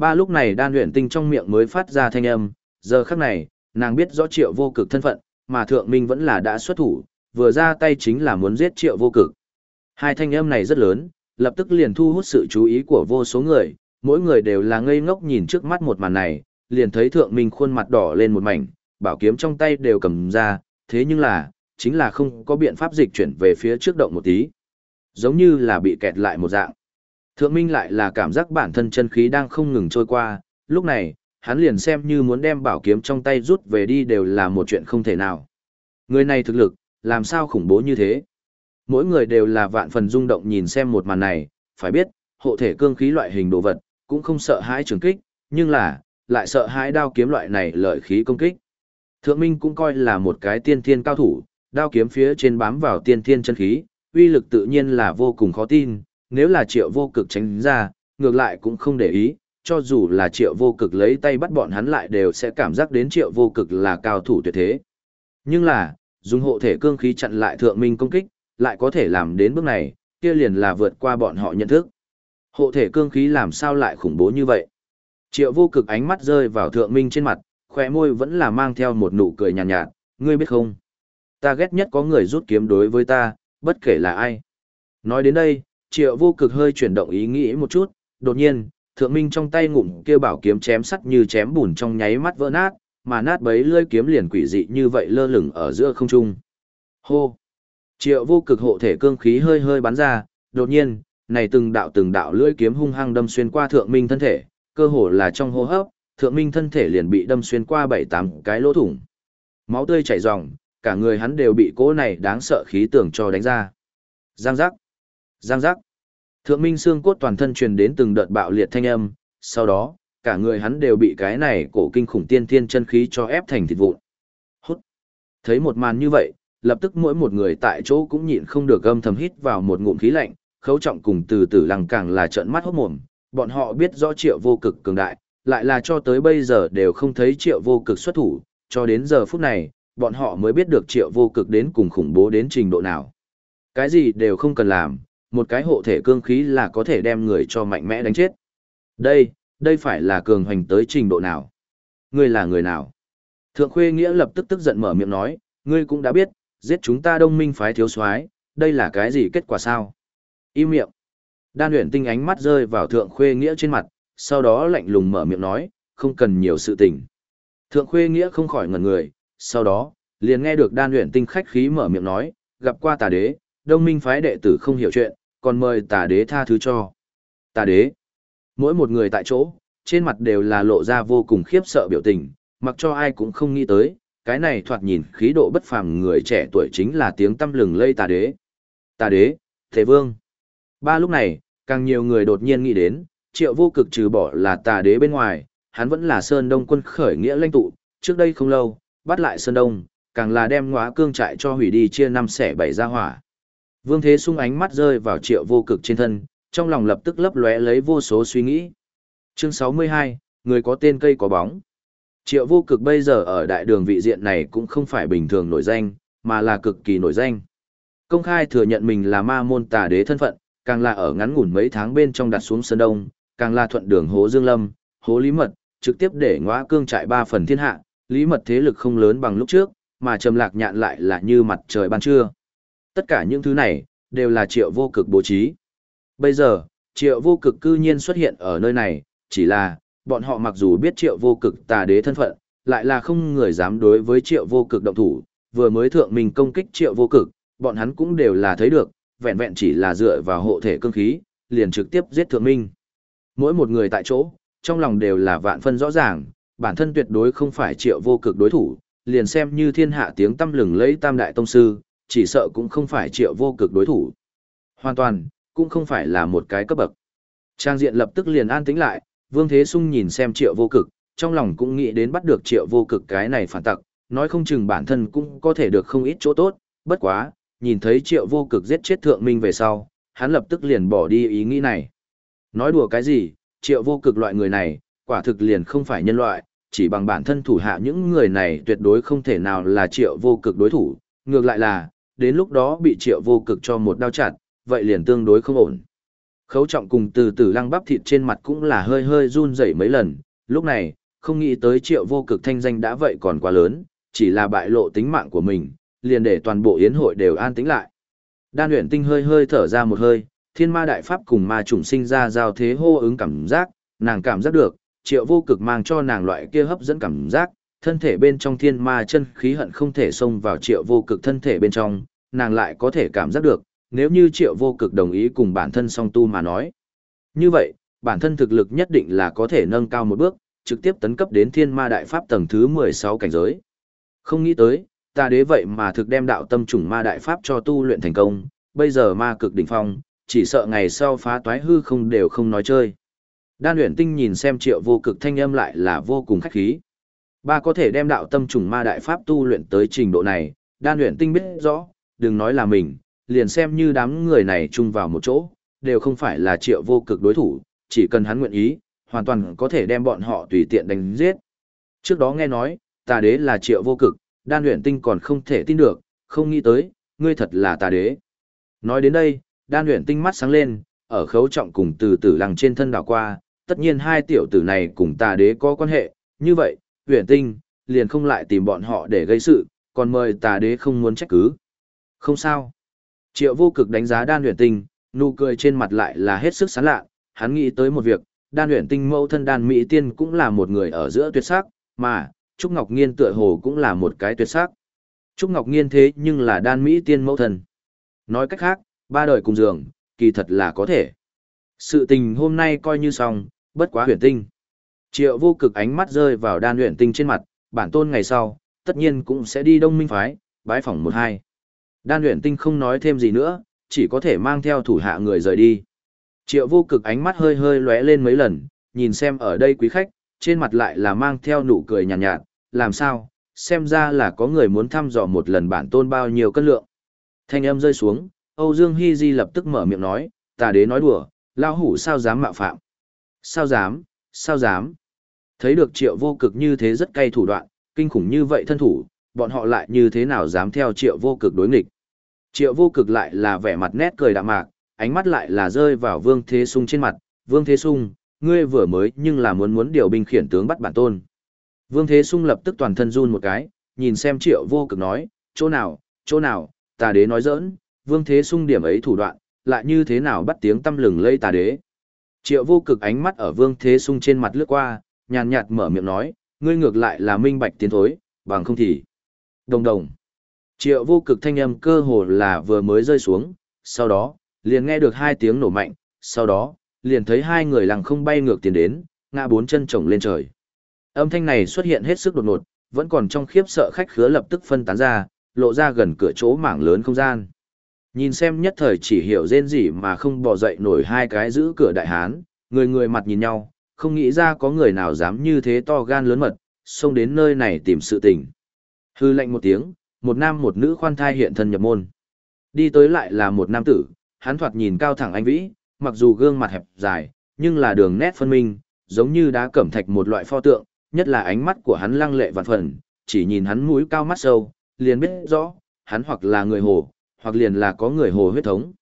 Ba lúc này đan luyện tinh trong miệng mới phát ra thanh âm, giờ khắc này, nàng biết rõ triệu vô cực thân phận, mà thượng minh vẫn là đã xuất thủ, vừa ra tay chính là muốn giết triệu vô cực. Hai thanh âm này rất lớn, lập tức liền thu hút sự chú ý của vô số người, mỗi người đều là ngây ngốc nhìn trước mắt một màn này, liền thấy thượng minh khuôn mặt đỏ lên một mảnh, bảo kiếm trong tay đều cầm ra, thế nhưng là, chính là không có biện pháp dịch chuyển về phía trước động một tí. Giống như là bị kẹt lại một dạng. Thượng Minh lại là cảm giác bản thân chân khí đang không ngừng trôi qua, lúc này, hắn liền xem như muốn đem bảo kiếm trong tay rút về đi đều là một chuyện không thể nào. Người này thực lực, làm sao khủng bố như thế? Mỗi người đều là vạn phần rung động nhìn xem một màn này, phải biết, hộ thể cương khí loại hình đồ vật, cũng không sợ hãi trường kích, nhưng là, lại sợ hãi đao kiếm loại này lợi khí công kích. Thượng Minh cũng coi là một cái tiên thiên cao thủ, đao kiếm phía trên bám vào tiên thiên chân khí, uy lực tự nhiên là vô cùng khó tin, nếu là triệu vô cực tránh ra, ngược lại cũng không để ý, cho dù là triệu vô cực lấy tay bắt bọn hắn lại đều sẽ cảm giác đến triệu vô cực là cao thủ tuyệt thế. Nhưng là, dùng hộ thể cương khí chặn lại thượng minh công kích, lại có thể làm đến bước này, kia liền là vượt qua bọn họ nhận thức. Hộ thể cương khí làm sao lại khủng bố như vậy? Triệu vô cực ánh mắt rơi vào thượng minh trên mặt, khỏe môi vẫn là mang theo một nụ cười nhàn nhạt, nhạt, ngươi biết không? Ta ghét nhất có người rút kiếm đối với ta, bất kể là ai. Nói đến đây, triệu vô cực hơi chuyển động ý nghĩ một chút, đột nhiên, thượng minh trong tay ngụm kia bảo kiếm chém sắt như chém bùn trong nháy mắt vỡ nát, mà nát bấy lưỡi kiếm liền quỷ dị như vậy lơ lửng ở giữa không trung. Hô! Triệu vô cực hộ thể cương khí hơi hơi bắn ra, đột nhiên, này từng đạo từng đạo lưỡi kiếm hung hăng đâm xuyên qua thượng minh thân thể, cơ hồ là trong hô hấp, thượng minh thân thể liền bị đâm xuyên qua bảy tám cái lỗ thủng. Máu tươi chảy ròng, cả người hắn đều bị cỗ này đáng sợ khí tưởng cho đánh ra. Giang giác! Giang giác! Thượng minh xương cốt toàn thân truyền đến từng đợt bạo liệt thanh âm, sau đó, cả người hắn đều bị cái này cổ kinh khủng tiên thiên chân khí cho ép thành thịt vụn. Hút! Thấy một màn như vậy, lập tức mỗi một người tại chỗ cũng nhịn không được âm thầm hít vào một ngụm khí lạnh, khấu trọng cùng từ từ lăng càng là trợn mắt hốt mồm, bọn họ biết rõ triệu vô cực cường đại, lại là cho tới bây giờ đều không thấy triệu vô cực xuất thủ, cho đến giờ phút này, bọn họ mới biết được triệu vô cực đến cùng khủng bố đến trình độ nào. Cái gì đều không cần làm, một cái hộ thể cương khí là có thể đem người cho mạnh mẽ đánh chết. Đây, đây phải là cường hoành tới trình độ nào? Ngươi là người nào? Thượng Khuê Nghĩa lập tức tức giận mở miệng nói, ngươi cũng đã biết, giết chúng ta đông minh phái thiếu soái, đây là cái gì kết quả sao? Im miệng. Đan luyện tinh ánh mắt rơi vào thượng khuê nghĩa trên mặt, sau đó lạnh lùng mở miệng nói, không cần nhiều sự tình. Thượng khuê nghĩa không khỏi ngẩn người, sau đó, liền nghe được đan luyện tinh khách khí mở miệng nói, gặp qua tà đế, đông minh phái đệ tử không hiểu chuyện, còn mời tà đế tha thứ cho. Tà đế. Mỗi một người tại chỗ, trên mặt đều là lộ ra vô cùng khiếp sợ biểu tình, mặc cho ai cũng không nghĩ tới, cái này thoạt nhìn khí độ bất phàm người trẻ tuổi chính là tiếng tâm lừng lây tà đế. Tà đế, thế vương. Ba lúc này, càng nhiều người đột nhiên nghĩ đến, triệu vô cực trừ bỏ là tà đế bên ngoài, hắn vẫn là Sơn Đông quân khởi nghĩa lãnh tụ, trước đây không lâu, bắt lại Sơn Đông, càng là đem ngóa cương trại cho hủy đi chia năm xẻ bảy ra hỏa. Vương Thế sung ánh mắt rơi vào triệu vô cực trên thân, trong lòng lập tức lấp lóe lấy vô số suy nghĩ. Chương 62, người có tên cây có bóng. Triệu vô cực bây giờ ở đại đường vị diện này cũng không phải bình thường nổi danh, mà là cực kỳ nổi danh. Công khai thừa nhận mình là ma môn tà đế thân phận, càng là ở ngắn ngủn mấy tháng bên trong đặt xuống Sơn Đông, càng là thuận đường hố Dương Lâm, hố Lý Mật, trực tiếp để ngõa cương trại ba phần thiên hạ, Lý Mật thế lực không lớn bằng lúc trước, mà trầm lạc nhạn lại là như mặt trời ban trưa. Tất cả những thứ này, đều là triệu vô cực bố trí. Bây giờ, triệu vô cực cư nhiên xuất hiện ở nơi này, chỉ là, bọn họ mặc dù biết triệu vô cực tà đế thân phận, lại là không người dám đối với triệu vô cực động thủ, vừa mới thượng mình công kích triệu vô cực, bọn hắn cũng đều là thấy được, vẹn vẹn chỉ là dựa vào hộ thể cương khí, liền trực tiếp giết thượng minh. Mỗi một người tại chỗ, trong lòng đều là vạn phân rõ ràng, bản thân tuyệt đối không phải triệu vô cực đối thủ, liền xem như thiên hạ tiếng tâm lừng lấy tam đại tông sư, chỉ sợ cũng không phải triệu vô cực đối thủ. Hoàn toàn, cũng không phải là một cái cấp bậc. Trang diện lập tức liền an tĩnh lại, Vương Thế Sung nhìn xem triệu vô cực, trong lòng cũng nghĩ đến bắt được triệu vô cực cái này phản tặc, nói không chừng bản thân cũng có thể được không ít chỗ tốt, bất quá, nhìn thấy triệu vô cực giết chết thượng minh về sau, hắn lập tức liền bỏ đi ý nghĩ này. Nói đùa cái gì, triệu vô cực loại người này, quả thực liền không phải nhân loại, chỉ bằng bản thân thủ hạ những người này tuyệt đối không thể nào là triệu vô cực đối thủ, ngược lại là, đến lúc đó bị triệu vô cực cho một đao chặt, vậy liền tương đối không ổn. Khấu trọng cùng từ từ lăng bắp thịt trên mặt cũng là hơi hơi run rẩy mấy lần, lúc này, không nghĩ tới triệu vô cực thanh danh đã vậy còn quá lớn, chỉ là bại lộ tính mạng của mình, liền để toàn bộ yến hội đều an tĩnh lại. Đan luyện tinh hơi hơi thở ra một hơi, thiên ma đại pháp cùng ma trùng sinh ra giao thế hô ứng cảm giác, nàng cảm giác được, triệu vô cực mang cho nàng loại kia hấp dẫn cảm giác, thân thể bên trong thiên ma chân khí hận không thể xông vào triệu vô cực thân thể bên trong, nàng lại có thể cảm giác được, nếu như triệu vô cực đồng ý cùng bản thân song tu mà nói. Như vậy, bản thân thực lực nhất định là có thể nâng cao một bước, trực tiếp tấn cấp đến thiên ma đại pháp tầng thứ 16 cảnh giới. Không nghĩ tới, ta đế vậy mà thực đem đạo tâm trùng ma đại pháp cho tu luyện thành công, bây giờ ma cực đỉnh phong, chỉ sợ ngày sau phá toái hư không đều không nói chơi. Đan luyện tinh nhìn xem triệu vô cực thanh âm lại là vô cùng khách khí. Ba có thể đem đạo tâm trùng ma đại pháp tu luyện tới trình độ này, đan luyện tinh biết rõ, đừng nói là mình, liền xem như đám người này chung vào một chỗ, đều không phải là triệu vô cực đối thủ, chỉ cần hắn nguyện ý, hoàn toàn có thể đem bọn họ tùy tiện đánh giết. Trước đó nghe nói, tà đế là triệu vô cực, đan luyện tinh còn không thể tin được, không nghĩ tới, ngươi thật là tà đế. Nói đến đây, đan luyện tinh mắt sáng lên, ở khấu trọng cùng từ tử lăng trên thân đảo qua, tất nhiên hai tiểu tử này cùng tà đế có quan hệ, như vậy, huyền tinh, liền không lại tìm bọn họ để gây sự, còn mời tà đế không muốn trách cứ. Không sao. Triệu vô cực đánh giá đan huyền tinh, nụ cười trên mặt lại là hết sức sán lạ, hắn nghĩ tới một việc, đan huyền tinh mẫu thân đan mỹ tiên cũng là một người ở giữa tuyệt sắc, mà, Trúc Ngọc Nghiên tựa hồ cũng là một cái tuyệt sắc. Trúc Ngọc Nghiên thế nhưng là đan mỹ tiên mẫu thân. Nói cách khác, ba đời cùng giường, kỳ thật là có thể. Sự tình hôm nay coi như xong, bất quá huyền tinh. Triệu vô cực ánh mắt rơi vào đan luyện tinh trên mặt, bản tôn ngày sau, tất nhiên cũng sẽ đi đông minh phái, bái phỏng một hai. Đan luyện tinh không nói thêm gì nữa, chỉ có thể mang theo thủ hạ người rời đi. Triệu vô cực ánh mắt hơi hơi lóe lên mấy lần, nhìn xem ở đây quý khách, trên mặt lại là mang theo nụ cười nhàn nhạt, nhạt, làm sao, xem ra là có người muốn thăm dò một lần bản tôn bao nhiêu cân lượng. Thanh âm rơi xuống, Âu Dương Hy Di lập tức mở miệng nói, tà đế nói đùa, lao hủ sao dám mạo phạm. Sao dám, sao dám. Thấy được triệu vô cực như thế rất cay thủ đoạn, kinh khủng như vậy thân thủ, bọn họ lại như thế nào dám theo triệu vô cực đối nghịch. Triệu vô cực lại là vẻ mặt nét cười đạm mạc, ánh mắt lại là rơi vào vương thế sung trên mặt, vương thế sung, ngươi vừa mới nhưng là muốn muốn điều binh khiển tướng bắt bản tôn. Vương thế sung lập tức toàn thân run một cái, nhìn xem triệu vô cực nói, chỗ nào, chỗ nào, tà đế nói giỡn, vương thế sung điểm ấy thủ đoạn, lại như thế nào bắt tiếng tâm lừng lây tà đế. Triệu vô cực ánh mắt ở vương thế sung trên mặt lướt qua, nhàn nhạt mở miệng nói, ngươi ngược lại là minh bạch tiến thối, bằng không thì. Đồng đồng. Triệu vô cực thanh âm cơ hồ là vừa mới rơi xuống, sau đó, liền nghe được hai tiếng nổ mạnh, sau đó, liền thấy hai người lằng không bay ngược tiền đến, ngã bốn chân chồng lên trời. Âm thanh này xuất hiện hết sức đột ngột, vẫn còn trong khiếp sợ khách khứa lập tức phân tán ra, lộ ra gần cửa chỗ mảng lớn không gian. Nhìn xem nhất thời chỉ hiểu rên gì mà không bỏ dậy nổi hai cái giữ cửa đại hán, người người mặt nhìn nhau, không nghĩ ra có người nào dám như thế to gan lớn mật, xông đến nơi này tìm sự tình. Hư lệnh một tiếng, một nam một nữ khoan thai hiện thân nhập môn. Đi tới lại là một nam tử, hắn thoạt nhìn cao thẳng anh vĩ, mặc dù gương mặt hẹp dài, nhưng là đường nét phân minh, giống như đá cẩm thạch một loại pho tượng, nhất là ánh mắt của hắn lăng lệ vạn phần, chỉ nhìn hắn mũi cao mắt sâu, liền biết rõ, hắn hoặc là người hồ, hoặc liền là có người hồ huyết thống.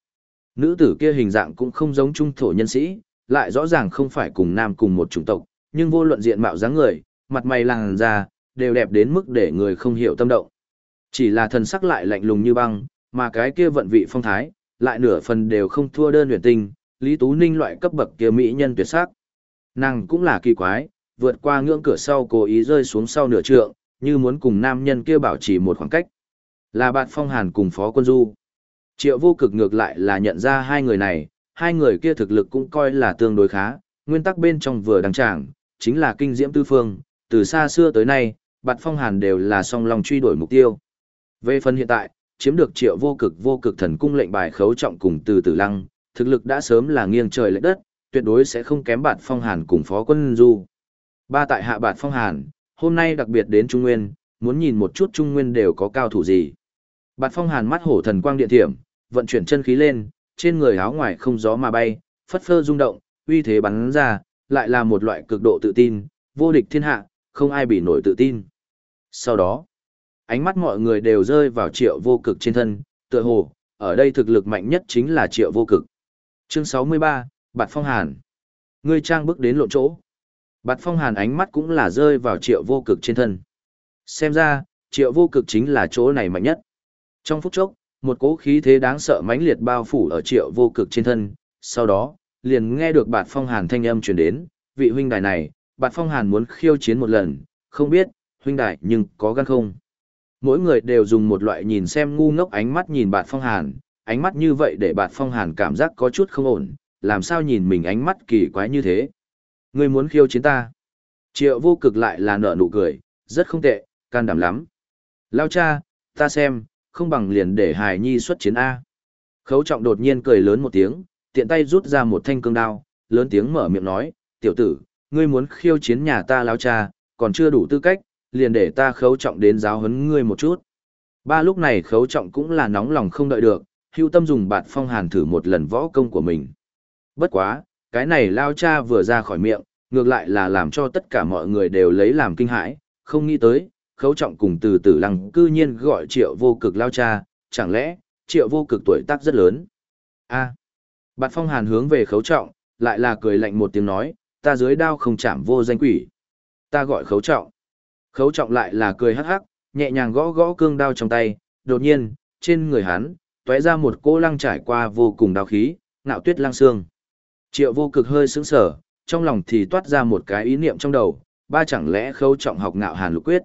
Nữ tử kia hình dạng cũng không giống trung thổ nhân sĩ, lại rõ ràng không phải cùng nam cùng một chủng tộc, nhưng vô luận diện mạo dáng người, mặt mày làng da, đều đẹp đến mức để người không hiểu tâm động. Chỉ là thần sắc lại lạnh lùng như băng, mà cái kia vận vị phong thái, lại nửa phần đều không thua đơn huyền tinh, Lý Tú Ninh loại cấp bậc kia mỹ nhân tuyệt sắc. Nàng cũng là kỳ quái, vượt qua ngưỡng cửa sau cố ý rơi xuống sau nửa trượng, như muốn cùng nam nhân kia bảo trì một khoảng cách. Là bạn Phong Hàn cùng Phó Quân Du. Triệu vô cực ngược lại là nhận ra hai người này, hai người kia thực lực cũng coi là tương đối khá, nguyên tắc bên trong vừa đăng trạng chính là kinh diễm tư phương, từ xa xưa tới nay, bạt Phong Hàn đều là song lòng truy đuổi mục tiêu. Về phần hiện tại, chiếm được triệu vô cực vô cực thần cung lệnh bài khấu trọng cùng từ tử lăng, thực lực đã sớm là nghiêng trời lệch đất, tuyệt đối sẽ không kém bạt Phong Hàn cùng Phó Quân Du. Ba tại hạ bạt Phong Hàn, hôm nay đặc biệt đến Trung Nguyên, muốn nhìn một chút Trung Nguyên đều có cao thủ gì. bạt Phong Hàn mắt hổ thần quang điện thiểm, vận chuyển chân khí lên, trên người áo ngoài không gió mà bay, phất phơ rung động, uy thế bắn ra, lại là một loại cực độ tự tin, vô địch thiên hạ, không ai bị nổi tự tin. Sau đó, ánh mắt mọi người đều rơi vào triệu vô cực trên thân, tựa hồ, ở đây thực lực mạnh nhất chính là triệu vô cực. Chương 63, Bạt Phong Hàn. Ngươi trang bước đến lộn chỗ. Bạt Phong Hàn ánh mắt cũng là rơi vào triệu vô cực trên thân. Xem ra, triệu vô cực chính là chỗ này mạnh nhất. Trong phút chốc, một cỗ khí thế đáng sợ mãnh liệt bao phủ ở triệu vô cực trên thân, sau đó, liền nghe được Bạt Phong Hàn thanh âm truyền đến, vị huynh đài này, Bạt Phong Hàn muốn khiêu chiến một lần, không biết, huynh đài nhưng có gan không? Mỗi người đều dùng một loại nhìn xem ngu ngốc ánh mắt nhìn Bạt Phong Hàn, ánh mắt như vậy để Bạt Phong Hàn cảm giác có chút không ổn, làm sao nhìn mình ánh mắt kỳ quái như thế? Ngươi muốn khiêu chiến ta? Triệu vô cực lại là nở nụ cười, rất không tệ, can đảm lắm. Lao cha, ta xem, không bằng liền để Hải Nhi xuất chiến A. Khấu trọng đột nhiên cười lớn một tiếng, tiện tay rút ra một thanh cương đao, lớn tiếng mở miệng nói, tiểu tử, ngươi muốn khiêu chiến nhà ta lao cha, còn chưa đủ tư cách, liền để ta khấu trọng đến giáo huấn ngươi một chút. Ba lúc này khấu trọng cũng là nóng lòng không đợi được, hưu tâm dùng bạt phong hàn thử một lần võ công của mình. Bất quá, cái này lao cha vừa ra khỏi miệng, ngược lại là làm cho tất cả mọi người đều lấy làm kinh hãi, không nghĩ tới, khấu trọng cùng từ tử lăng cư nhiên gọi triệu vô cực lao cha, chẳng lẽ, triệu vô cực tuổi tác rất lớn. a à, bạt phong hàn hướng về khấu trọng, lại là cười lạnh một tiếng nói, ta dưới đao không chạm vô danh quỷ. Ta gọi khấu trọng. Khấu trọng lại là cười hắc hắc, nhẹ nhàng gõ gõ cương đao trong tay, đột nhiên, trên người hắn, tóe ra một cô lăng trải qua vô cùng đao khí, ngạo tuyết lăng xương. Triệu vô cực hơi sững sở, trong lòng thì toát ra một cái ý niệm trong đầu, ba chẳng lẽ khấu trọng học ngạo hàn lục quyết.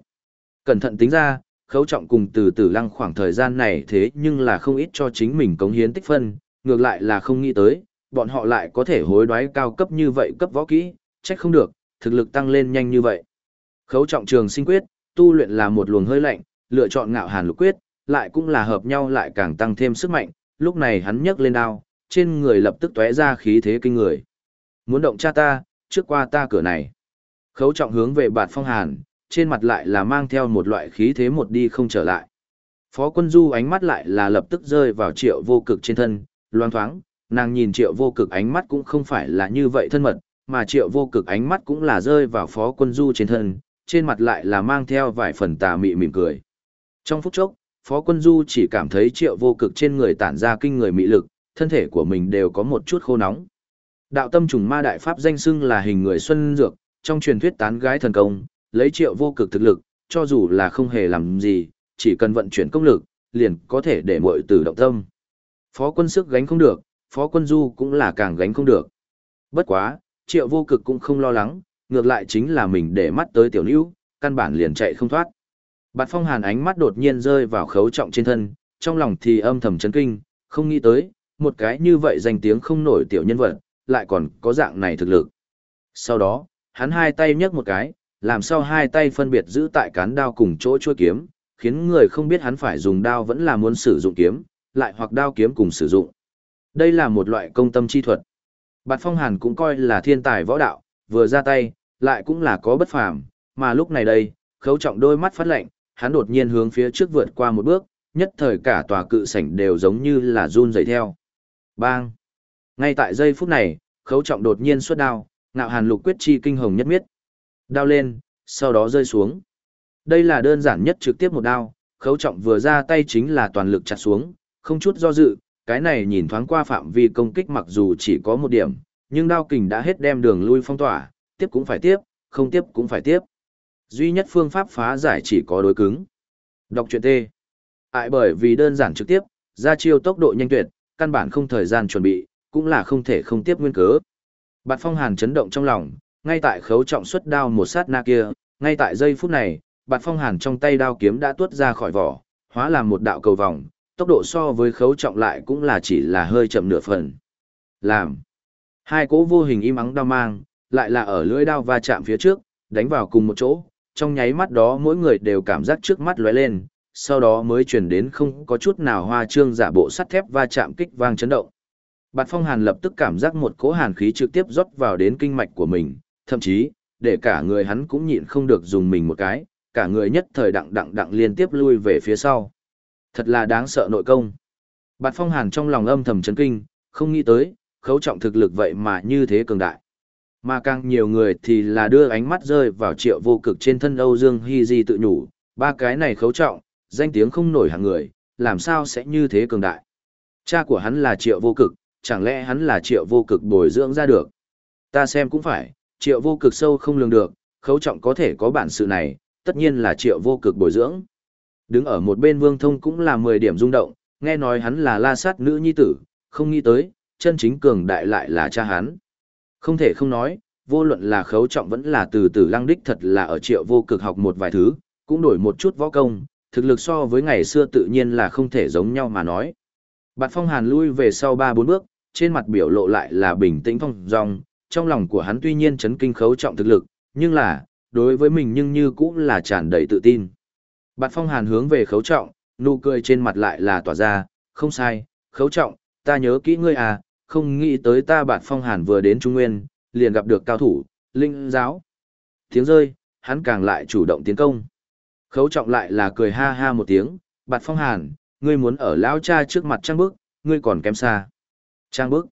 Cẩn thận tính ra, khấu trọng cùng từ từ lăng khoảng thời gian này thế nhưng là không ít cho chính mình cống hiến tích phân, ngược lại là không nghĩ tới, bọn họ lại có thể hối đoái cao cấp như vậy cấp võ kỹ, trách không được, thực lực tăng lên nhanh như vậy. Khấu trọng trường sinh quyết, tu luyện là một luồng hơi lạnh, lựa chọn ngạo hàn lục quyết, lại cũng là hợp nhau lại càng tăng thêm sức mạnh, lúc này hắn nhấc lên đao, trên người lập tức tóe ra khí thế kinh người. Muốn động cha ta, trước qua ta cửa này. Khấu trọng hướng về bạt phong hàn, trên mặt lại là mang theo một loại khí thế một đi không trở lại. Phó quân du ánh mắt lại là lập tức rơi vào triệu vô cực trên thân, loang thoáng, nàng nhìn triệu vô cực ánh mắt cũng không phải là như vậy thân mật, mà triệu vô cực ánh mắt cũng là rơi vào phó quân du trên thân, trên mặt lại là mang theo vài phần tà mị mỉm cười. Trong phút chốc, phó quân du chỉ cảm thấy triệu vô cực trên người tản ra kinh người mị lực, thân thể của mình đều có một chút khô nóng. Đạo tâm trùng ma đại pháp danh xưng là hình người xuân dược, trong truyền thuyết tán gái thần công, lấy triệu vô cực thực lực, cho dù là không hề làm gì, chỉ cần vận chuyển công lực, liền có thể để muội tử động tâm. Phó quân sức gánh không được, phó quân du cũng là càng gánh không được. Bất quá, triệu vô cực cũng không lo lắng, ngược lại chính là mình để mắt tới tiểu nữ, căn bản liền chạy không thoát. Bạt phong hàn ánh mắt đột nhiên rơi vào khấu trọng trên thân, trong lòng thì âm thầm chấn kinh, không nghĩ tới, một cái như vậy danh tiếng không nổi tiểu nhân vật, lại còn có dạng này thực lực. Sau đó, hắn hai tay nhấc một cái, làm sao hai tay phân biệt giữ tại cán đao cùng chỗ chuôi kiếm, khiến người không biết hắn phải dùng đao vẫn là muốn sử dụng kiếm, lại hoặc đao kiếm cùng sử dụng. Đây là một loại công tâm chi thuật. Bạt Phong Hàn cũng coi là thiên tài võ đạo, vừa ra tay, lại cũng là có bất phàm, mà lúc này đây, khấu trọng đôi mắt phát lạnh, hắn đột nhiên hướng phía trước vượt qua một bước, nhất thời cả tòa cự sảnh đều giống như là run rẩy theo. Bang! Ngay tại giây phút này, khấu trọng đột nhiên xuất đao, ngạo hàn lục quyết chi kinh hồng nhất miết. Đao lên, sau đó rơi xuống. Đây là đơn giản nhất trực tiếp một đao, khấu trọng vừa ra tay chính là toàn lực chặt xuống, không chút do dự, cái này nhìn thoáng qua phạm vi công kích mặc dù chỉ có một điểm, nhưng đao kình đã hết đem đường lui phong tỏa, tiếp cũng phải tiếp, không tiếp cũng phải tiếp. Duy nhất phương pháp phá giải chỉ có đối cứng. Đọc truyện T. Ai bởi vì đơn giản trực tiếp, ra chiêu tốc độ nhanh tuyệt, căn bản không thời gian chuẩn bị, cũng là không thể không tiếp nguyên cớ. Bạt phong hàn chấn động trong lòng, ngay tại khấu trọng xuất đao một sát na kia, ngay tại giây phút này, bạt phong hàn trong tay đao kiếm đã tuốt ra khỏi vỏ, hóa làm một đạo cầu vòng, tốc độ so với khấu trọng lại cũng là chỉ là hơi chậm nửa phần. Làm. Hai cỗ vô hình im ắng đao mang, lại là ở lưỡi đao va chạm phía trước, đánh vào cùng một chỗ, trong nháy mắt đó mỗi người đều cảm giác trước mắt lóe lên, sau đó mới chuyển đến không có chút nào hoa trương giả bộ sắt thép va chạm kích vang chấn động. Bạt Phong Hàn lập tức cảm giác một cỗ hàn khí trực tiếp rót vào đến kinh mạch của mình, thậm chí, để cả người hắn cũng nhịn không được dùng mình một cái, cả người nhất thời đặng đặng đặng liên tiếp lui về phía sau. Thật là đáng sợ nội công. Bạt Phong Hàn trong lòng âm thầm chấn kinh, không nghĩ tới, khấu trọng thực lực vậy mà như thế cường đại. Mà càng nhiều người thì là đưa ánh mắt rơi vào triệu vô cực trên thân Âu Dương Hy Di tự nhủ, ba cái này khấu trọng, danh tiếng không nổi hàng người, làm sao sẽ như thế cường đại. Cha của hắn là triệu vô cực, chẳng lẽ hắn là triệu vô cực bồi dưỡng ra được. Ta xem cũng phải, triệu vô cực sâu không lường được, khấu trọng có thể có bản sự này, tất nhiên là triệu vô cực bồi dưỡng. Đứng ở một bên vương thông cũng là 10 điểm rung động, nghe nói hắn là la sát nữ nhi tử, không nghĩ tới, chân chính cường đại lại là cha hắn. Không thể không nói, vô luận là khấu trọng vẫn là từ từ lăng đích thật là ở triệu vô cực học một vài thứ, cũng đổi một chút võ công, thực lực so với ngày xưa tự nhiên là không thể giống nhau mà nói. Bạt phong hàn lui về sau 3-4 bước, trên mặt biểu lộ lại là bình tĩnh phong dong, trong lòng của hắn tuy nhiên chấn kinh khấu trọng thực lực, nhưng là, đối với mình nhưng như cũng là tràn đầy tự tin. Bạt phong hàn hướng về khấu trọng, nụ cười trên mặt lại là tỏa ra, không sai, khấu trọng, ta nhớ kỹ ngươi à, không nghĩ tới ta bạt phong hàn vừa đến Trung Nguyên, liền gặp được cao thủ, linh giáo. Tiếng rơi, hắn càng lại chủ động tiến công. Khấu trọng lại là cười ha ha một tiếng, bạt phong hàn, ngươi muốn ở lão cha trước mặt trang bức, ngươi còn kém xa. Trang bức.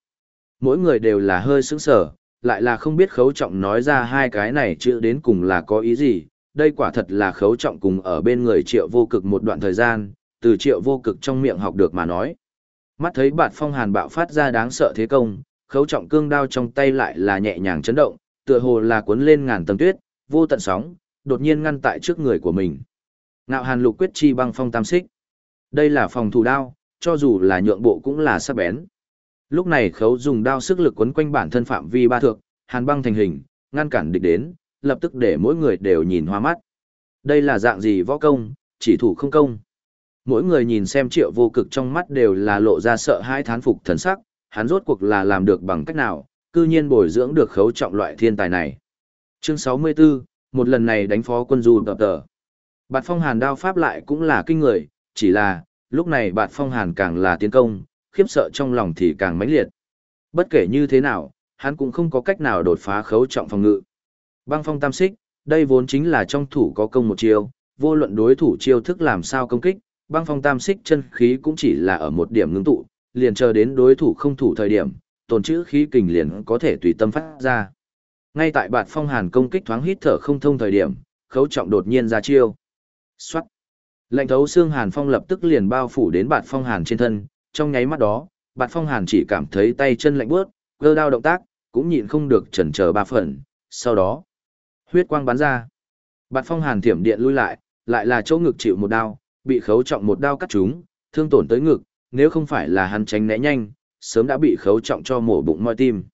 Mỗi người đều là hơi sững sở, lại là không biết khấu trọng nói ra hai cái này chữ đến cùng là có ý gì. Đây quả thật là khấu trọng cùng ở bên người triệu vô cực một đoạn thời gian, từ triệu vô cực trong miệng học được mà nói. Mắt thấy bạt phong hàn bạo phát ra đáng sợ thế công, khấu trọng cương đao trong tay lại là nhẹ nhàng chấn động, tựa hồ là cuốn lên ngàn tầng tuyết, vô tận sóng, đột nhiên ngăn tại trước người của mình. Ngạo hàn lục quyết chi băng phong tam xích. Đây là phòng thủ đao, cho dù là nhượng bộ cũng là sắc bén. Lúc này khấu dùng đao sức lực quấn quanh bản thân phạm vi ba thước, hàn băng thành hình, ngăn cản địch đến, lập tức để mỗi người đều nhìn hoa mắt. Đây là dạng gì võ công, chỉ thủ không công. Mỗi người nhìn xem triệu vô cực trong mắt đều là lộ ra sợ hãi thán phục thần sắc, hắn rốt cuộc là làm được bằng cách nào, cư nhiên bồi dưỡng được khấu trọng loại thiên tài này. Chương 64, một lần này đánh phó quân du tập tờ. Bạt phong hàn đao pháp lại cũng là kinh người, chỉ là, lúc này bạt phong hàn càng là tiến công, khiếp sợ trong lòng thì càng mãnh liệt. Bất kể như thế nào, hắn cũng không có cách nào đột phá khấu trọng phòng ngự. Băng phong tam xích, đây vốn chính là trong thủ có công một chiêu, vô luận đối thủ chiêu thức làm sao công kích, băng phong tam xích chân khí cũng chỉ là ở một điểm ngưng tụ, liền chờ đến đối thủ không thủ thời điểm, tồn trữ khí kình liền có thể tùy tâm phát ra. Ngay tại bạt phong hàn công kích thoáng hít thở không thông thời điểm, khấu trọng đột nhiên ra chiêu. Xoát. Lạnh thấu xương hàn phong lập tức liền bao phủ đến bạt phong hàn trên thân, trong nháy mắt đó, bạt phong hàn chỉ cảm thấy tay chân lạnh buốt, cơ đao động tác, cũng nhịn không được chần chờ ba phần, sau đó, huyết quang bắn ra. Bạt phong hàn thiểm điện lui lại, lại là chỗ ngực chịu một đao, bị khấu trọng một đao cắt trúng, thương tổn tới ngực, nếu không phải là hắn tránh né nhanh, sớm đã bị khấu trọng cho mổ bụng moi tim.